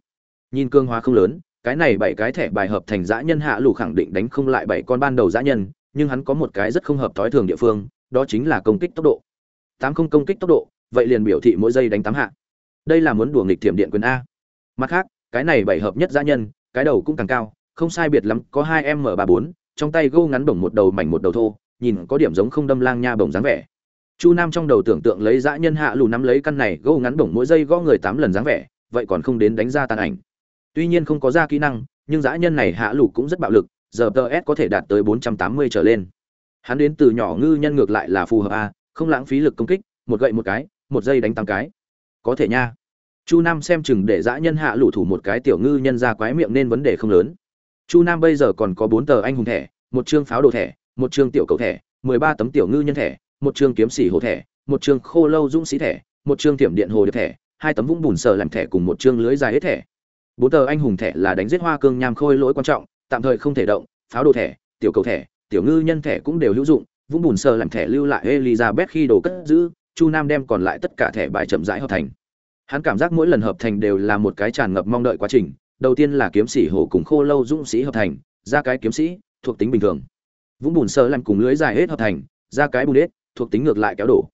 Nhìn cương hóa không lớn, cái này bảy cái thẻ bài hợp thành dã nhân hạ lù khẳng định đánh không lại bảy con ban đầu dã nhân nhưng hắn có một cái rất không hợp thói thường địa phương, đó chính là công kích tốc độ. Tám không công kích tốc độ, vậy liền biểu thị mỗi giây đánh tám hạ. Đây là muốn đùa nghịch thiểm điện quyền a. Mặt khác, cái này bảy hợp nhất dã nhân, cái đầu cũng càng cao, không sai biệt lắm, có hai m ba bốn, trong tay gô ngắn bổng một đầu mảnh một đầu thô, nhìn có điểm giống không đâm lang nha bổng dáng vẻ. Chu nam trong đầu tưởng tượng lấy dã nhân hạ lù nắm lấy căn này gô ngắn bổng mỗi giây gõ người tám lần dáng vẻ, vậy còn không đến đánh ra tàn ảnh. Tuy nhiên không có ra kỹ năng, nhưng dã nhân này hạ lù cũng rất bạo lực giờ ts có thể đạt tới bốn trăm tám mươi trở lên. Hắn đến từ nhỏ ngư nhân ngược lại là phù hợp a, không lãng phí lực công kích, một gậy một cái, một giây đánh tám cái. Có thể nha. Chu nam xem chừng để dã nhân hạ lũ thủ một cái tiểu ngư nhân ra quái miệng nên vấn đề không lớn. Chu nam bây giờ còn có bốn tờ anh hùng thẻ, một chương pháo đồ thẻ, một chương tiểu cầu thẻ, mười ba tấm tiểu ngư nhân thẻ, một chương kiếm sĩ hồ thẻ, một chương khô lâu dũng sĩ thẻ, một chương tiệm điện hồ điệp thẻ, hai tấm vũng bùn sờ làm thẻ cùng một chương lưới dài hết thẻ. Bốn tờ anh hùng thẻ là đánh giết hoa cương nham khôi lỗi quan trọng tạm thời không thể động, pháo đồ thẻ, tiểu cầu thẻ, tiểu ngư nhân thẻ cũng đều hữu dụng, vũng bùn sờ làm thẻ lưu lại elizabeth khi đồ cất giữ, chu nam đem còn lại tất cả thẻ bài chậm rãi hợp thành. Hắn cảm giác mỗi lần hợp thành đều là một cái tràn ngập mong đợi quá trình, đầu tiên là kiếm sĩ hổ cùng khô lâu dũng sĩ hợp thành, ra cái kiếm sĩ, thuộc tính bình thường. Vũng bùn sờ làm cùng lưới dài hết hợp thành, ra cái bùn hết thuộc tính ngược lại kéo đổ.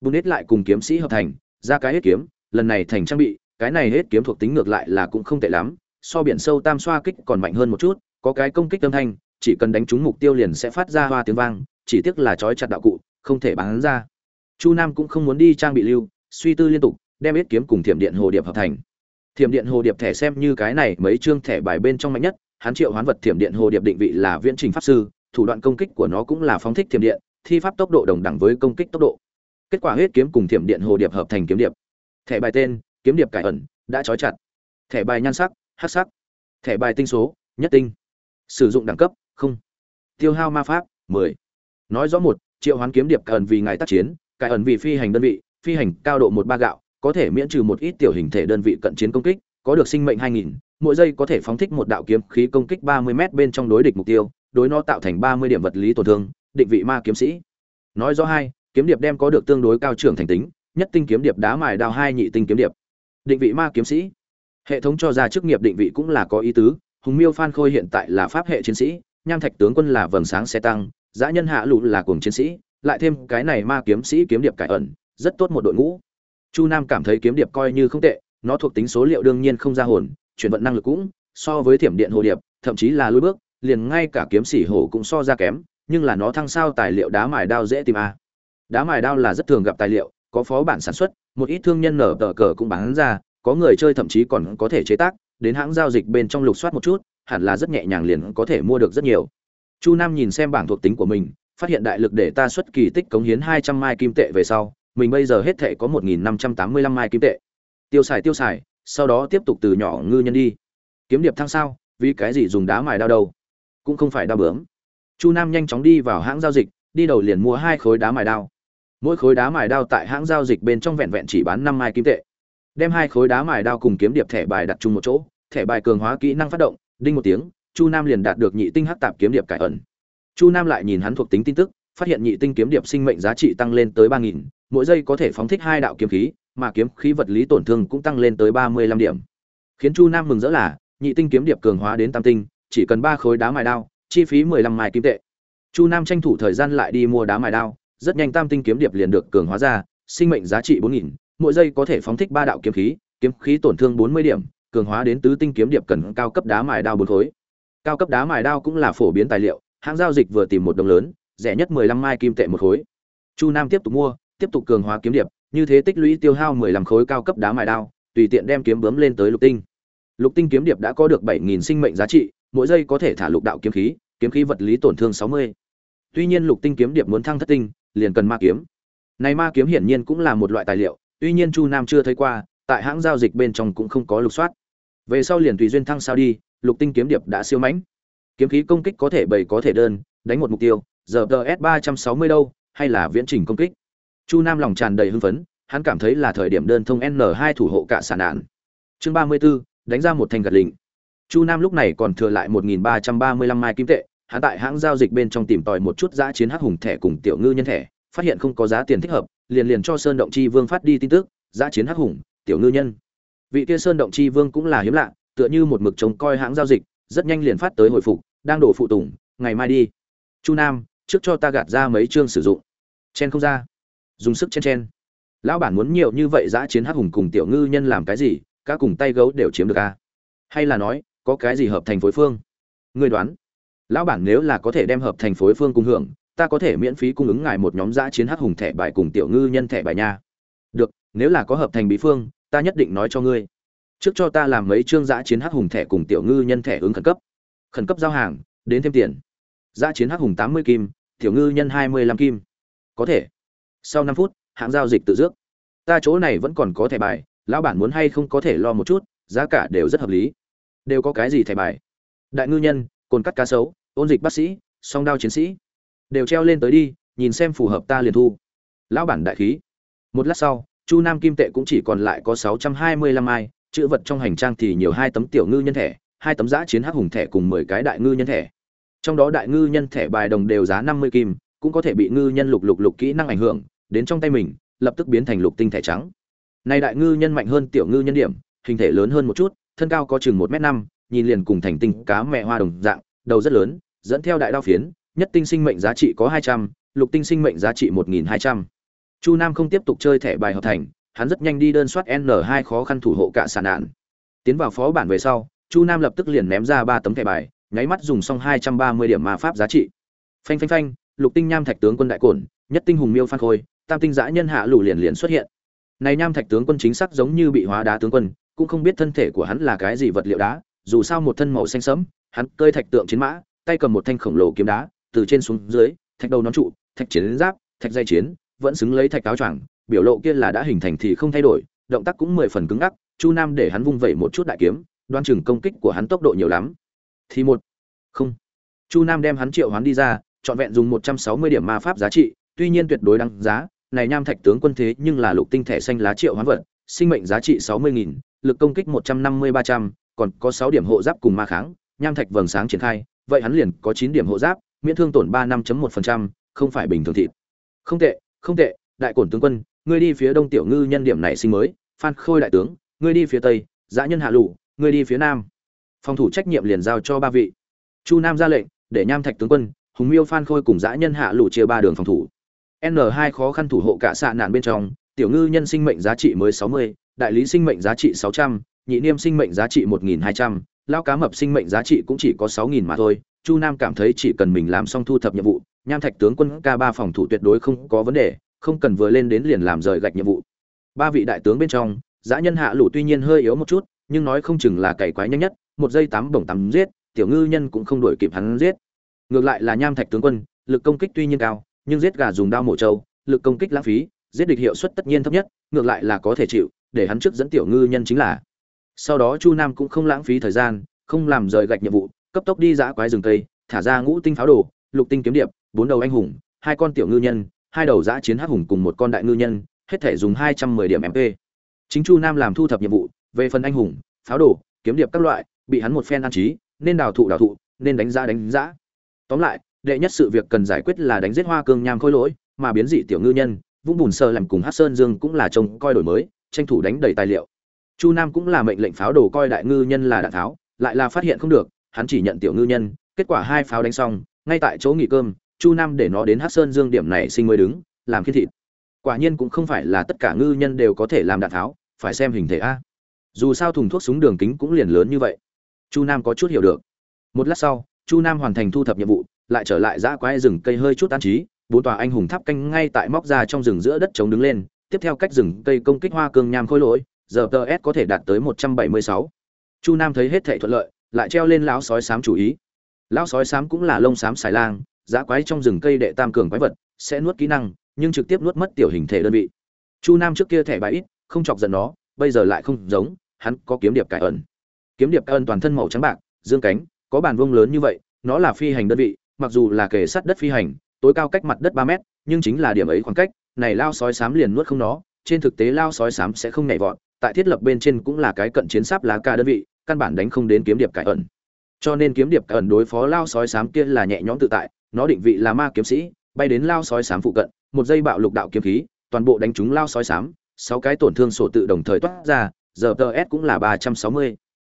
Bùn hết lại cùng kiếm sĩ hợp thành, ra cái hết kiếm, lần này thành trang bị, cái này hết kiếm thuộc tính ngược lại là cũng không tệ lắm, so biển sâu tam xoa kích còn mạnh hơn một chút có cái công kích âm thanh, chỉ cần đánh trúng mục tiêu liền sẽ phát ra hoa tiếng vang, chỉ tiếc là trói chặt đạo cụ, không thể bán ra. Chu nam cũng không muốn đi trang bị lưu, suy tư liên tục, đem ít kiếm cùng thiểm điện hồ điệp hợp thành. Thiểm điện hồ điệp thẻ xem như cái này mấy chương thẻ bài bên trong mạnh nhất, hắn triệu hoán vật thiểm điện hồ điệp định vị là viễn trình pháp sư, thủ đoạn công kích của nó cũng là phóng thích thiểm điện, thi pháp tốc độ đồng đẳng với công kích tốc độ. Kết quả huyết kiếm cùng thiểm điện hồ điệp hợp thành kiếm điệp. Thẻ bài tên, kiếm điệp cải ẩn, đã trói chặt. Thẻ bài nhan sắc hát sắc. Thẻ bài tinh số, nhất tinh sử dụng đẳng cấp không tiêu hao ma pháp mười nói rõ một triệu hoán kiếm điệp cải ẩn vì ngài tác chiến cải ẩn vì phi hành đơn vị phi hành cao độ một ba gạo có thể miễn trừ một ít tiểu hình thể đơn vị cận chiến công kích có được sinh mệnh 2000, mỗi giây có thể phóng thích một đạo kiếm khí công kích 30m bên trong đối địch mục tiêu, đối nó tạo thành 30 điểm vật lý tổn thương, định vị ma kiếm sĩ. Nói rõ hai, kiếm điệp đem có được tương đối cao trưởng thành tính, nhất tinh kiếm điệp đá mài đao hai nhị tinh kiếm điệp. Định vị ma kiếm sĩ. Hệ thống cho ra chức nghiệp định vị cũng là có ý tứ, Hùng Miêu Phan Khôi hiện tại là pháp hệ chiến sĩ, Nham Thạch tướng quân là vầng sáng xe tăng, Dã nhân hạ lũ là cuồng chiến sĩ, lại thêm cái này ma kiếm sĩ kiếm điệp cải ẩn, rất tốt một đội ngũ. Chu Nam cảm thấy kiếm điệp coi như không tệ, nó thuộc tính số liệu đương nhiên không ra hồn chuyển vận năng lực cũng so với thiểm điện hồ điệp thậm chí là lối bước liền ngay cả kiếm sĩ hổ cũng so ra kém nhưng là nó thăng sao tài liệu đá mài đao dễ tìm a đá mài đao là rất thường gặp tài liệu có phó bản sản xuất một ít thương nhân nở tờ cờ cũng bán ra có người chơi thậm chí còn có thể chế tác đến hãng giao dịch bên trong lục soát một chút, hẳn là rất nhẹ nhàng liền có thể mua được rất nhiều. Chu nam nhìn xem bảng thuộc tính của mình, phát hiện đại lực để ta xuất kỳ tích cống hiến hai trăm mai kim tệ về sau, mình bây giờ hết thể có một nghìn năm trăm tám mươi lăm mai kim tệ. Tiêu xài tiêu xài, sau đó tiếp tục từ nhỏ ngư nhân đi. Kiếm điệp thăng sao, vì cái gì dùng đá mài đao đâu? Cũng không phải đao bướm. Chu nam nhanh chóng đi vào hãng giao dịch, đi đầu liền mua hai khối đá mài đao. Mỗi khối đá mài đao tại hãng giao dịch bên trong vẹn vẹn chỉ bán năm mai kim tệ đem hai khối đá mài đao cùng kiếm điệp thẻ bài đặt chung một chỗ, thẻ bài cường hóa kỹ năng phát động, đinh một tiếng, chu nam liền đạt được nhị tinh hắc tạp kiếm điệp cải ẩn. Chu nam lại nhìn hắn thuộc tính tin tức, phát hiện nhị tinh kiếm điệp sinh mệnh giá trị tăng lên tới ba nghìn, mỗi giây có thể phóng thích hai đạo kiếm khí, mà kiếm khí vật lý tổn thương cũng tăng lên tới ba mươi lăm điểm. Khiến chu nam mừng rỡ là, nhị tinh kiếm điệp cường hóa đến tam tinh, chỉ cần ba khối đá mài đao, chi phí mười lăm mài kim tệ. Chu nam tranh thủ thời gian lại đi mua đá mài đao, rất nhanh tam tinh kiếm điệp liền được cường hóa ra, sinh mệnh giá trị bốn nghìn mỗi giây có thể phóng thích ba đạo kiếm khí kiếm khí tổn thương bốn mươi điểm, cường hóa đến tứ tinh kiếm điệp cần cao cấp đá mài đao bốn khối. Cao cấp đá mài đao cũng là phổ biến tài liệu, hãng giao dịch vừa tìm một đồng lớn, rẻ nhất mười lăm mai kim tệ một khối. Chu nam tiếp tục mua, tiếp tục cường hóa kiếm điệp, như thế tích lũy tiêu hao mười lăm khối cao cấp đá mài đao, tùy tiện đem kiếm bướm lên tới lục tinh. Lục tinh kiếm điệp đã có được bảy nghìn sinh mệnh giá trị, mỗi giây có thể thả lục đạo kiếm khí kiếm khí vật lý tổn thương sáu mươi. Tuy nhiên lục tinh kiếm điệp muốn thăng thất tinh, liền cần ma kiếm. Này ma kiếm hiển nhiên cũng là một loại tài liệu tuy nhiên chu nam chưa thấy qua tại hãng giao dịch bên trong cũng không có lục soát. Về sau liền tùy duyên thăng sao đi lục tinh kiếm điệp đã siêu mãnh. Kiếm khí công kích có thể bảy có thể đơn đánh một mục tiêu giờ DS ba trăm sáu mươi đâu hay là viễn trình công kích? Chu nam lòng tràn đầy hưng phấn hắn cảm thấy là thời điểm đơn thông n 2 thủ hộ cả sản nạn. Chương ba mươi 34, đánh ra một thanh gật lịnh. chu nam lúc này còn thừa lại một nghìn ba trăm ba mươi lăm mai kim tệ hắn tại hãng giao dịch bên trong tìm tòi một chút giá chiến hắc hùng thẻ cùng tiểu ngư nhân thẻ phát hiện không có giá tiền thích hợp liền liền cho sơn động chi vương phát đi tin tức, giã chiến hắc hùng, tiểu ngư nhân. Vị kia sơn động chi vương cũng là hiếm lạ, tựa như một mực trông coi hãng giao dịch, rất nhanh liền phát tới hồi phục, đang đổ phụ tùng, ngày mai đi. Chu nam, trước cho ta gạt ra mấy chương sử dụng. Chen không ra. Dùng sức chen chen. Lão bản muốn nhiều như vậy giã chiến hắc hùng cùng tiểu ngư nhân làm cái gì, cá cùng tay gấu đều chiếm được à? hay là nói, có cái gì hợp thành phối phương? Ngươi đoán. Lão bản nếu là có thể đem hợp thành phối phương cùng hưởng ta có thể miễn phí cung ứng ngài một nhóm giã chiến hắc hùng thẻ bài cùng tiểu ngư nhân thẻ bài nha. Được, nếu là có hợp thành bí phương, ta nhất định nói cho ngươi. Trước cho ta làm mấy chương giã chiến hắc hùng thẻ cùng tiểu ngư nhân thẻ ứng khẩn cấp. Khẩn cấp giao hàng, đến thêm tiền. Giã chiến hắc hùng tám mươi kim, tiểu ngư nhân hai mươi lăm kim. Có thể. Sau năm phút, hãng giao dịch tự dước. Ta chỗ này vẫn còn có thẻ bài, lão bản muốn hay không có thể lo một chút, giá cả đều rất hợp lý. Đều có cái gì thẻ bài? Đại ngư nhân, cồn cắt cá sấu, ôn dịch bác sĩ, song đao chiến sĩ đều treo lên tới đi, nhìn xem phù hợp ta liền thu. Lão bản đại khí. Một lát sau, chu nam kim tệ cũng chỉ còn lại có sáu trăm hai mươi lăm ai, chữ vật trong hành trang thì nhiều hai tấm tiểu ngư nhân thẻ, hai tấm giã chiến hắc hùng thẻ cùng mười cái đại ngư nhân thẻ. Trong đó đại ngư nhân thẻ bài đồng đều giá năm mươi kim, cũng có thể bị ngư nhân lục lục lục kỹ năng ảnh hưởng, đến trong tay mình, lập tức biến thành lục tinh thẻ trắng. Nay đại ngư nhân mạnh hơn tiểu ngư nhân điểm, hình thể lớn hơn một chút, thân cao có chừng một m năm, nhìn liền cùng thành tinh cá mẹ hoa đồng dạng, đầu rất lớn, dẫn theo đại đao phiến nhất tinh sinh mệnh giá trị có hai trăm, lục tinh sinh mệnh giá trị một nghìn hai trăm. Chu nam không tiếp tục chơi thẻ bài hợp thành, hắn rất nhanh đi đơn soát n hai khó khăn thủ hộ cả sàn nạn. Tiến vào phó bản về sau, chu nam lập tức liền ném ra ba tấm thẻ bài, nháy mắt dùng xong hai trăm ba mươi điểm ma pháp giá trị. Phanh phanh phanh, lục tinh nham thạch tướng quân đại cổn, nhất tinh hùng miêu phan khôi, tam tinh giã nhân hạ lù liền liền xuất hiện. Này nham thạch tướng quân chính xác giống như bị hóa đá tướng quân, cũng không biết thân thể của hắn là cái gì vật liệu đá, dù sao một thân màu xanh sẫm, hắn cơi thạch tượng chiến mã, tay cầm một thanh khổng lồ kiếm đá từ trên xuống dưới, thạch đầu nón trụ, thạch chiến giáp, thạch dây chiến, vẫn xứng lấy thạch áo choàng, biểu lộ kia là đã hình thành thì không thay đổi, động tác cũng mười phần cứng ngắc, chu nam để hắn vung vẩy một chút đại kiếm, đoan chừng công kích của hắn tốc độ nhiều lắm. Thì một, không. Chu nam đem hắn triệu hắn đi ra, trọn vẹn dùng một trăm sáu mươi điểm ma pháp giá trị, tuy nhiên tuyệt đối đăng giá, này nham thạch tướng quân thế nhưng là lục tinh thể xanh lá triệu hoán vật, sinh mệnh giá trị sáu mươi nghìn, lực công kích một trăm năm mươi ba trăm, còn có sáu điểm hộ giáp cùng ma kháng nham thạch vầng sáng triển khai, vậy hắn liền có chín điểm hộ giáp miễn thương tổn ba năm một phần trăm, không phải bình thường thịt. Không tệ không tệ, đại cổn tướng quân, ngươi đi phía đông tiểu ngư nhân điểm này sinh mới, phan khôi đại tướng, ngươi đi phía tây, dã nhân hạ lụ, ngươi đi phía nam. Phòng thủ trách nhiệm liền giao cho ba vị. Chu nam ra lệnh, để nham thạch tướng quân, hùng miêu phan khôi cùng dã nhân hạ lụ chia ba đường phòng thủ. N hai khó khăn thủ hộ cả xạ nạn bên trong, tiểu ngư nhân sinh mệnh giá trị mới sáu mươi, đại lý sinh mệnh giá trị sáu trăm, nhị niêm sinh mệnh giá trị một nghìn hai trăm lao cá mập sinh mệnh giá trị cũng chỉ có sáu nghìn mà thôi chu nam cảm thấy chỉ cần mình làm xong thu thập nhiệm vụ, nham thạch tướng quân k ba phòng thủ tuyệt đối không có vấn đề, không cần vừa lên đến liền làm rời gạch nhiệm vụ. Ba vị đại tướng bên trong giã nhân hạ lũ tuy nhiên hơi yếu một chút, nhưng nói không chừng là cày quái nhanh nhất, một giây tám bổng tám giết, tiểu ngư nhân cũng không đuổi kịp hắn giết. Ngược lại là nham thạch tướng quân, lực công kích tuy nhiên cao, nhưng giết gà dùng đao mổ trâu, lực công kích lãng phí, giết địch hiệu suất tất nhiên thấp nhất, ngược lại là có thể chịu, để hắn trước dẫn tiểu ngư nhân chính là. Sau đó chu nam cũng không lãng phí thời gian, không làm rời gạch nhiệm vụ cấp tốc đi dã quái rừng cây, thả ra ngũ tinh pháo đồ, lục tinh kiếm điệp, bốn đầu anh hùng, hai con tiểu ngư nhân, hai đầu dã chiến hắc hùng cùng một con đại ngư nhân, hết thể dùng hai trăm mười điểm mp chính chu nam làm thu thập nhiệm vụ, về phần anh hùng, pháo đồ, kiếm điệp các loại, bị hắn một phen an trí, nên đào thụ đào thụ, nên đánh giá đánh giá. Tóm lại, đệ nhất sự việc cần giải quyết là đánh giết hoa cương nham khôi lỗi, mà biến dị tiểu ngư nhân, vũng bùn sơ làm cùng hát sơn dương cũng là trông coi đổi mới, tranh thủ đánh đầy tài liệu. Chu nam cũng là mệnh lệnh pháo đồ coi đại ngư nhân là đạn tháo, lại là phát hiện không được hắn chỉ nhận tiểu ngư nhân, kết quả hai pháo đánh xong, ngay tại chỗ nghỉ cơm, chu nam để nó đến hát sơn dương điểm này sinh mới đứng, làm khiên thịt. Quả nhiên cũng không phải là tất cả ngư nhân đều có thể làm đạn tháo, phải xem hình thể a. Dù sao thùng thuốc súng đường kính cũng liền lớn như vậy. Chu nam có chút hiểu được. Một lát sau, chu nam hoàn thành thu thập nhiệm vụ, lại trở lại giã quái rừng cây hơi chút an trí, bốn tòa anh hùng tháp canh ngay tại móc ra trong rừng giữa đất trống đứng lên, tiếp theo cách rừng cây công kích hoa cương nham khôi lỗi, giờ ts có thể đạt tới một trăm bảy mươi sáu. Chu nam thấy hết thể thuận lợi lại treo lên lão sói sám chủ ý. Lão sói sám cũng là lông xám xài lang giã quái trong rừng cây đệ tam cường quái vật, sẽ nuốt kỹ năng, nhưng trực tiếp nuốt mất tiểu hình thể đơn vị. Chu nam trước kia thẻ bài ít, không chọc giận nó, bây giờ lại không giống, hắn có kiếm điệp cải ẩn. Kiếm điệp cải ẩn toàn thân màu trắng bạc, dương cánh, có bàn vuông lớn như vậy, nó là phi hành đơn vị, mặc dù là kề sát đất phi hành, tối cao cách mặt đất ba mét, nhưng chính là điểm ấy khoảng cách, này lao sói sám liền nuốt không nó, trên thực tế lao sói sám sẽ không nhảy vọt, tại thiết lập bên trên cũng là cái cận chiến sáp lá ca đơn vị căn bản đánh không đến kiếm điệp cải ẩn. Cho nên kiếm điệp cải ẩn đối phó lao sói sám kia là nhẹ nhõm tự tại, nó định vị là ma kiếm sĩ, bay đến lao sói sám phụ cận, một giây bạo lục đạo kiếm khí, toàn bộ đánh trúng lao sói sám, sáu cái tổn thương sổ tự đồng thời toát ra giờ ts cũng là ba trăm sáu mươi.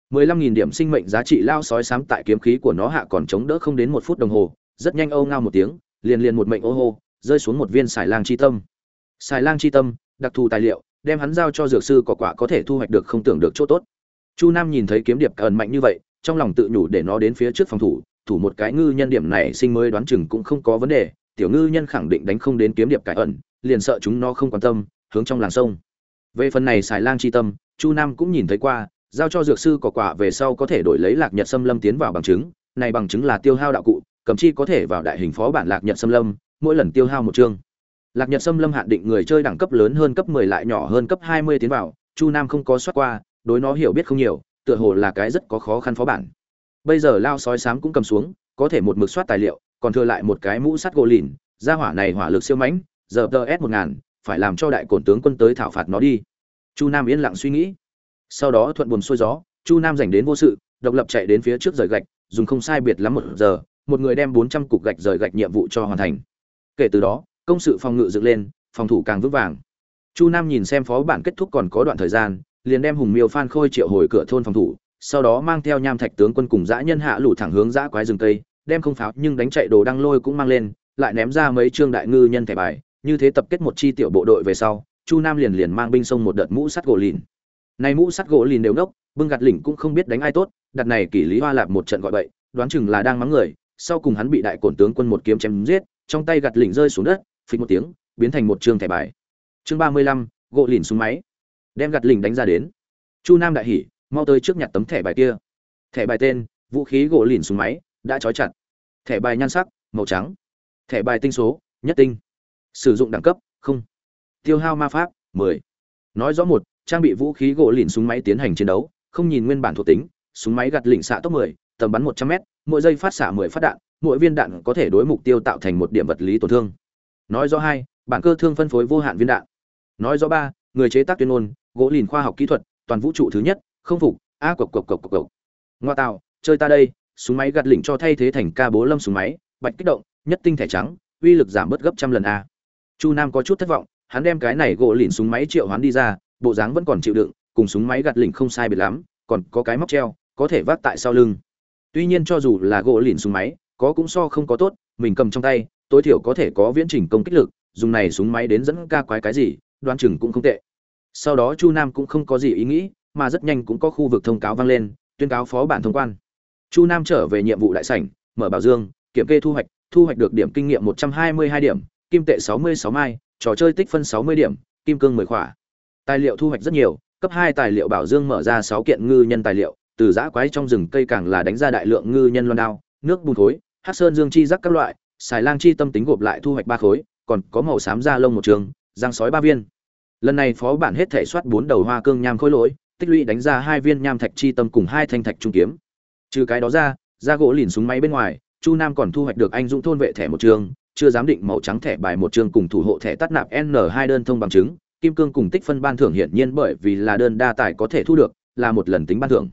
mười lăm nghìn điểm sinh mệnh giá trị lao sói sám tại kiếm khí của nó hạ còn chống đỡ không đến một phút đồng hồ, rất nhanh âu ngao một tiếng, liền liền một mệnh ô hô, rơi xuống một viên xài lang chi tâm. Xài lang chi tâm, đặc thù tài liệu, đem hắn giao cho dược sư có quả có thể thu hoạch được không tưởng được chỗ tốt chu nam nhìn thấy kiếm điệp cẩn mạnh như vậy, trong lòng tự nhủ để nó đến phía trước phòng thủ thủ một cái ngư nhân điểm này sinh mới đoán chừng cũng không có vấn đề, tiểu ngư nhân khẳng định đánh không đến kiếm điệp cải ẩn, liền sợ chúng nó không quan tâm, hướng trong làng sông. Về phần này xài lang chi tâm, chu nam cũng nhìn thấy qua, giao cho dược sư có quả về sau có thể đổi lấy lạc nhật xâm lâm tiến vào bằng chứng, này bằng chứng là tiêu hao đạo cụ, cấm chi có thể vào đại hình phó bản lạc nhật xâm lâm, mỗi lần tiêu hao một chương. Lạc nhật xâm lâm hạn định người chơi đẳng cấp lớn hơn cấp 10 lại nhỏ hơn cấp 20 tiến vào, chu nam không có soát qua đối nó hiểu biết không nhiều, tựa hồ là cái rất có khó khăn phó bản. Bây giờ lao sói sám cũng cầm xuống, có thể một mực soát tài liệu, còn thừa lại một cái mũ sắt gỗ lìn, ra hỏa này hỏa lực siêu mãnh, giờ ts một ngàn, phải làm cho đại cổn tướng quân tới thảo phạt nó đi. Chu nam yên lặng suy nghĩ. Sau đó thuận buồm xuôi gió, chu nam dành đến vô sự, độc lập chạy đến phía trước rời gạch, dùng không sai biệt lắm một giờ, một người đem bốn trăm cục gạch rời gạch nhiệm vụ cho hoàn thành. Kể từ đó, công sự phòng ngự dựng lên, phòng thủ càng vững vàng. Chu nam nhìn xem phó bản kết thúc còn có đoạn thời gian liền đem hùng miêu phan khôi triệu hồi cửa thôn phòng thủ, sau đó mang theo nham thạch tướng quân cùng dã nhân hạ lũ thẳng hướng dã quái rừng tây đem không pháo nhưng đánh chạy đồ đăng lôi cũng mang lên, lại ném ra mấy trương đại ngư nhân thẻ bài, như thế tập kết một chi tiểu bộ đội về sau, chu nam liền liền mang binh sông một đợt mũ sắt gỗ lìn. Này mũ sắt gỗ lìn đều nốc bưng gạt lỉnh cũng không biết đánh ai tốt, đặt này kỷ lý hoa lạp một trận gọi bậy, đoán chừng là đang mắng người, sau cùng hắn bị đại cổn tướng quân một kiếm chém giết, trong tay gạt lỉnh rơi xuống đất, phịch một tiếng, biến thành một trương thẻ bài. Chương ba mươi lăm, gỗ lìn xuống máy đem gạt lỉnh đánh ra đến. Chu nam đại hỉ mau tới trước nhặt tấm thẻ bài kia. Thẻ bài tên vũ khí gỗ lìn súng máy đã trói chặt. Thẻ bài nhan sắc màu trắng. Thẻ bài tinh số nhất tinh. Sử dụng đẳng cấp không. Tiêu hao ma pháp 10. nói rõ một trang bị vũ khí gỗ lìn súng máy tiến hành chiến đấu không nhìn nguyên bản thuộc tính súng máy gạt lỉnh xạ tốc 10, tầm bắn 100 m mỗi giây phát xạ 10 phát đạn mỗi viên đạn có thể đối mục tiêu tạo thành một điểm vật lý tổn thương. Nói rõ hai bản cơ thương phân phối vô hạn viên đạn. Nói rõ ba người chế tác tuyên ngôn gỗ lìn khoa học kỹ thuật, toàn vũ trụ thứ nhất, không phục, a cộc cộc cộc cộc cộc. Ngoa tạo, chơi ta đây, súng máy gạt lỉnh cho thay thế thành ca bố lâm súng máy, bạch kích động, nhất tinh thẻ trắng, uy lực giảm bớt gấp trăm lần a. Chu nam có chút thất vọng, hắn đem cái này gỗ lìn súng máy triệu hoán đi ra, bộ dáng vẫn còn chịu đựng, cùng súng máy gạt lỉnh không sai biệt lắm, còn có cái móc treo, có thể vác tại sau lưng. Tuy nhiên cho dù là gỗ lìn súng máy, có cũng so không có tốt, mình cầm trong tay, tối thiểu có thể có viễn trình công kích lực, dùng này súng máy đến dẫn ca quái cái gì đoan chừng cũng không tệ sau đó chu nam cũng không có gì ý nghĩ, mà rất nhanh cũng có khu vực thông cáo vang lên, tuyên cáo phó bản thông quan. Chu nam trở về nhiệm vụ đại sảnh, mở bảo dương, kiểm kê thu hoạch thu hoạch được điểm kinh nghiệm một trăm hai mươi hai điểm, kim tệ sáu mươi sáu mai, trò chơi tích phân sáu mươi điểm, kim cương mười khỏa. Tài liệu thu hoạch rất nhiều, cấp hai tài liệu bảo dương mở ra sáu kiện ngư nhân tài liệu, từ giã quái trong rừng cây càng là đánh ra đại lượng ngư nhân loan đao, nước bùn khối, hát sơn dương chi rắc các loại, xài lang chi tâm tính gộp lại thu hoạch ba khối, còn có màu xám da lông một trường, răng sói ba viên lần này phó bản hết thể soát bốn đầu hoa cương nham khối lỗi, tích lũy đánh ra hai viên nham thạch chi tâm cùng hai thanh thạch trung kiếm. Trừ cái đó ra ra gỗ lìn súng máy bên ngoài, chu nam còn thu hoạch được anh dũng thôn vệ thẻ một trường, chưa giám định màu trắng thẻ bài một trường cùng thủ hộ thẻ tắt nạp n hai đơn thông bằng chứng, kim cương cùng tích phân ban thưởng hiển nhiên bởi vì là đơn đa tài có thể thu được, là một lần tính ban thưởng.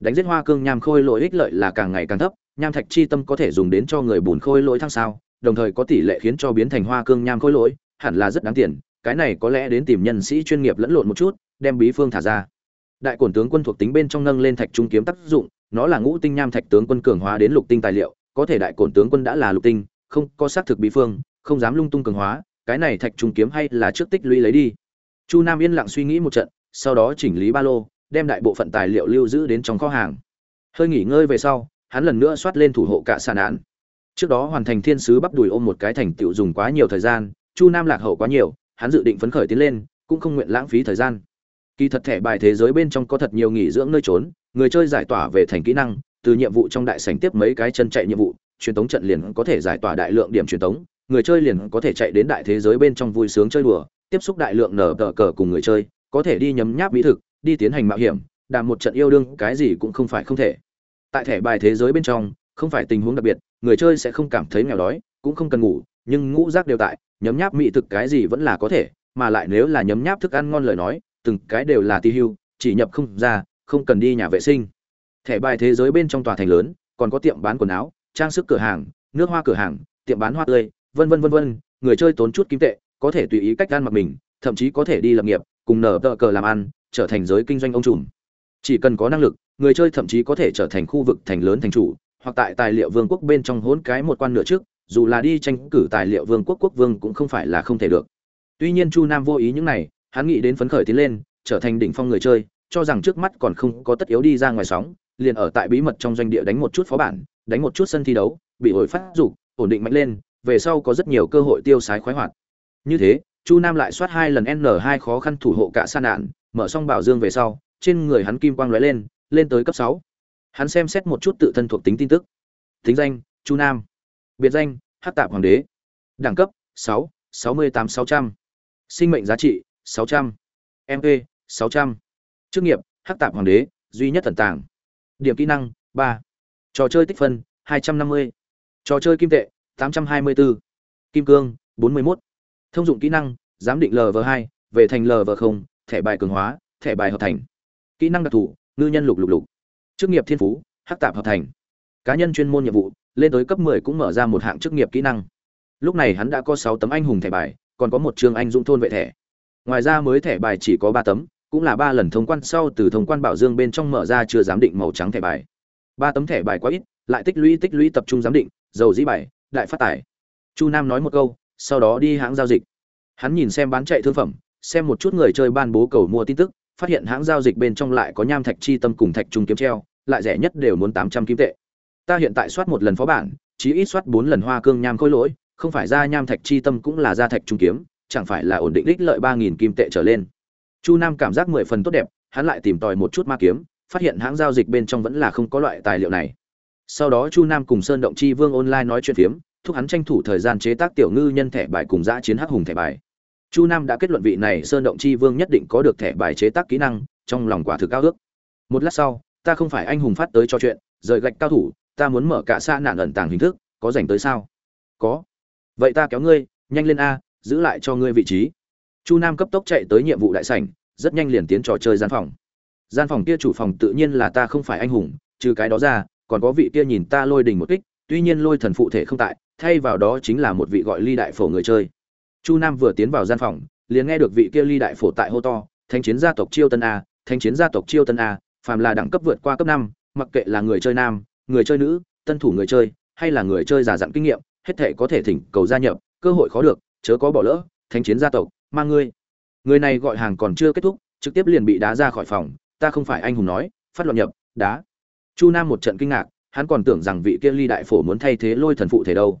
Đánh giết hoa cương nham khôi lỗi ích lợi là càng ngày càng thấp, nham thạch chi tâm có thể dùng đến cho người bùn khôi lỗi thăng sao, đồng thời có tỷ lệ khiến cho biến thành hoa cương nham khôi lỗi, hẳn là rất đáng tiền cái này có lẽ đến tìm nhân sĩ chuyên nghiệp lẫn lộn một chút, đem bí phương thả ra. Đại cổn tướng quân thuộc tính bên trong nâng lên thạch trung kiếm tác dụng, nó là ngũ tinh nham thạch tướng quân cường hóa đến lục tinh tài liệu, có thể đại cổn tướng quân đã là lục tinh, không có xác thực bí phương, không dám lung tung cường hóa, cái này thạch trung kiếm hay là trước tích lũy lấy đi. Chu nam yên lặng suy nghĩ một trận, sau đó chỉnh lý ba lô, đem đại bộ phận tài liệu lưu giữ đến trong kho hàng. Hơi nghỉ ngơi về sau, hắn lần nữa soát lên thủ hộ cả sàn án. trước đó hoàn thành thiên sứ bắp đùi ôm một cái thành tựu dùng quá nhiều thời gian, chu nam lạc hậu quá nhiều hắn dự định phấn khởi tiến lên, cũng không nguyện lãng phí thời gian. Kỳ thật thẻ bài thế giới bên trong có thật nhiều nghỉ dưỡng nơi trốn, người chơi giải tỏa về thành kỹ năng, từ nhiệm vụ trong đại sảnh tiếp mấy cái chân chạy nhiệm vụ, truyền tống trận liền có thể giải tỏa đại lượng điểm truyền tống, người chơi liền có thể chạy đến đại thế giới bên trong vui sướng chơi đùa, tiếp xúc đại lượng nở tờ cờ cùng người chơi, có thể đi nhấm nháp mỹ thực, đi tiến hành mạo hiểm đàm một trận yêu đương, cái gì cũng không phải không thể. Tại thẻ bài thế giới bên trong, không phải tình huống đặc biệt, người chơi sẽ không cảm thấy nghèo đói, cũng không cần ngủ, nhưng ngũ giác đều tại nhấm nháp mỹ thực cái gì vẫn là có thể, mà lại nếu là nhấm nháp thức ăn ngon lời nói, từng cái đều là ti hưu, chỉ nhập không ra, không cần đi nhà vệ sinh. Thẻ bài thế giới bên trong tòa thành lớn, còn có tiệm bán quần áo, trang sức cửa hàng, nước hoa cửa hàng, tiệm bán hoa tươi, vân vân vân vân, người chơi tốn chút kim tệ, có thể tùy ý cách ăn mặc mình, thậm chí có thể đi lập nghiệp, cùng nở tờ cờ làm ăn, trở thành giới kinh doanh ông trùm. Chỉ cần có năng lực, người chơi thậm chí có thể trở thành khu vực thành lớn thành chủ, hoặc tại tài liệu vương quốc bên trong hỗn cái một quan nửa trước dù là đi tranh cử tài liệu vương quốc quốc vương cũng không phải là không thể được. Tuy nhiên chu nam vô ý những này, hắn nghĩ đến phấn khởi tiến lên, trở thành đỉnh phong người chơi, cho rằng trước mắt còn không có tất yếu đi ra ngoài sóng, liền ở tại bí mật trong doanh địa đánh một chút phó bản, đánh một chút sân thi đấu, bị hồi phát dục, ổn định mạnh lên, về sau có rất nhiều cơ hội tiêu sái khoái hoạt. Như thế, chu nam lại soát hai lần n hai khó khăn thủ hộ cả san nạn mở xong bảo dương về sau, trên người hắn kim quang lóe lên lên tới cấp sáu. Hắn xem xét một chút tự thân thuộc tính tin tức. Tính danh, chu nam biệt danh, hát tạp hoàng đế. Đẳng cấp, sáu sáu mươi tám, sáu trăm. Sinh mệnh giá trị, sáu trăm. Mp sáu trăm. Chức nghiệp, hát tạp hoàng đế, duy nhất thần tàng. Điểm kỹ năng, ba. Trò chơi tích phân, hai trăm năm mươi. Trò chơi kim tệ, tám trăm hai mươi bốn kim cương, bốn mươi mốt. Thông dụng kỹ năng, giám định lv hai, về thành lv không, thẻ bài cường hóa, thẻ bài hợp thành. Kỹ năng đặc thù, ngư nhân lục lục lục. Chức nghiệp thiên phú hắc tạp hợp thành. Cá nhân chuyên môn nhiệm vụ lên tới cấp 10 cũng mở ra một hạng chức nghiệp kỹ năng. Lúc này hắn đã có 6 tấm anh hùng thẻ bài, còn có một trường anh dũng thôn vệ thẻ. Ngoài ra mới thẻ bài chỉ có 3 tấm, cũng là ba lần thông quan sau từ thông quan bảo dương bên trong mở ra chưa giám định màu trắng thẻ bài. Ba tấm thẻ bài quá ít, lại tích lũy tích lũy tập trung giám định, dầu dĩ bài, đại phát tài. chu nam nói một câu, sau đó đi hãng giao dịch. Hắn nhìn xem bán chạy thương phẩm, xem một chút người chơi ban bố cầu mua tin tức, phát hiện hãng giao dịch bên trong lại có nham thạch chi tâm cùng thạch trung kiếm treo, lại rẻ nhất đều muốn tám trăm kim tệ ta hiện tại soát một lần phó bản, chí ít soát bốn lần hoa cương nham khôi lỗi, không phải ra nham thạch chi tâm cũng là ra thạch trung kiếm, chẳng phải là ổn định đích lợi ba nghìn kim tệ trở lên. Chu nam cảm giác mười phần tốt đẹp, hắn lại tìm tòi một chút ma kiếm, phát hiện hãng giao dịch bên trong vẫn là không có loại tài liệu này. Sau đó chu nam cùng sơn động chi vương online nói chuyện phiếm, thúc hắn tranh thủ thời gian chế tác tiểu ngư nhân thẻ bài cùng giã chiến hắc hùng thẻ bài. Chu nam đã kết luận vị này sơn động chi vương nhất định có được thẻ bài chế tác kỹ năng, trong lòng quả thực cao ước. Một lát sau, ta không phải anh hùng phát tới cho chuyện, rời gạch cao thủ ta muốn mở cả xa nạn ẩn tàng hình thức, có dành tới sao? Có. Vậy ta kéo ngươi, nhanh lên a, giữ lại cho ngươi vị trí. Chu nam cấp tốc chạy tới nhiệm vụ đại sảnh, rất nhanh liền tiến trò chơi gian phòng. Gian phòng kia chủ phòng tự nhiên là ta không phải anh hùng, trừ cái đó ra, còn có vị kia nhìn ta lôi đình một kích, tuy nhiên lôi thần phụ thể không tại, thay vào đó chính là một vị gọi ly đại phổ người chơi. Chu nam vừa tiến vào gian phòng, liền nghe được vị kia ly đại phổ tại hô to thanh chiến gia tộc chiêu tân a thanh chiến gia tộc chiêu tân a, phàm là đẳng cấp vượt qua cấp năm, mặc kệ là người chơi nam người chơi nữ, tân thủ người chơi, hay là người chơi già dặn kinh nghiệm, hết thể có thể thỉnh cầu gia nhập, cơ hội khó được, chớ có bỏ lỡ, Thánh chiến gia tộc, mang ngươi. Người này gọi hàng còn chưa kết thúc, trực tiếp liền bị đá ra khỏi phòng, ta không phải anh hùng nói, phát loạn nhập, đá. Chu nam một trận kinh ngạc, hắn còn tưởng rằng vị kia ly đại phổ muốn thay thế lôi thần phụ thể đâu.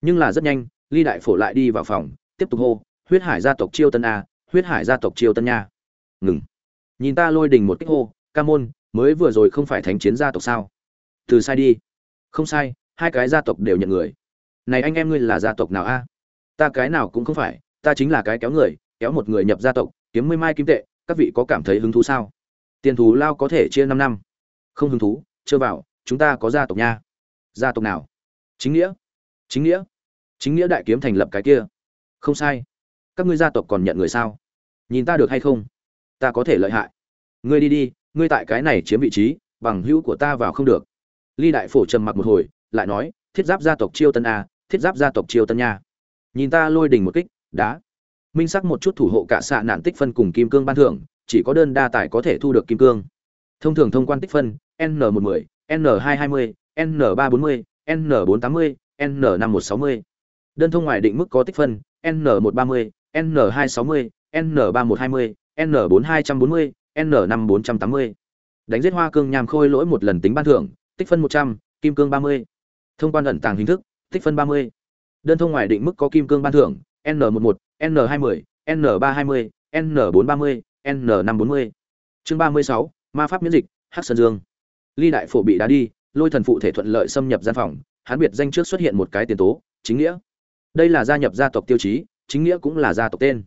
Nhưng là rất nhanh, ly đại phổ lại đi vào phòng, tiếp tục hô, huyết hải gia tộc chiêu tân a, huyết hải gia tộc chiêu tân nha. Ngừng. Nhìn ta lôi đình một kích hô, ca môn, mới vừa rồi không phải thánh chiến gia tộc sao? Từ sai đi. Không sai, hai cái gia tộc đều nhận người. Này anh em ngươi là gia tộc nào a? Ta cái nào cũng không phải, ta chính là cái kéo người, kéo một người nhập gia tộc, kiếm mươi mai kim tệ, các vị có cảm thấy hứng thú sao? Tiền thù lao có thể chia năm năm. Không hứng thú, chưa vào, chúng ta có gia tộc nha. Gia tộc nào? Chính nghĩa. Chính nghĩa. Chính nghĩa đại kiếm thành lập cái kia. Không sai. Các ngươi gia tộc còn nhận người sao? Nhìn ta được hay không? Ta có thể lợi hại. Ngươi đi đi, ngươi tại cái này chiếm vị trí, bằng hữu của ta vào không được ly đại phổ trầm mặc một hồi, lại nói, thiết giáp gia tộc chiêu tân a, thiết giáp gia tộc chiêu tân nha. Nhìn ta lôi đình một kích, đá. Minh sắc một chút thủ hộ cả xạ nạn tích phân cùng kim cương ban thưởng, chỉ có đơn đa tài có thể thu được kim cương. Thông thường thông quan tích phân, n một mươi n hai hai mươi, n ba bốn mươi, n bốn tám mươi, n năm một sáu mươi. Đơn thông ngoài định mức có tích phân, n một ba mươi, n hai sáu mươi, n ba một hai mươi, n bốn hai trăm bốn mươi, n năm bốn trăm tám mươi. Đánh giết hoa cương nhàm khôi lỗi một lần tính ban thưởng tích phân một trăm, kim cương ba mươi. Thông quan ẩn tàng hình thức, tích phân ba mươi. Đơn thông ngoài định mức có kim cương ban thưởng, n một một, n hai mươi, n ba hai mươi, n bốn ba mươi, n năm bốn mươi. Chương ba mươi sáu, ma pháp miễn dịch, hắc sơn dương. Ly đại phổ bị đá đi, lôi thần phụ thể thuận lợi xâm nhập gian phòng, hắn biệt danh trước xuất hiện một cái tiền tố, chính nghĩa. Đây là gia nhập gia tộc tiêu chí, chính nghĩa cũng là gia tộc tên.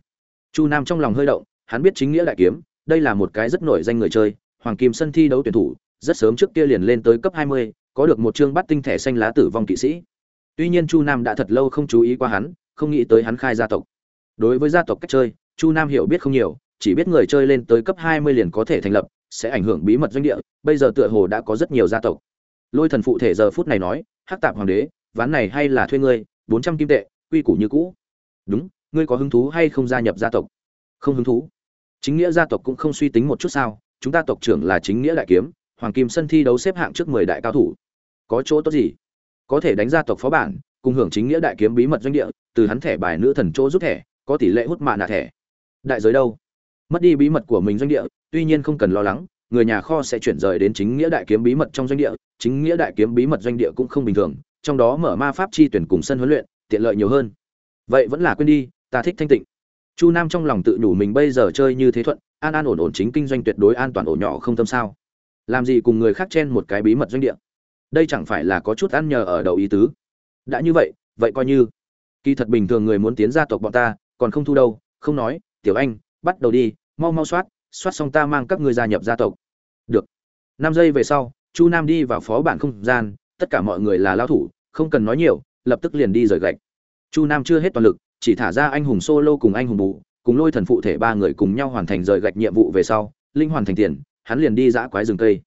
Chu nam trong lòng hơi động, hắn biết chính nghĩa đại kiếm, đây là một cái rất nổi danh người chơi, hoàng kim sân thi đấu tuyển thủ rất sớm trước kia liền lên tới cấp 20, có được một chương bắt tinh thẻ xanh lá tử vong kỵ sĩ. Tuy nhiên chu nam đã thật lâu không chú ý qua hắn không nghĩ tới hắn khai gia tộc. Đối với gia tộc cách chơi chu nam hiểu biết không nhiều chỉ biết người chơi lên tới cấp 20 liền có thể thành lập sẽ ảnh hưởng bí mật doanh địa bây giờ tựa hồ đã có rất nhiều gia tộc. Lôi thần phụ thể giờ phút này nói hắc tạp hoàng đế ván này hay là thuê ngươi 400 kim tệ quy củ như cũ. Đúng ngươi có hứng thú hay không gia nhập gia tộc? Không hứng thú. Chính nghĩa gia tộc cũng không suy tính một chút sao chúng ta tộc trưởng là chính nghĩa đại kiếm hoàng kim sân thi đấu xếp hạng trước mười đại cao thủ. Có chỗ tốt gì? Có thể đánh gia tộc phó bản, cùng hưởng chính nghĩa đại kiếm bí mật doanh địa, từ hắn thẻ bài nữ thần chỗ rút thẻ, có tỷ lệ hút mạ nạ thẻ. Đại giới đâu? Mất đi bí mật của mình doanh địa, tuy nhiên không cần lo lắng, người nhà kho sẽ chuyển rời đến chính nghĩa đại kiếm bí mật trong doanh địa, chính nghĩa đại kiếm bí mật doanh địa cũng không bình thường, trong đó mở ma pháp chi tuyển cùng sân huấn luyện, tiện lợi nhiều hơn. Vậy vẫn là quên đi, ta thích thanh tịnh. Chu nam trong lòng tự nhủ mình bây giờ chơi như thế thuận, an an ổn ổn chính kinh doanh tuyệt đối an toàn ổ nhỏ không tâm sao làm gì cùng người khác chen một cái bí mật doanh địa? Đây chẳng phải là có chút ăn nhờ ở đầu ý tứ. Đã như vậy vậy coi như. Kỳ thật bình thường người muốn tiến gia tộc bọn ta, còn không thu đâu, không nói, tiểu anh, bắt đầu đi, mau mau soát soát xong ta mang các ngươi gia nhập gia tộc. Được. Năm giây về sau, chu nam đi vào phó bản không gian, tất cả mọi người là lao thủ, không cần nói nhiều, lập tức liền đi rời gạch. Chu nam chưa hết toàn lực, chỉ thả ra anh hùng solo cùng anh hùng bù, cùng lôi thần phụ thể ba người cùng nhau hoàn thành rời gạch nhiệm vụ về sau, linh hoàn thành tiền hắn liền đi dã quái rừng cây.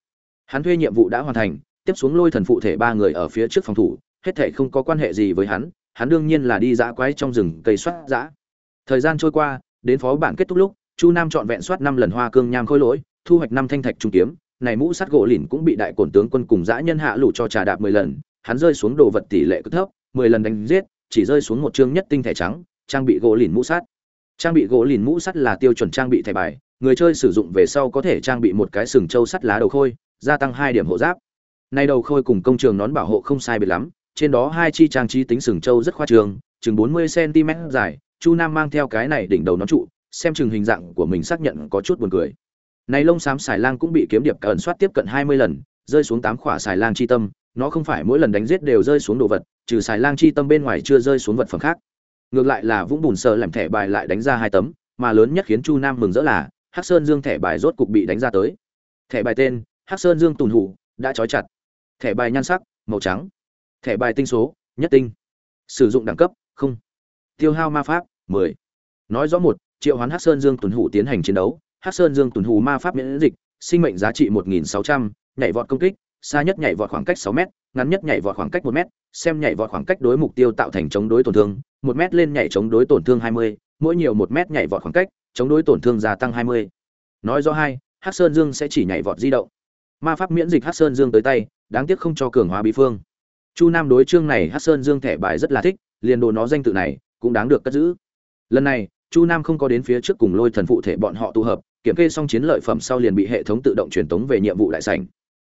Hắn thuê nhiệm vụ đã hoàn thành, tiếp xuống lôi thần phụ thể ba người ở phía trước phòng thủ, hết thể không có quan hệ gì với hắn hắn đương nhiên là đi dã quái trong rừng cây soát dã. Thời gian trôi qua, đến phó bản kết thúc lúc, chu nam chọn vẹn soát năm lần hoa cương nham khôi lỗi, thu hoạch năm thanh thạch trung kiếm, này mũ sắt gỗ lìn cũng bị đại cổn tướng quân cùng dã nhân hạ lũ cho trà đạp mười lần, hắn rơi xuống đồ vật tỷ lệ cực thấp, mười lần đánh giết, chỉ rơi xuống một chương nhất tinh thẻ trắng, trang bị gỗ lìn mũ sắt. Trang bị gỗ lìn mũ sắt là tiêu chuẩn trang bị thẻ bài người chơi sử dụng về sau có thể trang bị một cái sừng trâu sắt lá đầu khôi, gia tăng hai điểm hộ giáp. Nay đầu khôi cùng công trường nón bảo hộ không sai biệt lắm, trên đó hai chi trang trí tính sừng trâu rất khoa trường, chừng bốn mươi cm dài, chu nam mang theo cái này đỉnh đầu nón trụ, xem chừng hình dạng của mình xác nhận có chút buồn cười. Này lông xám xài lang cũng bị kiếm điệp cẩn soát tiếp cận hai mươi lần, rơi xuống tám khỏa xài lang chi tâm, nó không phải mỗi lần đánh giết đều rơi xuống đồ vật, trừ xài lang chi tâm bên ngoài chưa rơi xuống vật phẩm khác. Ngược lại là vũng bùn sờ làm thẻ bài lại đánh ra hai tấm, mà lớn nhất khiến chu nam mừng rỡ là hắc sơn dương thẻ bài rốt cục bị đánh ra tới. Thẻ bài tên hắc sơn dương tùn hủ đã trói chặt. Thẻ bài nhan sắc màu trắng. Thẻ bài tinh số nhất tinh. Sử dụng đẳng cấp không. Tiêu hao ma pháp 10. nói rõ một triệu hoán hắc sơn dương tuần hủ tiến hành chiến đấu. Hắc sơn dương tuần hủ ma pháp miễn dịch sinh mệnh giá trị 1.600, nhảy vọt công kích xa nhất nhảy vọt khoảng cách 6 mét ngắn nhất nhảy vọt khoảng cách 1 mét xem nhảy vọt khoảng cách đối mục tiêu tạo thành chống đối tổn thương 1 mét lên nhảy chống đối tổn thương 20, mỗi nhiều 1 mét nhảy vọt khoảng cách chống đối tổn thương gia tăng 20. nói rõ hai, hắc sơn dương sẽ chỉ nhảy vọt di động. Ma pháp miễn dịch hắc sơn dương tới tay, đáng tiếc không cho cường hóa bí phương. Chu nam đối chương này hắc sơn dương thẻ bài rất là thích, liền đồ nó danh tự này cũng đáng được cất giữ. Lần này, chu nam không có đến phía trước cùng lôi thần phụ thể bọn họ tụ hợp, kiểm kê xong chiến lợi phẩm sau liền bị hệ thống tự động truyền tống về nhiệm vụ đại sảnh.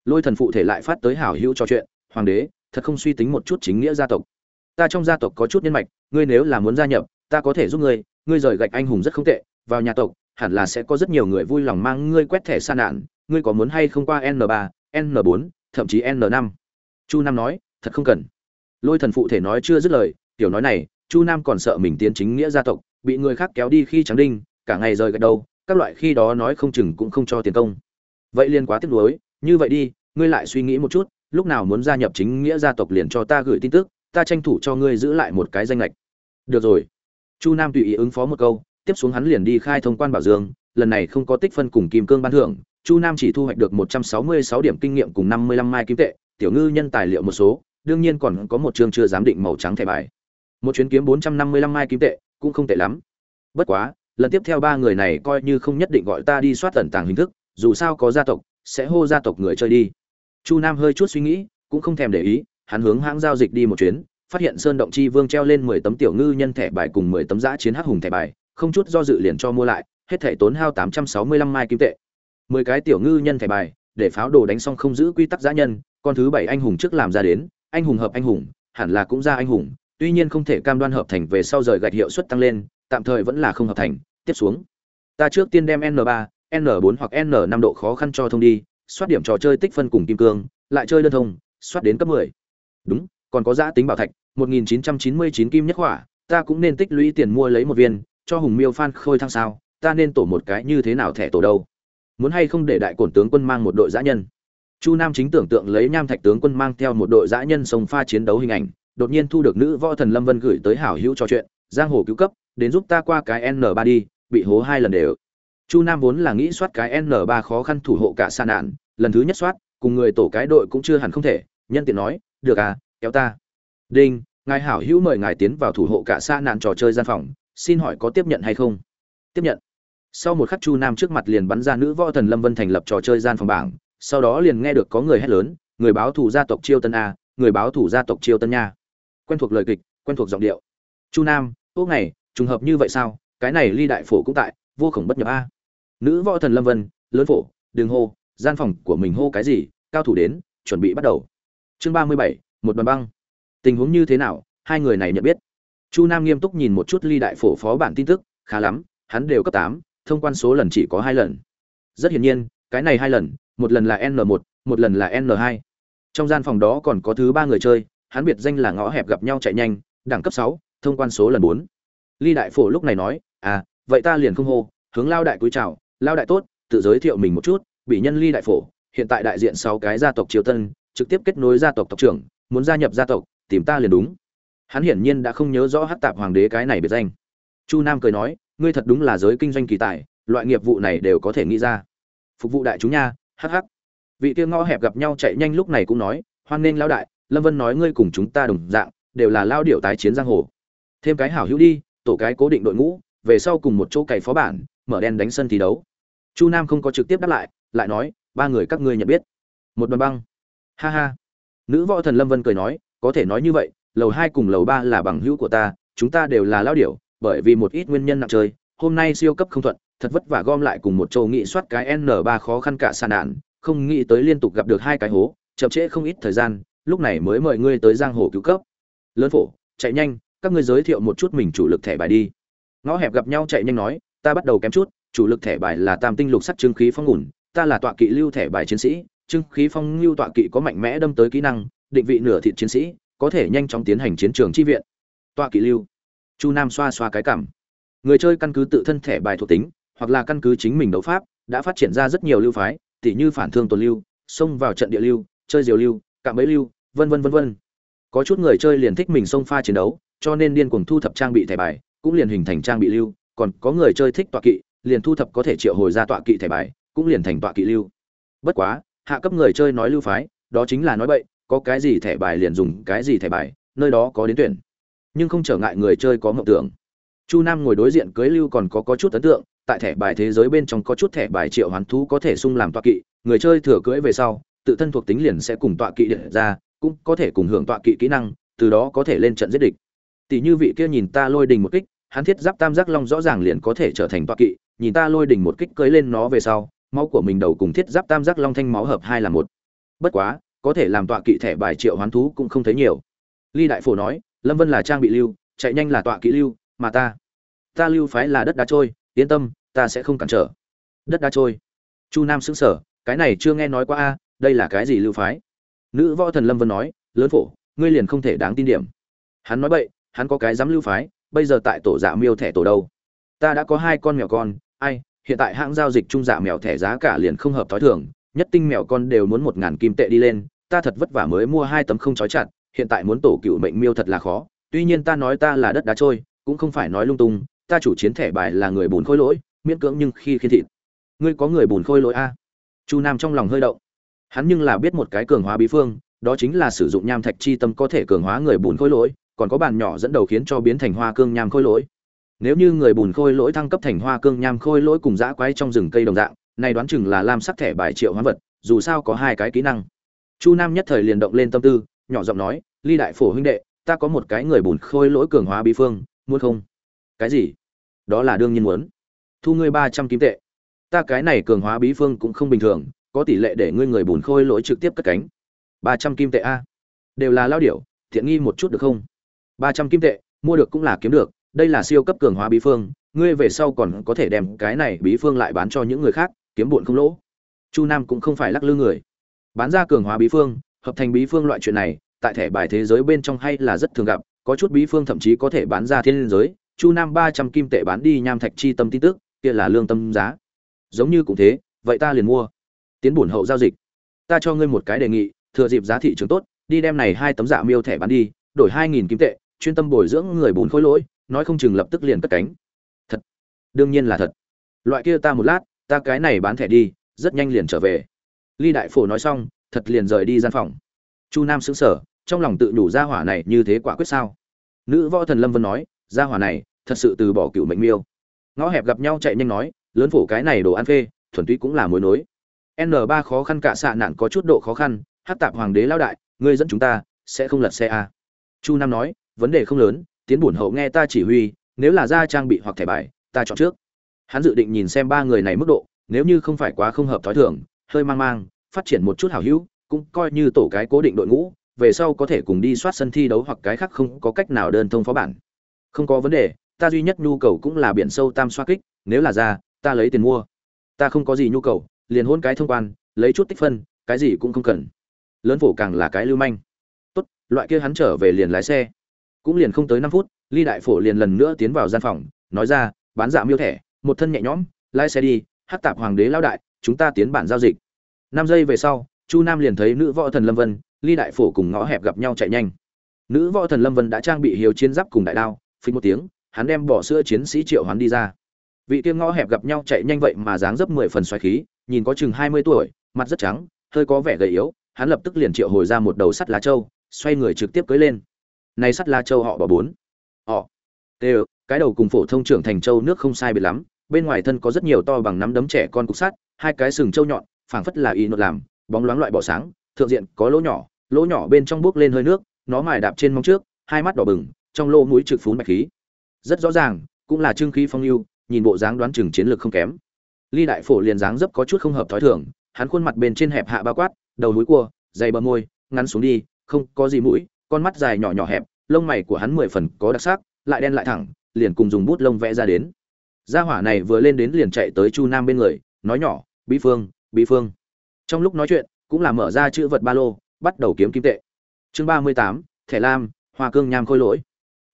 Lôi thần phụ thể lại phát tới hảo hữu cho chuyện, hoàng đế, thật không suy tính một chút chính nghĩa gia tộc. Ta trong gia tộc có chút nhân mạch, ngươi nếu là muốn gia nhập, ta có thể giúp ngươi ngươi rời gạch anh hùng rất không tệ vào nhà tộc, hẳn là sẽ có rất nhiều người vui lòng mang ngươi quét thẻ sa nạn. Ngươi có muốn hay không qua n 3 n 4 thậm chí n 5 chu nam nói, thật không cần. Lôi thần phụ thể nói chưa dứt lời, tiểu nói này, chu nam còn sợ mình tiến chính nghĩa gia tộc, bị người khác kéo đi khi trắng đinh, cả ngày rời gạch đầu, các loại khi đó nói không chừng cũng không cho tiền công. Vậy liên quá tiếc nuối, như vậy đi, ngươi lại suy nghĩ một chút, lúc nào muốn gia nhập chính nghĩa gia tộc liền cho ta gửi tin tức, ta tranh thủ cho ngươi giữ lại một cái danh lệch. Được rồi. Chu nam tùy ý ứng phó một câu tiếp xuống hắn liền đi khai thông quan bảo dương, lần này không có tích phân cùng kim cương ban thưởng, chu nam chỉ thu hoạch được một trăm sáu mươi sáu điểm kinh nghiệm cùng năm mươi lăm mai kim tệ, tiểu ngư nhân tài liệu một số, đương nhiên còn có một chương chưa giám định màu trắng thẻ bài. Một chuyến kiếm bốn trăm năm mươi lăm mai kim tệ, cũng không tệ lắm. Bất quá, lần tiếp theo ba người này coi như không nhất định gọi ta đi soát tận tàng hình thức, dù sao có gia tộc, sẽ hô gia tộc người chơi đi. Chu nam hơi chút suy nghĩ, cũng không thèm để ý, hắn hướng hãng giao dịch đi một chuyến, phát hiện sơn động chi vương treo lên mười tấm tiểu ngư nhân thẻ bài cùng mười tấm giã chiến hắc hùng thẻ bài không chút do dự liền cho mua lại, hết thảy tốn hao tám trăm sáu mươi lăm mai kim tệ mười cái tiểu ngư nhân thẻ bài, để pháo đồ đánh xong không giữ quy tắc giã nhân, con thứ bảy anh hùng trước làm ra đến, anh hùng hợp anh hùng, hẳn là cũng ra anh hùng, tuy nhiên không thể cam đoan hợp thành về sau rời gạch hiệu suất tăng lên, tạm thời vẫn là không hợp thành, tiếp xuống ta trước tiên đem n 3 n 4 hoặc n 5 độ khó khăn cho thông đi, soát điểm trò chơi tích phân cùng kim cương, lại chơi đơn thông, soát đến cấp 10. đúng, còn có giá tính bảo thạch 1999 kim nhất hỏa, ta cũng nên tích lũy tiền mua lấy một viên cho hùng miêu phan khôi thăng sao, ta nên tổ một cái như thế nào thẻ tổ đâu? Muốn hay không để đại cổn tướng quân mang một đội dã nhân? Chu nam chính tưởng tượng lấy nham thạch tướng quân mang theo một đội dã nhân sông pha chiến đấu hình ảnh, đột nhiên thu được nữ võ thần lâm vân gửi tới hảo hữu trò chuyện, giang hồ cứu cấp, đến giúp ta qua cái n ba đi, bị hố hai lần đều. Chu nam vốn là nghĩ soát cái n ba khó khăn thủ hộ cả xa nạn, lần thứ nhất soát, cùng người tổ cái đội cũng chưa hẳn không thể, nhân tiện nói, được à kéo ta. Đinh, ngài hảo hữu mời ngài tiến vào thủ hộ cả xa nạn trò chơi gian phòng xin hỏi có tiếp nhận hay không? Tiếp nhận. Sau một khắc chu nam trước mặt liền bắn ra nữ võ thần lâm vân thành lập trò chơi gian phòng bảng, sau đó liền nghe được có người hét lớn, người báo thủ gia tộc chiêu tân a, người báo thủ gia tộc chiêu tân nha. Quen thuộc lời kịch, quen thuộc giọng điệu. Chu nam, ô ngày trùng hợp như vậy sao? Cái này ly đại phổ cũng tại, vô khổng bất nhập a. Nữ võ thần lâm vân, lớn phổ đường hô, gian phòng của mình hô cái gì, cao thủ đến, chuẩn bị bắt đầu. Chương ba mươi bảy, một đoàn băng. Tình huống như thế nào? Hai người này nhận biết chu nam nghiêm túc nhìn một chút ly đại phổ phó bản tin tức, khá lắm, hắn đều cấp tám, thông quan số lần chỉ có hai lần. Rất hiển nhiên, cái này hai lần, một lần là n một một lần là n hai. Trong gian phòng đó còn có thứ ba người chơi, hắn biệt danh là ngõ hẹp gặp nhau chạy nhanh, đẳng cấp sáu, thông quan số lần bốn. Ly đại phổ lúc này nói à vậy ta liền không hô, hướng lao đại cúi chào, lao đại tốt, tự giới thiệu mình một chút, bị nhân ly đại phổ, hiện tại đại diện sáu cái gia tộc triều tân, trực tiếp kết nối gia tộc tộc trưởng, muốn gia nhập gia tộc, tìm ta liền đúng hắn hiển nhiên đã không nhớ rõ hát tạp hoàng đế cái này biệt danh. Chu nam cười nói, ngươi thật đúng là giới kinh doanh kỳ tài, loại nghiệp vụ này đều có thể nghĩ ra. Phục vụ đại chúng nha hh vị kia ngõ hẹp gặp nhau chạy nhanh lúc này cũng nói, hoan nghênh lao đại, lâm vân nói ngươi cùng chúng ta đồng dạng, đều là lao điệu tái chiến giang hồ. Thêm cái hảo hữu đi, tổ cái cố định đội ngũ, về sau cùng một chỗ cày phó bản, mở đen đánh sân thi đấu. Chu nam không có trực tiếp đáp lại lại nói, ba người các ngươi nhận biết. Một đoàn băng. Ha ha. Nữ võ thần lâm vân cười nói, có thể nói như vậy lầu hai cùng lầu ba là bằng hữu của ta, chúng ta đều là lao điểu, bởi vì một ít nguyên nhân nặng chơi hôm nay siêu cấp không thuận, thật vất vả gom lại cùng một châu nghị soát cái n ba khó khăn cả sàn nạn, không nghĩ tới liên tục gặp được hai cái hố, chậm trễ không ít thời gian, lúc này mới mời ngươi tới giang hồ cứu cấp. Lớn phổ, chạy nhanh, các ngươi giới thiệu một chút mình chủ lực thẻ bài đi. Ngõ hẹp gặp nhau chạy nhanh nói, ta bắt đầu kém chút, chủ lực thẻ bài là tam tinh lục sắt trưng khí phong ngủn ta là tọa kỵ lưu thẻ bài chiến sĩ trưng khí phong lưu tọa kỵ có mạnh mẽ đâm tới kỹ năng, định vị nửa thịt chiến sĩ có thể nhanh chóng tiến hành chiến trường chi viện. Tọa kỵ lưu, chu nam xoa xoa cái cảm. Người chơi căn cứ tự thân thẻ bài thuộc tính, hoặc là căn cứ chính mình đấu pháp, đã phát triển ra rất nhiều lưu phái, tỉ như phản thương tuần lưu, xông vào trận địa lưu, chơi diều lưu, cạm bẫy lưu, vân vân vân vân. Có chút người chơi liền thích mình xông pha chiến đấu, cho nên điên cuồng thu thập trang bị thẻ bài, cũng liền hình thành trang bị lưu, còn có người chơi thích tọa kỵ, liền thu thập có thể triệu hồi ra tọa kỵ thẻ bài, cũng liền thành tọa kỵ lưu. Bất quá, hạ cấp người chơi nói lưu phái, đó chính là nói bậy có cái gì thẻ bài liền dùng cái gì thẻ bài nơi đó có đến tuyển. Nhưng không trở ngại người chơi có mộng tưởng. Chu nam ngồi đối diện cưới lưu còn có, có chút ấn tượng tại thẻ bài thế giới bên trong có chút thẻ bài triệu hoán thú có thể sung làm tọa kỵ người chơi thừa cưỡi về sau tự thân thuộc tính liền sẽ cùng tọa kỵ điện ra cũng có thể cùng hưởng tọa kỵ kỹ năng từ đó có thể lên trận giết địch. Tỷ như vị kia nhìn ta lôi đình một kích hắn thiết giáp tam giác long rõ ràng liền có thể trở thành tọa kỵ nhìn ta lôi đình một kích cưới lên nó về sau máu của mình đầu cùng thiết giáp tam giác long thanh máu hợp hai là một. Bất quá có thể làm tọa kỵ thẻ bài triệu hoán thú cũng không thấy nhiều. Ly đại phổ nói, lâm vân là trang bị lưu, chạy nhanh là tọa kỵ lưu, mà ta ta lưu phái là đất đá trôi, yên tâm, ta sẽ không cản trở. Đất đá trôi. Chu nam xứng sở cái này chưa nghe nói qua a, đây là cái gì lưu phái? Nữ võ thần lâm vân nói, lớn phổ, ngươi liền không thể đáng tin điểm. Hắn nói bậy, hắn có cái dám lưu phái, bây giờ tại tổ dạ miêu thẻ tổ đâu? Ta đã có hai con mèo con, ai, hiện tại hãng giao dịch trung dạ mèo thẻ giá cả liền không hợp thói thường nhất tinh mèo con đều muốn một ngàn kim tệ đi lên, ta thật vất vả mới mua hai tấm không trói chặt, hiện tại muốn tổ cựu mệnh miêu thật là khó, tuy nhiên ta nói ta là đất đá trôi, cũng không phải nói lung tung, ta chủ chiến thẻ bài là người bùn khôi lỗi, miễn cưỡng nhưng khi khiên thịt. Ngươi có người bùn khôi lỗi a? Chu nam trong lòng hơi động. Hắn nhưng là biết một cái cường hóa bí phương, đó chính là sử dụng nham thạch chi tâm có thể cường hóa người bùn khôi lỗi, còn có bàn nhỏ dẫn đầu khiến cho biến thành hoa cương nham khôi lỗi. Nếu như người bùn khôi lỗi thăng cấp thành hoa cương nham khôi lỗi cùng dã quái trong rừng cây đồng dạng này đoán chừng là lam sắc thẻ bài triệu hóa vật, dù sao có hai cái kỹ năng. Chu nam nhất thời liền động lên tâm tư, nhỏ giọng nói, ly đại phổ huynh đệ, ta có một cái người bùn khôi lỗi cường hóa bí phương, muốn không? Cái gì? Đó là đương nhiên muốn. Thu ngươi ba trăm kim tệ. Ta cái này cường hóa bí phương cũng không bình thường, có tỷ lệ để ngươi người bùn khôi lỗi trực tiếp cất cánh. Ba trăm kim tệ a? Đều là lao điểu, thiện nghi một chút được không? Ba trăm kim tệ, mua được cũng là kiếm được, đây là siêu cấp cường hóa bí phương, ngươi về sau còn có thể đem cái này bí phương lại bán cho những người khác kiếm bụn không lỗ. Chu nam cũng không phải lắc lư người. Bán ra cường hóa bí phương, hợp thành bí phương loại chuyện này, tại thẻ bài thế giới bên trong hay là rất thường gặp, có chút bí phương thậm chí có thể bán ra thiên liên giới. Chu nam ba trăm kim tệ bán đi nham thạch chi tâm tin tức, kia là lương tâm giá. Giống như cũng thế, vậy ta liền mua. Tiến bổn hậu giao dịch. Ta cho ngươi một cái đề nghị, thừa dịp giá thị trường tốt, đi đem này hai tấm dạ miêu thẻ bán đi, đổi hai nghìn kim tệ, chuyên tâm bồi dưỡng người bùn khối lỗi, nói không chừng lập tức liền cất cánh. Thật. Đương nhiên là thật. Loại kia ta một lát ta cái này bán thẻ đi, rất nhanh liền trở về. Ly đại phổ nói xong, thật liền rời đi gian phòng. Chu nam xứng sở trong lòng tự đủ gia hỏa này như thế quả quyết sao? Nữ võ thần lâm vân nói, gia hỏa này, thật sự từ bỏ cựu mệnh miêu. Ngõ hẹp gặp nhau chạy nhanh nói, lớn phổ cái này đồ ăn phê, thuần túy cũng là mối nối. N3 khó khăn cả xạ nạn có chút độ khó khăn, hát tạp hoàng đế lao đại, ngươi dẫn chúng ta, sẽ không lật xe à? chu nam nói, vấn đề không lớn, tiến bổn hậu nghe ta chỉ huy, nếu là ra trang bị hoặc thẻ bài, ta chọn trước hắn dự định nhìn xem ba người này mức độ, nếu như không phải quá không hợp thói thường, hơi mang mang, phát triển một chút hảo hữu, cũng coi như tổ cái cố định đội ngũ, về sau có thể cùng đi soát sân thi đấu hoặc cái khác không có cách nào đơn thông phó bản. Không có vấn đề, ta duy nhất nhu cầu cũng là biển sâu tam xoa kích, nếu là ra, ta lấy tiền mua. Ta không có gì nhu cầu, liền hôn cái thông quan, lấy chút tích phân, cái gì cũng không cần. Lớn phổ càng là cái lưu manh. Tốt, loại kia hắn trở về liền lái xe. Cũng liền không tới năm phút, ly đại phổ liền lần nữa tiến vào gian phòng, nói ra, bán dạ miêu thẻ một thân nhẹ nhõm, lái xe đi, hát tạp hoàng đế lao đại, chúng ta tiến bản giao dịch. Năm giây về sau, chu nam liền thấy nữ võ thần lâm vân, ly đại phổ cùng ngõ hẹp gặp nhau chạy nhanh. Nữ võ thần lâm vân đã trang bị hiếu chiến giáp cùng đại đao, phình một tiếng, hắn đem bỏ sữa chiến sĩ triệu hắn đi ra. Vị tiêu ngõ hẹp gặp nhau chạy nhanh vậy mà dáng dấp mười phần xoáy khí, nhìn có chừng hai mươi tuổi, mặt rất trắng, hơi có vẻ gầy yếu, hắn lập tức liền triệu hồi ra một đầu sắt lá trâu, xoay người trực tiếp cưới lên. Nay sắt lá trâu họ bỏ bốn tê cái đầu cùng phổ thông trưởng thành châu nước không sai biệt lắm, bên ngoài thân có rất nhiều to bằng nắm đấm trẻ con cục sắt, hai cái sừng châu nhọn, phảng phất là y nốt làm, bóng loáng loại bỏ sáng, thượng diện có lỗ nhỏ lỗ nhỏ bên trong bước lên hơi nước, nó mài đạp trên móng trước, hai mắt đỏ bừng, trong lỗ mũi trực phún bạch khí. Rất rõ ràng, cũng là trương khí phong lưu, nhìn bộ dáng đoán chừng chiến lược không kém. Ly đại phổ liền dáng dấp có chút không hợp thói thường, hắn khuôn mặt bên trên hẹp hạ bao quát, đầu núi cua, dày bờ môi, ngắn xuống đi, không có gì mũi, con mắt dài nhỏ nhỏ hẹp, lông mày của hắn mười phần có đặc sắc lại đen lại thẳng, liền cùng dùng bút lông vẽ ra đến. Gia hỏa này vừa lên đến liền chạy tới chu nam bên người, nói nhỏ, bí phương bí phương. Trong lúc nói chuyện, cũng là mở ra chữ vật ba lô, bắt đầu kiếm kim tệ. Chương ba mươi tám, thẻ lam, hoa cương nham khôi lỗi.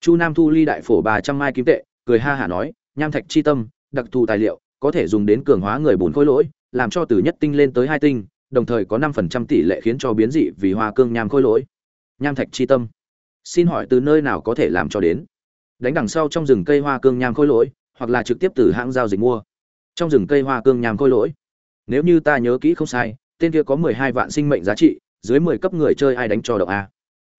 Chu nam thu ly đại phổ ba trăm mai kim tệ, cười ha hả nói, nham thạch chi tâm, đặc thù tài liệu, có thể dùng đến cường hóa người bùn khôi lỗi, làm cho từ nhất tinh lên tới hai tinh, đồng thời có năm phần trăm tỷ lệ khiến cho biến dị vì hoa cương nham khôi lỗi. Nham thạch chi tâm. Xin hỏi từ nơi nào có thể làm cho đến? Đánh đằng sau trong rừng cây hoa cương nham khôi lỗi, hoặc là trực tiếp từ hãng giao dịch mua. Trong rừng cây hoa cương nham khôi lỗi. Nếu như ta nhớ kỹ không sai, tên kia có mười hai vạn sinh mệnh giá trị, dưới mười cấp người chơi ai đánh cho động a.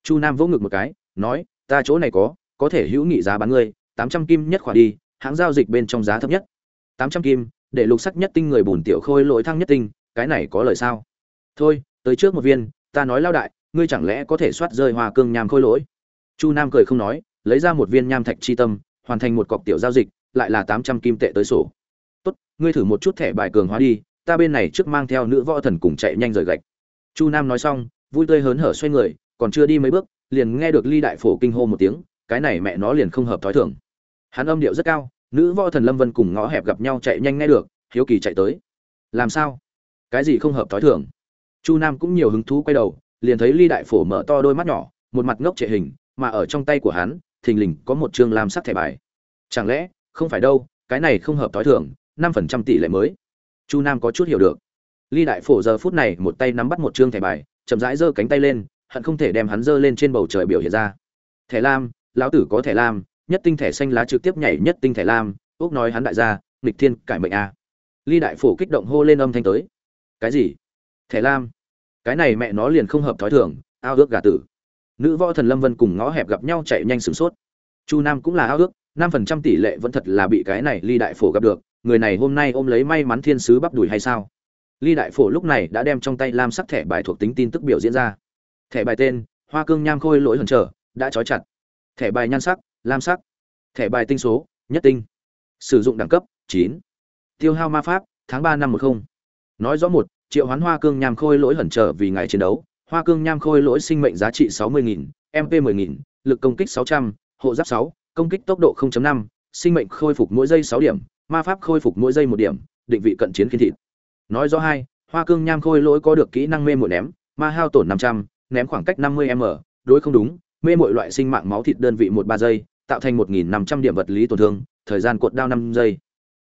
Chu nam vỗ ngực một cái, nói, ta chỗ này có có thể hữu nghị giá bán ngươi, tám trăm kim nhất khỏa đi, hãng giao dịch bên trong giá thấp nhất. tám trăm kim, để lục sắc nhất tinh người bùn tiểu khôi lỗi thăng nhất tinh, cái này có lời sao? Thôi, tới trước một viên, ta nói lao đại, ngươi chẳng lẽ có thể soát rơi hoa cương nham khôi lỗi? Chu nam cười không nói lấy ra một viên nham thạch chi tâm, hoàn thành một cọc tiểu giao dịch, lại là tám trăm kim tệ tới sổ. Tốt, ngươi thử một chút thẻ bài cường hóa đi, ta bên này trước mang theo nữ võ thần cùng chạy nhanh rời gạch. Chu nam nói xong, vui tươi hớn hở xoay người, còn chưa đi mấy bước, liền nghe được ly đại phổ kinh hô một tiếng, cái này mẹ nó liền không hợp thói thường. Hắn âm điệu rất cao, nữ võ thần lâm vân cùng ngõ hẹp gặp nhau chạy nhanh nghe được, hiếu kỳ chạy tới. Làm sao? Cái gì không hợp thói thường? Chu nam cũng nhiều hứng thú quay đầu, liền thấy ly đại phổ mở to đôi mắt nhỏ, một mặt ngốc trệ hình, mà ở trong tay của hắn thình lình có một chương làm sắc thẻ bài. Chẳng lẽ, không phải đâu, cái này không hợp thói thường, năm phần trăm tỷ lệ mới. Chu nam có chút hiểu được. Ly đại phổ giờ phút này một tay nắm bắt một chương thẻ bài, chậm rãi giơ cánh tay lên, hận không thể đem hắn giơ lên trên bầu trời biểu hiện ra. Thẻ lam, lão tử có thẻ lam, nhất tinh thẻ xanh lá trực tiếp nhảy nhất tinh thẻ lam úc nói hắn đại gia, nghịch thiên cải mệnh a. Ly đại phổ kích động hô lên âm thanh tới. Cái gì? Thẻ lam? Cái này mẹ nó liền không hợp thói thường, ao ước gà tử nữ võ thần lâm vân cùng ngõ hẹp gặp nhau chạy nhanh sửng sốt. Chu nam cũng là ao ước, năm phần trăm tỷ lệ vẫn thật là bị cái này ly đại phổ gặp được, người này hôm nay ôm lấy may mắn thiên sứ bắp đùi hay sao? Ly đại phổ lúc này đã đem trong tay lam sắc thẻ bài thuộc tính tin tức biểu diễn ra. Thẻ bài tên, hoa cương nham khôi lỗi hần trở, đã trói chặt. Thẻ bài nhan sắc, lam sắc. Thẻ bài tinh số, nhất tinh. Sử dụng đẳng cấp, chín. Tiêu hao ma pháp, tháng ba năm một không. Nói rõ một, triệu hoán hoa cương nham khôi lỗi hẩn trở vì ngày chiến đấu hoa cương nham khôi lỗi sinh mệnh giá trị 60.000, mp 10.000, lực công kích 600, hộ giáp 6, công kích tốc độ 0.5, sinh mệnh khôi phục mỗi giây 6 điểm, ma pháp khôi phục mỗi giây 1 điểm, định vị cận chiến kiến thịt. Nói rõ hai, hoa cương nham khôi lỗi có được kỹ năng mê muội ném, ma hao tổn 500, ném khoảng cách 50m, đối không đúng, mê muội loại sinh mạng máu thịt đơn vị 13 giây, tạo thành 1500 điểm vật lý tổn thương, thời gian cột đao 5 giây.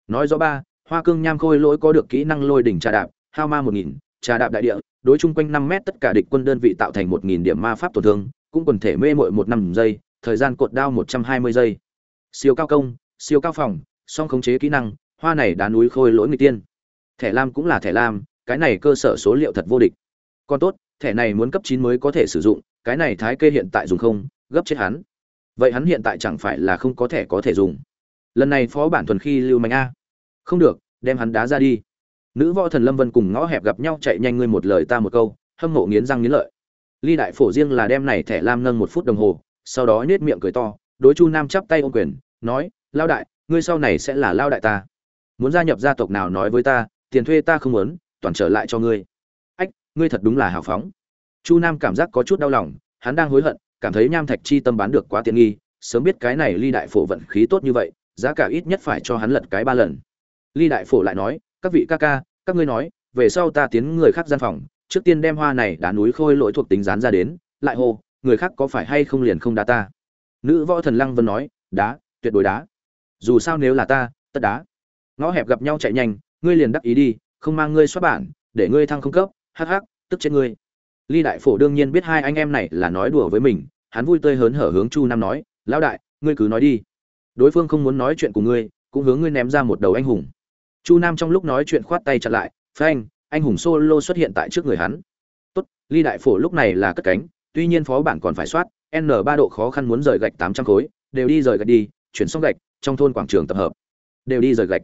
Nói rõ ba, hoa cương nham khôi lỗi có được kỹ năng lôi đỉnh trà đạp, hao ma 1000, trà đạp đại địa, đối chung quanh năm mét tất cả địch quân đơn vị tạo thành một nghìn điểm ma pháp tổn thương, cũng quần thể mê mội một năm giây, thời gian cột đao một trăm hai mươi giây. Siêu cao công, siêu cao phòng, song khống chế kỹ năng, hoa này đá núi khôi lỗi người tiên. Thẻ lam cũng là thẻ lam, cái này cơ sở số liệu thật vô địch. Còn tốt, thẻ này muốn cấp chín mới có thể sử dụng, cái này thái kê hiện tại dùng không, gấp chết hắn. Vậy hắn hiện tại chẳng phải là không có thẻ có thể dùng. Lần này phó bản thuần khi lưu mạnh a. Không được, đem hắn đá ra đi nữ võ thần lâm vân cùng ngõ hẹp gặp nhau chạy nhanh ngươi một lời ta một câu, hâm mộ nghiến răng nghiến lợi. Ly đại phổ riêng là đem này thẻ lam nâng một phút đồng hồ, sau đó nết miệng cười to, đối chu nam chắp tay ôm quyền, nói, lao đại, ngươi sau này sẽ là lao đại ta. Muốn gia nhập gia tộc nào nói với ta, tiền thuê ta không muốn, toàn trở lại cho ngươi. Ách, ngươi thật đúng là hào phóng. Chu nam cảm giác có chút đau lòng, hắn đang hối hận, cảm thấy nham thạch chi tâm bán được quá tiện nghi, sớm biết cái này ly đại phổ vận khí tốt như vậy, giá cả ít nhất phải cho hắn lật cái ba lần. Ly đại phổ lại nói các vị ca ca, các ngươi nói, về sau ta tiến người khác gian phòng, trước tiên đem hoa này đá núi khôi lỗi thuộc tính dán ra đến, lại hô, người khác có phải hay không liền không đá ta? Nữ võ thần lăng vân nói, đá, tuyệt đối đá. Dù sao nếu là ta, tất đá. Ngõ hẹp gặp nhau chạy nhanh, ngươi liền đắc ý đi, không mang ngươi xuất bản, để ngươi thăng không cấp, hắc hắc, tức chết ngươi. Ly đại phổ đương nhiên biết hai anh em này là nói đùa với mình, hắn vui tươi hớn hở hướng chu nam nói, lão đại, ngươi cứ nói đi. Đối phương không muốn nói chuyện cùng ngươi, cũng hướng ngươi ném ra một đầu anh hùng chu nam trong lúc nói chuyện khoát tay chặn lại, phanh, anh hùng solo xuất hiện tại trước người hắn. Tốt, ly đại phổ lúc này là cất cánh, tuy nhiên phó bản còn phải soát, n ba độ khó khăn muốn rời gạch tám trăm khối, đều đi rời gạch đi, chuyển xong gạch, trong thôn quảng trường tập hợp, đều đi rời gạch.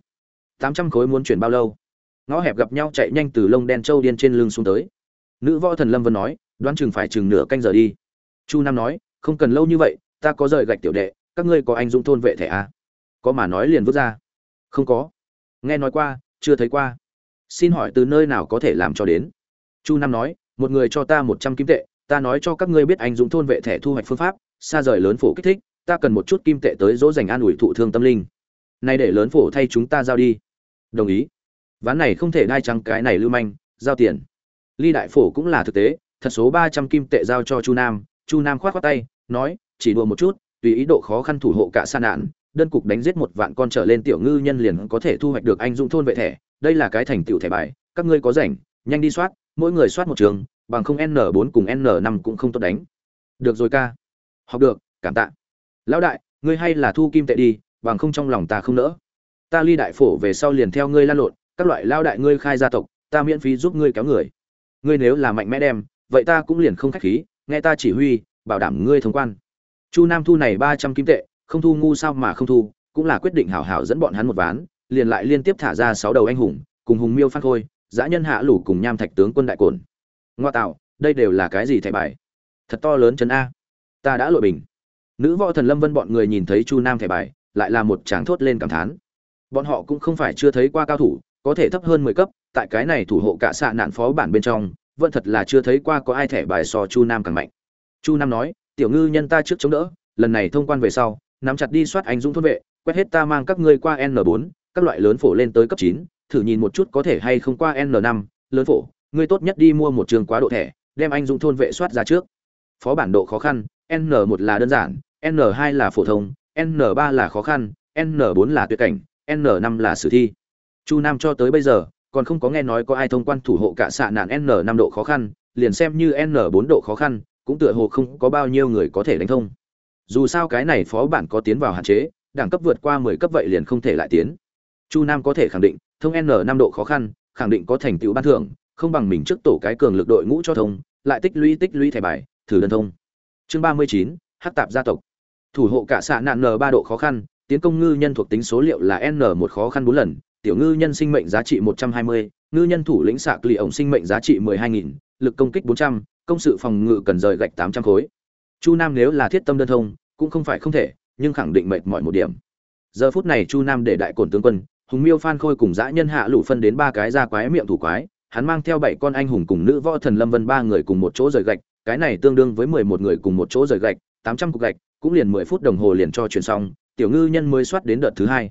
Tám trăm khối muốn chuyển bao lâu? Ngõ hẹp gặp nhau chạy nhanh từ lông đen trâu điên trên lưng xuống tới. Nữ võ thần lâm vân nói, đoán chừng phải chừng nửa canh giờ đi. Chu nam nói, không cần lâu như vậy, ta có rời gạch tiểu đệ, các ngươi có anh dũng thôn vệ thẻ à? có mà nói liền vứt ra. Không có nghe nói qua, chưa thấy qua. Xin hỏi từ nơi nào có thể làm cho đến? Chu nam nói, một người cho ta một trăm kim tệ, ta nói cho các ngươi biết anh dũng thôn vệ thẻ thu hoạch phương pháp, xa rời lớn phổ kích thích, ta cần một chút kim tệ tới dỗ dành an ủi thụ thương tâm linh. Nay để lớn phổ thay chúng ta giao đi. Đồng ý. Ván này không thể đai trắng cái này lưu manh, giao tiền. Ly đại phổ cũng là thực tế, thật số ba trăm kim tệ giao cho chu nam chu nam khoát khoát tay, nói, chỉ đùa một chút, tùy ý độ khó khăn thủ hộ cả sa nạn đơn cục đánh giết một vạn con trở lên tiểu ngư nhân liền có thể thu hoạch được anh dũng thôn vệ thẻ. Đây là cái thành tựu thẻ bài, các ngươi có rảnh, nhanh đi soát, mỗi người soát một trường, bằng không n 4 cùng n 5 cũng không tốt đánh. Được rồi ca. Học được, cảm tạ. Lão đại, ngươi hay là thu kim tệ đi, bằng không trong lòng ta không nỡ. Ta ly đại phổ về sau liền theo ngươi lan lộn, các loại lao đại ngươi khai gia tộc, ta miễn phí giúp ngươi kéo người. Ngươi nếu là mạnh mẽ đem, vậy ta cũng liền không khách khí, nghe ta chỉ huy, bảo đảm ngươi thông quan. Chu nam thu này ba trăm kim tệ không thu ngu sao mà không thu, cũng là quyết định hảo hảo dẫn bọn hắn một ván, liền lại liên tiếp thả ra sáu đầu anh hùng, cùng hùng miêu phan khôi, dã nhân hạ lủ cùng nham thạch tướng quân đại cồn ngoa tạo, đây đều là cái gì thẻ bài? Thật to lớn chấn a. Ta đã lội bình. Nữ võ thần lâm vân bọn người nhìn thấy chu nam thẻ bài, lại là một tráng thốt lên cảm thán. Bọn họ cũng không phải chưa thấy qua cao thủ, có thể thấp hơn mười cấp, tại cái này thủ hộ cả xạ nạn phó bản bên trong, vẫn thật là chưa thấy qua có ai thẻ bài so chu nam càng mạnh. Chu nam nói, tiểu ngư nhân ta trước chống đỡ, lần này thông quan về sau nắm chặt đi soát anh dũng thôn vệ quét hết ta mang các ngươi qua n 4 các loại lớn phổ lên tới cấp 9, thử nhìn một chút có thể hay không qua n 5 lớn phổ ngươi tốt nhất đi mua một trường quá độ thẻ đem anh dũng thôn vệ soát ra trước. Phó bản độ khó khăn n 1 là đơn giản n 2 là phổ thông n 3 là khó khăn n 4 là tuyệt cảnh n 5 là sử thi. Chu nam cho tới bây giờ còn không có nghe nói có ai thông quan thủ hộ cả xạ nạn n 5 độ khó khăn liền xem như n 4 độ khó khăn cũng tựa hồ không có bao nhiêu người có thể đánh thông dù sao cái này phó bản có tiến vào hạn chế đẳng cấp vượt qua 10 cấp vậy liền không thể lại tiến. Chu nam có thể khẳng định thông n năm độ khó khăn khẳng định có thành tựu ban thưởng không bằng mình trước tổ cái cường lực đội ngũ cho thông lại tích lũy tích lũy thẻ bài thử đơn thông. Chương 39, hắc tạp gia tộc. Thủ hộ cả xạ nạn n ba độ khó khăn tiến công ngư nhân thuộc tính số liệu là n một khó khăn bốn lần tiểu ngư nhân sinh mệnh giá trị 120, ngư nhân thủ lĩnh xạ lì ổng sinh mệnh giá trị 12000, lực công kích 400, công sự phòng ngự cần rời gạch 800 khối. Chu Nam nếu là thiết tâm đơn thông, cũng không phải không thể, nhưng khẳng định mệt mỏi một điểm. Giờ phút này Chu Nam để đại cổn tướng quân, Hùng Miêu Phan Khôi cùng dã nhân hạ lũ phân đến ba cái ra quái miệng thủ quái, hắn mang theo bảy con anh hùng cùng nữ võ thần Lâm Vân ba người cùng một chỗ rời gạch, cái này tương đương với 11 người cùng một chỗ rời gạch, 800 cục gạch, cũng liền 10 phút đồng hồ liền cho chuyển xong, tiểu ngư nhân mới soát đến đợt thứ hai.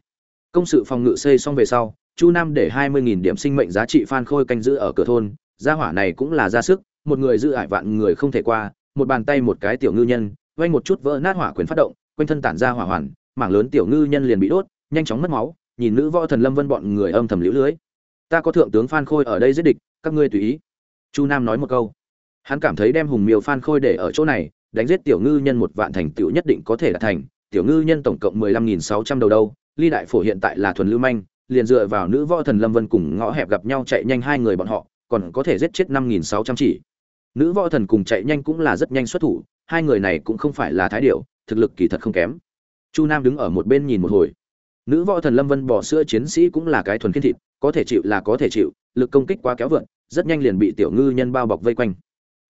Công sự phòng ngự xây xong về sau, Chu Nam để 20.000 điểm sinh mệnh giá trị Phan Khôi canh giữ ở cửa thôn, gia hỏa này cũng là ra sức, một người giữ ải vạn người không thể qua, một bàn tay một cái tiểu ngư nhân, vay một chút vỡ nát hỏa quyền phát động, quanh thân tản ra hỏa hoàn, mảng lớn tiểu ngư nhân liền bị đốt, nhanh chóng mất máu, nhìn nữ võ thần Lâm Vân bọn người âm thầm liễu lưới. Ta có thượng tướng Phan Khôi ở đây giết địch, các ngươi tùy ý. Chu Nam nói một câu. Hắn cảm thấy đem hùng miêu Phan Khôi để ở chỗ này, đánh giết tiểu ngư nhân một vạn thành tựu nhất định có thể đạt thành, tiểu ngư nhân tổng cộng 15600 đầu đâu, ly đại phổ hiện tại là thuần lưu manh, liền dựa vào nữ võ thần lâm vân cùng ngõ hẹp gặp nhau chạy nhanh hai người bọn họ còn có thể giết chết năm nghìn sáu trăm chỉ nữ võ thần cùng chạy nhanh cũng là rất nhanh xuất thủ, hai người này cũng không phải là thái điệu thực lực kỳ thật không kém. Chu nam đứng ở một bên nhìn một hồi. Nữ võ thần lâm vân bỏ sữa chiến sĩ cũng là cái thuần khiên thịt, có thể chịu là có thể chịu, lực công kích quá kéo vượn rất nhanh liền bị tiểu ngư nhân bao bọc vây quanh.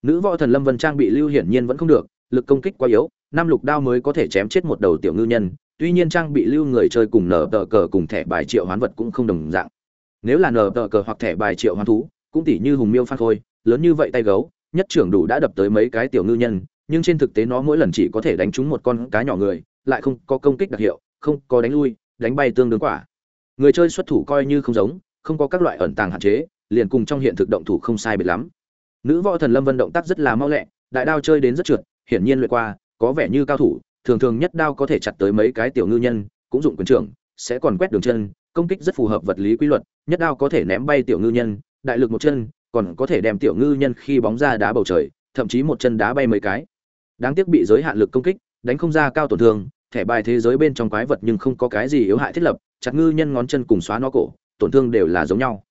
Nữ võ thần lâm vân trang bị lưu hiển nhiên vẫn không được, lực công kích quá yếu, năm lục đao mới có thể chém chết một đầu tiểu ngư nhân, tuy nhiên trang bị lưu người chơi cùng nở tờ cờ cùng thẻ bài triệu hoán vật cũng không đồng dạng. Nếu là nở tờ cờ hoặc thẻ bài triệu hoán thú, cũng tỷ như hùng miêu phan khôi, lớn như vậy tay gấu nhất trưởng đủ đã đập tới mấy cái tiểu ngư nhân nhưng trên thực tế nó mỗi lần chỉ có thể đánh trúng một con cá nhỏ người lại không có công kích đặc hiệu không có đánh lui đánh bay tương đương quả. Người chơi xuất thủ coi như không giống không có các loại ẩn tàng hạn chế liền cùng trong hiện thực động thủ không sai biệt lắm. Nữ võ thần lâm vân động tác rất là mau lẹ đại đao chơi đến rất trượt hiển nhiên luyện qua có vẻ như cao thủ thường thường nhất đao có thể chặt tới mấy cái tiểu ngư nhân, cũng dụng quyền trưởng, sẽ còn quét đường chân, công kích rất phù hợp vật lý quy luật, nhất đao có thể ném bay tiểu ngư nhân, đại lực một chân, còn có thể đem tiểu ngư nhân khi bóng ra đá bầu trời, thậm chí một chân đá bay mấy cái. Đáng tiếc bị giới hạn lực công kích, đánh không ra cao tổn thương, thẻ bài thế giới bên trong quái vật nhưng không có cái gì yếu hại thiết lập, chặt ngư nhân ngón chân cùng xóa nó cổ, tổn thương đều là giống nhau.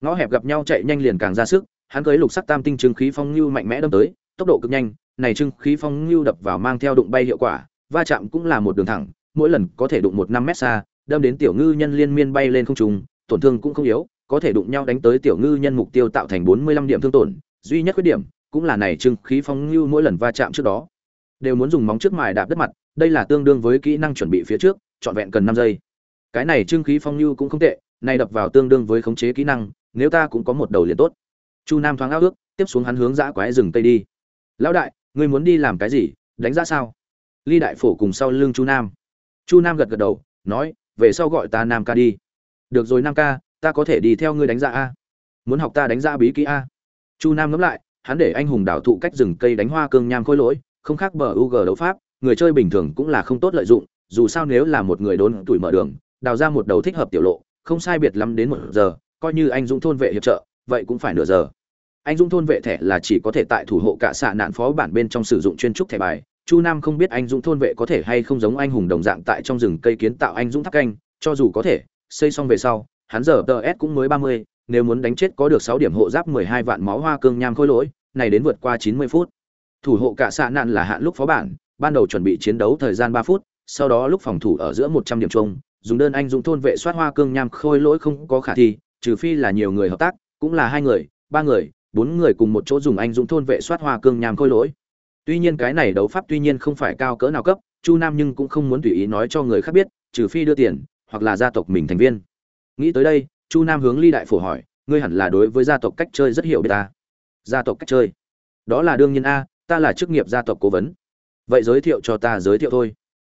Ngõ hẹp gặp nhau chạy nhanh liền càng ra sức, hắn cưới lục sắc tam tinh trưng khí phong lưu mạnh mẽ đâm tới, tốc độ cực nhanh, này trưng khí phong lưu đập vào mang theo đụng bay hiệu quả, va chạm cũng là một đường thẳng mỗi lần có thể đụng một năm mét xa đâm đến tiểu ngư nhân liên miên bay lên không trung tổn thương cũng không yếu có thể đụng nhau đánh tới tiểu ngư nhân mục tiêu tạo thành bốn mươi lăm điểm thương tổn, duy nhất khuyết điểm cũng là này trưng khí phong lưu mỗi lần va chạm trước đó. Đều muốn dùng móng trước mài đạp đất mặt, đây là tương đương với kỹ năng chuẩn bị phía trước, trọn vẹn cần năm giây. Cái này trưng khí phong lưu cũng không tệ, này đập vào tương đương với khống chế kỹ năng, nếu ta cũng có một đầu liền tốt. Chu nam thoáng ao ước, tiếp xuống hắn hướng dã quái rừng tây đi. Lão đại, ngươi muốn đi làm cái gì? Đánh giá sao? Ly đại phổ cùng sau lưng chu nam. Chu nam gật gật đầu, nói, về sau gọi ta nam ca đi. Được rồi nam ca ta có thể đi theo ngươi đánh giá a. Muốn học ta đánh giá bí kỹ a? Chu nam ngẫm lại hắn để anh hùng đảo thụ cách rừng cây đánh hoa cương nham khôi lỗi không khác bờ u g đấu pháp người chơi bình thường cũng là không tốt lợi dụng dù sao nếu là một người đốn tuổi mở đường đào ra một đầu thích hợp tiểu lộ không sai biệt lắm đến một giờ coi như anh dũng thôn vệ hiệp trợ vậy cũng phải nửa giờ. Anh dũng thôn vệ thẻ là chỉ có thể tại thủ hộ cả xạ nạn phó bản bên trong sử dụng chuyên trúc thẻ bài. Chu Nam không biết anh dũng thôn vệ có thể hay không giống anh hùng đồng dạng tại trong rừng cây kiến tạo anh dũng tháp canh, cho dù có thể, xây xong về sau, hắn giờ TS cũng mới 30, nếu muốn đánh chết có được sáu điểm hộ giáp 12 vạn máu hoa cương nham khôi lỗi, này đến vượt qua 90 phút. Thủ hộ cả xạ nạn là hạn lúc phó bản, ban đầu chuẩn bị chiến đấu thời gian ba phút, sau đó lúc phòng thủ ở giữa 100 điểm chung, dùng đơn anh dũng thôn vệ soát hoa cương nham khôi lỗi không có khả thi, trừ phi là nhiều người hợp tác, cũng là hai người, ba người, bốn người cùng một chỗ dùng anh dũng thôn vệ soát hoa cương nham khôi lỗi. Tuy nhiên cái này đấu pháp tuy nhiên không phải cao cỡ nào cấp, Chu Nam nhưng cũng không muốn tùy ý nói cho người khác biết, trừ phi đưa tiền, hoặc là gia tộc mình thành viên. Nghĩ tới đây, Chu Nam hướng Ly Đại Phổ hỏi, ngươi hẳn là đối với gia tộc cách chơi rất hiểu biết ta. Gia tộc cách chơi? Đó là đương nhiên a, ta là chức nghiệp gia tộc cố vấn. Vậy giới thiệu cho ta giới thiệu thôi.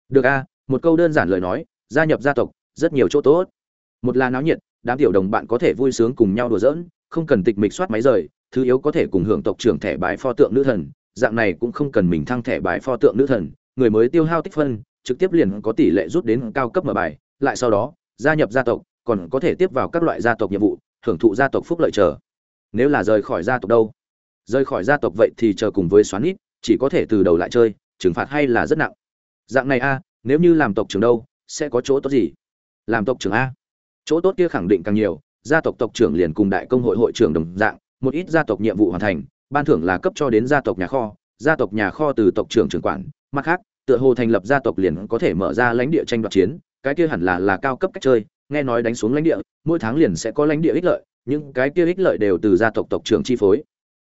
Được a, một câu đơn giản lời nói, gia nhập gia tộc rất nhiều chỗ tốt một là náo nhiệt đám tiểu đồng bạn có thể vui sướng cùng nhau đùa giỡn không cần tịch mịch soát máy rời thứ yếu có thể cùng hưởng tộc trưởng thẻ bài pho tượng nữ thần dạng này cũng không cần mình thăng thẻ bài pho tượng nữ thần người mới tiêu hao tích phân trực tiếp liền có tỷ lệ rút đến cao cấp mở bài lại sau đó gia nhập gia tộc còn có thể tiếp vào các loại gia tộc nhiệm vụ, hưởng thụ gia tộc phúc lợi chờ. Nếu là rời khỏi gia tộc đâu? Rời khỏi gia tộc vậy thì chờ cùng với xoắn ít chỉ có thể từ đầu lại chơi, trừng phạt hay là rất nặng. Dạng này a, nếu như làm tộc trưởng đâu, sẽ có chỗ tốt gì? Làm tộc trưởng a? Chỗ tốt kia khẳng định càng nhiều, gia tộc tộc trưởng liền cùng đại công hội hội trưởng đồng dạng, một ít gia tộc nhiệm vụ hoàn thành, ban thưởng là cấp cho đến gia tộc nhà kho, gia tộc nhà kho từ tộc trưởng trưởng quản, mặt khác, tựa hồ thành lập gia tộc liền có thể mở ra lãnh địa tranh đoạt chiến, cái kia hẳn là là cao cấp cách chơi nghe nói đánh xuống lãnh địa, mỗi tháng liền sẽ có lãnh địa ích lợi nhưng cái kia ích lợi đều từ gia tộc tộc trưởng chi phối.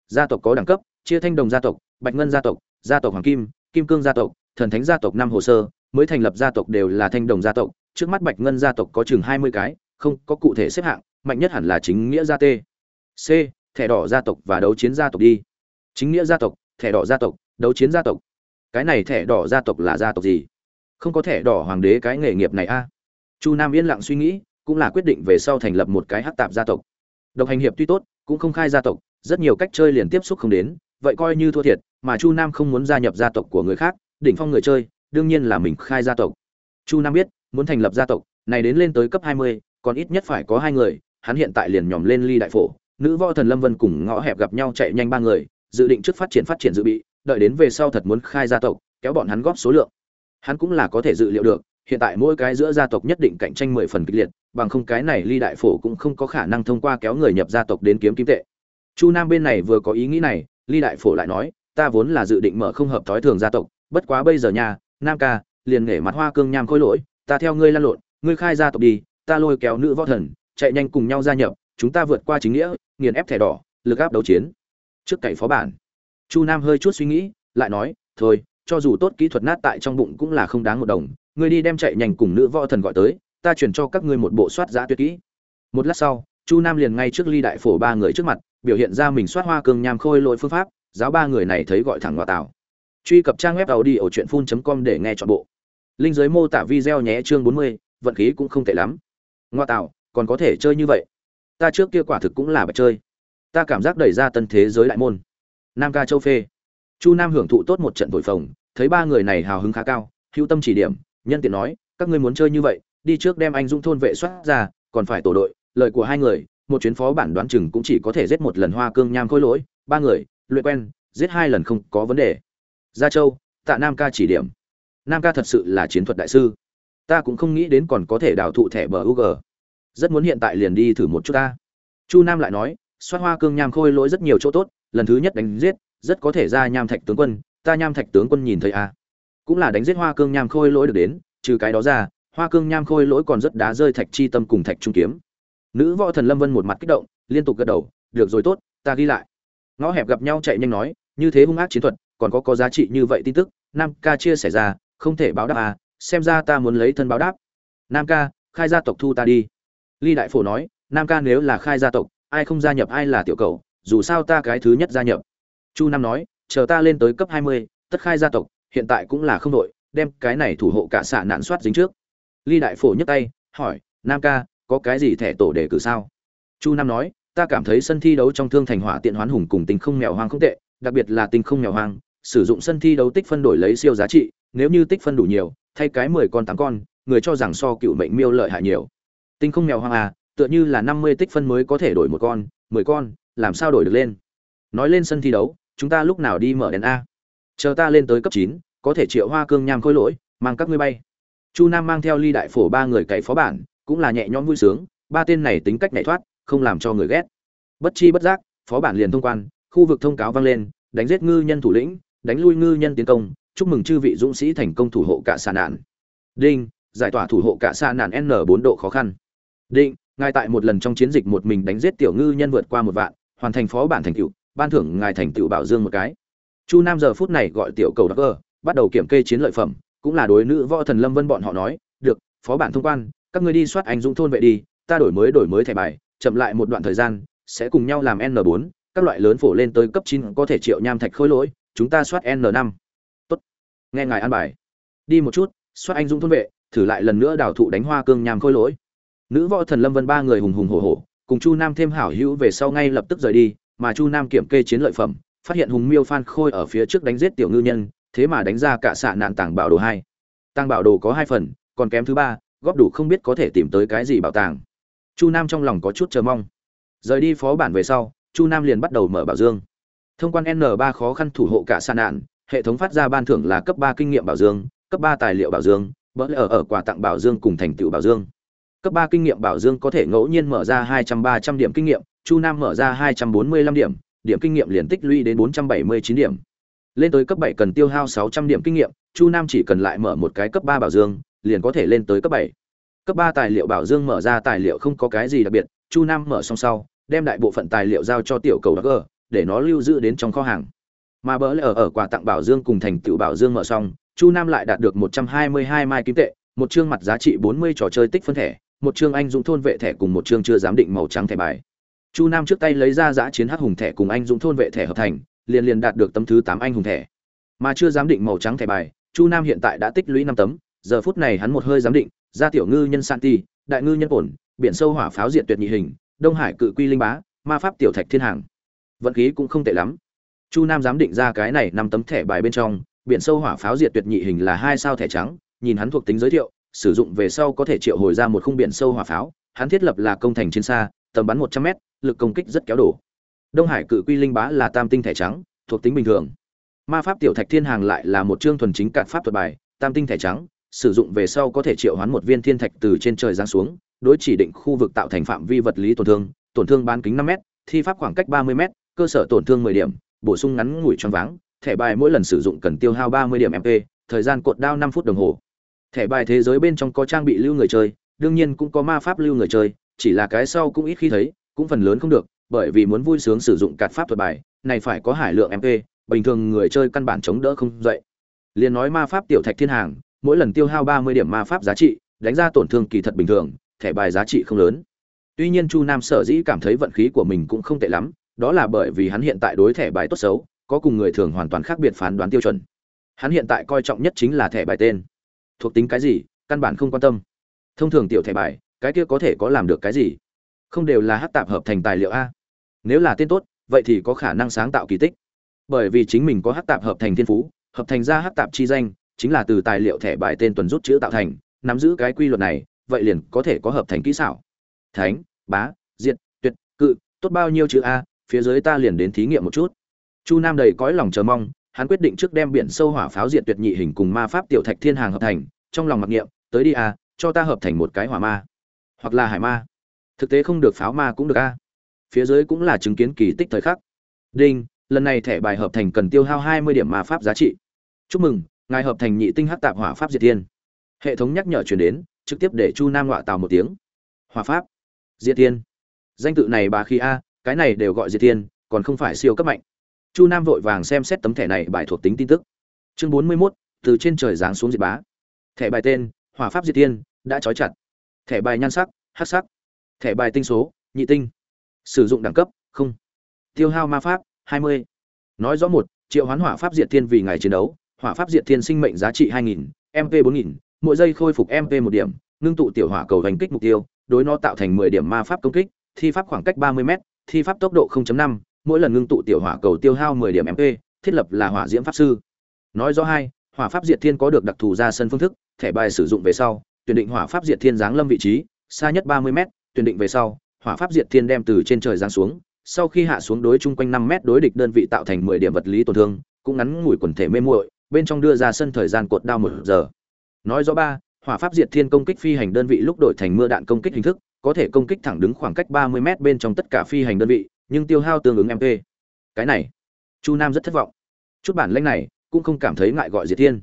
Gia tộc có đẳng cấp, chia thanh đồng gia tộc, bạch ngân gia tộc gia tộc hoàng kim kim cương gia tộc, thần thánh gia tộc năm hồ sơ, mới thành lập gia tộc đều là thanh đồng gia tộc, trước mắt bạch ngân gia tộc có chừng hai mươi cái, không có cụ thể xếp hạng, mạnh nhất hẳn là chính nghĩa gia t c. Thẻ đỏ gia tộc và đấu chiến gia tộc đi. Chính nghĩa gia tộc, thẻ đỏ gia tộc, đấu chiến gia tộc. Cái này thẻ đỏ gia tộc là gia tộc gì? Không có thẻ đỏ hoàng đế cái nghề nghiệp này a chu nam yên lặng suy nghĩ, cũng là quyết định về sau thành lập một cái hắc tạp gia tộc. Độc hành hiệp tuy tốt, cũng không khai gia tộc, rất nhiều cách chơi liền tiếp xúc không đến, vậy coi như thua thiệt, mà chu nam không muốn gia nhập gia tộc của người khác, đỉnh phong người chơi, đương nhiên là mình khai gia tộc. Chu nam biết, muốn thành lập gia tộc, này đến lên tới cấp hai mươi, còn ít nhất phải có hai người, hắn hiện tại liền nhòm lên ly đại phổ, nữ võ thần lâm vân cùng ngõ hẹp gặp nhau chạy nhanh ba người, dự định trước phát triển phát triển dự bị, đợi đến về sau thật muốn khai gia tộc, kéo bọn hắn góp số lượng. Hắn cũng là có thể dự liệu được hiện tại mỗi cái giữa gia tộc nhất định cạnh tranh mười phần kịch liệt, bằng không cái này ly đại phổ cũng không có khả năng thông qua kéo người nhập gia tộc đến kiếm kim tệ. Chu nam bên này vừa có ý nghĩ này, ly đại phổ lại nói, ta vốn là dự định mở không hợp thói thường gia tộc, bất quá bây giờ nha, nam ca, liền nghề mặt hoa cương nham khôi lỗi, ta theo ngươi lan lộn, ngươi khai gia tộc đi, ta lôi kéo nữ võ thần, chạy nhanh cùng nhau gia nhập, chúng ta vượt qua chính nghĩa, nghiền ép thẻ đỏ, lực áp đấu chiến. Trước cậy phó bản, chu nam hơi chút suy nghĩ, lại nói, thôi, cho dù tốt kỹ thuật nát tại trong bụng cũng là không đáng một đồng ngươi đi đem chạy nhanh cùng nữ võ thần gọi tới, ta chuyển cho các ngươi một bộ soát giã tuyệt kỹ. Một lát sau, chu nam liền ngay trước ly đại phổ ba người trước mặt, biểu hiện ra mình soát hoa cương nham khôi lỗi phương pháp, giáo ba người này thấy gọi thẳng ngoại tảo. Truy cập trang web tàu đi ở truyện phun com để nghe chọn bộ. Linh giới mô tả video nhé chương bốn mươi, vận khí cũng không tệ lắm. Ngoại tạo, còn có thể chơi như vậy. Ta trước kia quả thực cũng là bạch chơi. Ta cảm giác đẩy ra tân thế giới đại môn. Nam ca châu phê. Chu nam hưởng thụ tốt một trận thổi phồng, thấy ba người này hào hứng khá cao hữu tâm chỉ điểm nhân tiện nói, các ngươi muốn chơi như vậy, đi trước đem anh dũng thôn vệ soát ra, còn phải tổ đội, lời của hai người, một chuyến phó bản đoán chừng cũng chỉ có thể giết một lần hoa cương nham khôi lỗi, ba người, luyện quen, giết hai lần không có vấn đề. Gia châu, tạ nam ca chỉ điểm. Nam ca thật sự là chiến thuật đại sư. Ta cũng không nghĩ đến còn có thể đào thụ thẻ bờ u g rất muốn hiện tại liền đi thử một chút ta. Chu nam lại nói xoát hoa cương nham khôi lỗi rất nhiều chỗ tốt, lần thứ nhất đánh giết, rất có thể ra nham thạch tướng quân, ta nham thạch tướng quân nhìn thấy à cũng là đánh giết hoa cương nham khôi lỗi được đến, trừ cái đó ra, hoa cương nham khôi lỗi còn rất đá rơi thạch chi tâm cùng thạch trung kiếm. Nữ võ thần lâm vân một mặt kích động, liên tục gật đầu, được rồi, tốt, ta ghi lại. Ngõ hẹp gặp nhau chạy nhanh nói, như thế hung ác chiến thuật, còn có có giá trị như vậy tin tức, nam ca chia sẻ ra, không thể báo đáp à xem ra ta muốn lấy thân báo đáp. Nam ca, khai gia tộc thu ta đi. Ly đại phổ nói, nam ca nếu là khai gia tộc, ai không gia nhập ai là tiểu cầu, dù sao ta cái thứ nhất gia nhập. Chu nam nói, chờ ta lên tới cấp hai mươi, tất khai gia tộc hiện tại cũng là không đội đem cái này thủ hộ cả xạ nạn soát dính trước. Ly đại phổ nhấc tay, hỏi, nam ca, có cái gì thẻ tổ để cử sao? Chu nam nói, ta cảm thấy sân thi đấu trong thương thành hỏa tiện hoán hùng cùng tình không mèo hoang không tệ, đặc biệt là tình không mèo hoang, sử dụng sân thi đấu tích phân đổi lấy siêu giá trị, nếu như tích phân đủ nhiều, thay cái mười con tám con, người cho rằng so cựu mệnh miêu lợi hại nhiều. Tinh không mèo hoang à tựa như là năm mươi tích phân mới có thể đổi một con, mười con, làm sao đổi được lên? Nói lên sân thi đấu, chúng ta lúc nào đi mở đèn a? Chờ ta lên tới cấp chín, có thể triệu hoa cương nham khôi lỗi, mang các ngươi bay. Chu nam mang theo ly đại phổ ba người cày phó bản, cũng là nhẹ nhõm vui sướng, ba tên này tính cách nhảy thoát, không làm cho người ghét. Bất chi bất giác, phó bản liền thông quan, khu vực thông cáo vang lên, đánh giết ngư nhân thủ lĩnh, đánh lui ngư nhân tiến công, chúc mừng chư vị dũng sĩ thành công thủ hộ cả xà nạn. Đinh, giải tỏa thủ hộ cả xà nạn n bốn độ khó khăn. Định ngài tại một lần trong chiến dịch một mình đánh giết tiểu ngư nhân vượt qua một vạn, hoàn thành phó bản thành tựu, ban thưởng ngài thành tựu bảo dương một cái chu nam giờ phút này gọi tiểu cầu đắc ơ, bắt đầu kiểm kê chiến lợi phẩm, cũng là đối nữ võ thần lâm vân bọn họ nói, được, phó bản thông quan, các ngươi đi soát anh dũng thôn vệ đi, ta đổi mới đổi mới thẻ bài, chậm lại một đoạn thời gian, sẽ cùng nhau làm n 4 các loại lớn phổ lên tới cấp chín có thể triệu nham thạch khôi lỗi, chúng ta soát n 5 tốt, nghe ngài an bài. Đi một chút, soát anh dũng thôn vệ, thử lại lần nữa đào thụ đánh hoa cương nham khôi lỗi. Nữ võ thần lâm vân ba người hùng hùng hổ hổ, cùng chu nam thêm hảo hữu về sau ngay lập tức rời đi, mà chu nam kiểm kê chiến lợi phẩm phát hiện hùng miêu phan khôi ở phía trước đánh giết tiểu ngư nhân, thế mà đánh ra cả xạ nạn tàng bảo đồ hai. Tàng bảo đồ có hai phần, còn kém thứ ba, góp đủ không biết có thể tìm tới cái gì bảo tàng. Chu nam trong lòng có chút chờ mong. Rời đi phó bản về sau, chu nam liền bắt đầu mở bảo dương. Thông quan n 3 khó khăn thủ hộ cả xạ nạn, hệ thống phát ra ban thưởng là cấp ba kinh nghiệm bảo dương, cấp ba tài liệu bảo dương, bỡ ở ở quà tặng bảo dương cùng thành tựu bảo dương. Cấp ba kinh nghiệm bảo dương có thể ngẫu nhiên mở ra hai trăm ba trăm điểm kinh nghiệm, chu nam mở ra hai trăm bốn mươi lăm điểm điểm kinh nghiệm liền tích lũy đến bốn trăm bảy mươi chín điểm. Lên tới cấp 7 cần tiêu hao sáu trăm điểm kinh nghiệm chu nam chỉ cần lại mở một cái cấp 3 bảo dương liền có thể lên tới cấp 7. cấp 3 tài liệu bảo dương mở ra tài liệu không có cái gì đặc biệt chu nam mở xong sau đem đại bộ phận tài liệu giao cho tiểu cầu Dagger, để nó lưu giữ đến trong kho hàng. Mà bỡ lẽ ở ở quà tặng bảo dương cùng thành tựu bảo dương mở xong chu nam lại đạt được một trăm hai mươi hai mai kim tệ một chương mặt giá trị bốn mươi trò chơi tích phân thẻ một chương anh dũng thôn vệ thẻ cùng một chương chưa giám định màu trắng thẻ bài chu nam trước tay lấy ra giã chiến hắc hùng thẻ cùng anh dũng thôn vệ thẻ hợp thành liền liền đạt được tấm thứ tám anh hùng thẻ. Mà chưa giám định màu trắng thẻ bài chu nam hiện tại đã tích lũy năm tấm giờ phút này hắn một hơi giám định ra tiểu ngư nhân santi, đại ngư nhân ổn biển sâu hỏa pháo diện tuyệt nhị hình đông hải cự quy linh bá ma pháp tiểu thạch thiên hàng. Vận khí cũng không tệ lắm. Chu nam giám định ra cái này năm tấm thẻ bài bên trong biển sâu hỏa pháo diệt tuyệt nhị hình là hai sao thẻ trắng nhìn hắn thuộc tính giới thiệu sử dụng về sau có thể triệu hồi ra một khung biển sâu hỏa pháo hắn thiết lập là công thành trên xa tầm bắn một trăm m lực công kích rất kéo đổ. Đông hải cự quy linh bá là tam tinh thẻ trắng, thuộc tính bình thường. Ma pháp tiểu thạch thiên hàng lại là một chương thuần chính cạn pháp thuật bài, tam tinh thẻ trắng, sử dụng về sau có thể triệu hoán một viên thiên thạch từ trên trời giáng xuống, đối chỉ định khu vực tạo thành phạm vi vật lý tổn thương tổn thương bán kính năm m thi pháp khoảng cách ba mươi m cơ sở tổn thương mười điểm, bổ sung ngắn ngủi choáng váng, thẻ bài mỗi lần sử dụng cần tiêu hao ba mươi điểm mp thời gian cột đao năm phút đồng hồ. Thẻ bài thế giới bên trong có trang bị lưu người chơi, đương nhiên cũng có ma pháp lưu người chơi chỉ là cái sau cũng ít khi thấy, cũng phần lớn không được, bởi vì muốn vui sướng sử dụng cạt pháp thuật bài, này phải có hải lượng mp bình thường người chơi căn bản chống đỡ không dậy. Liền nói ma pháp tiểu thạch thiên hàng, mỗi lần tiêu hao ba mươi điểm ma pháp giá trị, đánh ra tổn thương kỳ thật bình thường, thẻ bài giá trị không lớn. Tuy nhiên chu nam sở dĩ cảm thấy vận khí của mình cũng không tệ lắm, đó là bởi vì hắn hiện tại đối thẻ bài tốt xấu, có cùng người thường hoàn toàn khác biệt phán đoán tiêu chuẩn. Hắn hiện tại coi trọng nhất chính là thẻ bài tên. Thuộc tính cái gì, căn bản không quan tâm. Thông thường tiểu thẻ bài cái kia có thể có làm được cái gì? Không đều là hát tạp hợp thành tài liệu a? Nếu là tên tốt, vậy thì có khả năng sáng tạo kỳ tích. Bởi vì chính mình có hát tạp hợp thành thiên phú, hợp thành ra hát tạp chi danh, chính là từ tài liệu thẻ bài tên tuần rút chữ tạo thành, nắm giữ cái quy luật này, vậy liền có thể có hợp thành kỹ xảo. Thánh, bá, diệt, tuyệt, cự, tốt bao nhiêu chữ a? Phía dưới ta liền đến thí nghiệm một chút. Chu nam đầy cõi lòng chờ mong, hắn quyết định trước đem biển sâu hỏa pháo diệt tuyệt nhị hình cùng ma pháp tiểu thạch thiên hàng hợp thành, trong lòng mặc niệm, tới đi a, cho ta hợp thành một cái hỏa ma hoặc là hải ma. Thực tế không được pháo ma cũng được a. Phía dưới cũng là chứng kiến kỳ tích thời khắc. Đinh, lần này thẻ bài hợp thành cần tiêu hao hai mươi điểm ma pháp giá trị. Chúc mừng, ngài hợp thành nhị tinh hắc tạp hỏa pháp diệt thiên. Hệ thống nhắc nhở truyền đến, trực tiếp để chu nam ngọa tào một tiếng. Hỏa pháp. Diệt thiên. Danh tự này bà khi a, cái này đều gọi diệt thiên, còn không phải siêu cấp mạnh. Chu nam vội vàng xem xét tấm thẻ này bài thuộc tính tin tức. Chương bốn mươi mốt, từ trên trời giáng xuống diệt bá. Thẻ bài tên, hỏa pháp diệt thiên, đã trói chặt thẻ bài nhan sắc hắc sắc thẻ bài tinh số nhị tinh. Sử dụng đẳng cấp không. Tiêu hao ma pháp hai mươi. Nói rõ một triệu hoán hỏa pháp diệt thiên vì ngày chiến đấu hỏa pháp diệt thiên sinh mệnh giá trị hai nghìn mp bốn nghìn mỗi giây khôi phục mp một điểm ngưng tụ tiểu hỏa cầu hành kích mục tiêu đối nó tạo thành mười điểm ma pháp công kích thi pháp khoảng cách ba mươi m thi pháp tốc độ 0.5, mỗi lần ngưng tụ tiểu hỏa cầu tiêu hao 10 điểm MP, thiết lập là hỏa diễm pháp sư. Nói rõ hai, hỏa pháp diệt thiên có được đặc thù ra sân phương thức, thẻ bài sử dụng về sau, tuyển định hỏa pháp diệt thiên giáng lâm vị trí, xa nhất 30m, tuyển định về sau, hỏa pháp diệt thiên đem từ trên trời giáng xuống, sau khi hạ xuống đối chung quanh 5m đối địch đơn vị tạo thành 10 điểm vật lý tổn thương, cũng ngắn ngủi quần thể mê muội, bên trong đưa ra sân thời gian cột đao 1 giờ. Nói rõ ba, hỏa pháp diệt thiên công kích phi hành đơn vị lúc đổi thành mưa đạn công kích hình thức, có thể công kích thẳng đứng khoảng cách 30 m bên trong tất cả phi hành đơn vị, nhưng tiêu hao tương ứng MP. Cái này, Chu Nam rất thất vọng. Chút bản lĩnh này, cũng không cảm thấy ngại gọi Diệt Thiên.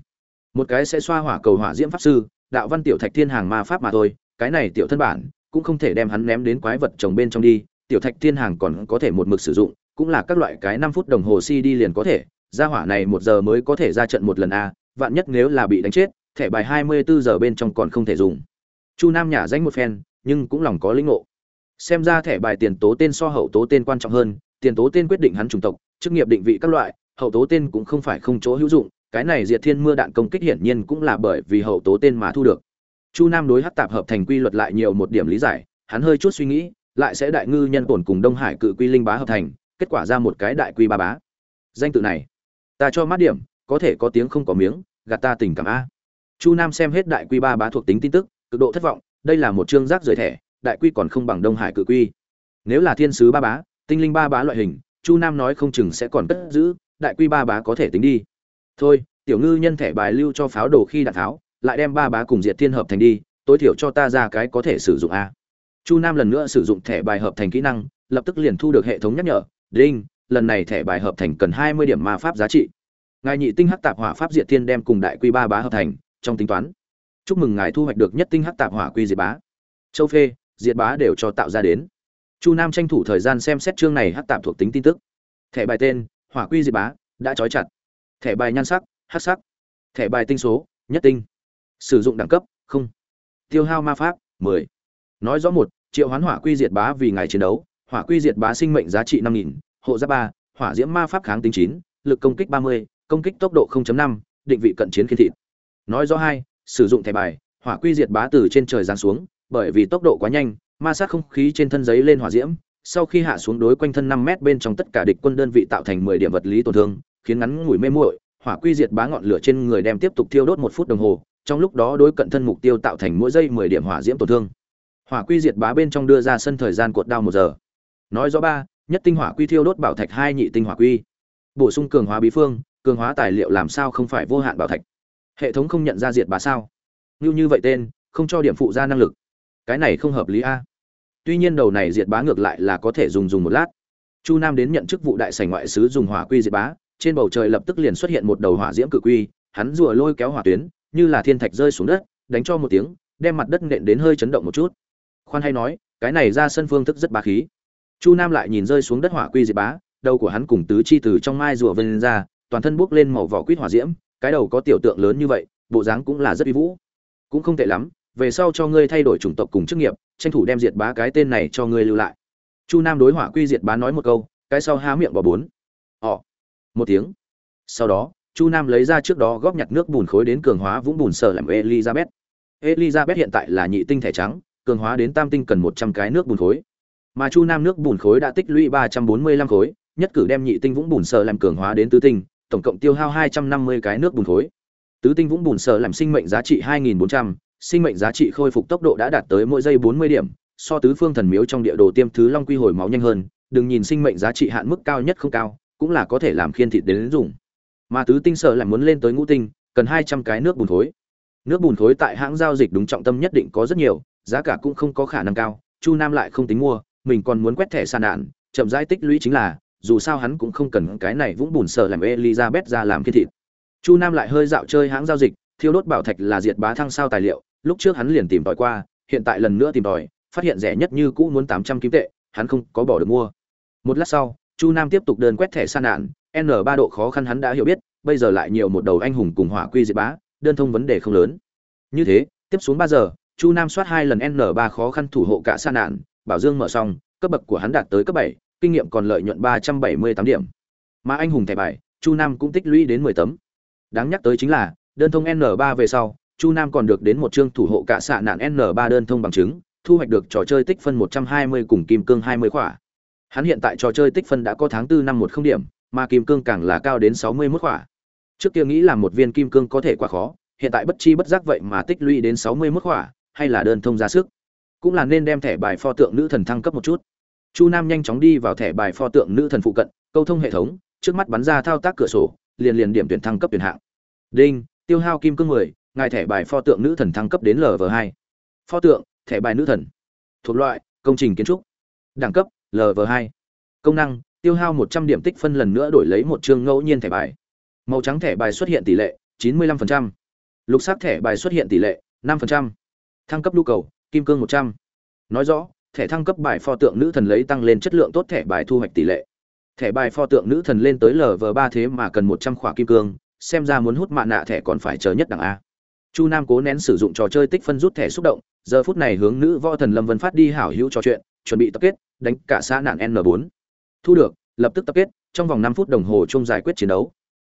Một cái sẽ xoa hỏa cầu hỏa diễm pháp sư, đạo văn tiểu thạch thiên hàng ma pháp mà thôi, cái này tiểu thân bản, cũng không thể đem hắn ném đến quái vật trồng bên trong đi, tiểu thạch thiên hàng còn có thể một mực sử dụng, cũng là các loại cái năm phút đồng hồ si đi liền có thể, ra hỏa này một giờ mới có thể ra trận một lần a, vạn nhất nếu là bị đánh chết, thẻ bài 24 giờ bên trong còn không thể dùng. Chu Nam nhả danh một phen, nhưng cũng lòng có linh ngộ xem ra thẻ bài tiền tố tên so hậu tố tên quan trọng hơn tiền tố tên quyết định hắn chủng tộc chức nghiệp định vị các loại hậu tố tên cũng không phải không chỗ hữu dụng cái này diệt thiên mưa đạn công kích hiển nhiên cũng là bởi vì hậu tố tên mà thu được. Chu nam đối hắc tạp hợp thành quy luật lại nhiều một điểm lý giải, hắn hơi chút suy nghĩ, lại sẽ đại ngư nhân tổn cùng đông hải cự quy linh bá hợp thành, kết quả ra một cái đại quy ba bá. Danh tự này, ta cho mát điểm, có thể có tiếng không có miếng, gạt ta tình cảm a. Chu nam xem hết đại quy ba bá thuộc tính tin tức, cực độ thất vọng, đây là một chương rác rời thẻ, đại quy còn không bằng đông hải cự quy. Nếu là thiên sứ ba bá, tinh linh ba bá loại hình, chu nam nói không chừng sẽ còn cất giữ, đại quy ba bá có thể tính đi thôi, tiểu ngư nhân thẻ bài lưu cho pháo đồ khi đạn tháo, lại đem ba bá cùng diệt thiên hợp thành đi, tối thiểu cho ta ra cái có thể sử dụng a. Chu nam lần nữa sử dụng thẻ bài hợp thành kỹ năng, lập tức liền thu được hệ thống nhắc nhở, đinh, lần này thẻ bài hợp thành cần hai mươi điểm ma pháp giá trị. Ngài nhị tinh hắc tạp hỏa pháp diệt thiên đem cùng đại quy ba bá hợp thành, trong tính toán. Chúc mừng ngài thu hoạch được nhất tinh hắc tạp hỏa quy diệt bá. Châu phê, diệt bá đều cho tạo ra đến. Chu nam tranh thủ thời gian xem xét chương này hắc tạp thuộc tính tin tức. Thẻ bài tên, hỏa quy diệt bá, đã trói chặt thẻ bài nhan sắc hát sắc. Thẻ bài tinh số nhất tinh. Sử dụng đẳng cấp không. Tiêu hao ma pháp 10. nói rõ một triệu hoán hỏa quy diệt bá vì ngày chiến đấu. Hỏa quy diệt bá sinh mệnh giá trị 5.000, hộ giáp ba hỏa diễm ma pháp kháng tính chín, lực công kích 30, công kích tốc độ 0.5, định vị cận chiến khiên thịt nói rõ hai sử dụng thẻ bài hỏa quy diệt bá từ trên trời giáng xuống bởi vì tốc độ quá nhanh ma sát không khí trên thân giấy lên hỏa diễm. Sau khi hạ xuống đối quanh thân 5 mét bên trong tất cả địch quân đơn vị tạo thành 10 điểm vật lý tổn thương khiến ngắn ngủi mê muội, hỏa quy diệt bá ngọn lửa trên người đem tiếp tục thiêu đốt một phút đồng hồ, trong lúc đó đối cận thân mục tiêu tạo thành mỗi giây 10 điểm hỏa diễm tổn thương. Hỏa quy diệt bá bên trong đưa ra sân thời gian cột đao một giờ. Nói rõ ba, nhất tinh hỏa quy thiêu đốt bảo thạch hai nhị tinh hỏa quy. Bổ sung cường hóa bí phương, cường hóa tài liệu làm sao không phải vô hạn bảo thạch? Hệ thống không nhận ra diệt bá sao? Như như vậy tên, không cho điểm phụ ra năng lực. Cái này không hợp lý a. Tuy nhiên đầu này diệt bá ngược lại là có thể dùng dùng một lát. Chu nam đến nhận chức vụ đại sảnh ngoại sứ dùng hỏa quy diệt bá trên bầu trời lập tức liền xuất hiện một đầu hỏa diễm cự quy, hắn rùa lôi kéo hỏa tuyến, như là thiên thạch rơi xuống đất, đánh cho một tiếng, đem mặt đất nện đến hơi chấn động một chút. Khoan hay nói, cái này ra sân phương thức rất bá khí. Chu nam lại nhìn rơi xuống đất hỏa quy diệt bá, đầu của hắn cùng tứ chi từ trong mai rùa vân ra, toàn thân bốc lên màu vỏ quýt hỏa diễm, cái đầu có tiểu tượng lớn như vậy, bộ dáng cũng là rất uy vũ. Cũng không tệ lắm, về sau cho ngươi thay đổi chủng tộc cùng chức nghiệp, tranh thủ đem diệt bá cái tên này cho ngươi lưu lại. Chu nam đối hỏa quy diệt bá nói một câu, cái sau há miệng bỏ bốn một tiếng. Sau đó, chu nam lấy ra trước đó góp nhặt nước bùn khối đến cường hóa vũng bùn sở làm elizabeth. Elizabeth hiện tại là nhị tinh thẻ trắng, cường hóa đến tam tinh cần một trăm cái nước bùn khối. Mà chu nam nước bùn khối đã tích lũy ba trăm bốn mươi lăm khối, nhất cử đem nhị tinh vũng bùn sở làm cường hóa đến tứ tinh, tổng cộng tiêu hao hai trăm năm mươi cái nước bùn khối. Tứ tinh vũng bùn sở làm sinh mệnh giá trị hai nghìn bốn trăm, sinh mệnh giá trị khôi phục tốc độ đã đạt tới mỗi giây bốn mươi điểm, so tứ phương thần miếu trong địa đồ tiêm thứ long quy hồi máu nhanh hơn, đừng nhìn sinh mệnh giá trị hạn mức cao nhất không cao cũng là có thể làm khiên thịt đến dùng. Mà tứ tinh sợ lại muốn lên tới ngũ tinh, cần hai trăm cái nước bùn thối nước bùn thối tại hãng giao dịch đúng trọng tâm nhất định có rất nhiều, giá cả cũng không có khả năng cao, chu nam lại không tính mua, mình còn muốn quét thẻ sàn đạn chậm rãi tích lũy chính là, dù sao hắn cũng không cần cái này vũng bùn sợ làm elizabeth ra làm khiên thịt. Chu nam lại hơi dạo chơi hãng giao dịch, thiêu đốt bảo thạch là diệt bá thăng sao tài liệu, lúc trước hắn liền tìm tòi qua, hiện tại lần nữa tìm tòi, phát hiện rẻ nhất như cũ muốn tám trăm kim tệ, hắn không có bỏ được mua. Một lát sau chu nam tiếp tục đơn quét thẻ san nạn, n ba độ khó khăn hắn đã hiểu biết, bây giờ lại nhiều một đầu anh hùng cùng hỏa quy diệt bá, đơn thông vấn đề không lớn. Như thế, tiếp xuống ba giờ, chu nam soát hai lần n ba khó khăn thủ hộ cả san nạn, bảo dương mở xong, cấp bậc của hắn đạt tới cấp bảy, kinh nghiệm còn lợi nhuận ba trăm bảy mươi tám điểm. Mà anh hùng thẻ bài, chu nam cũng tích lũy đến mười tấm. Đáng nhắc tới chính là, đơn thông n ba về sau, chu nam còn được đến một chương thủ hộ cả xạ nạn n ba đơn thông bằng chứng, thu hoạch được trò chơi tích phân một trăm hai mươi cùng kim cương hai mươi khỏa. Hắn hiện tại trò chơi tích phân đã có tháng 4 năm một không điểm, mà kim cương càng là cao đến 61 khỏa. Trước kia nghĩ là một viên kim cương có thể quá khó, hiện tại bất chi bất giác vậy mà tích lũy đến 61 khỏa, hay là đơn thông ra sức. Cũng là nên đem thẻ bài pho tượng nữ thần thăng cấp một chút. Chu Nam nhanh chóng đi vào thẻ bài pho tượng nữ thần phụ cận, câu thông hệ thống, trước mắt bắn ra thao tác cửa sổ, liền liền điểm tuyển thăng cấp tuyển hạng. Đinh, tiêu hao kim cương 10, ngài thẻ bài pho tượng nữ thần thăng cấp đến LV2. Pho tượng, thẻ bài nữ thần. Thuộc loại, công trình kiến trúc. Đẳng cấp, lv2 công năng, tiêu hao 100 điểm tích phân lần nữa đổi lấy một chương ngẫu nhiên thẻ bài màu trắng thẻ bài xuất hiện tỷ lệ 95%. lục sắc thẻ bài xuất hiện tỷ lệ 5%. thăng cấp nhu cầu, kim cương 100. nói rõ, thẻ thăng cấp bài pho tượng nữ thần lấy tăng lên chất lượng tốt thẻ bài thu hoạch tỷ lệ thẻ bài pho tượng nữ thần lên tới lv3 thế mà cần 100 khỏa kim cương, xem ra muốn hút mạ nạ thẻ còn phải chờ nhất đẳng a chu nam cố nén sử dụng trò chơi tích phân rút thẻ xúc động, giờ phút này hướng nữ võ thần lâm vân phát đi hảo hữu trò chuyện, chuẩn bị tập kết đánh cả xã nạn n 4 thu được, lập tức tập kết, trong vòng năm phút đồng hồ chung giải quyết chiến đấu.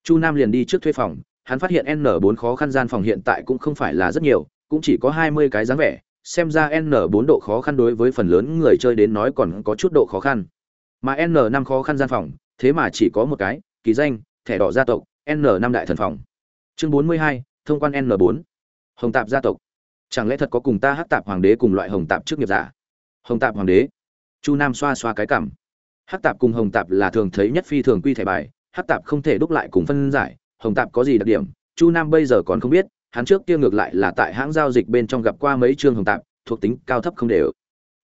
Chu nam liền đi trước thuê phòng, hắn phát hiện n 4 khó khăn gian phòng hiện tại cũng không phải là rất nhiều, cũng chỉ có hai mươi cái dáng vẻ, xem ra N4 độ khó khăn đối với phần lớn người chơi đến nói còn có chút độ khó khăn. Mà N5 khó khăn gian phòng, thế mà chỉ có một cái, kỳ danh, thẻ đỏ gia tộc N5 đại thần phòng. Chương bốn mươi hai, thông quan N4 hồng tạp gia tộc. Chẳng lẽ thật có cùng ta hắc tạp hoàng đế cùng loại hồng tạp trước nghiệp giả? Hồng tạp hoàng đế chu nam xoa xoa cái cảm. Hắc tạp cùng hồng tạp là thường thấy nhất phi thường quy thẻ bài, hắc tạp không thể đúc lại cùng phân giải, hồng tạp có gì đặc điểm, chu nam bây giờ còn không biết, hắn trước kia ngược lại là tại hãng giao dịch bên trong gặp qua mấy chương hồng tạp, thuộc tính cao thấp không đều.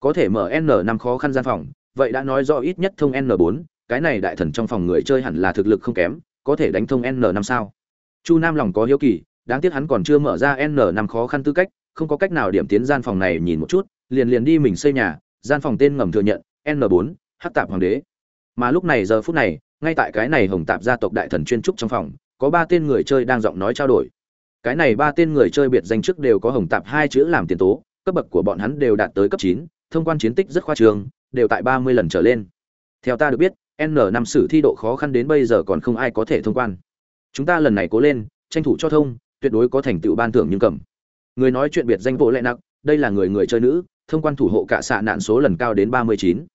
Có thể mở n năm khó khăn gian phòng, vậy đã nói rõ ít nhất thông n bốn, cái này đại thần trong phòng người chơi hẳn là thực lực không kém, có thể đánh thông n năm sao? Chu nam lòng có hiếu kỳ, đáng tiếc hắn còn chưa mở ra n năm khó khăn tư cách, không có cách nào điểm tiến gian phòng này nhìn một chút, liền liền đi mình xây nhà gian phòng tên ngầm thừa nhận, n 4 hắc tạp hoàng đế. Mà lúc này giờ phút này, ngay tại cái này hồng tạp gia tộc đại thần chuyên trúc trong phòng, có ba tên người chơi đang giọng nói trao đổi. Cái này ba tên người chơi biệt danh trước đều có hồng tạp hai chữ làm tiền tố, cấp bậc của bọn hắn đều đạt tới cấp chín, thông quan chiến tích rất khoa trương, đều tại ba mươi lần trở lên. Theo ta được biết N5 sử thi độ khó khăn đến bây giờ còn không ai có thể thông quan. Chúng ta lần này cố lên, tranh thủ cho thông, tuyệt đối có thành tựu ban thưởng nhưng cầm. Người nói chuyện biệt danh bộ lệ nặng đây là người người chơi nữ thông quan thủ hộ cả xạ nạn số lần cao đến ba mươi chín.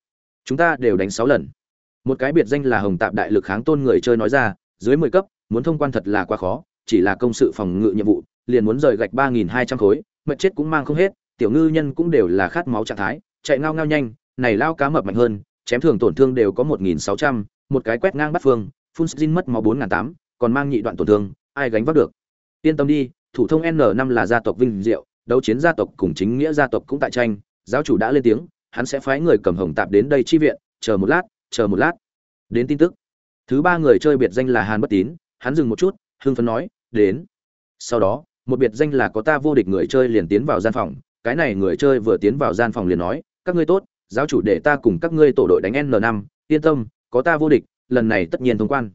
Chúng ta đều đánh sáu lần. Một cái biệt danh là hồng tạp đại lực kháng tôn người chơi nói ra, dưới mười cấp, muốn thông quan thật là quá khó, chỉ là công sự phòng ngự nhiệm vụ, liền muốn rời gạch ba nghìn hai trăm khối mật chết cũng mang không hết, tiểu ngư nhân cũng đều là khát máu trạng thái, chạy ngao ngao nhanh, này lao cá mập mạnh hơn, chém thường tổn thương đều có một nghìn sáu trăm, một cái quét ngang bắt phương, phun xin mất máu bốn n tám, còn mang nhị đoạn tổn thương, ai gánh vác được? Yên tâm đi, thủ thông n năm là gia tộc vinh diệu, đấu chiến gia tộc cùng chính nghĩa gia tộc cũng tại tranh giáo chủ đã lên tiếng, hắn sẽ phái người cầm hồng tạp đến đây chi viện, chờ một lát, chờ một lát. Đến tin tức. Thứ ba người chơi biệt danh là hàn bất tín, hắn dừng một chút, hưng phấn nói, đến. Sau đó, một biệt danh là có ta vô địch người chơi liền tiến vào gian phòng, cái này người chơi vừa tiến vào gian phòng liền nói, các ngươi tốt, giáo chủ để ta cùng các ngươi tổ đội đánh n năm, yên tâm, có ta vô địch, lần này tất nhiên thông quan.